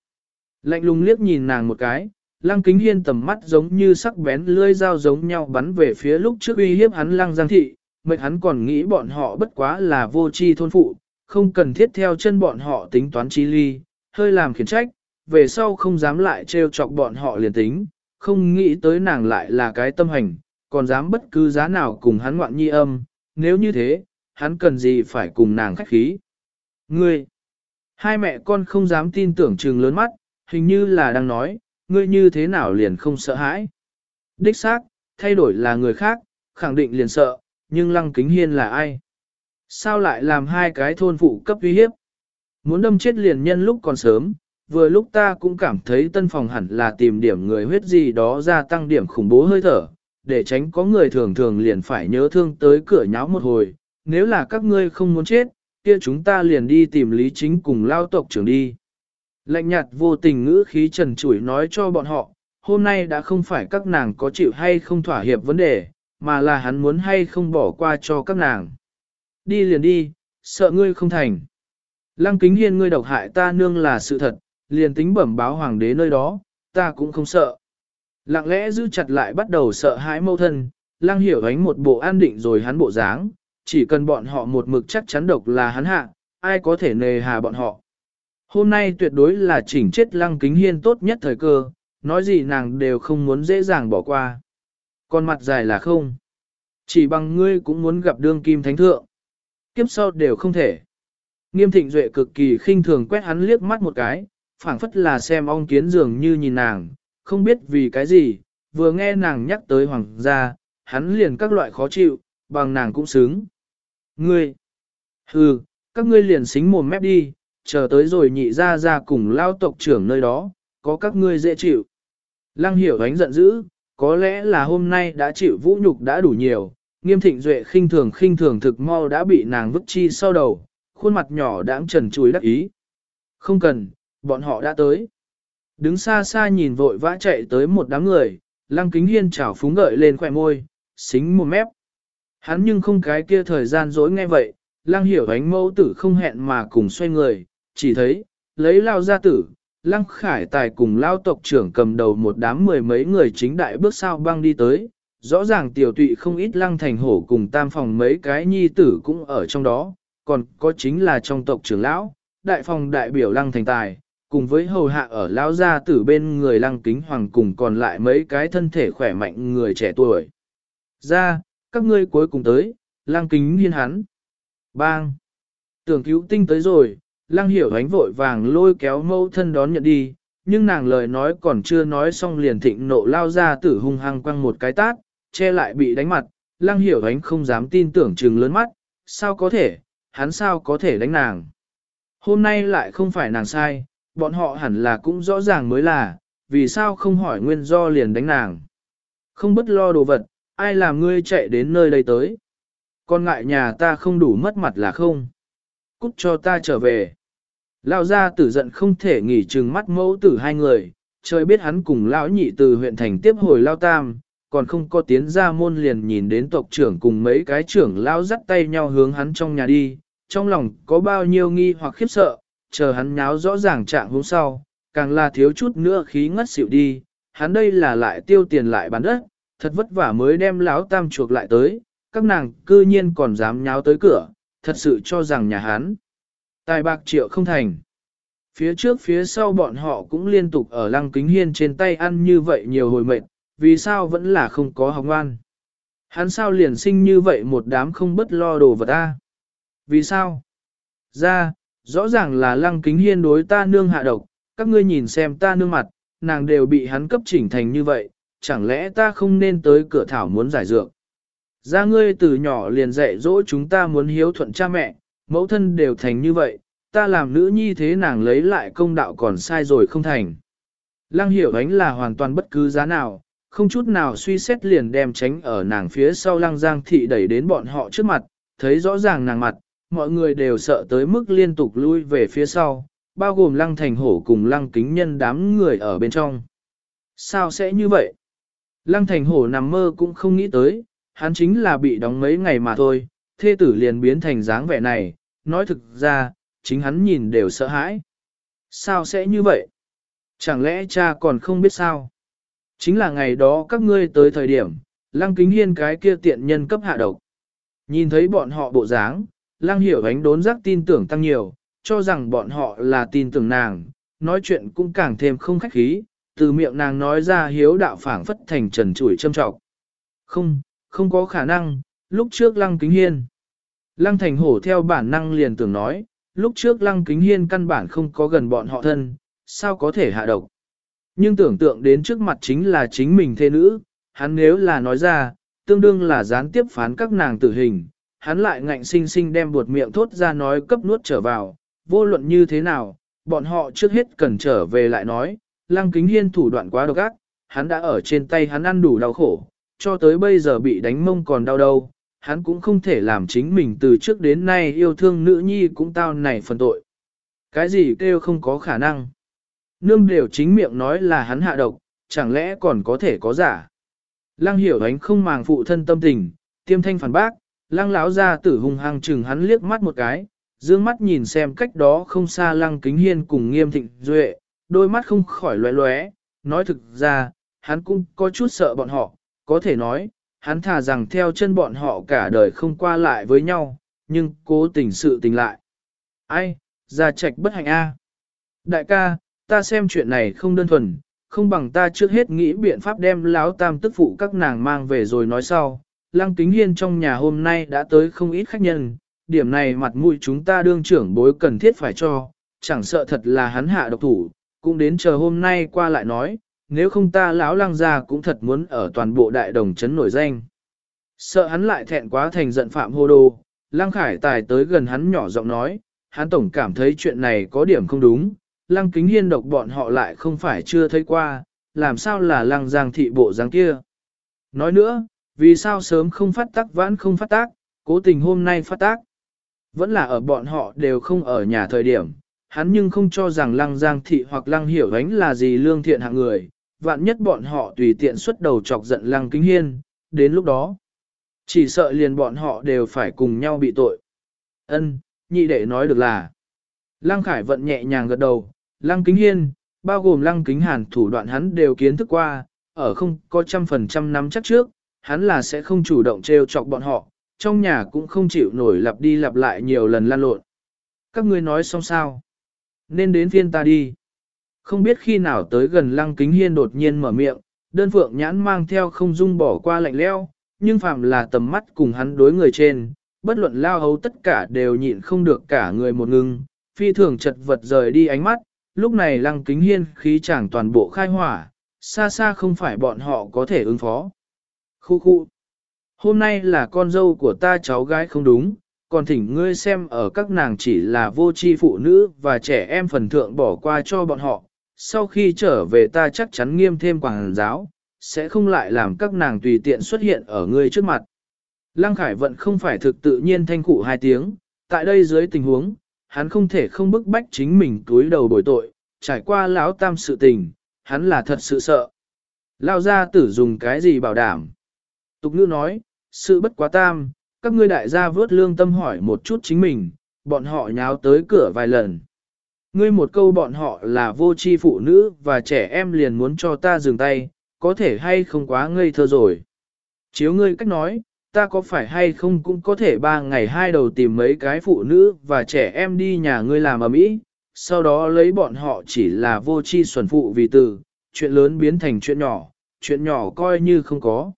Lạnh lùng liếc nhìn nàng một cái, lăng kính hiên tầm mắt giống như sắc bén lưỡi dao giống nhau bắn về phía lúc trước uy hiếp hắn lăng giang thị, mệt hắn còn nghĩ bọn họ bất quá là vô tri thôn phụ, không cần thiết theo chân bọn họ tính toán chi ly, hơi làm khiển trách, về sau không dám lại trêu chọc bọn họ liền tính, không nghĩ tới nàng lại là cái tâm hành, còn dám bất cứ giá nào cùng hắn ngoạn nhi âm, nếu như thế, hắn cần gì phải cùng nàng khách khí. Ngươi, hai mẹ con không dám tin tưởng trừng lớn mắt, hình như là đang nói, ngươi như thế nào liền không sợ hãi. Đích xác, thay đổi là người khác, khẳng định liền sợ, nhưng lăng kính hiên là ai? Sao lại làm hai cái thôn phụ cấp uy hiếp? Muốn đâm chết liền nhân lúc còn sớm, vừa lúc ta cũng cảm thấy tân phòng hẳn là tìm điểm người huyết gì đó ra tăng điểm khủng bố hơi thở, để tránh có người thường thường liền phải nhớ thương tới cửa nháo một hồi, nếu là các ngươi không muốn chết, kia chúng ta liền đi tìm lý chính cùng lao tộc trưởng đi. Lạnh nhạt vô tình ngữ khí trần trụi nói cho bọn họ, hôm nay đã không phải các nàng có chịu hay không thỏa hiệp vấn đề, mà là hắn muốn hay không bỏ qua cho các nàng. Đi liền đi, sợ ngươi không thành. Lăng kính hiên ngươi độc hại ta nương là sự thật, liền tính bẩm báo hoàng đế nơi đó, ta cũng không sợ. Lặng lẽ giữ chặt lại bắt đầu sợ hãi mâu thân, lăng hiểu ánh một bộ an định rồi hắn bộ dáng, chỉ cần bọn họ một mực chắc chắn độc là hắn hạ, ai có thể nề hà bọn họ. Hôm nay tuyệt đối là chỉnh chết lăng kính hiên tốt nhất thời cơ, nói gì nàng đều không muốn dễ dàng bỏ qua. Còn mặt dài là không. Chỉ bằng ngươi cũng muốn gặp đương kim thánh thượng. Kiếp sau đều không thể. Nghiêm thịnh duệ cực kỳ khinh thường quét hắn liếc mắt một cái, phảng phất là xem ong kiến dường như nhìn nàng, không biết vì cái gì, vừa nghe nàng nhắc tới hoàng gia, hắn liền các loại khó chịu, bằng nàng cũng xứng. Ngươi! Hừ, các ngươi liền xính mồm mép đi, chờ tới rồi nhị ra ra cùng lao tộc trưởng nơi đó, có các ngươi dễ chịu. Lăng hiểu ánh giận dữ, có lẽ là hôm nay đã chịu vũ nhục đã đủ nhiều, nghiêm thịnh duệ khinh thường khinh thường thực mau đã bị nàng vứt chi sau đầu, khuôn mặt nhỏ đãng trần chùi đắc ý. Không cần, bọn họ đã tới. Đứng xa xa nhìn vội vã chạy tới một đám người, lăng kính hiên chảo phúng gợi lên khỏe môi, xính một mép. Hắn nhưng không cái kia thời gian dối nghe vậy, lăng hiểu ánh mẫu tử không hẹn mà cùng xoay người, chỉ thấy, lấy lao gia tử, lăng khải tài cùng lao tộc trưởng cầm đầu một đám mười mấy người chính đại bước sao băng đi tới, Rõ ràng tiểu tụy không ít lăng thành hổ cùng tam phòng mấy cái nhi tử cũng ở trong đó, còn có chính là trong tộc trưởng lão, đại phòng đại biểu lăng thành tài, cùng với hầu hạ ở lão gia tử bên người lăng kính hoàng cùng còn lại mấy cái thân thể khỏe mạnh người trẻ tuổi. Ra, các ngươi cuối cùng tới, lăng kính hiên hắn. Bang! Tưởng cứu tinh tới rồi, lăng hiểu ánh vội vàng lôi kéo mẫu thân đón nhận đi, nhưng nàng lời nói còn chưa nói xong liền thịnh nộ lao ra tử hung hăng quăng một cái tát, che lại bị đánh mặt, lăng hiểu ánh không dám tin tưởng trừng lớn mắt, sao có thể, hắn sao có thể đánh nàng. Hôm nay lại không phải nàng sai, bọn họ hẳn là cũng rõ ràng mới là, vì sao không hỏi nguyên do liền đánh nàng. Không bất lo đồ vật, ai làm ngươi chạy đến nơi đây tới. Con ngại nhà ta không đủ mất mặt là không. Cút cho ta trở về. Lao ra tử giận không thể nghỉ trừng mắt mẫu tử hai người, trời biết hắn cùng lão nhị từ huyện thành tiếp hồi Lao Tam, còn không có tiến ra môn liền nhìn đến tộc trưởng cùng mấy cái trưởng lao dắt tay nhau hướng hắn trong nhà đi, trong lòng có bao nhiêu nghi hoặc khiếp sợ, chờ hắn nháo rõ ràng trạng hôm sau, càng là thiếu chút nữa khí ngất xỉu đi, hắn đây là lại tiêu tiền lại bán đất, thật vất vả mới đem lão tam chuộc lại tới, các nàng cư nhiên còn dám nháo tới cửa, thật sự cho rằng nhà hắn. Tài bạc triệu không thành. Phía trước phía sau bọn họ cũng liên tục ở lăng kính hiên trên tay ăn như vậy nhiều hồi mệt, vì sao vẫn là không có học ngoan. Hắn sao liền sinh như vậy một đám không bất lo đồ vật ta. Vì sao? Ra, rõ ràng là lăng kính hiên đối ta nương hạ độc, các ngươi nhìn xem ta nương mặt, nàng đều bị hắn cấp chỉnh thành như vậy, chẳng lẽ ta không nên tới cửa thảo muốn giải dược. Ra ngươi từ nhỏ liền dạy dỗ chúng ta muốn hiếu thuận cha mẹ, mẫu thân đều thành như vậy, ta làm nữ nhi thế nàng lấy lại công đạo còn sai rồi không thành. Lăng hiểu ánh là hoàn toàn bất cứ giá nào, không chút nào suy xét liền đem tránh ở nàng phía sau lăng giang thị đẩy đến bọn họ trước mặt, thấy rõ ràng nàng mặt, mọi người đều sợ tới mức liên tục lui về phía sau, bao gồm lăng thành hổ cùng lăng kính nhân đám người ở bên trong. Sao sẽ như vậy? Lăng thành hổ nằm mơ cũng không nghĩ tới, hắn chính là bị đóng mấy ngày mà thôi, thê tử liền biến thành dáng vẻ này, nói thực ra, chính hắn nhìn đều sợ hãi. Sao sẽ như vậy? Chẳng lẽ cha còn không biết sao? Chính là ngày đó các ngươi tới thời điểm, lăng kính hiên cái kia tiện nhân cấp hạ độc. Nhìn thấy bọn họ bộ dáng, lăng hiểu ánh đốn giác tin tưởng tăng nhiều, cho rằng bọn họ là tin tưởng nàng, nói chuyện cũng càng thêm không khách khí, từ miệng nàng nói ra hiếu đạo phảng phất thành trần chủi châm trọng. Không, không có khả năng, lúc trước lăng kính hiên. Lăng thành hổ theo bản năng liền tưởng nói, lúc trước lăng kính hiên căn bản không có gần bọn họ thân, sao có thể hạ độc. Nhưng tưởng tượng đến trước mặt chính là chính mình thê nữ, hắn nếu là nói ra, tương đương là gián tiếp phán các nàng tử hình, hắn lại ngạnh sinh sinh đem buột miệng thốt ra nói cấp nuốt trở vào, vô luận như thế nào, bọn họ trước hết cần trở về lại nói, lăng kính hiên thủ đoạn quá độc ác, hắn đã ở trên tay hắn ăn đủ đau khổ, cho tới bây giờ bị đánh mông còn đau đâu, hắn cũng không thể làm chính mình từ trước đến nay yêu thương nữ nhi cũng tao này phần tội. Cái gì kêu không có khả năng. Nương đều chính miệng nói là hắn hạ độc, chẳng lẽ còn có thể có giả. Lăng hiểu ánh không màng phụ thân tâm tình, tiêm thanh phản bác, lăng lão ra tử hùng hăng chừng hắn liếc mắt một cái, dương mắt nhìn xem cách đó không xa lăng kính hiên cùng nghiêm thịnh duệ, đôi mắt không khỏi lóe lóe, nói thực ra, hắn cũng có chút sợ bọn họ, có thể nói, hắn thà rằng theo chân bọn họ cả đời không qua lại với nhau, nhưng cố tình sự tình lại. Ai, ra trạch bất hạnh a. Đại ca, ta xem chuyện này không đơn thuần, không bằng ta trước hết nghĩ biện pháp đem láo tam tức phụ các nàng mang về rồi nói sau. Lăng kính hiên trong nhà hôm nay đã tới không ít khách nhân, điểm này mặt mũi chúng ta đương trưởng bối cần thiết phải cho, chẳng sợ thật là hắn hạ độc thủ, cũng đến chờ hôm nay qua lại nói, nếu không ta lão lăng ra cũng thật muốn ở toàn bộ đại đồng chấn nổi danh. Sợ hắn lại thẹn quá thành giận phạm hô đồ, lăng khải tài tới gần hắn nhỏ giọng nói, hắn tổng cảm thấy chuyện này có điểm không đúng, lăng kính hiên độc bọn họ lại không phải chưa thấy qua, làm sao là lăng giang thị bộ dáng kia. Nói nữa, vì sao sớm không phát tác vãn không phát tác, cố tình hôm nay phát tác. Vẫn là ở bọn họ đều không ở nhà thời điểm, hắn nhưng không cho rằng lăng giang thị hoặc lăng hiểu ánh là gì lương thiện hạng người, vạn nhất bọn họ tùy tiện xuất đầu chọc giận lăng kính hiên, đến lúc đó, chỉ sợ liền bọn họ đều phải cùng nhau bị tội. Ân, nhị đệ nói được là, lăng khải vận nhẹ nhàng gật đầu, lăng kính hiên, bao gồm lăng kính hàn thủ đoạn hắn đều kiến thức qua, ở không có trăm phần trăm nắm chắc trước, hắn là sẽ không chủ động trêu chọc bọn họ, trong nhà cũng không chịu nổi lặp đi lặp lại nhiều lần lan lộn. Các ngươi nói xong sao? Nên đến phiên ta đi. Không biết khi nào tới gần lăng kính hiên đột nhiên mở miệng, đơn phượng nhãn mang theo không dung bỏ qua lạnh leo, nhưng phạm là tầm mắt cùng hắn đối người trên, bất luận lao hấu tất cả đều nhịn không được cả người một ngưng, phi thường chật vật rời đi ánh mắt, lúc này lăng kính hiên khí chẳng toàn bộ khai hỏa, xa xa không phải bọn họ có thể ứng phó. Khu khu. Hôm nay là con dâu của ta cháu gái không đúng, còn thỉnh ngươi xem ở các nàng chỉ là vô tri phụ nữ và trẻ em phần thượng bỏ qua cho bọn họ. Sau khi trở về ta chắc chắn nghiêm thêm quảng giáo, sẽ không lại làm các nàng tùy tiện xuất hiện ở ngươi trước mặt. Lăng Khải vận không phải thực tự nhiên thanh cụ hai tiếng, tại đây dưới tình huống, hắn không thể không bức bách chính mình túi đầu bồi tội, trải qua lão tam sự tình, hắn là thật sự sợ. Lao ra tử dùng cái gì bảo đảm? Tục ngữ nói, sự bất quá tam, các ngươi đại gia vớt lương tâm hỏi một chút chính mình, bọn họ nháo tới cửa vài lần. Ngươi một câu bọn họ là vô tri phụ nữ và trẻ em liền muốn cho ta dừng tay, có thể hay không quá ngây thơ rồi. Chiếu ngươi cách nói, ta có phải hay không cũng có thể ba ngày hai đầu tìm mấy cái phụ nữ và trẻ em đi nhà ngươi làm ở mỹ, sau đó lấy bọn họ chỉ là vô tri xuẩn phụ vì từ, chuyện lớn biến thành chuyện nhỏ, chuyện nhỏ coi như không có.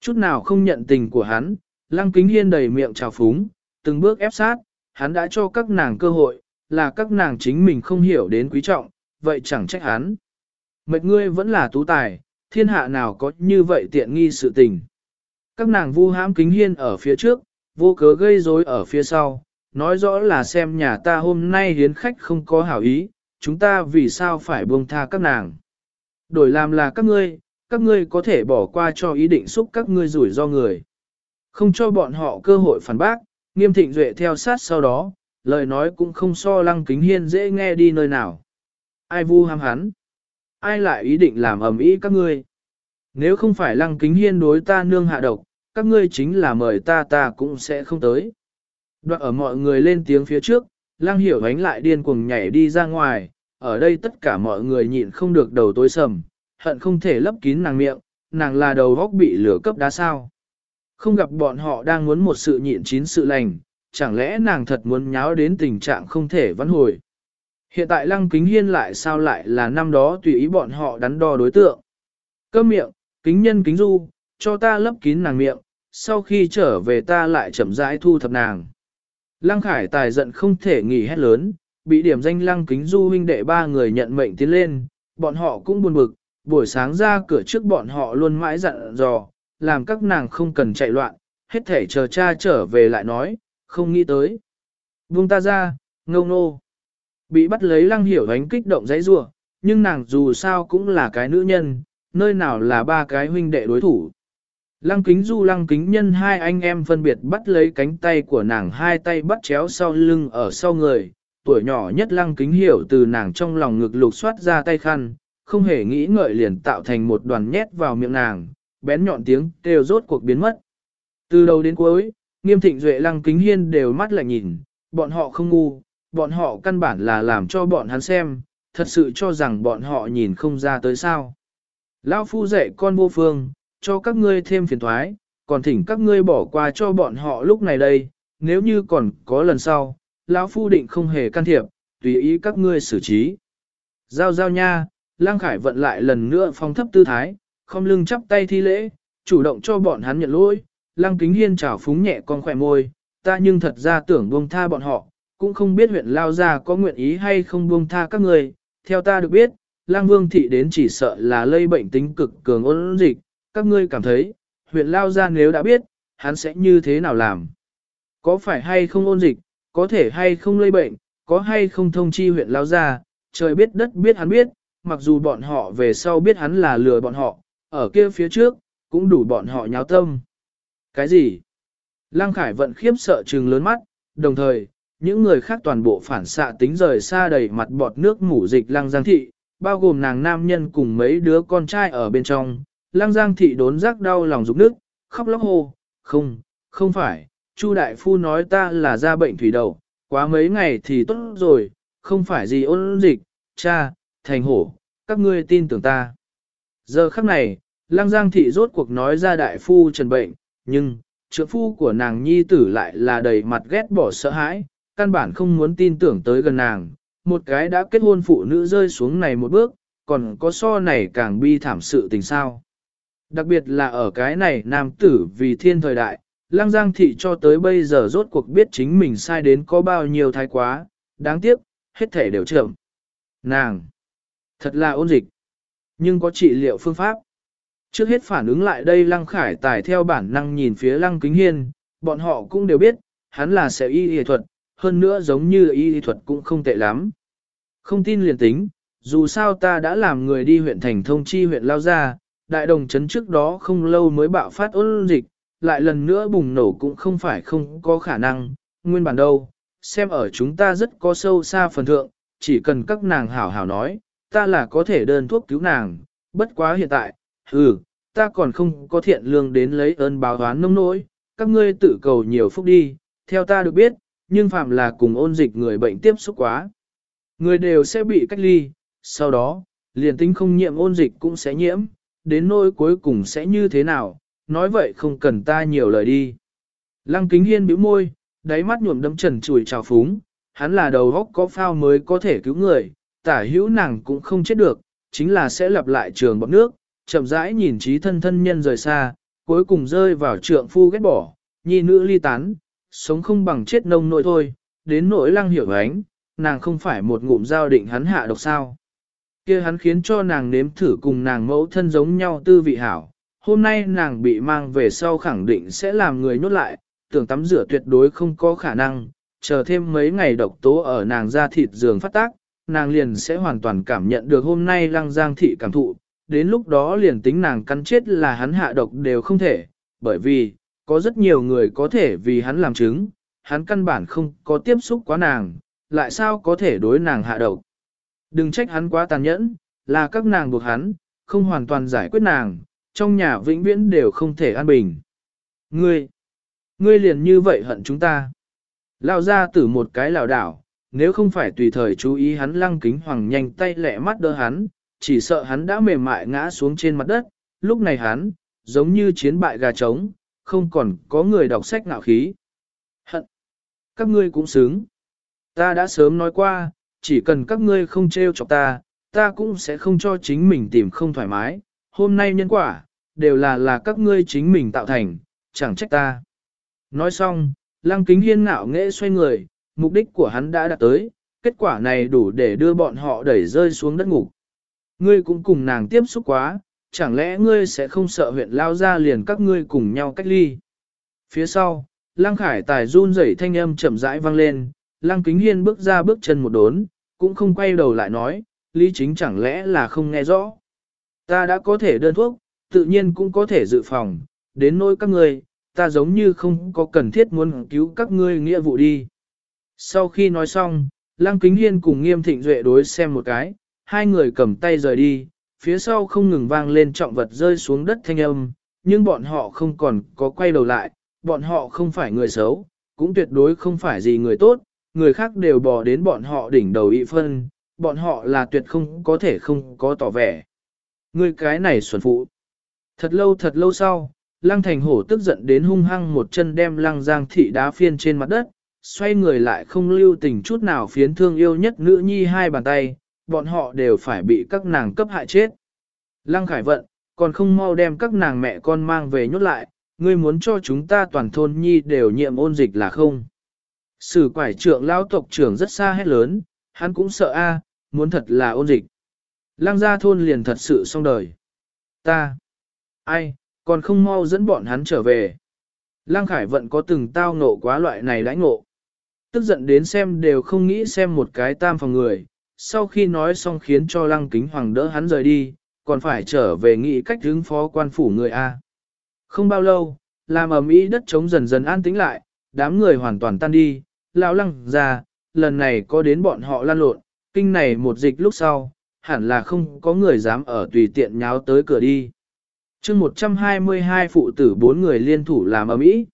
Chút nào không nhận tình của hắn, lăng kính hiên đầy miệng trào phúng, từng bước ép sát, hắn đã cho các nàng cơ hội, là các nàng chính mình không hiểu đến quý trọng, vậy chẳng trách hắn. Mệt ngươi vẫn là tú tài, thiên hạ nào có như vậy tiện nghi sự tình. Các nàng vu hãm kính hiên ở phía trước, vô cớ gây rối ở phía sau, nói rõ là xem nhà ta hôm nay hiến khách không có hảo ý, chúng ta vì sao phải buông tha các nàng. Đổi làm là các ngươi, các ngươi có thể bỏ qua cho ý định xúc các ngươi rủi ro người. Không cho bọn họ cơ hội phản bác, nghiêm thịnh duệ theo sát sau đó, lời nói cũng không so lăng kính hiên dễ nghe đi nơi nào. Ai vu ham hắn? Ai lại ý định làm ầm ĩ các ngươi? Nếu không phải lăng kính hiên đối ta nương hạ độc, các ngươi chính là mời ta ta cũng sẽ không tới. Đoạn ở mọi người lên tiếng phía trước, lăng hiểu ánh lại điên cuồng nhảy đi ra ngoài, ở đây tất cả mọi người nhịn không được đầu tối sầm, hận không thể lấp kín nàng miệng, nàng là đầu góc bị lửa cấp đá sao. Không gặp bọn họ đang muốn một sự nhịn chín sự lành, chẳng lẽ nàng thật muốn nháo đến tình trạng không thể vãn hồi. Hiện tại lăng kính hiên lại sao lại là năm đó tùy ý bọn họ đắn đo đối tượng. Cơm miệng, kính nhân kính du, cho ta lấp kín nàng miệng, sau khi trở về ta lại chậm rãi thu thập nàng. Lăng khải tài giận không thể nghỉ hét lớn, bị điểm danh lăng kính du huynh đệ ba người nhận mệnh tiến lên, bọn họ cũng buồn bực, buổi sáng ra cửa trước bọn họ luôn mãi dặn dò, làm các nàng không cần chạy loạn, hết thể chờ cha trở về lại nói, không nghĩ tới. Buông ta ra, ngâu nô. Bị bắt lấy lăng hiểu ánh kích động giấy rua, nhưng nàng dù sao cũng là cái nữ nhân, nơi nào là ba cái huynh đệ đối thủ. Lăng kính du lăng kính nhân hai anh em phân biệt bắt lấy cánh tay của nàng hai tay bắt chéo sau lưng ở sau người, tuổi nhỏ nhất lăng kính hiểu từ nàng trong lòng ngực lục xoát ra tay khăn, không hề nghĩ ngợi liền tạo thành một đoàn nhét vào miệng nàng, bén nhọn tiếng kêu rốt cuộc biến mất. Từ đầu đến cuối, nghiêm thịnh duệ lăng kính hiên đều mắt lại nhìn, bọn họ không ngu, bọn họ căn bản là làm cho bọn hắn xem, thật sự cho rằng bọn họ nhìn không ra tới sao. Lão phu dạy con vô phương, cho các ngươi thêm phiền thoái, còn thỉnh các ngươi bỏ qua cho bọn họ lúc này đây, nếu như còn có lần sau, lão phu định không hề can thiệp, tùy ý các ngươi xử trí. Giao giao nha, Lang Khải vận lại lần nữa phong thấp tư thái, không lưng chắp tay thi lễ, chủ động cho bọn hắn nhận lỗi. Lăng Kính Hiên chào phúng nhẹ con khỏe môi, ta nhưng thật ra tưởng buông tha bọn họ, cũng không biết huyện Lao Gia có nguyện ý hay không buông tha các người. Theo ta được biết, Lăng Vương Thị đến chỉ sợ là lây bệnh tính cực cường ôn dịch, các ngươi cảm thấy, huyện Lao Gia nếu đã biết, hắn sẽ như thế nào làm? Có phải hay không ôn dịch, có thể hay không lây bệnh, có hay không thông chi huyện Lao Gia, trời biết đất biết hắn biết, mặc dù bọn họ về sau biết hắn là lừa bọn họ, ở kia phía trước, cũng đủ bọn họ nháo tâm. Cái gì? Lăng Khải vận khiếp sợ trừng lớn mắt, đồng thời, những người khác toàn bộ phản xạ tính rời xa đầy mặt bọt nước mủ dịch Lăng Giang Thị, bao gồm nàng nam nhân cùng mấy đứa con trai ở bên trong. Lăng Giang Thị đốn rác đau lòng rụng nước, khóc lóc hô, không, không phải, Chu Đại Phu nói ta là ra bệnh thủy đầu, quá mấy ngày thì tốt rồi, không phải gì ôn dịch, cha, thành hổ, các ngươi tin tưởng ta. Giờ khắc này, Lăng Giang Thị rốt cuộc nói ra đại phu trần bệnh, nhưng, trượng phu của nàng nhi tử lại là đầy mặt ghét bỏ sợ hãi, căn bản không muốn tin tưởng tới gần nàng, một cái đã kết hôn phụ nữ rơi xuống này một bước, còn có so này càng bi thảm sự tình sao. Đặc biệt là ở cái này nam tử vì thiên thời đại, lang Giang Thị cho tới bây giờ rốt cuộc biết chính mình sai đến có bao nhiêu thái quá, đáng tiếc, hết thể đều chậm. Nàng! Thật là ôn dịch. Nhưng có trị liệu phương pháp. Trước hết phản ứng lại đây Lăng Khải Tài theo bản năng nhìn phía Lăng Kính Hiên, bọn họ cũng đều biết, hắn là sẽ y y thuật, hơn nữa giống như y y thuật cũng không tệ lắm. Không tin liền tính, dù sao ta đã làm người đi huyện thành thông chi huyện Lao Gia, đại đồng chấn trước đó không lâu mới bạo phát ôn dịch, lại lần nữa bùng nổ cũng không phải không có khả năng, nguyên bản đâu, xem ở chúng ta rất có sâu xa phần thượng, chỉ cần các nàng hảo hảo nói, ta là có thể đơn thuốc cứu nàng, bất quá hiện tại, ừ, ta còn không có thiện lương đến lấy ơn báo oán nông nỗi, các ngươi tự cầu nhiều phúc đi, theo ta được biết, nhưng phạm là cùng ôn dịch người bệnh tiếp xúc quá. Người đều sẽ bị cách ly, sau đó, liền tính không nhiễm ôn dịch cũng sẽ nhiễm, đến nỗi cuối cùng sẽ như thế nào, nói vậy không cần ta nhiều lời đi. Lăng kính hiên bĩu môi, đáy mắt nhuộm đấm trần chùi trào phúng, hắn là đầu góc có phao mới có thể cứu người, tả hữu nàng cũng không chết được, chính là sẽ lặp lại trường bọc nước, chậm rãi nhìn trí thân thân nhân rời xa, cuối cùng rơi vào trượng phu ghét bỏ, nhi nữ ly tán, sống không bằng chết nông nội thôi, đến nỗi lăng hiểu ánh, nàng không phải một ngụm giao định hắn hạ độc sao. kia hắn khiến cho nàng nếm thử cùng nàng mẫu thân giống nhau tư vị hảo, hôm nay nàng bị mang về sau khẳng định sẽ làm người nhốt lại, tưởng tắm rửa tuyệt đối không có khả năng, chờ thêm mấy ngày độc tố ở nàng da thịt giường phát tác, nàng liền sẽ hoàn toàn cảm nhận được hôm nay lăng giang thị cảm thụ, đến lúc đó liền tính nàng cắn chết là hắn hạ độc đều không thể, bởi vì, có rất nhiều người có thể vì hắn làm chứng, hắn căn bản không có tiếp xúc quá nàng, lại sao có thể đối nàng hạ độc. Đừng trách hắn quá tàn nhẫn, là các nàng buộc hắn, không hoàn toàn giải quyết nàng, trong nhà vĩnh viễn đều không thể an bình. Ngươi, ngươi liền như vậy hận chúng ta. Lao ra từ một cái lào đảo, nếu không phải tùy thời chú ý hắn lăng kính hoàng nhanh tay lẹ mắt đỡ hắn, chỉ sợ hắn đã mềm mại ngã xuống trên mặt đất, lúc này hắn, giống như chiến bại gà trống, không còn có người đọc sách ngạo khí. Hận! Các ngươi cũng xứng. Ta đã sớm nói qua, chỉ cần các ngươi không trêu chọc ta, ta cũng sẽ không cho chính mình tìm không thoải mái. Hôm nay nhân quả, đều là là các ngươi chính mình tạo thành, chẳng trách ta. Nói xong, lăng kính hiên ngạo nghễ xoay người, mục đích của hắn đã đạt tới, kết quả này đủ để đưa bọn họ đẩy rơi xuống đất ngục. Ngươi cũng cùng nàng tiếp xúc quá, chẳng lẽ ngươi sẽ không sợ huyện lao ra liền các ngươi cùng nhau cách ly. Phía sau, Lăng Khải Tài run rẩy thanh âm chậm rãi vang lên, Lăng Kính Hiên bước ra bước chân một đốn, cũng không quay đầu lại nói, Lý Chính chẳng lẽ là không nghe rõ. Ta đã có thể đơn thuốc, tự nhiên cũng có thể dự phòng, đến nỗi các ngươi, ta giống như không có cần thiết muốn cứu các ngươi nghĩa vụ đi. Sau khi nói xong, Lăng Kính Hiên cùng Nghiêm Thịnh Duệ đối xem một cái, hai người cầm tay rời đi, phía sau không ngừng vang lên trọng vật rơi xuống đất thanh âm, nhưng bọn họ không còn có quay đầu lại, bọn họ không phải người xấu, cũng tuyệt đối không phải gì người tốt, người khác đều bò đến bọn họ đỉnh đầu ị phân, bọn họ là tuyệt không có thể không có tỏ vẻ. Người cái này xuẩn phụ. Thật lâu thật lâu sau, Lăng Thành Hổ tức giận đến hung hăng một chân đem Lăng Giang thị đá phiên trên mặt đất, xoay người lại không lưu tình chút nào phiến thương yêu nhất nữ nhi hai bàn tay, bọn họ đều phải bị các nàng cấp hại chết. Lăng Khải Vận, còn không mau đem các nàng mẹ con mang về nhốt lại, ngươi muốn cho chúng ta toàn thôn nhi đều nhiệm ôn dịch là không. Sử quải trưởng lao tộc trưởng rất xa hết lớn, hắn cũng sợ a, muốn thật là ôn dịch. Lăng gia thôn liền thật sự xong đời. Ta, ai, còn không mau dẫn bọn hắn trở về. Lăng Khải Vận có từng tao ngộ quá loại này đãi ngộ. Tức giận đến xem đều không nghĩ xem một cái tam phòng người, sau khi nói xong khiến cho lăng kính hoàng đỡ hắn rời đi, còn phải trở về nghĩ cách hướng phó quan phủ người A. Không bao lâu, làm ở mỹ đất trống dần dần an tĩnh lại, đám người hoàn toàn tan đi, lão lăng ra, lần này có đến bọn họ lan lộn, kinh này một dịch lúc sau, hẳn là không có người dám ở tùy tiện nháo tới cửa đi. chương 122 phụ tử bốn người liên thủ làm ở mỹ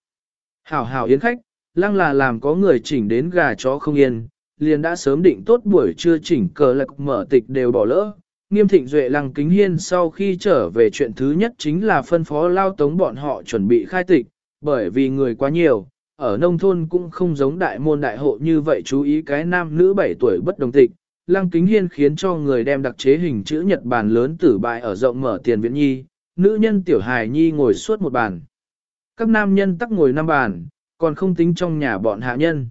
Hảo hảo yến khách, lăng là làm có người chỉnh đến gà chó không yên, liền đã sớm định tốt buổi trưa chỉnh cờ lạc mở tịch đều bỏ lỡ, nghiêm thịnh duệ lăng kính hiên sau khi trở về chuyện thứ nhất chính là phân phó lao tống bọn họ chuẩn bị khai tịch, bởi vì người quá nhiều, ở nông thôn cũng không giống đại môn đại hộ như vậy chú ý cái nam nữ 7 tuổi bất đồng tịch. Lăng kính hiên khiến cho người đem đặc chế hình chữ nhật bàn lớn tử bại ở rộng mở tiền viện nhi, nữ nhân tiểu hài nhi ngồi suốt một bàn. Các nam nhân tắc ngồi năm bàn, còn không tính trong nhà bọn hạ nhân.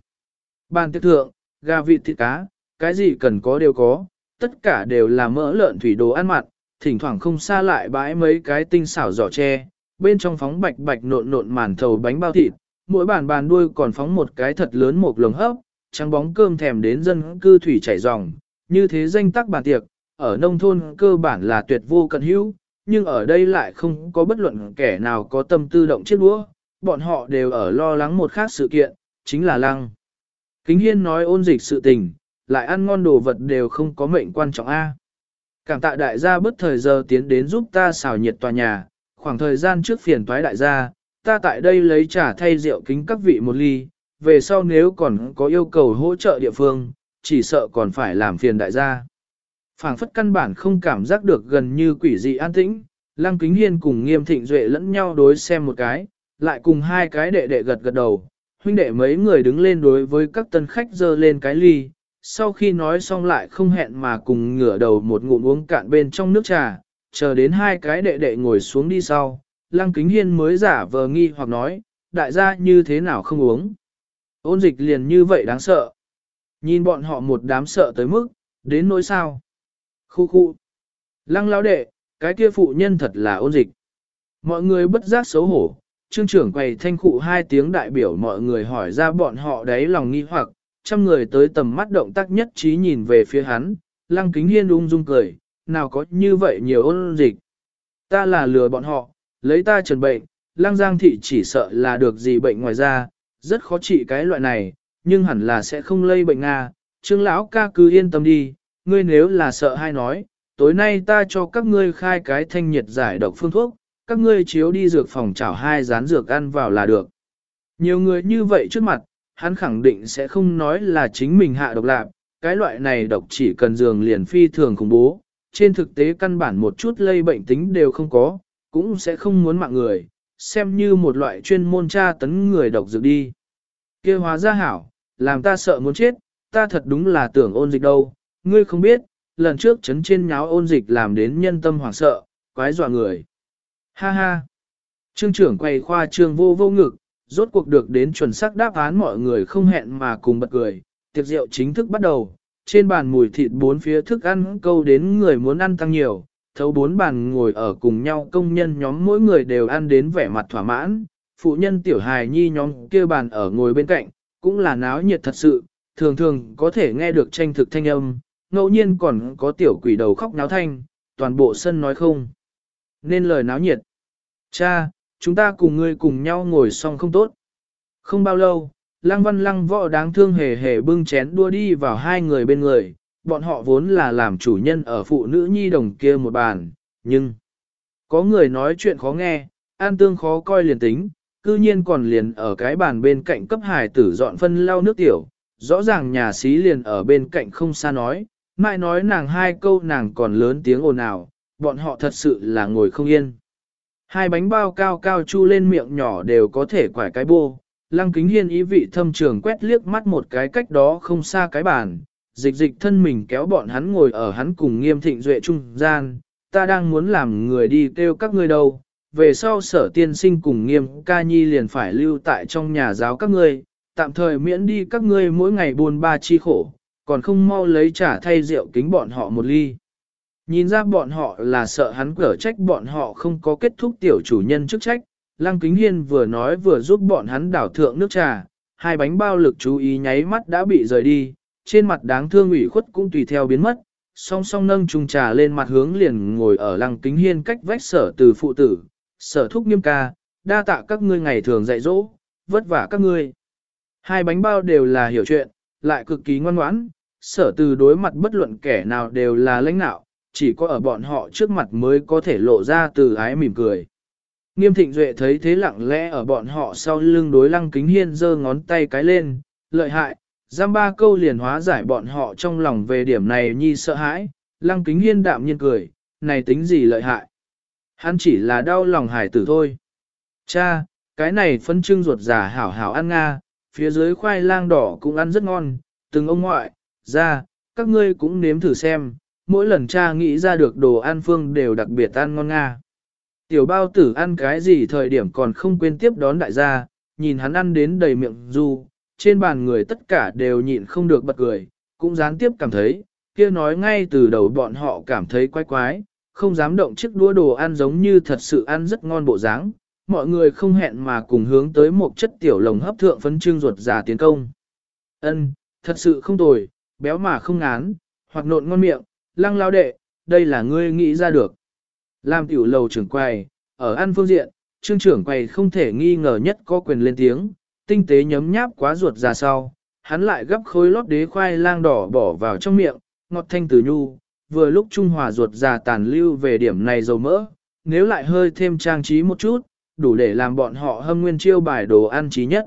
Bàn tiệc thượng, gà vịt thịt cá, cái gì cần có đều có, tất cả đều là mỡ lợn thủy đồ ăn mặn, thỉnh thoảng không xa lại bãi mấy cái tinh xảo giỏ tre, bên trong phóng bạch bạch nộn nộn màn thầu bánh bao thịt, mỗi bàn bàn đuôi còn phóng một cái thật lớn một lồng hấp, trắng bóng cơm thèm đến dân cư thủy chảy ròng, như thế danh tác bàn tiệc, ở nông thôn cơ bản là tuyệt vô cận hữu, nhưng ở đây lại không có bất luận kẻ nào có tâm tư động chiếc đũa, bọn họ đều ở lo lắng một khác sự kiện, chính là lăng. Kính Hiên nói ôn dịch sự tình, lại ăn ngon đồ vật đều không có mệnh quan trọng A. Cảm tạ đại gia bất thời giờ tiến đến giúp ta xào nhiệt tòa nhà, khoảng thời gian trước phiền toái đại gia, ta tại đây lấy trà thay rượu kính các vị một ly, về sau nếu còn có yêu cầu hỗ trợ địa phương, chỉ sợ còn phải làm phiền đại gia. phảng phất căn bản không cảm giác được gần như quỷ dị an tĩnh, Lăng Kính Hiên cùng Nghiêm Thịnh Duệ lẫn nhau đối xem một cái, lại cùng hai cái đệ đệ gật gật đầu, huynh đệ mấy người đứng lên đối với các tân khách dơ lên cái ly, sau khi nói xong lại không hẹn mà cùng ngửa đầu một ngụm uống cạn bên trong nước trà, chờ đến hai cái đệ đệ ngồi xuống đi sau, Lăng Kính Hiên mới giả vờ nghi hoặc nói, đại gia như thế nào không uống. Ôn dịch liền như vậy đáng sợ. Nhìn bọn họ một đám sợ tới mức, đến nỗi sao. Khu khu. Lăng lão đệ, cái kia phụ nhân thật là ôn dịch. Mọi người bất giác xấu hổ, trương trưởng quầy thanh khụ hai tiếng đại biểu mọi người hỏi ra bọn họ đấy lòng nghi hoặc, trăm người tới tầm mắt động tác nhất trí nhìn về phía hắn, lăng kính hiên ung dung cười, nào có như vậy nhiều ôn dịch. Ta là lừa bọn họ, lấy ta trần bệnh, lăng giang thị chỉ sợ là được gì bệnh ngoài ra, rất khó trị cái loại này, nhưng hẳn là sẽ không lây bệnh Nga. Trương lão ca cứ yên tâm đi, ngươi nếu là sợ hay nói, tối nay ta cho các ngươi khai cái thanh nhiệt giải độc phương thuốc, các ngươi chiếu đi dược phòng chảo hai rán dược ăn vào là được. Nhiều người như vậy trước mặt, hắn khẳng định sẽ không nói là chính mình hạ độc lạc, cái loại này độc chỉ cần giường liền phi thường khủng bố, trên thực tế căn bản một chút lây bệnh tính đều không có, cũng sẽ không muốn mạng người, xem như một loại chuyên môn tra tấn người độc dược đi. kia hóa ra hảo, làm ta sợ muốn chết, ta thật đúng là tưởng ôn dịch đâu, ngươi không biết, lần trước chấn trên nháo ôn dịch làm đến nhân tâm hoảng sợ, quái dọa người. Ha ha! Trương trưởng quay khoa trương vô vô ngực, rốt cuộc được đến chuẩn xác đáp án mọi người không hẹn mà cùng bật cười, tiệc rượu chính thức bắt đầu, trên bàn mùi thịt bốn phía thức ăn câu đến người muốn ăn tăng nhiều, thấu bốn bàn ngồi ở cùng nhau công nhân nhóm mỗi người đều ăn đến vẻ mặt thỏa mãn, phụ nhân tiểu hài nhi nhóm kia bàn ở ngồi bên cạnh, cũng là náo nhiệt thật sự, thường thường có thể nghe được tranh thực thanh âm, ngẫu nhiên còn có tiểu quỷ đầu khóc náo thanh, toàn bộ sân nói không. Nên lời náo nhiệt. Cha, chúng ta cùng ngươi cùng nhau ngồi xong không tốt. Không bao lâu, lăng văn lăng võ đáng thương hề hề bưng chén đua đi vào hai người bên người, bọn họ vốn là làm chủ nhân ở phụ nữ nhi đồng kia một bàn, nhưng có người nói chuyện khó nghe, an tương khó coi liền tính, cư nhiên còn liền ở cái bàn bên cạnh cấp hải tử dọn phân lau nước tiểu, rõ ràng nhà xí liền ở bên cạnh không xa nói, mai nói nàng hai câu nàng còn lớn tiếng ồn ào, bọn họ thật sự là ngồi không yên. Hai bánh bao cao cao chu lên miệng nhỏ đều có thể quải cái bô, lăng kính hiên ý vị thâm trường quét liếc mắt một cái cách đó không xa cái bàn, dịch dịch thân mình kéo bọn hắn ngồi ở hắn cùng nghiêm thịnh duệ trung gian, ta đang muốn làm người đi kêu các ngươi đâu, về sau sở tiên sinh cùng nghiêm ca nhi liền phải lưu tại trong nhà giáo các ngươi, tạm thời miễn đi các ngươi mỗi ngày buồn ba chi khổ, còn không mau lấy trả thay rượu kính bọn họ một ly. Nhìn ra bọn họ là sợ hắn cở trách bọn họ không có kết thúc tiểu chủ nhân chức trách, Lăng Kính Hiên vừa nói vừa giúp bọn hắn đảo thượng nước trà, hai bánh bao lực chú ý nháy mắt đã bị rời đi, trên mặt đáng thương ủy khuất cũng tùy theo biến mất, song song nâng chung trà lên mặt hướng liền ngồi ở Lăng Kính Hiên cách vách sở từ phụ tử, sở thúc nghiêm ca, đa tạ các ngươi ngày thường dạy dỗ, vất vả các ngươi. Hai bánh bao đều là hiểu chuyện, lại cực kỳ ngoan ngoãn, sở từ đối mặt bất luận kẻ nào đều là lãnh nạo, chỉ có ở bọn họ trước mặt mới có thể lộ ra từ ái mỉm cười. Nghiêm thịnh duệ thấy thế lặng lẽ ở bọn họ sau lưng đối lăng kính hiên giơ ngón tay cái lên, lợi hại, giam ba câu liền hóa giải bọn họ trong lòng về điểm này nhi sợ hãi, lăng kính hiên đạm nhiên cười, này tính gì lợi hại. Hắn chỉ là đau lòng hải tử thôi. Cha, cái này phân trưng ruột giả hảo hảo ăn nga, phía dưới khoai lang đỏ cũng ăn rất ngon, từng ông ngoại, ra, các ngươi cũng nếm thử xem, mỗi lần cha nghĩ ra được đồ ăn phương đều đặc biệt ăn ngon nga. Tiểu bao tử ăn cái gì thời điểm còn không quên tiếp đón đại gia, nhìn hắn ăn đến đầy miệng du, trên bàn người tất cả đều nhịn không được bật cười, cũng gián tiếp cảm thấy, kia nói ngay từ đầu bọn họ cảm thấy quái quái, không dám động chiếc đũa đồ ăn giống như thật sự ăn rất ngon bộ dáng. Mọi người không hẹn mà cùng hướng tới một chất tiểu lồng hấp thượng phấn trương ruột già tiến công. Ân, thật sự không tồi, béo mà không ngán, hoặc nộn ngon miệng, lăng lao đệ, đây là ngươi nghĩ ra được. Làm tiểu lầu trưởng quầy, ở ăn phương diện, trương trưởng quầy không thể nghi ngờ nhất có quyền lên tiếng, tinh tế nhấm nháp quá ruột ra sau, hắn lại gấp khối lót đế khoai lang đỏ bỏ vào trong miệng, ngọt thanh từ nhu, vừa lúc trung hòa ruột già tàn lưu về điểm này dầu mỡ, nếu lại hơi thêm trang trí một chút, đủ để làm bọn họ hâm nguyên chiêu bài đồ ăn trí nhất.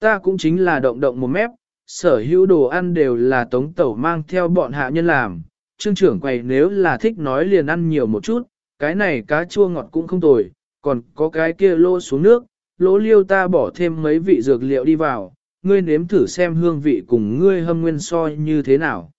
Ta cũng chính là động động một mép, sở hữu đồ ăn đều là tống tẩu mang theo bọn hạ nhân làm, trương trưởng quầy nếu là thích nói liền ăn nhiều một chút, cái này cá chua ngọt cũng không tồi, còn có cái kia lô xuống nước, lỗ liêu ta bỏ thêm mấy vị dược liệu đi vào, ngươi nếm thử xem hương vị cùng ngươi hâm nguyên so như thế nào.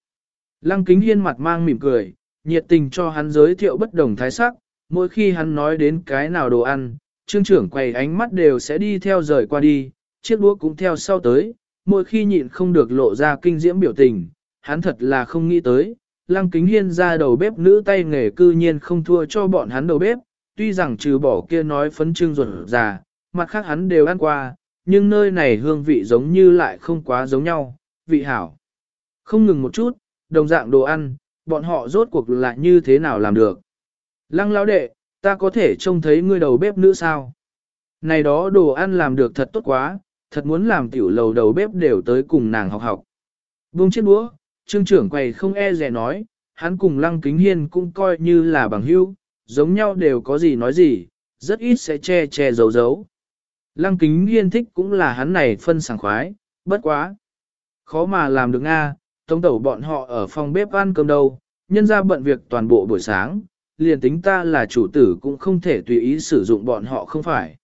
Lăng kính hiên mặt mang mỉm cười, nhiệt tình cho hắn giới thiệu bất đồng thái sắc, mỗi khi hắn nói đến cái nào đồ ăn, trương trưởng quầy ánh mắt đều sẽ đi theo rời qua đi, chiếc đũa cũng theo sau tới, mỗi khi nhịn không được lộ ra kinh diễm biểu tình, hắn thật là không nghĩ tới, lăng kính hiên ra đầu bếp nữ tay nghề cư nhiên không thua cho bọn hắn đầu bếp, tuy rằng trừ bỏ kia nói phấn trương ruột già, mặt khác hắn đều ăn qua, nhưng nơi này hương vị giống như lại không quá giống nhau, vị hảo. Không ngừng một chút, đồng dạng đồ ăn, bọn họ rốt cuộc là như thế nào làm được. Lăng lão đệ, ta có thể trông thấy ngươi đầu bếp nữ sao? Này đó đồ ăn làm được thật tốt quá, thật muốn làm tiểu lầu đầu bếp đều tới cùng nàng học học. Buông chiếc đũa, trương trưởng quầy không e rẻ nói, hắn cùng lăng kính hiên cũng coi như là bằng hữu, giống nhau đều có gì nói gì, rất ít sẽ che che giấu giấu. Lăng kính hiên thích cũng là hắn này phân sảng khoái, bất quá. Khó mà làm được Nga, tống tẩu bọn họ ở phòng bếp ăn cơm đâu, nhân ra bận việc toàn bộ buổi sáng, liền tính ta là chủ tử cũng không thể tùy ý sử dụng bọn họ không phải.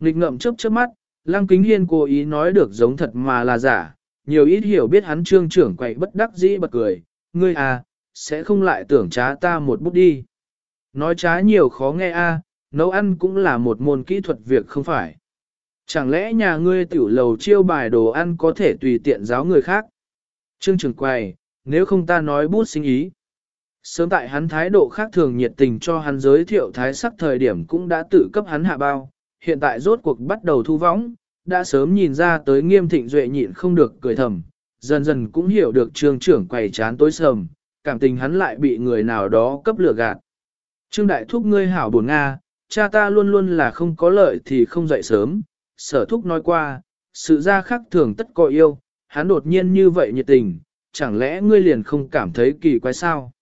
Nghịch ngậm chớp chớp mắt, lăng kính hiên cố ý nói được giống thật mà là giả, nhiều ít hiểu biết hắn trương trưởng quậy bất đắc dĩ bật cười, ngươi à, sẽ không lại tưởng trá ta một bút đi. Nói trá nhiều khó nghe a, nấu ăn cũng là một môn kỹ thuật việc không phải. Chẳng lẽ nhà ngươi tiểu lầu chiêu bài đồ ăn có thể tùy tiện giáo người khác? Trương trưởng quầy, nếu không ta nói bút sinh ý. Sớm tại hắn thái độ khác thường nhiệt tình cho hắn giới thiệu thái sắc thời điểm cũng đã tự cấp hắn hạ bao, hiện tại rốt cuộc bắt đầu thu võng, đã sớm nhìn ra tới nghiêm thịnh duệ nhịn không được cười thầm, dần dần cũng hiểu được trương trưởng quầy chán tối sầm, cảm tình hắn lại bị người nào đó cấp lửa gạt. Trương đại thúc ngươi hảo buồn Nga, cha ta luôn luôn là không có lợi thì không dậy sớm, sở thúc nói qua, sự ra khác thường tất có yêu, hắn đột nhiên như vậy nhiệt tình, chẳng lẽ ngươi liền không cảm thấy kỳ quái sao?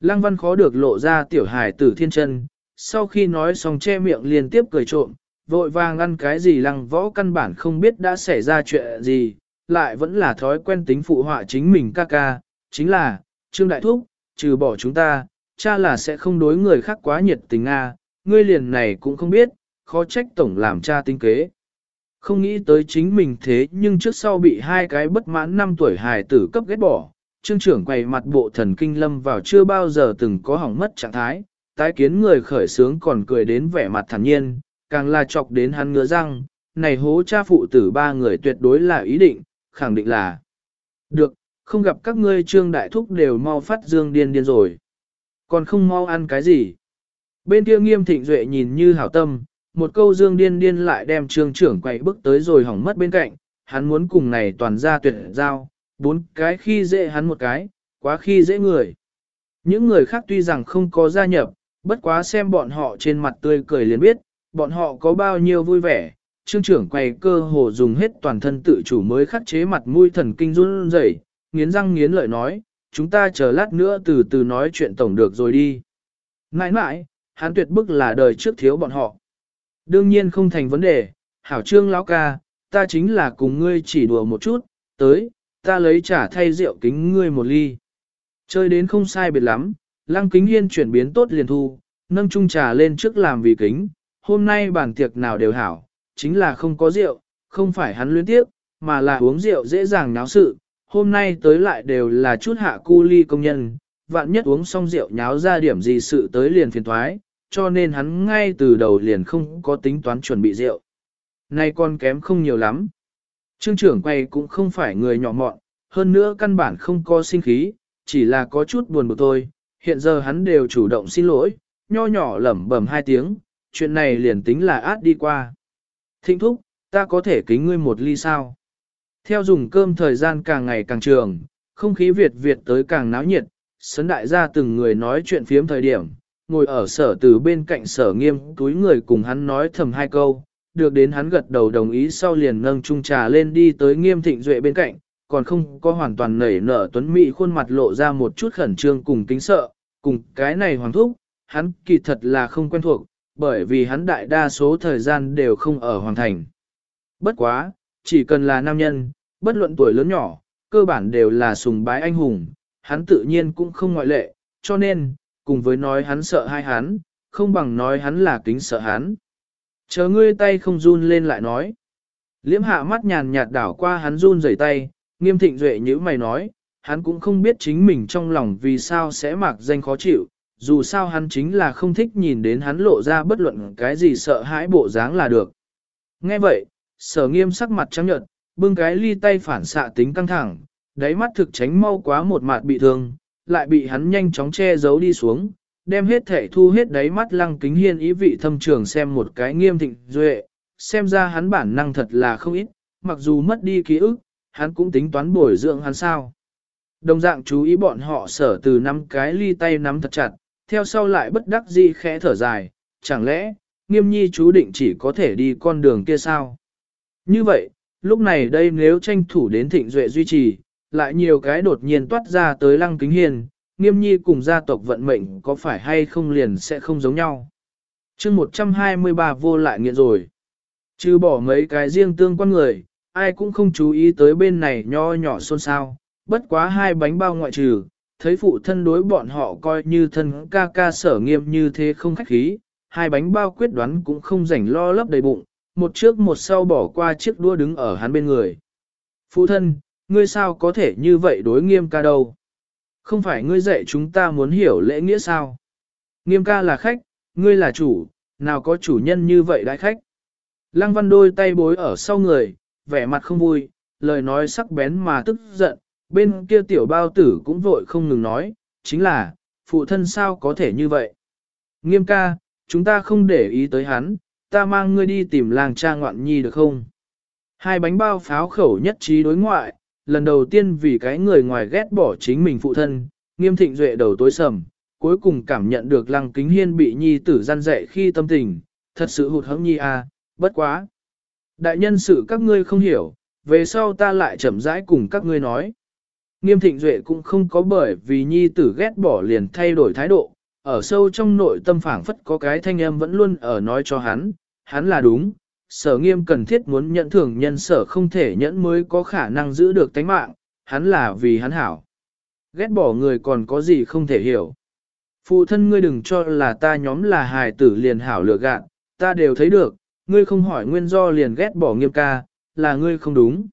Lăng văn khó được lộ ra tiểu hài tử thiên chân, sau khi nói xong che miệng liên tiếp cười trộm, vội vàng ăn cái gì lăng võ căn bản không biết đã xảy ra chuyện gì, lại vẫn là thói quen tính phụ họa chính mình ca ca, chính là, Trương Đại Thúc, trừ bỏ chúng ta, cha là sẽ không đối người khác quá nhiệt tình a ngươi liền này cũng không biết, khó trách tổng làm cha tinh kế. Không nghĩ tới chính mình thế nhưng trước sau bị hai cái bất mãn năm tuổi hài tử cấp ghét bỏ, trương trưởng quay mặt bộ thần kinh lâm vào chưa bao giờ từng có hỏng mất trạng thái, tái kiến người khởi sướng còn cười đến vẻ mặt thản nhiên, càng là chọc đến hắn ngứa răng, này hố cha phụ tử ba người tuyệt đối là ý định, khẳng định là được, không gặp các ngươi trương đại thúc đều mau phát dương điên điên rồi. Còn không mau ăn cái gì? Bên kia nghiêm thịnh duệ nhìn như hảo tâm, một câu dương điên điên lại đem trương trưởng quậy bước tới rồi hỏng mất bên cạnh, hắn muốn cùng này toàn ra tuyệt giao, bốn cái khi dễ hắn một cái, quá khi dễ người. Những người khác tuy rằng không có gia nhập, bất quá xem bọn họ trên mặt tươi cười liền biết, bọn họ có bao nhiêu vui vẻ. Trương trưởng quay cơ hồ dùng hết toàn thân tự chủ mới khắc chế mặt mũi thần kinh run rẩy, nghiến răng nghiến lợi nói, chúng ta chờ lát nữa từ từ nói chuyện tổng được rồi đi. Nãi nãi, hắn tuyệt bức là đời trước thiếu bọn họ. Đương nhiên không thành vấn đề, hảo trương lão ca, ta chính là cùng ngươi chỉ đùa một chút, tới, ta lấy trả thay rượu kính ngươi một ly. Chơi đến không sai biệt lắm, lăng kính hiên chuyển biến tốt liền thu, nâng chung trà lên trước làm vì kính, hôm nay bàn tiệc nào đều hảo, chính là không có rượu, không phải hắn luyến tiếp, mà là uống rượu dễ dàng náo sự, hôm nay tới lại đều là chút hạ cu ly công nhân, vạn nhất uống xong rượu nháo ra điểm gì sự tới liền phiền thoái, cho nên hắn ngay từ đầu liền không có tính toán chuẩn bị rượu. Nay con kém không nhiều lắm. Trương trưởng quay cũng không phải người nhỏ mọn, hơn nữa căn bản không có sinh khí, chỉ là có chút buồn bực thôi. Hiện giờ hắn đều chủ động xin lỗi, nho nhỏ lẩm bẩm hai tiếng, chuyện này liền tính là át đi qua. Thịnh thúc, ta có thể kính ngươi một ly sao? Theo dùng cơm thời gian càng ngày càng trường, không khí Việt Việt tới càng náo nhiệt, sấn đại gia từng người nói chuyện phiếm thời điểm, ngồi ở sở từ bên cạnh sở nghiêm túi người cùng hắn nói thầm hai câu, được đến hắn gật đầu đồng ý sau liền nâng chung trà lên đi tới nghiêm thịnh duệ bên cạnh, còn không có hoàn toàn nảy nở tuấn mỹ khuôn mặt lộ ra một chút khẩn trương cùng kính sợ, cùng cái này hoàng thúc, hắn kỳ thật là không quen thuộc, bởi vì hắn đại đa số thời gian đều không ở hoàng thành. Bất quá, chỉ cần là nam nhân, bất luận tuổi lớn nhỏ, cơ bản đều là sùng bái anh hùng, hắn tự nhiên cũng không ngoại lệ, cho nên, cùng với nói hắn sợ hai hắn, không bằng nói hắn là kính sợ hắn. Chờ ngươi tay không run lên lại nói. Liễm hạ mắt nhàn nhạt đảo qua hắn run rẩy tay, nghiêm thịnh duệ như mày nói, hắn cũng không biết chính mình trong lòng vì sao sẽ mặc danh khó chịu, dù sao hắn chính là không thích nhìn đến hắn lộ ra bất luận cái gì sợ hãi bộ dáng là được. Nghe vậy, sở nghiêm sắc mặt trắng nhợt, bưng cái ly tay phản xạ tính căng thẳng, đáy mắt thực tránh mau quá một mặt bị thương, lại bị hắn nhanh chóng che giấu đi xuống, đem hết thể thu hết đáy mắt lăng kính hiên ý vị thâm trường xem một cái nghiêm thịnh duệ, xem ra hắn bản năng thật là không ít, mặc dù mất đi ký ức, hắn cũng tính toán bồi dưỡng hắn sao. Đồng dạng chú ý bọn họ sở từ năm cái ly tay nắm thật chặt, theo sau lại bất đắc dĩ khẽ thở dài, chẳng lẽ, nghiêm nhi chú định chỉ có thể đi con đường kia sao? Như vậy, lúc này đây nếu tranh thủ đến thịnh duệ duy trì, lại nhiều cái đột nhiên toát ra tới lăng kính hiền, nghiêm nhi cùng gia tộc vận mệnh có phải hay không liền sẽ không giống nhau. chương 123 vô lại nghiện rồi. Chứ bỏ mấy cái riêng tương quan người, ai cũng không chú ý tới bên này nho nhỏ xôn xao, bất quá hai bánh bao ngoại trừ, thấy phụ thân đối bọn họ coi như thân ca ca sở nghiêm như thế không khách khí, hai bánh bao quyết đoán cũng không rảnh lo lấp đầy bụng, một trước một sau bỏ qua chiếc đua đứng ở hắn bên người. Phụ thân, ngươi sao có thể như vậy đối nghiêm ca đâu? Không phải ngươi dạy chúng ta muốn hiểu lễ nghĩa sao? Nghiêm ca là khách, ngươi là chủ, nào có chủ nhân như vậy đại khách? Lăng văn đôi tay bối ở sau người, vẻ mặt không vui, lời nói sắc bén mà tức giận, bên kia tiểu bao tử cũng vội không ngừng nói, chính là, phụ thân sao có thể như vậy? Nghiêm ca, chúng ta không để ý tới hắn, ta mang ngươi đi tìm làng cha ngoạn nhi được không? Hai bánh bao pháo khẩu nhất trí đối ngoại, lần đầu tiên vì cái người ngoài ghét bỏ chính mình phụ thân, nghiêm thịnh duệ đầu tối sầm, cuối cùng cảm nhận được lăng kính hiên bị nhi tử gian dạy khi tâm tình, thật sự hụt hẫng nhi à, bất quá. Đại nhân sự các ngươi không hiểu, về sau ta lại chậm rãi cùng các ngươi nói. Nghiêm thịnh duệ cũng không có bởi vì nhi tử ghét bỏ liền thay đổi thái độ, ở sâu trong nội tâm phảng phất có cái thanh âm vẫn luôn ở nói cho hắn, hắn là đúng, sở nghiêm cần thiết muốn nhận thưởng nhân sở không thể nhẫn mới có khả năng giữ được tánh mạng, hắn là vì hắn hảo. Ghét bỏ người còn có gì không thể hiểu. Phụ thân ngươi đừng cho là ta nhóm là hài tử liền hảo lựa gạn, ta đều thấy được, ngươi không hỏi nguyên do liền ghét bỏ nghiêm ca, là ngươi không đúng.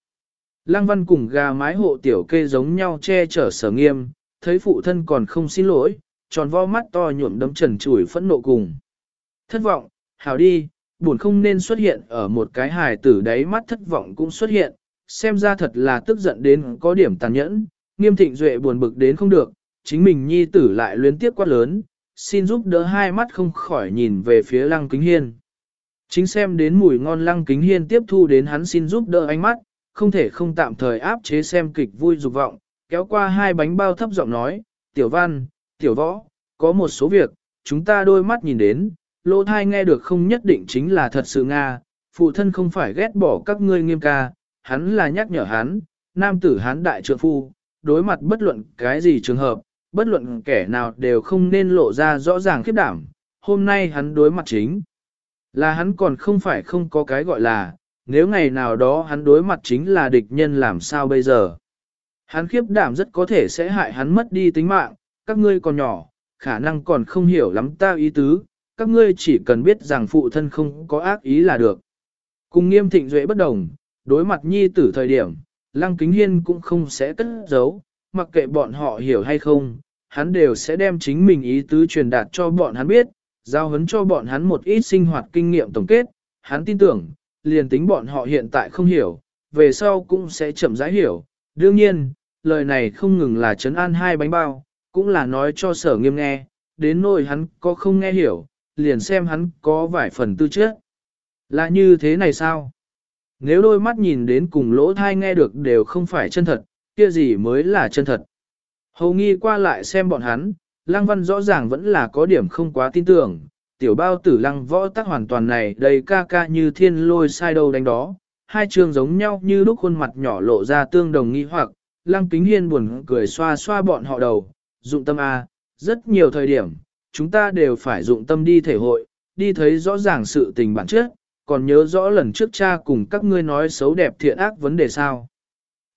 Lăng văn cùng gà mái hộ tiểu kê giống nhau che chở sở nghiêm, thấy phụ thân còn không xin lỗi, tròn vo mắt to nhuộm đấm trần chửi phẫn nộ cùng. Thất vọng, hào đi, buồn không nên xuất hiện ở một cái hài tử đáy mắt thất vọng cũng xuất hiện, xem ra thật là tức giận đến có điểm tàn nhẫn, nghiêm thịnh duệ buồn bực đến không được, chính mình nhi tử lại luyến tiếp quá lớn, xin giúp đỡ hai mắt không khỏi nhìn về phía lăng kính hiên. Chính xem đến mùi ngon lăng kính hiên tiếp thu đến hắn xin giúp đỡ ánh mắt, không thể không tạm thời áp chế xem kịch vui dục vọng, kéo qua hai bánh bao thấp giọng nói, tiểu văn, tiểu võ, có một số việc, chúng ta đôi mắt nhìn đến, lỗ thai nghe được không nhất định chính là thật sự Nga, phụ thân không phải ghét bỏ các ngươi nghiêm ca, hắn là nhắc nhở hắn, nam tử hắn đại trượng phu, đối mặt bất luận cái gì trường hợp, bất luận kẻ nào đều không nên lộ ra rõ ràng khiếp đảm, hôm nay hắn đối mặt chính. Là hắn còn không phải không có cái gọi là, nếu ngày nào đó hắn đối mặt chính là địch nhân làm sao bây giờ. Hắn khiếp đảm rất có thể sẽ hại hắn mất đi tính mạng, các ngươi còn nhỏ, khả năng còn không hiểu lắm ta ý tứ, các ngươi chỉ cần biết rằng phụ thân không có ác ý là được. Cùng nghiêm thịnh duệ bất đồng, đối mặt nhi tử thời điểm, lăng kính hiên cũng không sẽ cất giấu, mặc kệ bọn họ hiểu hay không, hắn đều sẽ đem chính mình ý tứ truyền đạt cho bọn hắn biết, giao hấn cho bọn hắn một ít sinh hoạt kinh nghiệm tổng kết, hắn tin tưởng, liền tính bọn họ hiện tại không hiểu, về sau cũng sẽ chậm rãi hiểu. Đương nhiên, lời này không ngừng là chấn an hai bánh bao, cũng là nói cho sở nghiêm nghe, đến nỗi hắn có không nghe hiểu, liền xem hắn có vài phần tư trước. Là như thế này sao? Nếu đôi mắt nhìn đến cùng lỗ thai nghe được đều không phải chân thật, kia gì mới là chân thật? Hầu nghi qua lại xem bọn hắn, Lăng Văn rõ ràng vẫn là có điểm không quá tin tưởng, tiểu bao tử lăng võ tắc hoàn toàn này đầy ca ca như thiên lôi sai đâu đánh đó, hai trường giống nhau như lúc khuôn mặt nhỏ lộ ra tương đồng nghi hoặc, lăng kính hiên buồn cười xoa xoa bọn họ đầu, dụng tâm A, rất nhiều thời điểm, chúng ta đều phải dụng tâm đi thể hội, đi thấy rõ ràng sự tình bản chất, còn nhớ rõ lần trước cha cùng các ngươi nói xấu đẹp thiện ác vấn đề sao.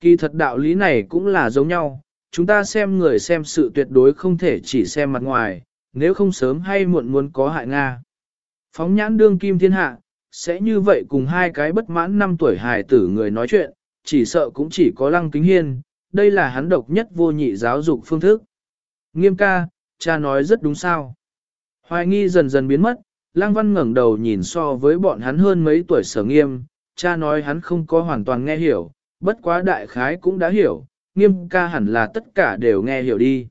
Kỳ thật đạo lý này cũng là giống nhau, chúng ta xem người xem sự tuyệt đối không thể chỉ xem mặt ngoài, nếu không sớm hay muộn muốn có hại Nga. Phóng nhãn đương kim thiên hạ, sẽ như vậy cùng hai cái bất mãn năm tuổi hài tử người nói chuyện, chỉ sợ cũng chỉ có lăng kính hiên, đây là hắn độc nhất vô nhị giáo dục phương thức. Nghiêm ca, cha nói rất đúng sao. Hoài nghi dần dần biến mất, lăng văn ngẩng đầu nhìn so với bọn hắn hơn mấy tuổi sở nghiêm, cha nói hắn không có hoàn toàn nghe hiểu, bất quá đại khái cũng đã hiểu, nghiêm ca hẳn là tất cả đều nghe hiểu đi.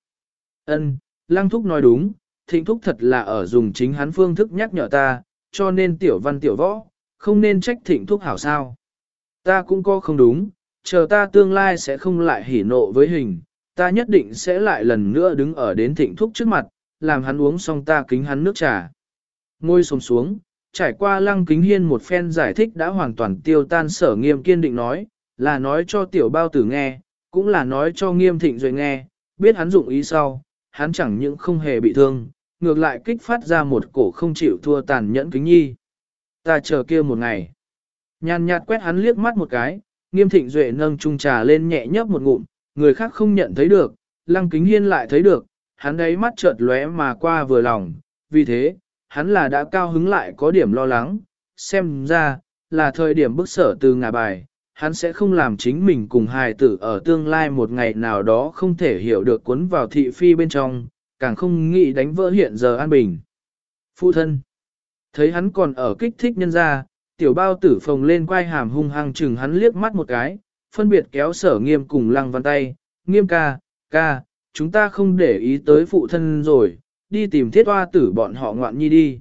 Ân, lăng thúc nói đúng, thịnh thúc thật là ở dùng chính hắn phương thức nhắc nhở ta, cho nên tiểu văn tiểu võ, không nên trách thịnh thúc hảo sao. Ta cũng có không đúng, chờ ta tương lai sẽ không lại hỉ nộ với hình, ta nhất định sẽ lại lần nữa đứng ở đến thịnh thúc trước mặt, làm hắn uống xong ta kính hắn nước trà. Ngôi sống xuống, trải qua lăng kính hiên một phen giải thích đã hoàn toàn tiêu tan sở nghiêm kiên định nói, là nói cho tiểu bao tử nghe, cũng là nói cho nghiêm thịnh rồi nghe, biết hắn dụng ý sau, hắn chẳng những không hề bị thương, ngược lại kích phát ra một cổ không chịu thua tàn nhẫn kính nhi. Ta chờ kia một ngày. Nhàn nhạt quét hắn liếc mắt một cái, nghiêm thịnh duệ nâng chung trà lên nhẹ nhấp một ngụm, người khác không nhận thấy được, lăng kính hiên lại thấy được, hắn ấy mắt chợt lóe mà qua vừa lòng, vì thế, hắn là đã cao hứng lại có điểm lo lắng, xem ra, là thời điểm bức sở từ ngà bài, hắn sẽ không làm chính mình cùng hài tử ở tương lai một ngày nào đó không thể hiểu được cuốn vào thị phi bên trong, càng không nghĩ đánh vỡ hiện giờ an bình. Phụ thân, thấy hắn còn ở kích thích nhân ra, tiểu bao tử phồng lên quay hàm hung hăng chừng hắn liếc mắt một cái, phân biệt kéo sở nghiêm cùng lăng văn tay, nghiêm ca, ca, chúng ta không để ý tới phụ thân rồi, đi tìm thiết hoa tử bọn họ ngoạn nhi đi.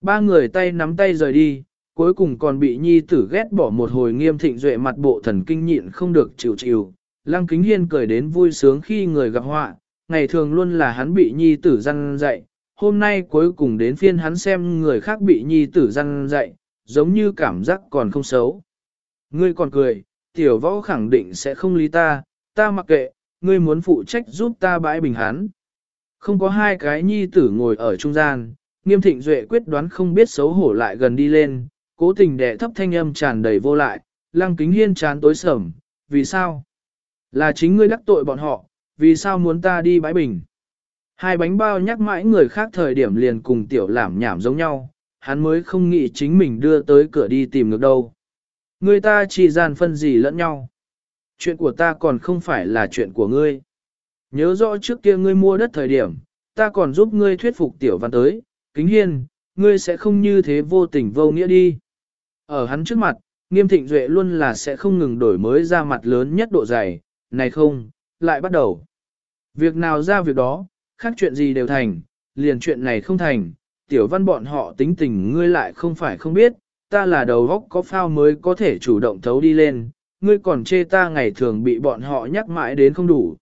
Ba người tay nắm tay rời đi, cuối cùng còn bị nhi tử ghét bỏ một hồi nghiêm thịnh duệ mặt bộ thần kinh nhịn không được chịu chịu. Lăng kính hiên cười đến vui sướng khi người gặp họa, ngày thường luôn là hắn bị nhi tử răn dạy, hôm nay cuối cùng đến phiên hắn xem người khác bị nhi tử răn dạy, giống như cảm giác còn không xấu. Ngươi còn cười, tiểu võ khẳng định sẽ không lý ta, ta mặc kệ, ngươi muốn phụ trách giúp ta bãi bình hắn. Không có hai cái nhi tử ngồi ở trung gian, nghiêm thịnh duệ quyết đoán không biết xấu hổ lại gần đi lên, cố tình đẻ thấp thanh âm tràn đầy vô lại, lăng kính hiên chán tối sầm, vì sao? Là chính ngươi đắc tội bọn họ, vì sao muốn ta đi bãi bình? Hai bánh bao nhắc mãi người khác thời điểm liền cùng tiểu làm nhảm giống nhau, hắn mới không nghĩ chính mình đưa tới cửa đi tìm được đâu. Người ta chỉ gian phân gì lẫn nhau. Chuyện của ta còn không phải là chuyện của ngươi. Nhớ rõ trước kia ngươi mua đất thời điểm, ta còn giúp ngươi thuyết phục tiểu văn tới, kính hiên, ngươi sẽ không như thế vô tình vô nghĩa đi. Ở hắn trước mặt, nghiêm thịnh duệ luôn là sẽ không ngừng đổi mới ra mặt lớn nhất độ dày, này không, lại bắt đầu. Việc nào ra việc đó, khác chuyện gì đều thành, liền chuyện này không thành, tiểu văn bọn họ tính tình ngươi lại không phải không biết, ta là đầu góc có phao mới có thể chủ động thấu đi lên, ngươi còn chê ta ngày thường bị bọn họ nhắc mãi đến không đủ.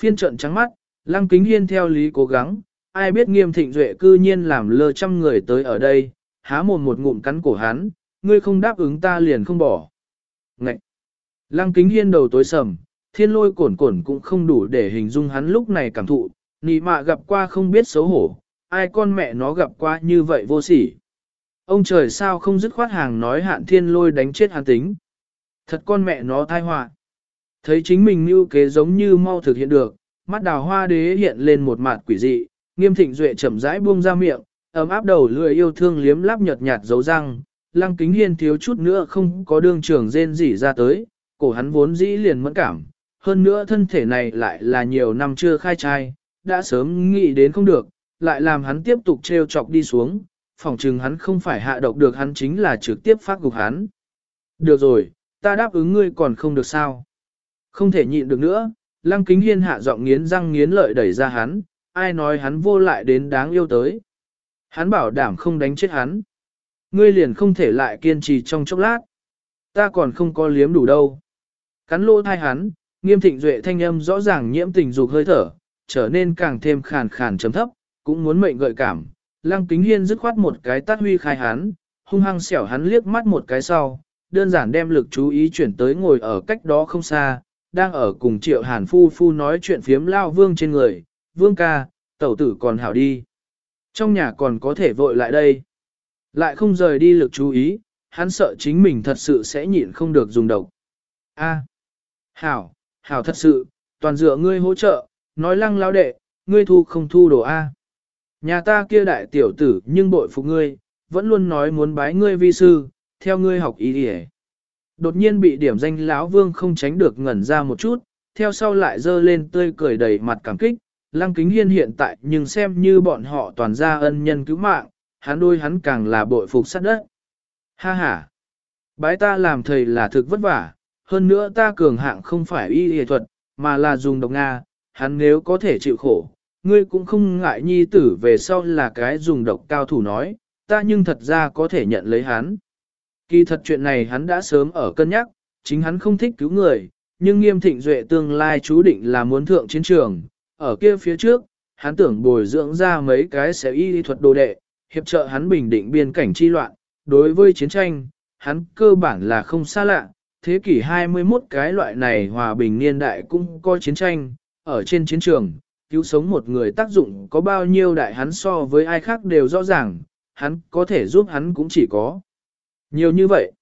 Phiên trận trắng mắt, lăng kính hiên theo lý cố gắng, ai biết nghiêm thịnh duệ cư nhiên làm lơ trăm người tới ở đây, há mồm một ngụm cắn cổ hắn, ngươi không đáp ứng ta liền không bỏ. Ngậy! Lăng kính hiên đầu tối sầm, thiên lôi cổn cổn cũng không đủ để hình dung hắn lúc này cảm thụ, nị mạ gặp qua không biết xấu hổ, ai con mẹ nó gặp qua như vậy vô sỉ. Ông trời sao không dứt khoát hàng nói hạn thiên lôi đánh chết hắn tính. Thật con mẹ nó thai họa. Thấy chính mình như kế giống như mau thực hiện được, mắt đào hoa đế hiện lên một mặt quỷ dị, nghiêm thịnh duệ chậm rãi buông ra miệng, ấm áp đầu lười yêu thương liếm láp nhợt nhạt dấu răng, lăng kính hiên thiếu chút nữa không có đương trường rên rỉ ra tới, cổ hắn vốn dĩ liền mẫn cảm, hơn nữa thân thể này lại là nhiều năm chưa khai trai, đã sớm nghĩ đến không được, lại làm hắn tiếp tục treo chọc đi xuống, phỏng chừng hắn không phải hạ độc được hắn chính là trực tiếp phát gục hắn. Được rồi, ta đáp ứng ngươi còn không được sao. Không thể nhịn được nữa, lăng kính hiên hạ giọng nghiến răng nghiến lợi đẩy ra hắn, ai nói hắn vô lại đến đáng yêu tới. Hắn bảo đảm không đánh chết hắn. Ngươi liền không thể lại kiên trì trong chốc lát. Ta còn không có liếm đủ đâu. Cắn lỗ thai hắn, nghiêm thịnh duệ thanh âm rõ ràng nhiễm tình dục hơi thở, trở nên càng thêm khàn khàn chấm thấp, cũng muốn mệnh gợi cảm. Lăng kính hiên dứt khoát một cái tát huy khai hắn, hung hăng xẻo hắn liếc mắt một cái sau, đơn giản đem lực chú ý chuyển tới ngồi ở cách đó không xa, đang ở cùng triệu hàn phu phu nói chuyện phiếm lao vương trên người, vương ca, tẩu tử còn hảo đi. Trong nhà còn có thể vội lại đây. Lại không rời đi lực chú ý, hắn sợ chính mình thật sự sẽ nhịn không được dùng độc. A, hảo, hảo thật sự, toàn dựa ngươi hỗ trợ, nói lăng lao đệ, ngươi thu không thu đồ A. Nhà ta kia đại tiểu tử nhưng bội phục ngươi, vẫn luôn nói muốn bái ngươi vi sư, theo ngươi học ý đi Đột nhiên bị điểm danh lão vương không tránh được ngẩn ra một chút, theo sau lại dơ lên tươi cười đầy mặt cảm kích, lăng kính hiên hiện tại nhưng xem như bọn họ toàn gia ân nhân cứu mạng, hắn đôi hắn càng là bội phục sát đất. Ha ha! Bái ta làm thầy là thực vất vả, hơn nữa ta cường hạng không phải y y thuật, mà là dùng độc Nga, hắn nếu có thể chịu khổ, ngươi cũng không ngại nhi tử về sau là cái dùng độc cao thủ nói, ta nhưng thật ra có thể nhận lấy hắn. Kỳ thật chuyện này hắn đã sớm ở cân nhắc, chính hắn không thích cứu người, nhưng nghiêm thịnh duệ tương lai chú định là muốn thượng chiến trường, ở kia phía trước, hắn tưởng bồi dưỡng ra mấy cái sẽ y thuật đồ đệ, hiệp trợ hắn bình định biên cảnh chi loạn, đối với chiến tranh, hắn cơ bản là không xa lạ, thế kỷ 21 cái loại này hòa bình niên đại cũng có chiến tranh, ở trên chiến trường, cứu sống một người tác dụng có bao nhiêu đại hắn so với ai khác đều rõ ràng, hắn có thể giúp hắn cũng chỉ có. Nhiều như vậy,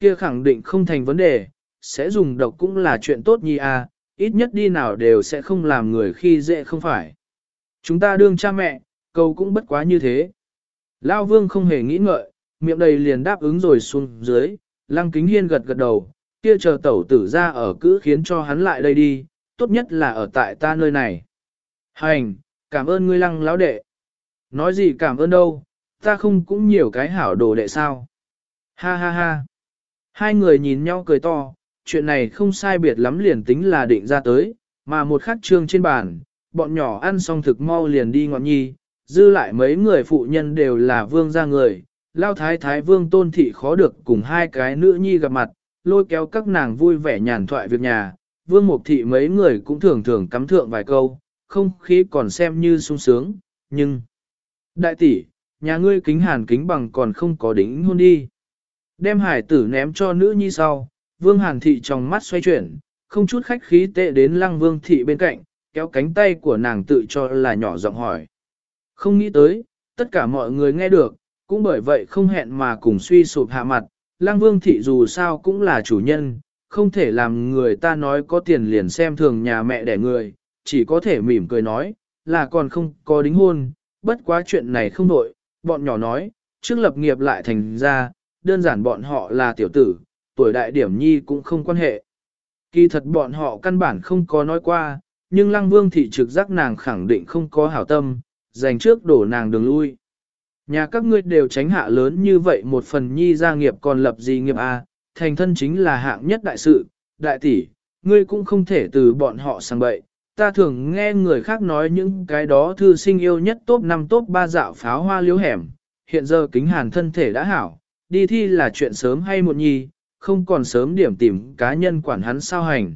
kia khẳng định không thành vấn đề, sẽ dùng độc cũng là chuyện tốt nhi à, ít nhất đi nào đều sẽ không làm người khi dễ không phải. Chúng ta đương cha mẹ, cầu cũng bất quá như thế. Lao vương không hề nghĩ ngợi, miệng đầy liền đáp ứng rồi xuống dưới, lăng kính hiên gật gật đầu, kia chờ tẩu tử ra ở cứ khiến cho hắn lại đây đi, tốt nhất là ở tại ta nơi này. Hành, cảm ơn ngươi lăng lão đệ. Nói gì cảm ơn đâu, ta không cũng nhiều cái hảo đồ đệ sao. Ha ha ha. Hai người nhìn nhau cười to, chuyện này không sai biệt lắm liền tính là định ra tới, mà một khắc trương trên bàn, bọn nhỏ ăn xong thực mau liền đi ngọn nhi, dư lại mấy người phụ nhân đều là vương gia người, lao thái thái vương tôn thị khó được cùng hai cái nữ nhi gặp mặt, lôi kéo các nàng vui vẻ nhàn thoại việc nhà, vương mục thị mấy người cũng thường thường cắm thượng vài câu, không khí còn xem như sung sướng, nhưng... Đại tỷ, nhà ngươi kính hàn kính bằng còn không có đính hôn đi. Đem hải tử ném cho nữ nhi sau, vương hàn thị trong mắt xoay chuyển, không chút khách khí tệ đến lăng vương thị bên cạnh, kéo cánh tay của nàng tự cho là nhỏ giọng hỏi. Không nghĩ tới, tất cả mọi người nghe được, cũng bởi vậy không hẹn mà cùng suy sụp hạ mặt, lăng vương thị dù sao cũng là chủ nhân, không thể làm người ta nói có tiền liền xem thường nhà mẹ đẻ người, chỉ có thể mỉm cười nói, là còn không có đính hôn, bất quá chuyện này không nội, bọn nhỏ nói, trước lập nghiệp lại thành ra, đơn giản bọn họ là tiểu tử, tuổi đại điểm nhi cũng không quan hệ. Kỳ thật bọn họ căn bản không có nói qua, nhưng lăng vương thị trực giác nàng khẳng định không có hảo tâm, dành trước đổ nàng đường lui. Nhà các ngươi đều tránh hạ lớn như vậy một phần nhi gia nghiệp còn lập gì nghiệp a thành thân chính là hạng nhất đại sự, đại tỷ, ngươi cũng không thể từ bọn họ sang bậy. Ta thường nghe người khác nói những cái đó thư sinh yêu nhất top 5 top 3 dạo pháo hoa liếu hẻm, hiện giờ kính hàn thân thể đã hảo, đi thi là chuyện sớm hay một nhi, không còn sớm điểm tìm cá nhân quản hắn sao hành.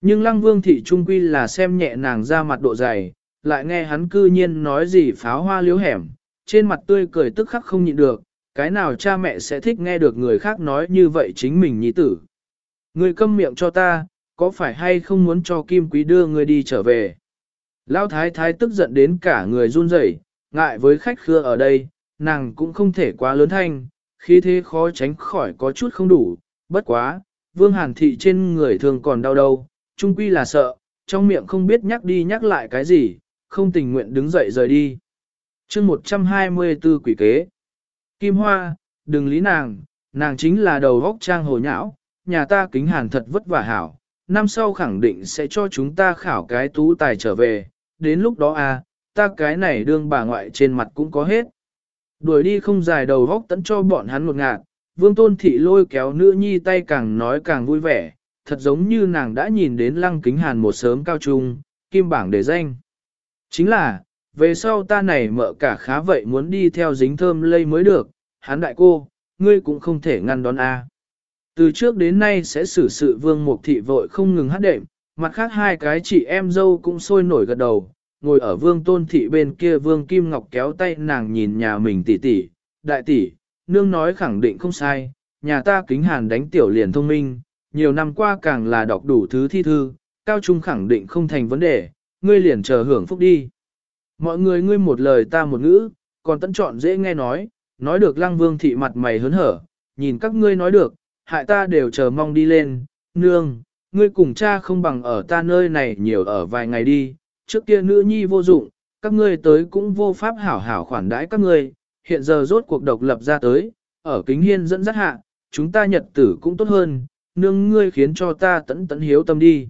Nhưng lăng vương thị trung quy là xem nhẹ nàng ra mặt độ dày, lại nghe hắn cư nhiên nói gì pháo hoa liếu hẻm, trên mặt tươi cười tức khắc không nhịn được, cái nào cha mẹ sẽ thích nghe được người khác nói như vậy chính mình nhi tử. Người câm miệng cho ta, có phải hay không muốn cho Kim Quý đưa người đi trở về? Lão thái thái tức giận đến cả người run rẩy, ngại với khách khứa ở đây, nàng cũng không thể quá lớn thanh, khí thế khó tránh khỏi có chút không đủ, bất quá, Vương Hàn Thị trên người thường còn đau đâu, trung quy là sợ, trong miệng không biết nhắc đi nhắc lại cái gì, không tình nguyện đứng dậy rời đi chương 124 quỷ kế. Kim Hoa, đừng lý nàng, nàng chính là đầu góc trang hồ nhão, nhà ta kính hàn thật vất vả hảo, năm sau khẳng định sẽ cho chúng ta khảo cái tú tài trở về, đến lúc đó à, ta cái này đương bà ngoại trên mặt cũng có hết. Đuổi đi không dài đầu góc tẫn cho bọn hắn một ngạt, vương tôn thị lôi kéo nữ nhi tay càng nói càng vui vẻ, thật giống như nàng đã nhìn đến lăng kính hàn một sớm cao trung, kim bảng để danh. Chính là, về sau ta này mợ cả khá vậy muốn đi theo dính thơm lây mới được, hắn đại cô, ngươi cũng không thể ngăn đón a. Từ trước đến nay sẽ xử sự vương mục thị vội không ngừng hát đệm, mặt khác hai cái chị em dâu cũng sôi nổi gật đầu, ngồi ở vương tôn thị bên kia vương Kim Ngọc kéo tay nàng nhìn nhà mình tỷ tỷ, đại tỷ, nương nói khẳng định không sai, nhà ta kính hàn đánh tiểu liền thông minh, nhiều năm qua càng là đọc đủ thứ thi thư, cao trung khẳng định không thành vấn đề, ngươi liền chờ hưởng phúc đi. Mọi người ngươi một lời ta một ngữ, còn tận chọn dễ nghe nói, nói được lăng vương thị mặt mày hớn hở, nhìn các ngươi nói được, hại ta đều chờ mong đi lên, nương, ngươi cùng cha không bằng ở ta nơi này nhiều ở vài ngày đi, trước kia nữ nhi vô dụng, các ngươi tới cũng vô pháp hảo hảo khoản đãi các ngươi, hiện giờ rốt cuộc độc lập ra tới, ở kính hiên dẫn dắt hạ, chúng ta nhật tử cũng tốt hơn, nương ngươi khiến cho ta tẫn tẫn hiếu tâm đi.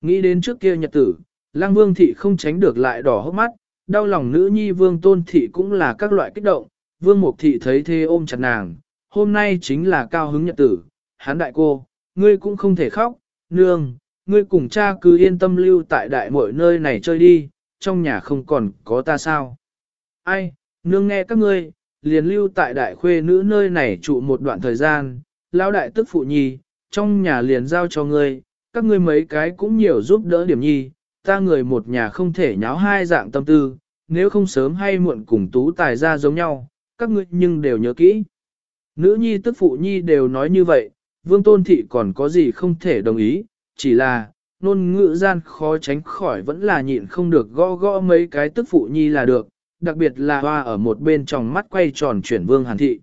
Nghĩ đến trước kia nhật tử, lang vương thị không tránh được lại đỏ hốc mắt, đau lòng nữ nhi vương tôn thị cũng là các loại kích động, vương mục thị thấy thế ôm chặt nàng, hôm nay chính là cao hứng nhật tử, hán đại cô, ngươi cũng không thể khóc, nương, ngươi cùng cha cứ yên tâm lưu tại đại mọi nơi này chơi đi, trong nhà không còn có ta sao. Ai, nương nghe các ngươi, liền lưu tại đại khuê nữ nơi này trụ một đoạn thời gian, lão đại tức phụ nhi, trong nhà liền giao cho ngươi, các ngươi mấy cái cũng nhiều giúp đỡ điểm nhi, ta người một nhà không thể nháo hai dạng tâm tư, nếu không sớm hay muộn cùng tú tài ra giống nhau, các ngươi nhưng đều nhớ kỹ. Nữ nhi tức phụ nhi đều nói như vậy, vương tôn thị còn có gì không thể đồng ý, chỉ là, nôn ngữ gian khó tránh khỏi vẫn là nhịn không được gõ gõ mấy cái tức phụ nhi là được, đặc biệt là hoa ở một bên tròng mắt quay tròn chuyển vương hàn thị.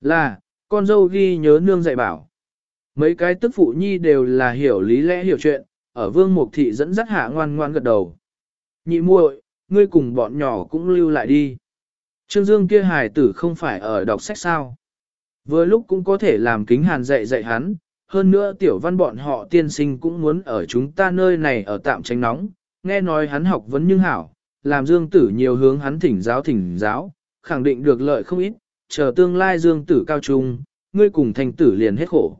Là, con dâu ghi nhớ nương dạy bảo. Mấy cái tức phụ nhi đều là hiểu lý lẽ hiểu chuyện, ở vương mục thị dẫn dắt hạ ngoan ngoan gật đầu. Nhị muội, ngươi cùng bọn nhỏ cũng lưu lại đi. Trương Dương kia hài tử không phải ở đọc sách sao. Vừa lúc cũng có thể làm kính hàn dạy dạy hắn, hơn nữa tiểu văn bọn họ tiên sinh cũng muốn ở chúng ta nơi này ở tạm tránh nóng, nghe nói hắn học vấn nhưng hảo, làm Dương tử nhiều hướng hắn thỉnh giáo thỉnh giáo, khẳng định được lợi không ít, chờ tương lai Dương tử cao trung, ngươi cùng thành tử liền hết khổ.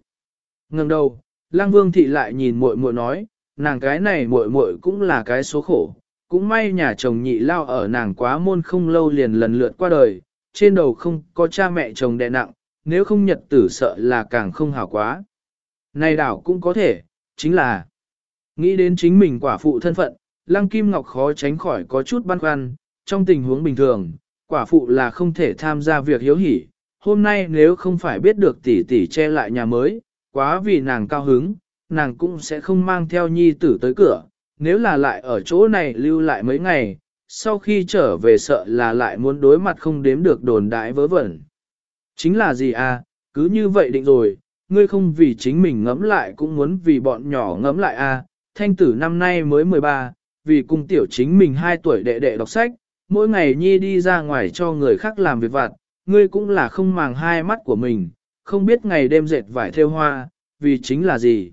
Ngừng đầu, Lăng Vương thị lại nhìn muội muội nói, nàng cái này muội muội cũng là cái số khổ, cũng may nhà chồng nhị lao ở nàng quá môn không lâu liền lần lượt qua đời, trên đầu không có cha mẹ chồng đè nặng, nếu không nhật tử sợ là càng không hảo quá. Này đảo cũng có thể, chính là nghĩ đến chính mình quả phụ thân phận, Lăng Kim Ngọc khó tránh khỏi có chút băn khoăn, trong tình huống bình thường, quả phụ là không thể tham gia việc hiếu hỉ. Hôm nay nếu không phải biết được tỷ tỷ che lại nhà mới, quá vì nàng cao hứng, nàng cũng sẽ không mang theo nhi tử tới cửa, nếu là lại ở chỗ này lưu lại mấy ngày, sau khi trở về sợ là lại muốn đối mặt không đếm được đồn đại vớ vẩn. Chính là gì à, cứ như vậy định rồi, ngươi không vì chính mình ngẫm lại cũng muốn vì bọn nhỏ ngẫm lại à, thanh tử năm nay mới 13, vì cung tiểu chính mình 2 tuổi đệ đệ đọc sách, mỗi ngày nhi đi ra ngoài cho người khác làm việc vặt, ngươi cũng là không màng hai mắt của mình, không biết ngày đêm dệt vải theo hoa, vì chính là gì.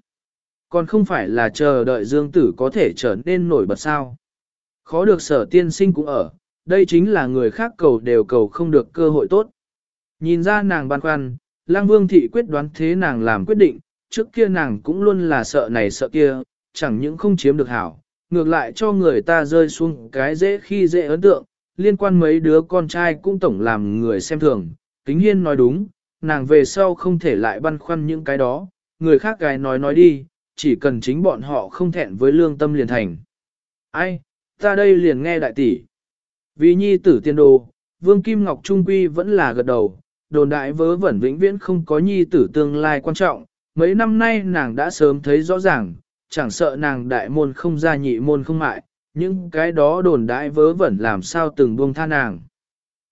Còn không phải là chờ đợi dương tử có thể trở nên nổi bật sao. Khó được sở tiên sinh cũng ở, đây chính là người khác cầu đều cầu không được cơ hội tốt. Nhìn ra nàng băn khoăn, lang vương thị quyết đoán thế nàng làm quyết định, trước kia nàng cũng luôn là sợ này sợ kia, chẳng những không chiếm được hảo, ngược lại cho người ta rơi xuống cái dễ khi dễ ấn tượng, liên quan mấy đứa con trai cũng tổng làm người xem thường. Kính hiên nói đúng, nàng về sau không thể lại băn khoăn những cái đó, người khác gái nói nói đi, chỉ cần chính bọn họ không thẹn với lương tâm liền thành. Ai, ta đây liền nghe đại tỷ. Vì nhi tử tiên đồ, Vương Kim Ngọc Trung Quy vẫn là gật đầu, đồn đại vớ vẩn vĩnh viễn không có nhi tử tương lai quan trọng. Mấy năm nay nàng đã sớm thấy rõ ràng, chẳng sợ nàng đại môn không ra nhị môn không mại, những cái đó đồn đại vớ vẩn làm sao từng buông tha nàng.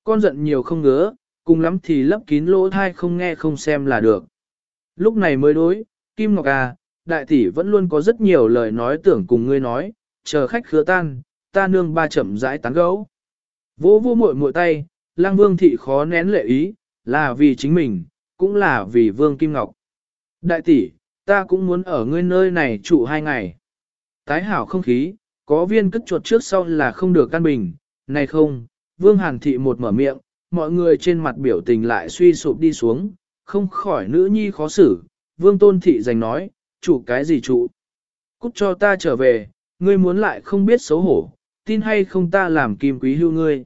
Con giận nhiều không ngứa, cùng lắm thì lấp kín lỗ thai không nghe không xem là được. Lúc này mới đối, Kim Ngọc à, đại tỷ vẫn luôn có rất nhiều lời nói tưởng cùng ngươi nói, chờ khách khứa tan, ta nương ba chậm rãi tán gấu. Vô vô muội muội tay, lang vương thị khó nén lệ ý, là vì chính mình, cũng là vì vương Kim Ngọc. Đại tỷ, ta cũng muốn ở ngươi nơi này trụ hai ngày. Tái hảo không khí, có viên cất chuột trước sau là không được căn bình, này không, vương hàn thị một mở miệng, mọi người trên mặt biểu tình lại suy sụp đi xuống, không khỏi nữ nhi khó xử, vương tôn thị giành nói, chủ cái gì chủ? Cút cho ta trở về, ngươi muốn lại không biết xấu hổ, tin hay không ta làm kim quý hưu ngươi.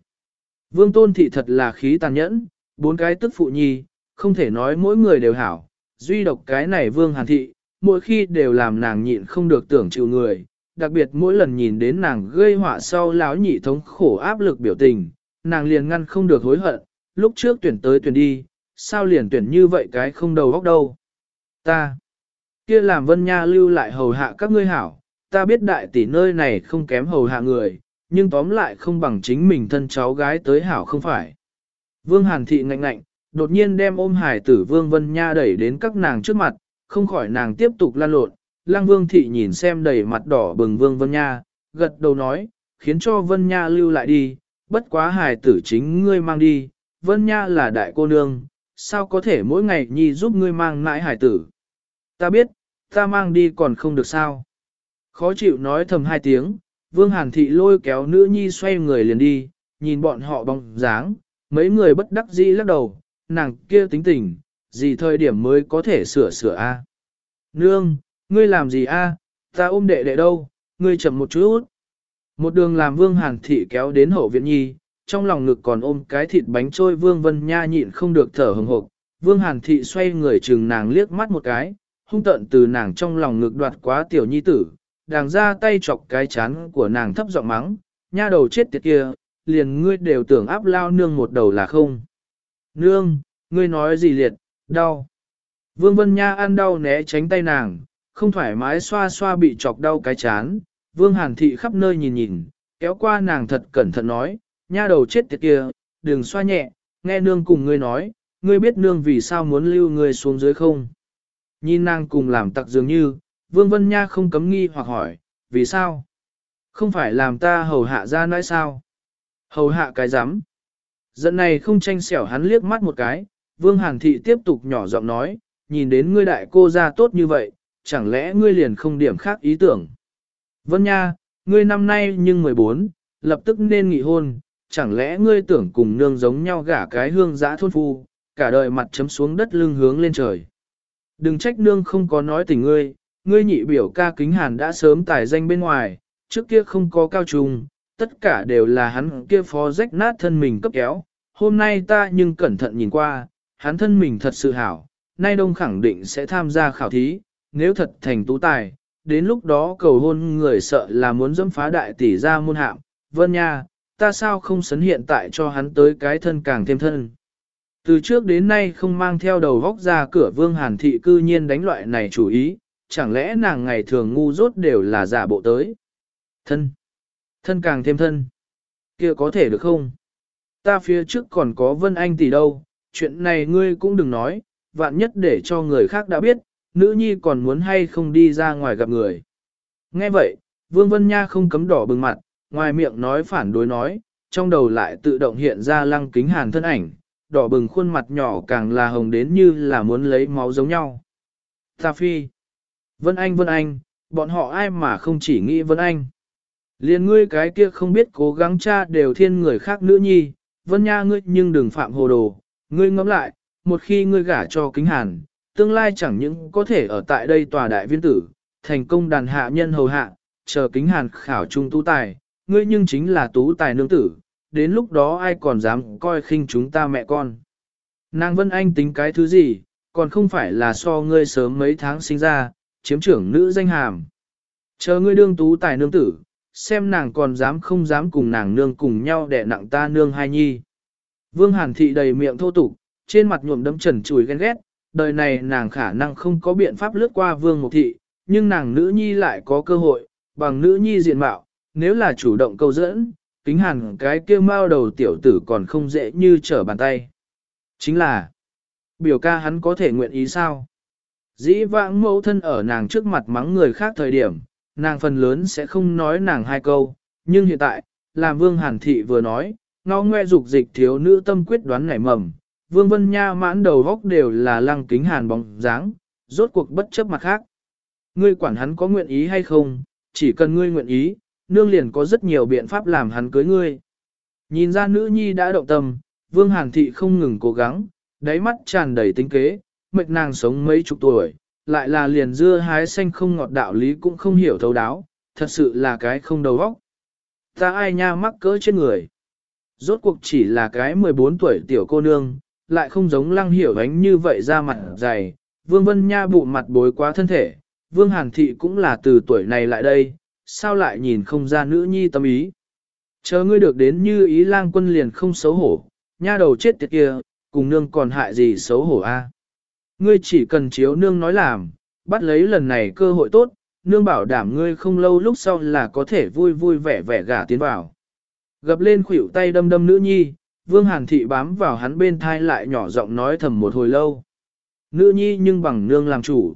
Vương tôn thị thật là khí tàn nhẫn, bốn cái tức phụ nhi, không thể nói mỗi người đều hảo, duy độc cái này vương hàn thị, mỗi khi đều làm nàng nhịn không được tưởng chịu người, đặc biệt mỗi lần nhìn đến nàng gây họa sau láo nhị thống khổ áp lực biểu tình, nàng liền ngăn không được hối hận, lúc trước tuyển tới tuyển đi, sao liền tuyển như vậy cái không đầu góc đâu. Ta, kia làm vân nha lưu lại hầu hạ các ngươi hảo, ta biết đại tỷ nơi này không kém hầu hạ người, nhưng tóm lại không bằng chính mình thân cháu gái tới hảo không phải. Vương Hàn Thị ngạnh ngạnh, đột nhiên đem ôm hải tử Vương Vân Nha đẩy đến các nàng trước mặt, không khỏi nàng tiếp tục lan lộn. Lăng Vương Thị nhìn xem đầy mặt đỏ bừng Vương Vân Nha, gật đầu nói, khiến cho Vân Nha lưu lại đi, bất quá hải tử chính ngươi mang đi, Vân Nha là đại cô nương, sao có thể mỗi ngày nhi giúp ngươi mang mãi hải tử. Ta biết, ta mang đi còn không được sao. Khó chịu nói thầm hai tiếng, Vương Hàn Thị lôi kéo nữ nhi xoay người liền đi, nhìn bọn họ bóng dáng, mấy người bất đắc dĩ lắc đầu, nàng kia tính tình, gì thời điểm mới có thể sửa sửa a? Nương, ngươi làm gì a? Ta ôm đệ đệ đâu, ngươi chậm một chút. Một đường làm Vương Hàn Thị kéo đến hậu viện nhi, trong lòng ngực còn ôm cái thịt bánh trôi Vương Vân Nha nhịn không được thở hừng hộp. Vương Hàn Thị xoay người chừng nàng liếc mắt một cái, hung tận từ nàng trong lòng ngực đoạt quá tiểu nhi tử, đàng ra tay chọc cái chán của nàng thấp giọng mắng, nha đầu chết tiệt kia, liền ngươi đều tưởng áp lao nương một đầu là không. Nương, ngươi nói gì liệt, đau. Vương Vân Nha ăn đau né tránh tay nàng, không thoải mái xoa xoa bị chọc đau cái chán. Vương Hàn Thị khắp nơi nhìn nhìn, kéo qua nàng thật cẩn thận nói, nha đầu chết tiệt kia, đừng xoa nhẹ, nghe nương cùng ngươi nói, ngươi biết nương vì sao muốn lưu ngươi xuống dưới không. Nhìn nàng cùng làm tặc dường như, Vương Vân Nha không cấm nghi hoặc hỏi, vì sao? Không phải làm ta hầu hạ ra nói sao? Hầu hạ cái rắm Giận này không tranh xẻo hắn liếc mắt một cái, Vương Hàn Thị tiếp tục nhỏ giọng nói, nhìn đến ngươi đại cô ra tốt như vậy, chẳng lẽ ngươi liền không điểm khác ý tưởng? Vân Nha, ngươi năm nay nhưng 14, lập tức nên nghị hôn, chẳng lẽ ngươi tưởng cùng nương giống nhau gả cái hương giã thôn phu, cả đời mặt chấm xuống đất lưng hướng lên trời. Đừng trách nương không có nói tình ngươi, ngươi nhị biểu ca kính hàn đã sớm tài danh bên ngoài, trước kia không có cao trùng, tất cả đều là hắn kia phó rách nát thân mình cấp kéo. Hôm nay ta nhưng cẩn thận nhìn qua, hắn thân mình thật sự hảo, nay đông khẳng định sẽ tham gia khảo thí, nếu thật thành tú tài, đến lúc đó cầu hôn người sợ là muốn dẫm phá đại tỷ ra môn hạm, vân nha, ta sao không sấn hiện tại cho hắn tới cái thân càng thêm thân. Từ trước đến nay không mang theo đầu góc ra cửa vương hàn thị cư nhiên đánh loại này chủ ý, chẳng lẽ nàng ngày thường ngu dốt đều là giả bộ tới. Thân. Thân càng thêm thân. kia có thể được không? Ta phía trước còn có Vân Anh tỷ đâu, chuyện này ngươi cũng đừng nói, vạn nhất để cho người khác đã biết, nữ nhi còn muốn hay không đi ra ngoài gặp người. Nghe vậy, Vương Vân Nha không cấm đỏ bừng mặt, ngoài miệng nói phản đối nói, trong đầu lại tự động hiện ra lăng kính hàn thân ảnh, đỏ bừng khuôn mặt nhỏ càng là hồng đến như là muốn lấy máu giống nhau. Ta phi. Vân Anh Vân Anh, bọn họ ai mà không chỉ nghĩ Vân Anh. Liên ngươi cái kia không biết cố gắng cha đều thiên người khác nữ nhi, Vân Nha ngươi nhưng đừng phạm hồ đồ, ngươi ngẫm lại, một khi ngươi gả cho kính hàn, tương lai chẳng những có thể ở tại đây tòa đại viên tử, thành công đàn hạ nhân hầu hạ, chờ kính hàn khảo trung tú tài, ngươi nhưng chính là tú tài nương tử, đến lúc đó ai còn dám coi khinh chúng ta mẹ con. Nàng Vân Anh tính cái thứ gì, còn không phải là so ngươi sớm mấy tháng sinh ra, chiếm trưởng nữ danh hàm. Chờ ngươi đương tú tài nương tử, xem nàng còn dám không dám cùng nàng nương cùng nhau đẻ nặng ta nương hai nhi. Vương Hàn Thị đầy miệng thô tục, trên mặt nhuộm đấm trần chùi ghen ghét, đời này nàng khả năng không có biện pháp lướt qua Vương Mục Thị, nhưng nàng nữ nhi lại có cơ hội, bằng nữ nhi diện mạo, nếu là chủ động câu dẫn, kính hẳn cái kia mao đầu tiểu tử còn không dễ như trở bàn tay. Chính là, biểu ca hắn có thể nguyện ý sao? Dĩ vãng mẫu thân ở nàng trước mặt mắng người khác thời điểm, nàng phần lớn sẽ không nói nàng hai câu, nhưng hiện tại, làm vương hàn thị vừa nói, ngó ngoe dục dịch thiếu nữ tâm quyết đoán nảy mầm, vương vân nha mãn đầu góc đều là lăng kính hàn bóng dáng, rốt cuộc bất chấp mặt khác. Ngươi quản hắn có nguyện ý hay không, chỉ cần ngươi nguyện ý, nương liền có rất nhiều biện pháp làm hắn cưới ngươi. Nhìn ra nữ nhi đã động tâm, vương hàn thị không ngừng cố gắng, đáy mắt tràn đầy tính kế, mệt nàng sống mấy chục tuổi, lại là liền dưa hái xanh không ngọt đạo lý cũng không hiểu thấu đáo, thật sự là cái không đầu óc. Ta ai nha mắc cỡ trên người. Rốt cuộc chỉ là cái 14 tuổi tiểu cô nương, lại không giống lăng hiểu ánh như vậy ra mặt dày, vương vân nha bụ mặt bối quá thân thể, vương hàn thị cũng là từ tuổi này lại đây, sao lại nhìn không ra nữ nhi tâm ý. Chờ ngươi được đến như ý lang quân liền không xấu hổ, nha đầu chết tiệt kia, cùng nương còn hại gì xấu hổ a? Ngươi chỉ cần chiếu nương nói làm, bắt lấy lần này cơ hội tốt, nương bảo đảm ngươi không lâu lúc sau là có thể vui vui vẻ vẻ gả tiến vào. Gập lên khuỷu tay đâm đâm nữ nhi, vương hàn thị bám vào hắn bên thai lại nhỏ giọng nói thầm một hồi lâu. Nữ nhi nhưng bằng nương làm chủ.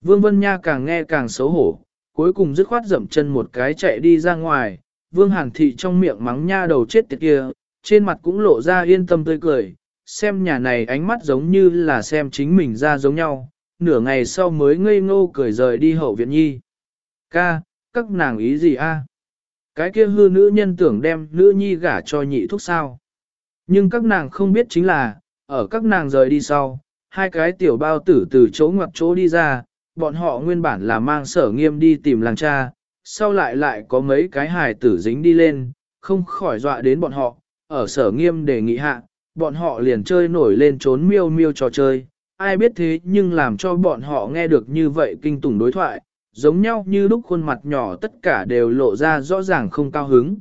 Vương Vân Nha càng nghe càng xấu hổ, cuối cùng dứt khoát dậm chân một cái chạy đi ra ngoài, vương hàn thị trong miệng mắng nha đầu chết tiệt kia, trên mặt cũng lộ ra yên tâm tươi cười, xem nhà này ánh mắt giống như là xem chính mình ra giống nhau, nửa ngày sau mới ngây ngô cười rời đi hậu viện nhi. Ca, các nàng ý gì a? Cái kia hư nữ nhân tưởng đem nữ nhi gả cho nhị thúc sao. Nhưng các nàng không biết chính là, ở các nàng rời đi sau, hai cái tiểu bao tử từ chỗ ngoặc chỗ đi ra, bọn họ nguyên bản là mang sở nghiêm đi tìm làng cha, sau lại lại có mấy cái hài tử dính đi lên, không khỏi dọa đến bọn họ, ở sở nghiêm đề nghị hạ, bọn họ liền chơi nổi lên trốn miêu miêu trò chơi, ai biết thế nhưng làm cho bọn họ nghe được như vậy kinh tủng đối thoại, giống nhau như lúc khuôn mặt nhỏ tất cả đều lộ ra rõ ràng không cao hứng.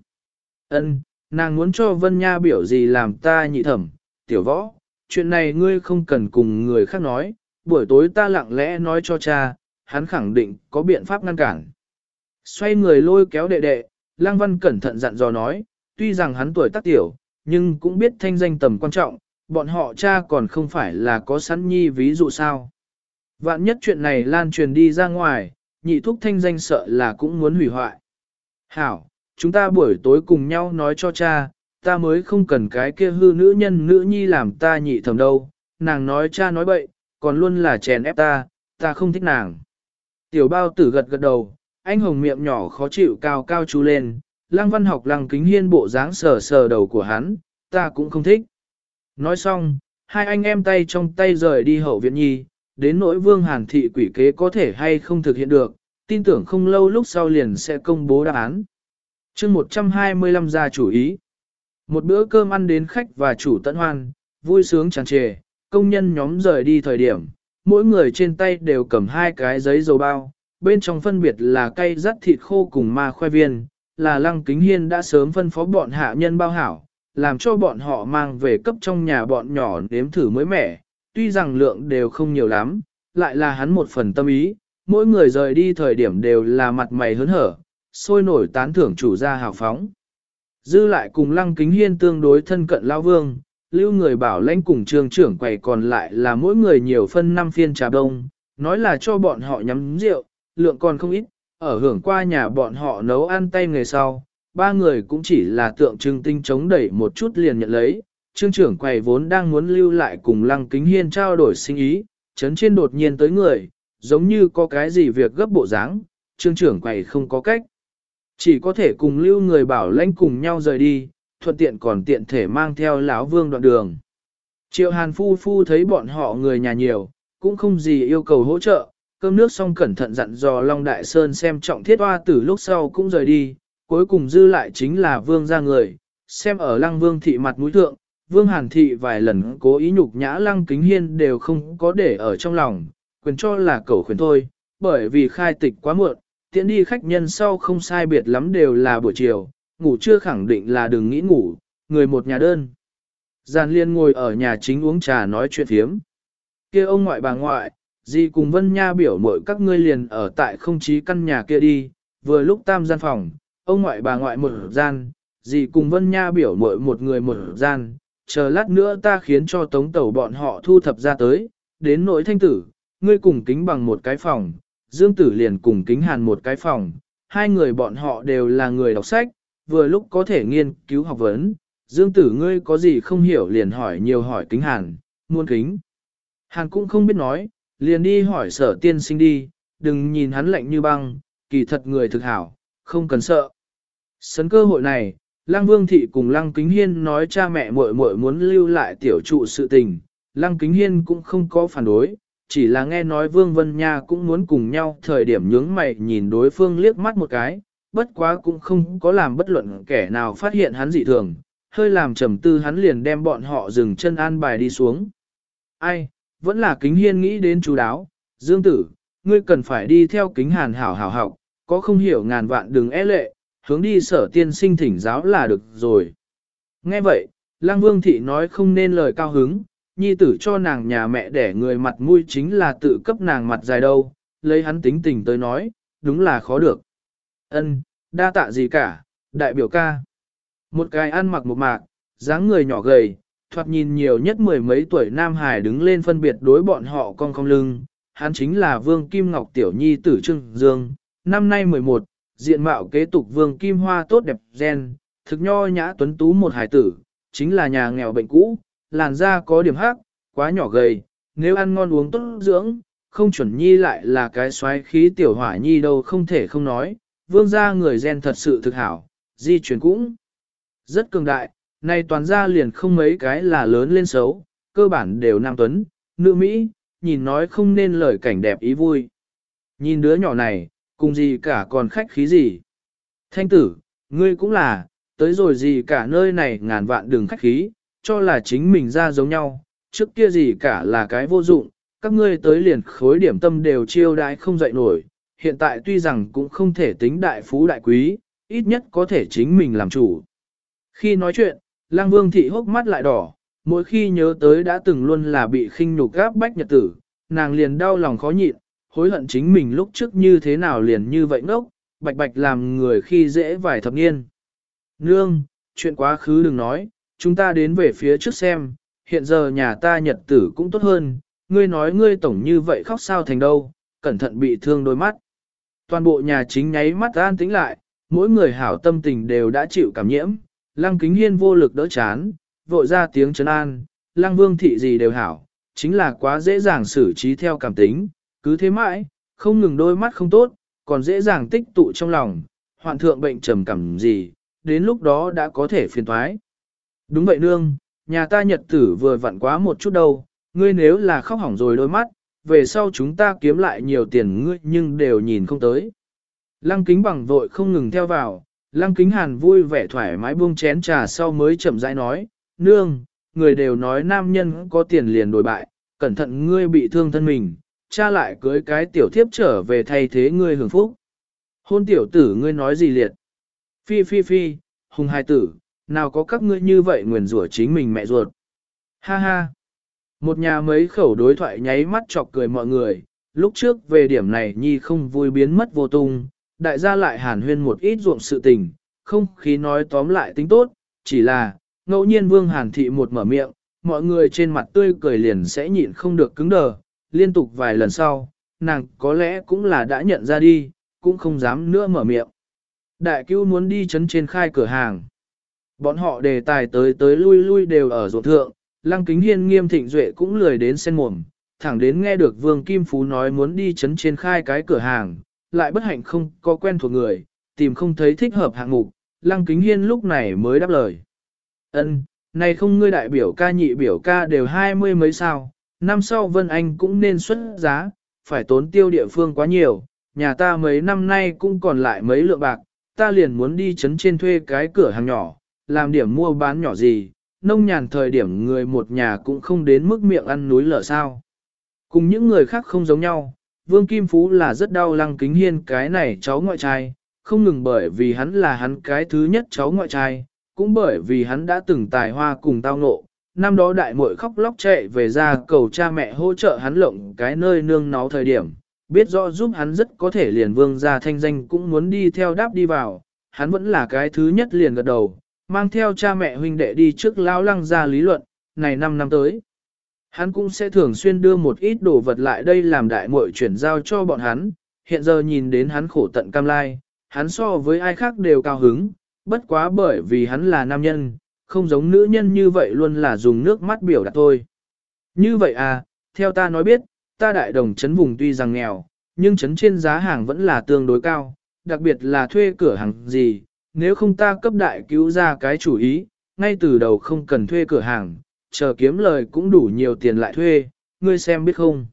Ân, nàng muốn cho Vân Nha biểu gì làm ta nhị thẩm, tiểu võ, chuyện này ngươi không cần cùng người khác nói, buổi tối ta lặng lẽ nói cho cha, hắn khẳng định có biện pháp ngăn cản. Xoay người lôi kéo đệ đệ, Lang Văn cẩn thận dặn dò nói, tuy rằng hắn tuổi tác tiểu, nhưng cũng biết thanh danh tầm quan trọng, bọn họ cha còn không phải là có sẵn nhi ví dụ sao. Vạn nhất chuyện này lan truyền đi ra ngoài, nhị thúc thanh danh sợ là cũng muốn hủy hoại. Hảo, chúng ta buổi tối cùng nhau nói cho cha, ta mới không cần cái kia hư nữ nhân nữ nhi làm ta nhị thầm đâu, nàng nói cha nói bậy, còn luôn là chèn ép ta, ta không thích nàng. Tiểu bao tử gật gật đầu, anh hồng miệng nhỏ khó chịu cao cao chú lên, lăng văn học lăng kính hiên bộ dáng sờ sờ đầu của hắn, ta cũng không thích. Nói xong, hai anh em tay trong tay rời đi hậu viện nhi, đến nỗi vương hàn thị quỷ kế có thể hay không thực hiện được, tin tưởng không lâu lúc sau liền sẽ công bố đáp án. chương 125 ra chủ ý. Một bữa cơm ăn đến khách và chủ tận hoan, vui sướng tràn trề, công nhân nhóm rời đi thời điểm, mỗi người trên tay đều cầm hai cái giấy dầu bao, bên trong phân biệt là cây rắt thịt khô cùng ma khoai viên, là lăng kính hiên đã sớm phân phó bọn hạ nhân bao hảo, làm cho bọn họ mang về cấp trong nhà bọn nhỏ nếm thử mới mẻ, tuy rằng lượng đều không nhiều lắm, lại là hắn một phần tâm ý, mỗi người rời đi thời điểm đều là mặt mày hớn hở, sôi nổi tán thưởng chủ gia hào phóng. Dư lại cùng lăng kính hiên tương đối thân cận lao vương, lưu người bảo lãnh cùng trường trưởng quầy còn lại là mỗi người nhiều phân năm phiên trà đông, nói là cho bọn họ nhắm rượu, lượng còn không ít, ở hưởng qua nhà bọn họ nấu ăn tay nghề sau, ba người cũng chỉ là tượng trưng tinh chống đẩy một chút liền nhận lấy. Trương trưởng quầy vốn đang muốn lưu lại cùng lăng kính hiên trao đổi sinh ý, chấn trên đột nhiên tới người, giống như có cái gì việc gấp bộ dáng, trương trưởng quầy không có cách. Chỉ có thể cùng lưu người bảo lãnh cùng nhau rời đi, thuận tiện còn tiện thể mang theo lão vương đoạn đường. Triệu hàn phu phu thấy bọn họ người nhà nhiều, cũng không gì yêu cầu hỗ trợ, cơm nước xong cẩn thận dặn dò Long Đại Sơn xem trọng thiết hoa tử lúc sau cũng rời đi, cuối cùng dư lại chính là vương ra người, xem ở lăng vương thị mặt mũi thượng, vương hàn thị vài lần cố ý nhục nhã lăng kính hiên đều không có để ở trong lòng, quyền cho là cầu khuyến thôi, bởi vì khai tịch quá muộn, tiện đi khách nhân sau không sai biệt lắm đều là buổi chiều, ngủ chưa khẳng định là đừng nghĩ ngủ, người một nhà đơn. Giàn liên ngồi ở nhà chính uống trà nói chuyện phiếm. kia ông ngoại bà ngoại, gì cùng Vân Nha biểu mội các ngươi liền ở tại không chí căn nhà kia đi, vừa lúc tam gian phòng, ông ngoại bà ngoại một gian, gì cùng Vân Nha biểu mội một người một gian, chờ lát nữa ta khiến cho tống tẩu bọn họ thu thập ra tới, đến nỗi thanh tử, ngươi cùng kính bằng một cái phòng, Dương Tử liền cùng kính hàn một cái phòng, hai người bọn họ đều là người đọc sách, vừa lúc có thể nghiên cứu học vấn. Dương Tử ngươi có gì không hiểu liền hỏi nhiều hỏi kính hàn, muôn kính. Hàn cũng không biết nói, liền đi hỏi sở tiên sinh đi, đừng nhìn hắn lạnh như băng, kỳ thật người thực hảo, không cần sợ. Sấn cơ hội này, Lăng Vương Thị cùng Lăng Kính Hiên nói cha mẹ muội muội muốn lưu lại tiểu trụ sự tình, Lăng Kính Hiên cũng không có phản đối, chỉ là nghe nói Vương Vân Nha cũng muốn cùng nhau thời điểm nhướng mày nhìn đối phương liếc mắt một cái, bất quá cũng không có làm bất luận kẻ nào phát hiện hắn dị thường, hơi làm trầm tư hắn liền đem bọn họ dừng chân an bài đi xuống. Ai, vẫn là Kính Hiên nghĩ đến chú đáo, Dương Tử, ngươi cần phải đi theo Kính Hàn hảo hảo học, có không hiểu ngàn vạn đừng e lệ, hướng đi sở tiên sinh thỉnh giáo là được rồi. Nghe vậy, lang Vương Thị nói không nên lời cao hứng, nhi tử cho nàng nhà mẹ để người mặt mũi chính là tự cấp nàng mặt dài đâu, lấy hắn tính tình tới nói, đúng là khó được. Ân, đa tạ gì cả, đại biểu ca. Một cái ăn mặc một mạc, dáng người nhỏ gầy, thoạt nhìn nhiều nhất mười mấy tuổi Nam Hải đứng lên phân biệt đối bọn họ cong không lưng. Hắn chính là Vương Kim Ngọc Tiểu Nhi tử Trưng Dương, năm nay 11, diện mạo kế tục Vương Kim Hoa tốt đẹp gen, thực nho nhã tuấn tú một hải tử, chính là nhà nghèo bệnh cũ, làn da có điểm hắc, quá nhỏ gầy, nếu ăn ngon uống tốt dưỡng, không chuẩn nhi lại là cái xoáy khí tiểu hỏa nhi đâu không thể không nói, vương gia người gen thật sự thực hảo, di chuyển cũng rất cường đại, nay toàn gia liền không mấy cái là lớn lên xấu, cơ bản đều nam tuấn, nữ Mỹ, nhìn nói không nên lời cảnh đẹp ý vui. Nhìn đứa nhỏ này, cùng gì cả còn khách khí gì. Thanh tử, ngươi cũng là, tới rồi gì cả nơi này ngàn vạn đường khách khí, cho là chính mình ra giống nhau, trước kia gì cả là cái vô dụng, các ngươi tới liền khối điểm tâm đều chiêu đãi không dậy nổi, hiện tại tuy rằng cũng không thể tính đại phú đại quý, ít nhất có thể chính mình làm chủ. Khi nói chuyện, lang vương thị hốc mắt lại đỏ, mỗi khi nhớ tới đã từng luôn là bị khinh nhục gáp bách nhật tử, nàng liền đau lòng khó nhịn, hối hận chính mình lúc trước như thế nào liền như vậy ngốc, bạch bạch làm người khi dễ vài thập niên. Nương, chuyện quá khứ đừng nói, chúng ta đến về phía trước xem, hiện giờ nhà ta nhật tử cũng tốt hơn, ngươi nói ngươi tổng như vậy khóc sao thành đâu, cẩn thận bị thương đôi mắt. Toàn bộ nhà chính nháy mắt an tĩnh lại, mỗi người hảo tâm tình đều đã chịu cảm nhiễm, lăng kính hiên vô lực đỡ chán, vội ra tiếng trấn an, lăng vương thị gì đều hảo, chính là quá dễ dàng xử trí theo cảm tính, cứ thế mãi, không ngừng đôi mắt không tốt, còn dễ dàng tích tụ trong lòng, hoạn thượng bệnh trầm cảm gì, đến lúc đó đã có thể phiền thoái. Đúng vậy nương, nhà ta nhật tử vừa vặn quá một chút đâu, ngươi nếu là khóc hỏng rồi đôi mắt, về sau chúng ta kiếm lại nhiều tiền ngươi nhưng đều nhìn không tới. Lăng kính bằng vội không ngừng theo vào, lăng kính hàn vui vẻ thoải mái buông chén trà sau mới chậm rãi nói, nương, người đều nói nam nhân có tiền liền đổi bại, cẩn thận ngươi bị thương thân mình, cha lại cưới cái tiểu thiếp trở về thay thế ngươi hưởng phúc. Hôn tiểu tử ngươi nói gì liệt? Phi phi phi, hùng hai tử, nào có các ngươi như vậy nguyền rủa chính mình mẹ ruột. Ha ha. Một nhà mấy khẩu đối thoại nháy mắt chọc cười mọi người, lúc trước về điểm này nhi không vui biến mất vô tung, đại gia lại hàn huyên một ít ruộng sự tình, không khí nói tóm lại tính tốt, chỉ là, ngẫu nhiên vương hàn thị một mở miệng, mọi người trên mặt tươi cười liền sẽ nhịn không được cứng đờ, liên tục vài lần sau, nàng có lẽ cũng là đã nhận ra đi, cũng không dám nữa mở miệng. Đại cứu muốn đi chấn trên khai cửa hàng. Bọn họ đề tài tới tới lui lui đều ở ruộng thượng, lăng kính hiên nghiêm thịnh duệ cũng lười đến sen mồm, thẳng đến nghe được vương Kim Phú nói muốn đi chấn trên khai cái cửa hàng, lại bất hạnh không có quen thuộc người, tìm không thấy thích hợp hạng mục, lăng kính hiên lúc này mới đáp lời. ân này không ngươi đại biểu ca nhị biểu ca đều hai mươi mấy sao, năm sau Vân Anh cũng nên xuất giá, phải tốn tiêu địa phương quá nhiều, nhà ta mấy năm nay cũng còn lại mấy lượng bạc, ta liền muốn đi chấn trên thuê cái cửa hàng nhỏ, làm điểm mua bán nhỏ gì, nông nhàn thời điểm người một nhà cũng không đến mức miệng ăn núi lở sao. Cùng những người khác không giống nhau, Vương Kim Phú là rất đau lăng kính hiên cái này cháu ngoại trai, không ngừng bởi vì hắn là hắn cái thứ nhất cháu ngoại trai, cũng bởi vì hắn đã từng tài hoa cùng tao ngộ. Năm đó đại muội khóc lóc chạy về ra cầu cha mẹ hỗ trợ hắn lộng cái nơi nương náu thời điểm, biết rõ giúp hắn rất có thể liền vương ra thanh danh cũng muốn đi theo đáp đi vào, hắn vẫn là cái thứ nhất liền gật đầu, mang theo cha mẹ huynh đệ đi trước lão lăng ra lý luận, này 5 năm tới. Hắn cũng sẽ thường xuyên đưa một ít đồ vật lại đây làm đại muội chuyển giao cho bọn hắn, hiện giờ nhìn đến hắn khổ tận cam lai, hắn so với ai khác đều cao hứng, bất quá bởi vì hắn là nam nhân, không giống nữ nhân như vậy luôn là dùng nước mắt biểu đạt thôi. Như vậy à, theo ta nói biết, ta đại đồng chấn vùng tuy rằng nghèo, nhưng chấn trên giá hàng vẫn là tương đối cao, đặc biệt là thuê cửa hàng gì, nếu không ta cấp đại cứu ra cái chủ ý, ngay từ đầu không cần thuê cửa hàng, chờ kiếm lời cũng đủ nhiều tiền lại thuê, ngươi xem biết không.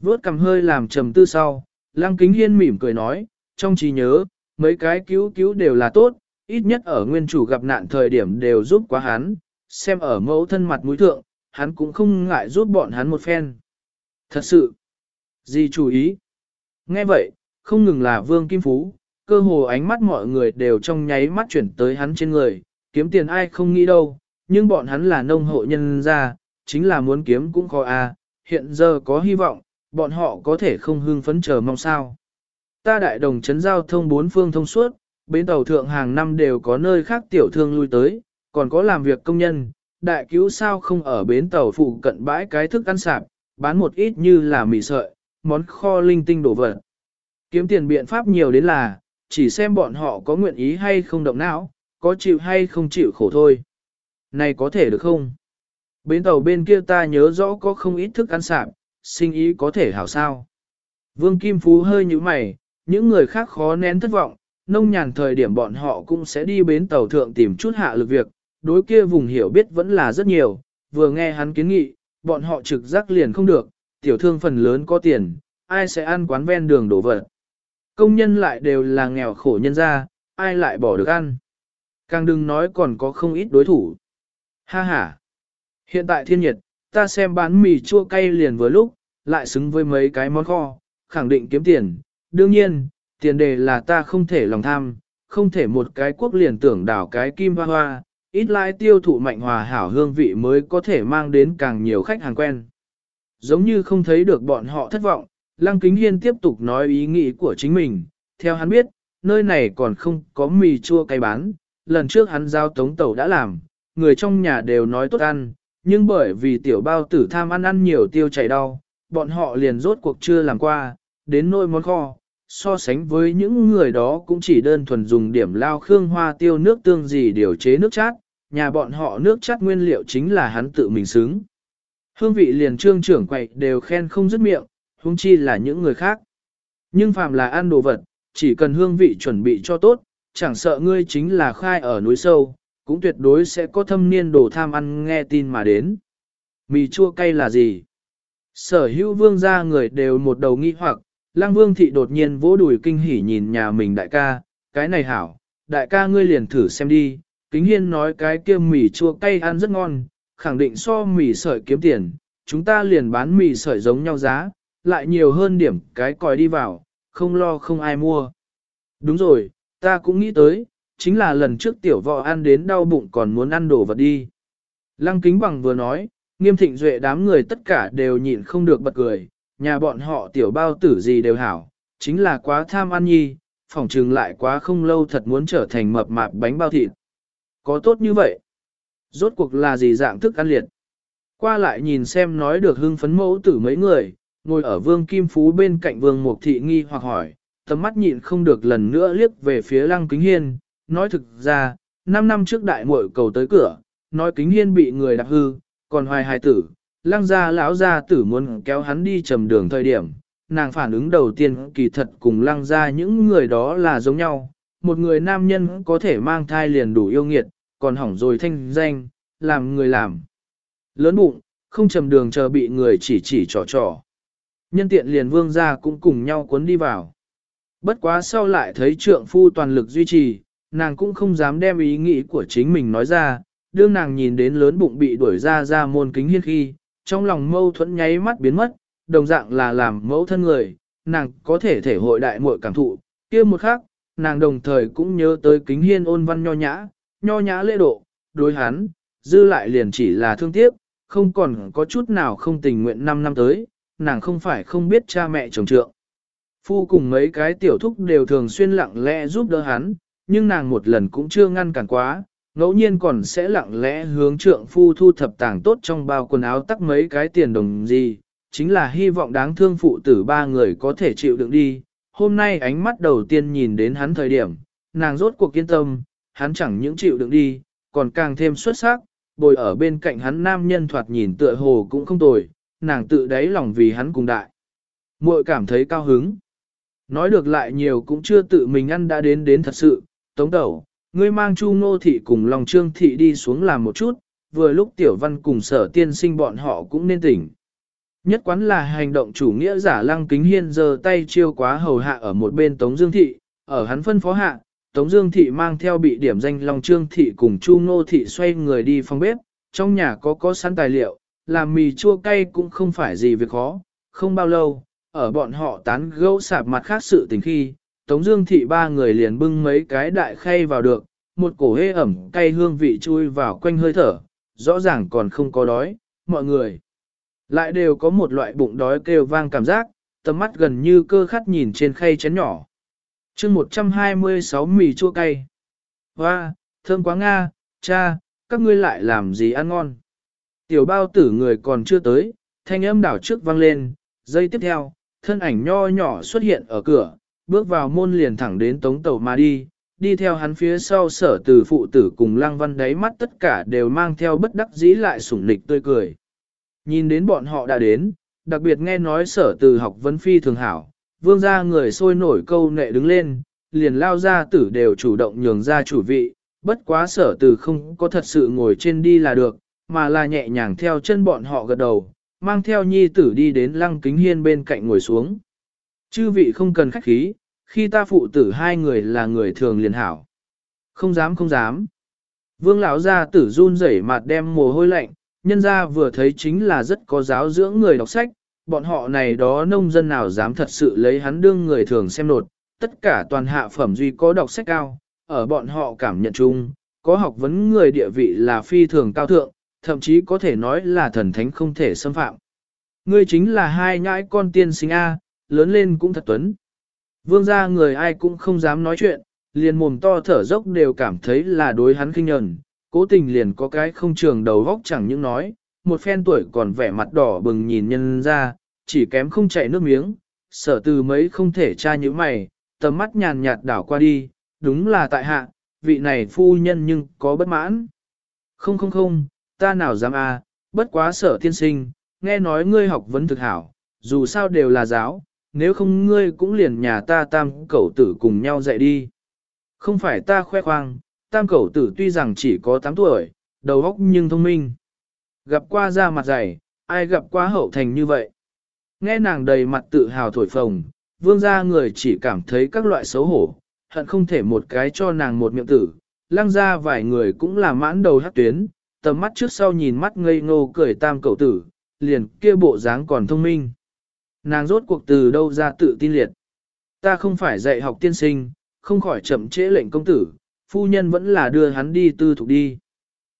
Vốt cầm hơi làm trầm tư sau, lăng kính hiên mỉm cười nói, trong trí nhớ, mấy cái cứu cứu đều là tốt, ít nhất ở nguyên chủ gặp nạn thời điểm đều giúp quá hắn, xem ở mẫu thân mặt mũi thượng, hắn cũng không ngại giúp bọn hắn một phen. Thật sự, gì chú ý? Nghe vậy, không ngừng là Vương Kim Phú, cơ hồ ánh mắt mọi người đều trong nháy mắt chuyển tới hắn trên người, kiếm tiền ai không nghĩ đâu, nhưng bọn hắn là nông hộ nhân ra, chính là muốn kiếm cũng khó à, hiện giờ có hy vọng, bọn họ có thể không hưng phấn chờ mong sao. Ta đại đồng chấn giao thông bốn phương thông suốt, bến tàu thượng hàng năm đều có nơi khác tiểu thương lui tới, còn có làm việc công nhân, đại cứu sao không ở bến tàu phụ cận bãi cái thức ăn sạp, bán một ít như là mì sợi, món kho linh tinh đổ vật. Kiếm tiền biện pháp nhiều đến là, chỉ xem bọn họ có nguyện ý hay không động não, có chịu hay không chịu khổ thôi. Này có thể được không? Bến tàu bên kia ta nhớ rõ có không ít thức ăn sạp, sinh ý có thể hảo sao. Vương Kim Phú hơi như mày, những người khác khó nén thất vọng, nông nhàn thời điểm bọn họ cũng sẽ đi bến tàu thượng tìm chút hạ lực việc, đối kia vùng hiểu biết vẫn là rất nhiều, vừa nghe hắn kiến nghị, bọn họ trực giác liền không được, tiểu thương phần lớn có tiền, ai sẽ ăn quán ven đường đổ vật. Công nhân lại đều là nghèo khổ nhân ra, ai lại bỏ được ăn. Càng đừng nói còn có không ít đối thủ. Ha ha! Hiện tại thiên nhiệt, ta xem bán mì chua cay liền vừa lúc, lại xứng với mấy cái món kho, khẳng định kiếm tiền. Đương nhiên, tiền đề là ta không thể lòng tham, không thể một cái quốc liền tưởng đảo cái kim hoa hoa, ít lại tiêu thụ mạnh hòa hảo hương vị mới có thể mang đến càng nhiều khách hàng quen. Giống như không thấy được bọn họ thất vọng, Lăng Kính Hiên tiếp tục nói ý nghĩ của chính mình, theo hắn biết, nơi này còn không có mì chua cay bán, lần trước hắn giao tống tẩu đã làm, người trong nhà đều nói tốt ăn, nhưng bởi vì tiểu bao tử tham ăn ăn nhiều tiêu chảy đau, bọn họ liền rốt cuộc chưa làm qua, đến nôi món kho, so sánh với những người đó cũng chỉ đơn thuần dùng điểm lao khương hoa tiêu nước tương gì điều chế nước chát, nhà bọn họ nước chát nguyên liệu chính là hắn tự mình xứng. Hương vị liền trương trưởng quậy đều khen không dứt miệng, huống chi là những người khác. Nhưng phàm là ăn đồ vật, chỉ cần hương vị chuẩn bị cho tốt, chẳng sợ ngươi chính là khai ở núi sâu, cũng tuyệt đối sẽ có thâm niên đồ tham ăn nghe tin mà đến. Mì chua cay là gì? Sở hữu vương gia người đều một đầu nghi hoặc, lang vương thị đột nhiên vỗ đùi kinh hỉ nhìn nhà mình đại ca, cái này hảo, đại ca ngươi liền thử xem đi, kính hiên nói cái kia mì chua cay ăn rất ngon, khẳng định so mì sợi kiếm tiền, chúng ta liền bán mì sợi giống nhau giá, lại nhiều hơn điểm cái còi đi vào, không lo không ai mua. Đúng rồi, ta cũng nghĩ tới, chính là lần trước tiểu võ ăn đến đau bụng còn muốn ăn đồ vật đi. Lăng kính bằng vừa nói, nghiêm thịnh duệ đám người tất cả đều nhịn không được bật cười, nhà bọn họ tiểu bao tử gì đều hảo, chính là quá tham ăn nhi, phỏng trừng lại quá không lâu thật muốn trở thành mập mạp bánh bao thịt. Có tốt như vậy? Rốt cuộc là gì dạng thức ăn liệt? Qua lại nhìn xem nói được hưng phấn mẫu tử mấy người, ngồi ở vương kim phú bên cạnh vương mục thị nghi hoặc hỏi, tầm mắt nhịn không được lần nữa liếc về phía lăng kính hiên, nói thực ra, 5 năm trước đại muội cầu tới cửa, nói kính hiên bị người đạp hư, còn hoài hài tử, lăng gia lão gia tử muốn kéo hắn đi trầm đường thời điểm, nàng phản ứng đầu tiên kỳ thật cùng lăng gia những người đó là giống nhau, một người nam nhân có thể mang thai liền đủ yêu nghiệt, còn hỏng rồi thanh danh, làm người làm. Lớn bụng, không trầm đường chờ bị người chỉ chỉ trò trò. Nhân tiện liền vương gia cũng cùng nhau cuốn đi vào. Bất quá sau lại thấy trượng phu toàn lực duy trì, nàng cũng không dám đem ý nghĩ của chính mình nói ra, đương nàng nhìn đến lớn bụng bị đuổi ra ra môn kính hiên khi, trong lòng mâu thuẫn nháy mắt biến mất, đồng dạng là làm mẫu thân người, nàng có thể thể hội đại muội cảm thụ, kia một khắc, nàng đồng thời cũng nhớ tới kính hiên ôn văn nho nhã, nho nhã lễ độ, đối hắn, dư lại liền chỉ là thương tiếc, không còn có chút nào không tình nguyện 5 năm tới, nàng không phải không biết cha mẹ chồng trượng. Phu cùng mấy cái tiểu thúc đều thường xuyên lặng lẽ giúp đỡ hắn, nhưng nàng một lần cũng chưa ngăn cản quá, ngẫu nhiên còn sẽ lặng lẽ hướng trượng phu thu thập tàng tốt trong bao quần áo tắc mấy cái tiền đồng gì, chính là hy vọng đáng thương phụ tử ba người có thể chịu đựng đi. Hôm nay ánh mắt đầu tiên nhìn đến hắn thời điểm, nàng rốt cuộc kiên tâm, hắn chẳng những chịu đựng đi, còn càng thêm xuất sắc, bồi ở bên cạnh hắn nam nhân thoạt nhìn tựa hồ cũng không tồi, nàng tự đáy lòng vì hắn cùng đại. muội cảm thấy cao hứng. Nói được lại nhiều cũng chưa tự mình ăn đã đến đến thật sự, tống đầu, ngươi mang chu ngô thị cùng lòng trương thị đi xuống làm một chút, vừa lúc tiểu văn cùng sở tiên sinh bọn họ cũng nên tỉnh. Nhất quán là hành động chủ nghĩa giả lăng kính hiên giờ tay chiêu quá hầu hạ ở một bên Tống Dương Thị, ở hắn phân phó hạ, Tống Dương Thị mang theo bị điểm danh Long Trương Thị cùng Chu Nô Thị xoay người đi phòng bếp, trong nhà có có sẵn tài liệu, làm mì chua cay cũng không phải gì việc khó, không bao lâu, ở bọn họ tán gẫu sạp mặt khác sự tình khi, Tống Dương Thị ba người liền bưng mấy cái đại khay vào được, một cổ hê ẩm cay hương vị chui vào quanh hơi thở, rõ ràng còn không có đói, mọi người lại đều có một loại bụng đói kêu vang cảm giác, tầm mắt gần như cơ khát nhìn trên khay chén nhỏ. chương 126 mì chua cay. Hoa, thơm quá Nga, cha, các ngươi lại làm gì ăn ngon. Tiểu bao tử người còn chưa tới, thanh âm đảo trước vang lên, giây tiếp theo, thân ảnh nho nhỏ xuất hiện ở cửa, bước vào môn liền thẳng đến tống tàu mà đi, đi theo hắn phía sau sở từ phụ tử cùng lăng văn đáy mắt tất cả đều mang theo bất đắc dĩ lại sủng lịch tươi cười. Nhìn đến bọn họ đã đến, đặc biệt nghe nói sở từ học vấn phi thường hảo, vương gia người sôi nổi câu nệ đứng lên, liền lao ra tử đều chủ động nhường ra chủ vị, bất quá sở từ không có thật sự ngồi trên đi là được, mà là nhẹ nhàng theo chân bọn họ gật đầu, mang theo nhi tử đi đến lăng kính hiên bên cạnh ngồi xuống. Chư vị không cần khách khí, khi ta phụ tử hai người là người thường liền hảo. Không dám không dám. Vương lão gia tử run rẩy mặt đem mồ hôi lạnh, nhân ra vừa thấy chính là rất có giáo dưỡng người đọc sách, bọn họ này đó nông dân nào dám thật sự lấy hắn đương người thường xem nột, tất cả toàn hạ phẩm duy có đọc sách cao, ở bọn họ cảm nhận chung, có học vấn người địa vị là phi thường cao thượng, thậm chí có thể nói là thần thánh không thể xâm phạm. Ngươi chính là hai nhãi con tiên sinh A, lớn lên cũng thật tuấn. Vương gia người ai cũng không dám nói chuyện, liền mồm to thở dốc đều cảm thấy là đối hắn kinh nhẫn, cố tình liền có cái không trường đầu góc chẳng những nói, một phen tuổi còn vẻ mặt đỏ bừng nhìn nhân ra, chỉ kém không chạy nước miếng, sở từ mấy không thể tra như mày, tầm mắt nhàn nhạt đảo qua đi, đúng là tại hạ, vị này phu nhân nhưng có bất mãn. Không không không, ta nào dám a, à, bất quá sở tiên sinh, nghe nói ngươi học vấn thực hảo, dù sao đều là giáo, nếu không ngươi cũng liền nhà ta tam cẩu tử cùng nhau dạy đi. Không phải ta khoe khoang, tam cẩu tử tuy rằng chỉ có 8 tuổi, đầu óc nhưng thông minh. Gặp qua da mặt dày, ai gặp qua hậu thành như vậy. Nghe nàng đầy mặt tự hào thổi phồng, vương gia người chỉ cảm thấy các loại xấu hổ, hận không thể một cái cho nàng một miệng tử, lăng ra vài người cũng là mãn đầu hát tuyến, tầm mắt trước sau nhìn mắt ngây ngô cười tam cậu tử, liền kia bộ dáng còn thông minh. Nàng rốt cuộc từ đâu ra tự tin liệt. Ta không phải dạy học tiên sinh, không khỏi chậm trễ lệnh công tử, phu nhân vẫn là đưa hắn đi tư thục đi.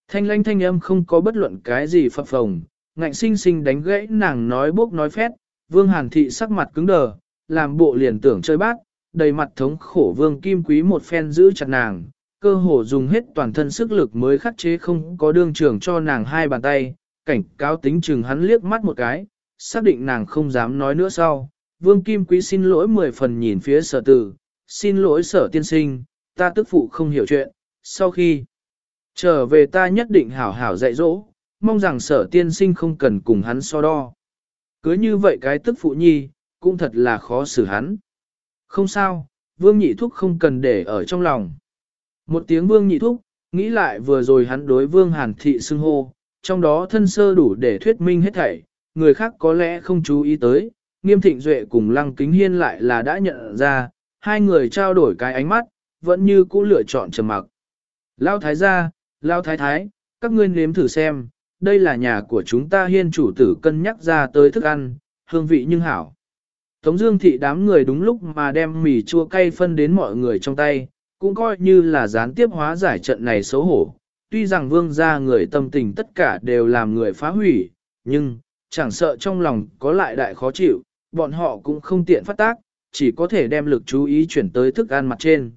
Thanh lanh thanh âm không có bất luận cái gì phập phồng, ngạnh sinh sinh đánh gãy nàng nói bốc nói phét, vương hàn thị sắc mặt cứng đờ, làm bộ liền tưởng chơi bác đầy mặt thống khổ vương kim quý một phen giữ chặt nàng, cơ hồ dùng hết toàn thân sức lực mới khắc chế không có đương trường cho nàng hai bàn tay, cảnh cáo tính chừng hắn liếc mắt một cái, xác định nàng không dám nói nữa sau. Vương Kim Quý xin lỗi mười phần nhìn phía sở tử, xin lỗi sở tiên sinh, ta tức phụ không hiểu chuyện, sau khi trở về ta nhất định hảo hảo dạy dỗ, mong rằng sở tiên sinh không cần cùng hắn so đo. Cứ như vậy cái tức phụ nhi, cũng thật là khó xử hắn. Không sao, vương nhị thúc không cần để ở trong lòng. Một tiếng vương nhị thúc, nghĩ lại vừa rồi hắn đối vương hàn thị xưng hô, trong đó thân sơ đủ để thuyết minh hết thảy, người khác có lẽ không chú ý tới, nghiêm thịnh duệ cùng lăng kính hiên lại là đã nhận ra, hai người trao đổi cái ánh mắt, vẫn như cũ lựa chọn trầm mặc. Lao thái gia, Lao thái thái, các ngươi nếm thử xem, đây là nhà của chúng ta hiên chủ tử cân nhắc ra tới thức ăn, hương vị nhưng hảo. Tống Dương thị đám người đúng lúc mà đem mì chua cay phân đến mọi người trong tay, cũng coi như là gián tiếp hóa giải trận này xấu hổ. Tuy rằng vương gia người tâm tình tất cả đều làm người phá hủy, nhưng chẳng sợ trong lòng có lại đại khó chịu, bọn họ cũng không tiện phát tác, chỉ có thể đem lực chú ý chuyển tới thức ăn mặt trên.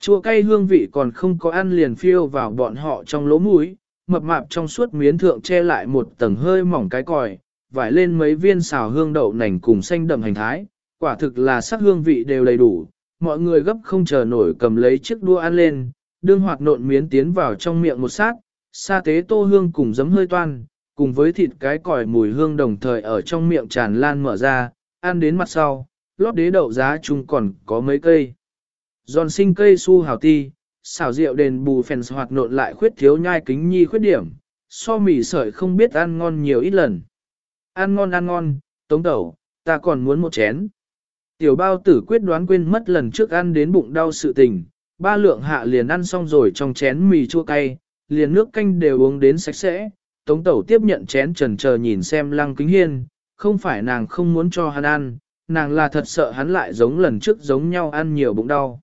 Chua cay hương vị còn không có ăn liền phiêu vào bọn họ trong lỗ mũi, mập mạp trong suốt miến thượng che lại một tầng hơi mỏng cái còi, vải lên mấy viên xào hương đậu nành cùng xanh đậm hành thái, quả thực là sắc hương vị đều đầy đủ, mọi người gấp không chờ nổi cầm lấy chiếc đua ăn lên, đương hoạt nộn miến tiến vào trong miệng một sát, sa tế tô hương cùng giấm hơi toan, cùng với thịt cái còi mùi hương đồng thời ở trong miệng tràn lan mở ra, ăn đến mặt sau, lót đế đậu giá chung còn có mấy cây. Giòn sinh cây su hào ti, xảo rượu đền bù phèn hoạt nộn lại khuyết thiếu nhai kính nhi khuyết điểm, so mì sợi không biết ăn ngon nhiều ít lần. Ăn ngon ăn ngon, tống đầu, ta còn muốn một chén. Tiểu bao tử quyết đoán quên mất lần trước ăn đến bụng đau sự tình, ba lượng hạ liền ăn xong rồi trong chén mì chua cay, liền nước canh đều uống đến sạch sẽ. Tống tẩu tiếp nhận chén trần chờ nhìn xem lăng kính hiên, không phải nàng không muốn cho hắn ăn, nàng là thật sợ hắn lại giống lần trước giống nhau ăn nhiều bụng đau.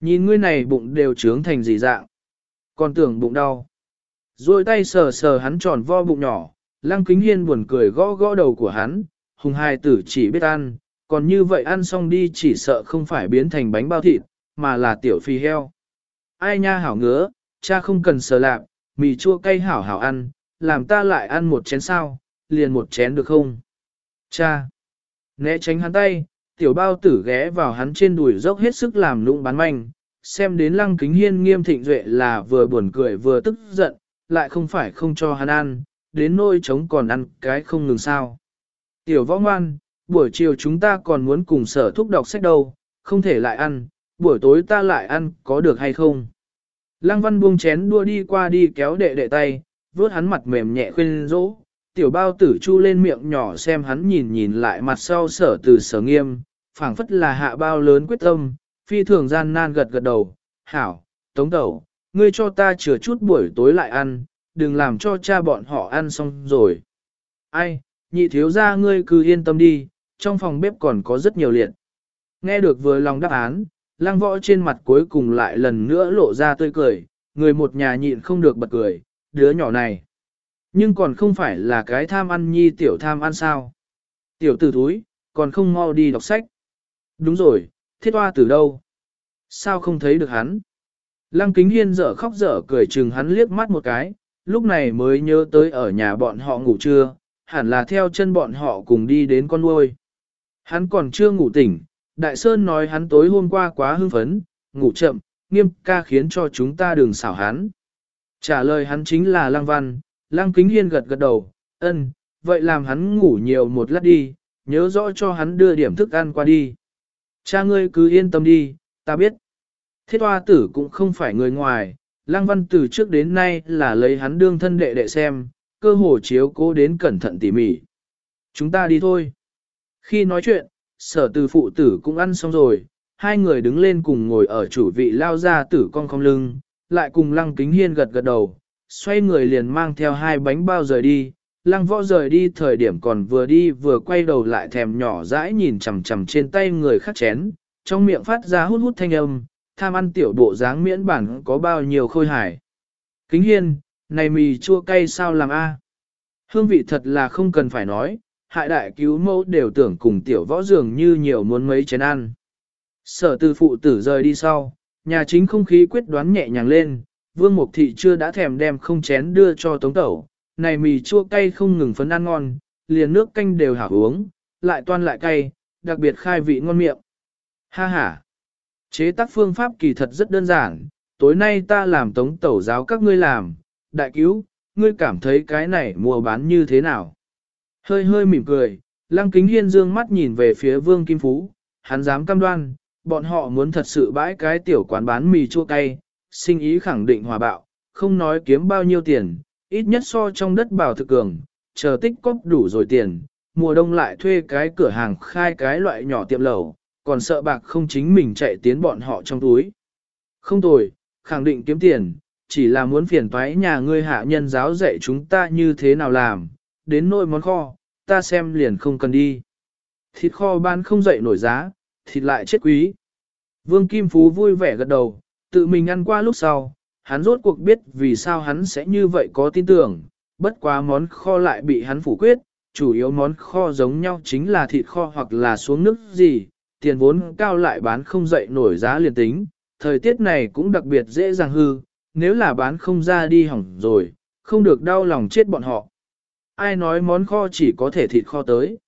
Nhìn ngươi này bụng đều trướng thành gì dạng, còn tưởng bụng đau. Rồi tay sờ sờ hắn tròn vo bụng nhỏ, lăng kính hiên buồn cười gõ gõ đầu của hắn, hùng hai tử chỉ biết ăn, còn như vậy ăn xong đi chỉ sợ không phải biến thành bánh bao thịt, mà là tiểu phi heo. Ai nha hảo ngứa, cha không cần sờ lạc, mì chua cay hảo hảo ăn, làm ta lại ăn một chén sao, liền một chén được không? Cha! Né tránh hắn tay, tiểu bao tử ghé vào hắn trên đùi dốc hết sức làm lũng bán manh, xem đến lăng kính hiên nghiêm thịnh duệ là vừa buồn cười vừa tức giận, lại không phải không cho hắn ăn, đến nôi trống còn ăn cái không ngừng sao. Tiểu võ ngoan, buổi chiều chúng ta còn muốn cùng sở thúc đọc sách đâu, không thể lại ăn, buổi tối ta lại ăn có được hay không? Lăng văn buông chén đua đi qua đi kéo đệ đệ tay, vớt hắn mặt mềm nhẹ khuyên rỗ, tiểu bao tử chu lên miệng nhỏ xem hắn nhìn nhìn lại mặt sau sở từ sở nghiêm, phảng phất là hạ bao lớn quyết tâm, phi thường gian nan gật gật đầu, hảo, tống tẩu, ngươi cho ta chừa chút buổi tối lại ăn, đừng làm cho cha bọn họ ăn xong rồi. Ai, nhị thiếu ra ngươi cứ yên tâm đi, trong phòng bếp còn có rất nhiều liệt. Nghe được vừa lòng đáp án, lang võ trên mặt cuối cùng lại lần nữa lộ ra tươi cười, người một nhà nhịn không được bật cười, đứa nhỏ này. Nhưng còn không phải là cái tham ăn nhi tiểu tham ăn sao. Tiểu tử túi, còn không mau đi đọc sách. Đúng rồi, thiết hoa từ đâu? Sao không thấy được hắn? Lăng kính hiên dở khóc dở cười chừng hắn liếc mắt một cái, lúc này mới nhớ tới ở nhà bọn họ ngủ trưa, hẳn là theo chân bọn họ cùng đi đến con nuôi. Hắn còn chưa ngủ tỉnh, Đại Sơn nói hắn tối hôm qua quá hưng phấn, ngủ chậm, nghiêm ca khiến cho chúng ta đừng xảo hắn. Trả lời hắn chính là Lăng Văn, Lăng Kính Hiên gật gật đầu, ân, vậy làm hắn ngủ nhiều một lát đi, nhớ rõ cho hắn đưa điểm thức ăn qua đi. Cha ngươi cứ yên tâm đi, ta biết. Thiết hoa tử cũng không phải người ngoài, Lăng Văn từ trước đến nay là lấy hắn đương thân đệ đệ xem, cơ hồ chiếu cố đến cẩn thận tỉ mỉ. Chúng ta đi thôi. Khi nói chuyện, sở từ phụ tử cũng ăn xong rồi, hai người đứng lên cùng ngồi ở chủ vị lao ra tử con không lưng, lại cùng lăng kính hiên gật gật đầu, xoay người liền mang theo hai bánh bao rời đi. Lăng võ rời đi thời điểm còn vừa đi vừa quay đầu lại thèm nhỏ dãi nhìn chằm chằm trên tay người khác chén, trong miệng phát ra hút hút thanh âm, tham ăn tiểu bộ dáng miễn bản có bao nhiêu khôi hải. Kính hiên, này mì chua cay sao làm a? Hương vị thật là không cần phải nói, hại đại cứu mẫu đều tưởng cùng tiểu võ dường như nhiều muốn mấy chén ăn. Sở từ phụ tử rời đi sau, nhà chính không khí quyết đoán nhẹ nhàng lên, vương mục thị chưa đã thèm đem không chén đưa cho tống tẩu, này mì chua cay không ngừng phấn ăn ngon, liền nước canh đều hảo uống, lại toan lại cay, đặc biệt khai vị ngon miệng. Ha ha! Chế tác phương pháp kỳ thật rất đơn giản, tối nay ta làm tống tẩu giáo các ngươi làm, đại cứu, ngươi cảm thấy cái này mua bán như thế nào? Hơi hơi mỉm cười, lăng kính hiên dương mắt nhìn về phía vương kim phú, hắn dám cam đoan, bọn họ muốn thật sự bãi cái tiểu quán bán mì chua cay, sinh ý khẳng định hòa bạo, không nói kiếm bao nhiêu tiền, ít nhất so trong đất bảo thực cường, chờ tích cóp đủ rồi tiền, mùa đông lại thuê cái cửa hàng khai cái loại nhỏ tiệm lẩu, còn sợ bạc không chính mình chạy tiến bọn họ trong túi. Không tồi, khẳng định kiếm tiền, chỉ là muốn phiền toái nhà ngươi hạ nhân giáo dạy chúng ta như thế nào làm, đến nỗi món kho, ta xem liền không cần đi. Thịt kho bán không dậy nổi giá, thịt lại chết quý. Vương Kim Phú vui vẻ gật đầu, tự mình ăn qua lúc sau, hắn rốt cuộc biết vì sao hắn sẽ như vậy có tin tưởng, bất quá món kho lại bị hắn phủ quyết, chủ yếu món kho giống nhau chính là thịt kho hoặc là xuống nước gì, tiền vốn cao lại bán không dậy nổi giá liền tính, thời tiết này cũng đặc biệt dễ dàng hư, nếu là bán không ra đi hỏng rồi, không được đau lòng chết bọn họ. Ai nói món kho chỉ có thể thịt kho tới.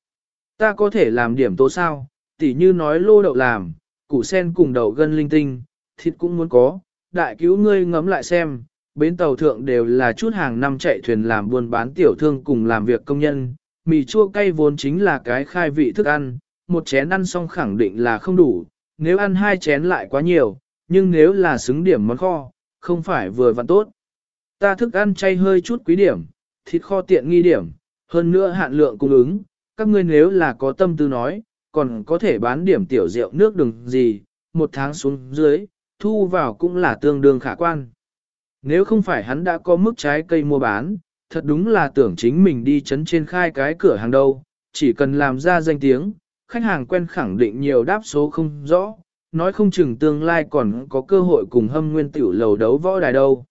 Ta có thể làm điểm tố sao, tỉ như nói lô đậu làm, củ sen cùng đậu gân linh tinh, thịt cũng muốn có, đại cứu ngươi ngẫm lại xem, bến tàu thượng đều là chút hàng năm chạy thuyền làm buôn bán tiểu thương cùng làm việc công nhân, mì chua cay vốn chính là cái khai vị thức ăn, một chén ăn xong khẳng định là không đủ, nếu ăn hai chén lại quá nhiều, nhưng nếu là xứng điểm món kho, không phải vừa vặn tốt. Ta thức ăn chay hơi chút quý điểm, thịt kho tiện nghi điểm, hơn nữa hạn lượng cung ứng, các ngươi nếu là có tâm tư nói, còn có thể bán điểm tiểu rượu nước đường gì, một tháng xuống dưới, thu vào cũng là tương đương khả quan. Nếu không phải hắn đã có mức trái cây mua bán, thật đúng là tưởng chính mình đi chấn trên khai cái cửa hàng đâu, chỉ cần làm ra danh tiếng, khách hàng quen khẳng định nhiều đáp số không rõ, nói không chừng tương lai còn có cơ hội cùng hâm nguyên tiểu lầu đấu võ đài đâu.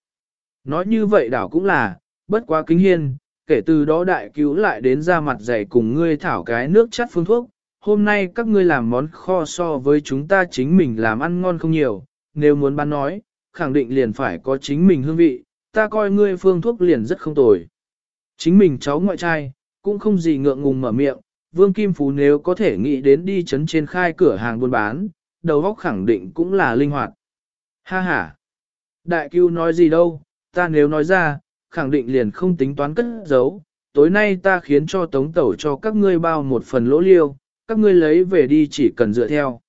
Nói như vậy đảo cũng là, bất quá kính hiên, kể từ đó đại cứu lại đến ra mặt dày cùng ngươi thảo cái nước chắt phương thuốc, hôm nay các ngươi làm món kho so với chúng ta chính mình làm ăn ngon không nhiều, nếu muốn bán nói, khẳng định liền phải có chính mình hương vị, ta coi ngươi phương thuốc liền rất không tồi. Chính mình cháu ngoại trai, cũng không gì ngượng ngùng mở miệng, Vương Kim Phú nếu có thể nghĩ đến đi chấn trên khai cửa hàng buôn bán, đầu óc khẳng định cũng là linh hoạt. Ha ha! Đại cứu nói gì đâu, ta nếu nói ra, khẳng định liền không tính toán cất giấu. Tối nay ta khiến cho tống tẩu cho các ngươi bao một phần lỗ liêu, các ngươi lấy về đi chỉ cần dựa theo.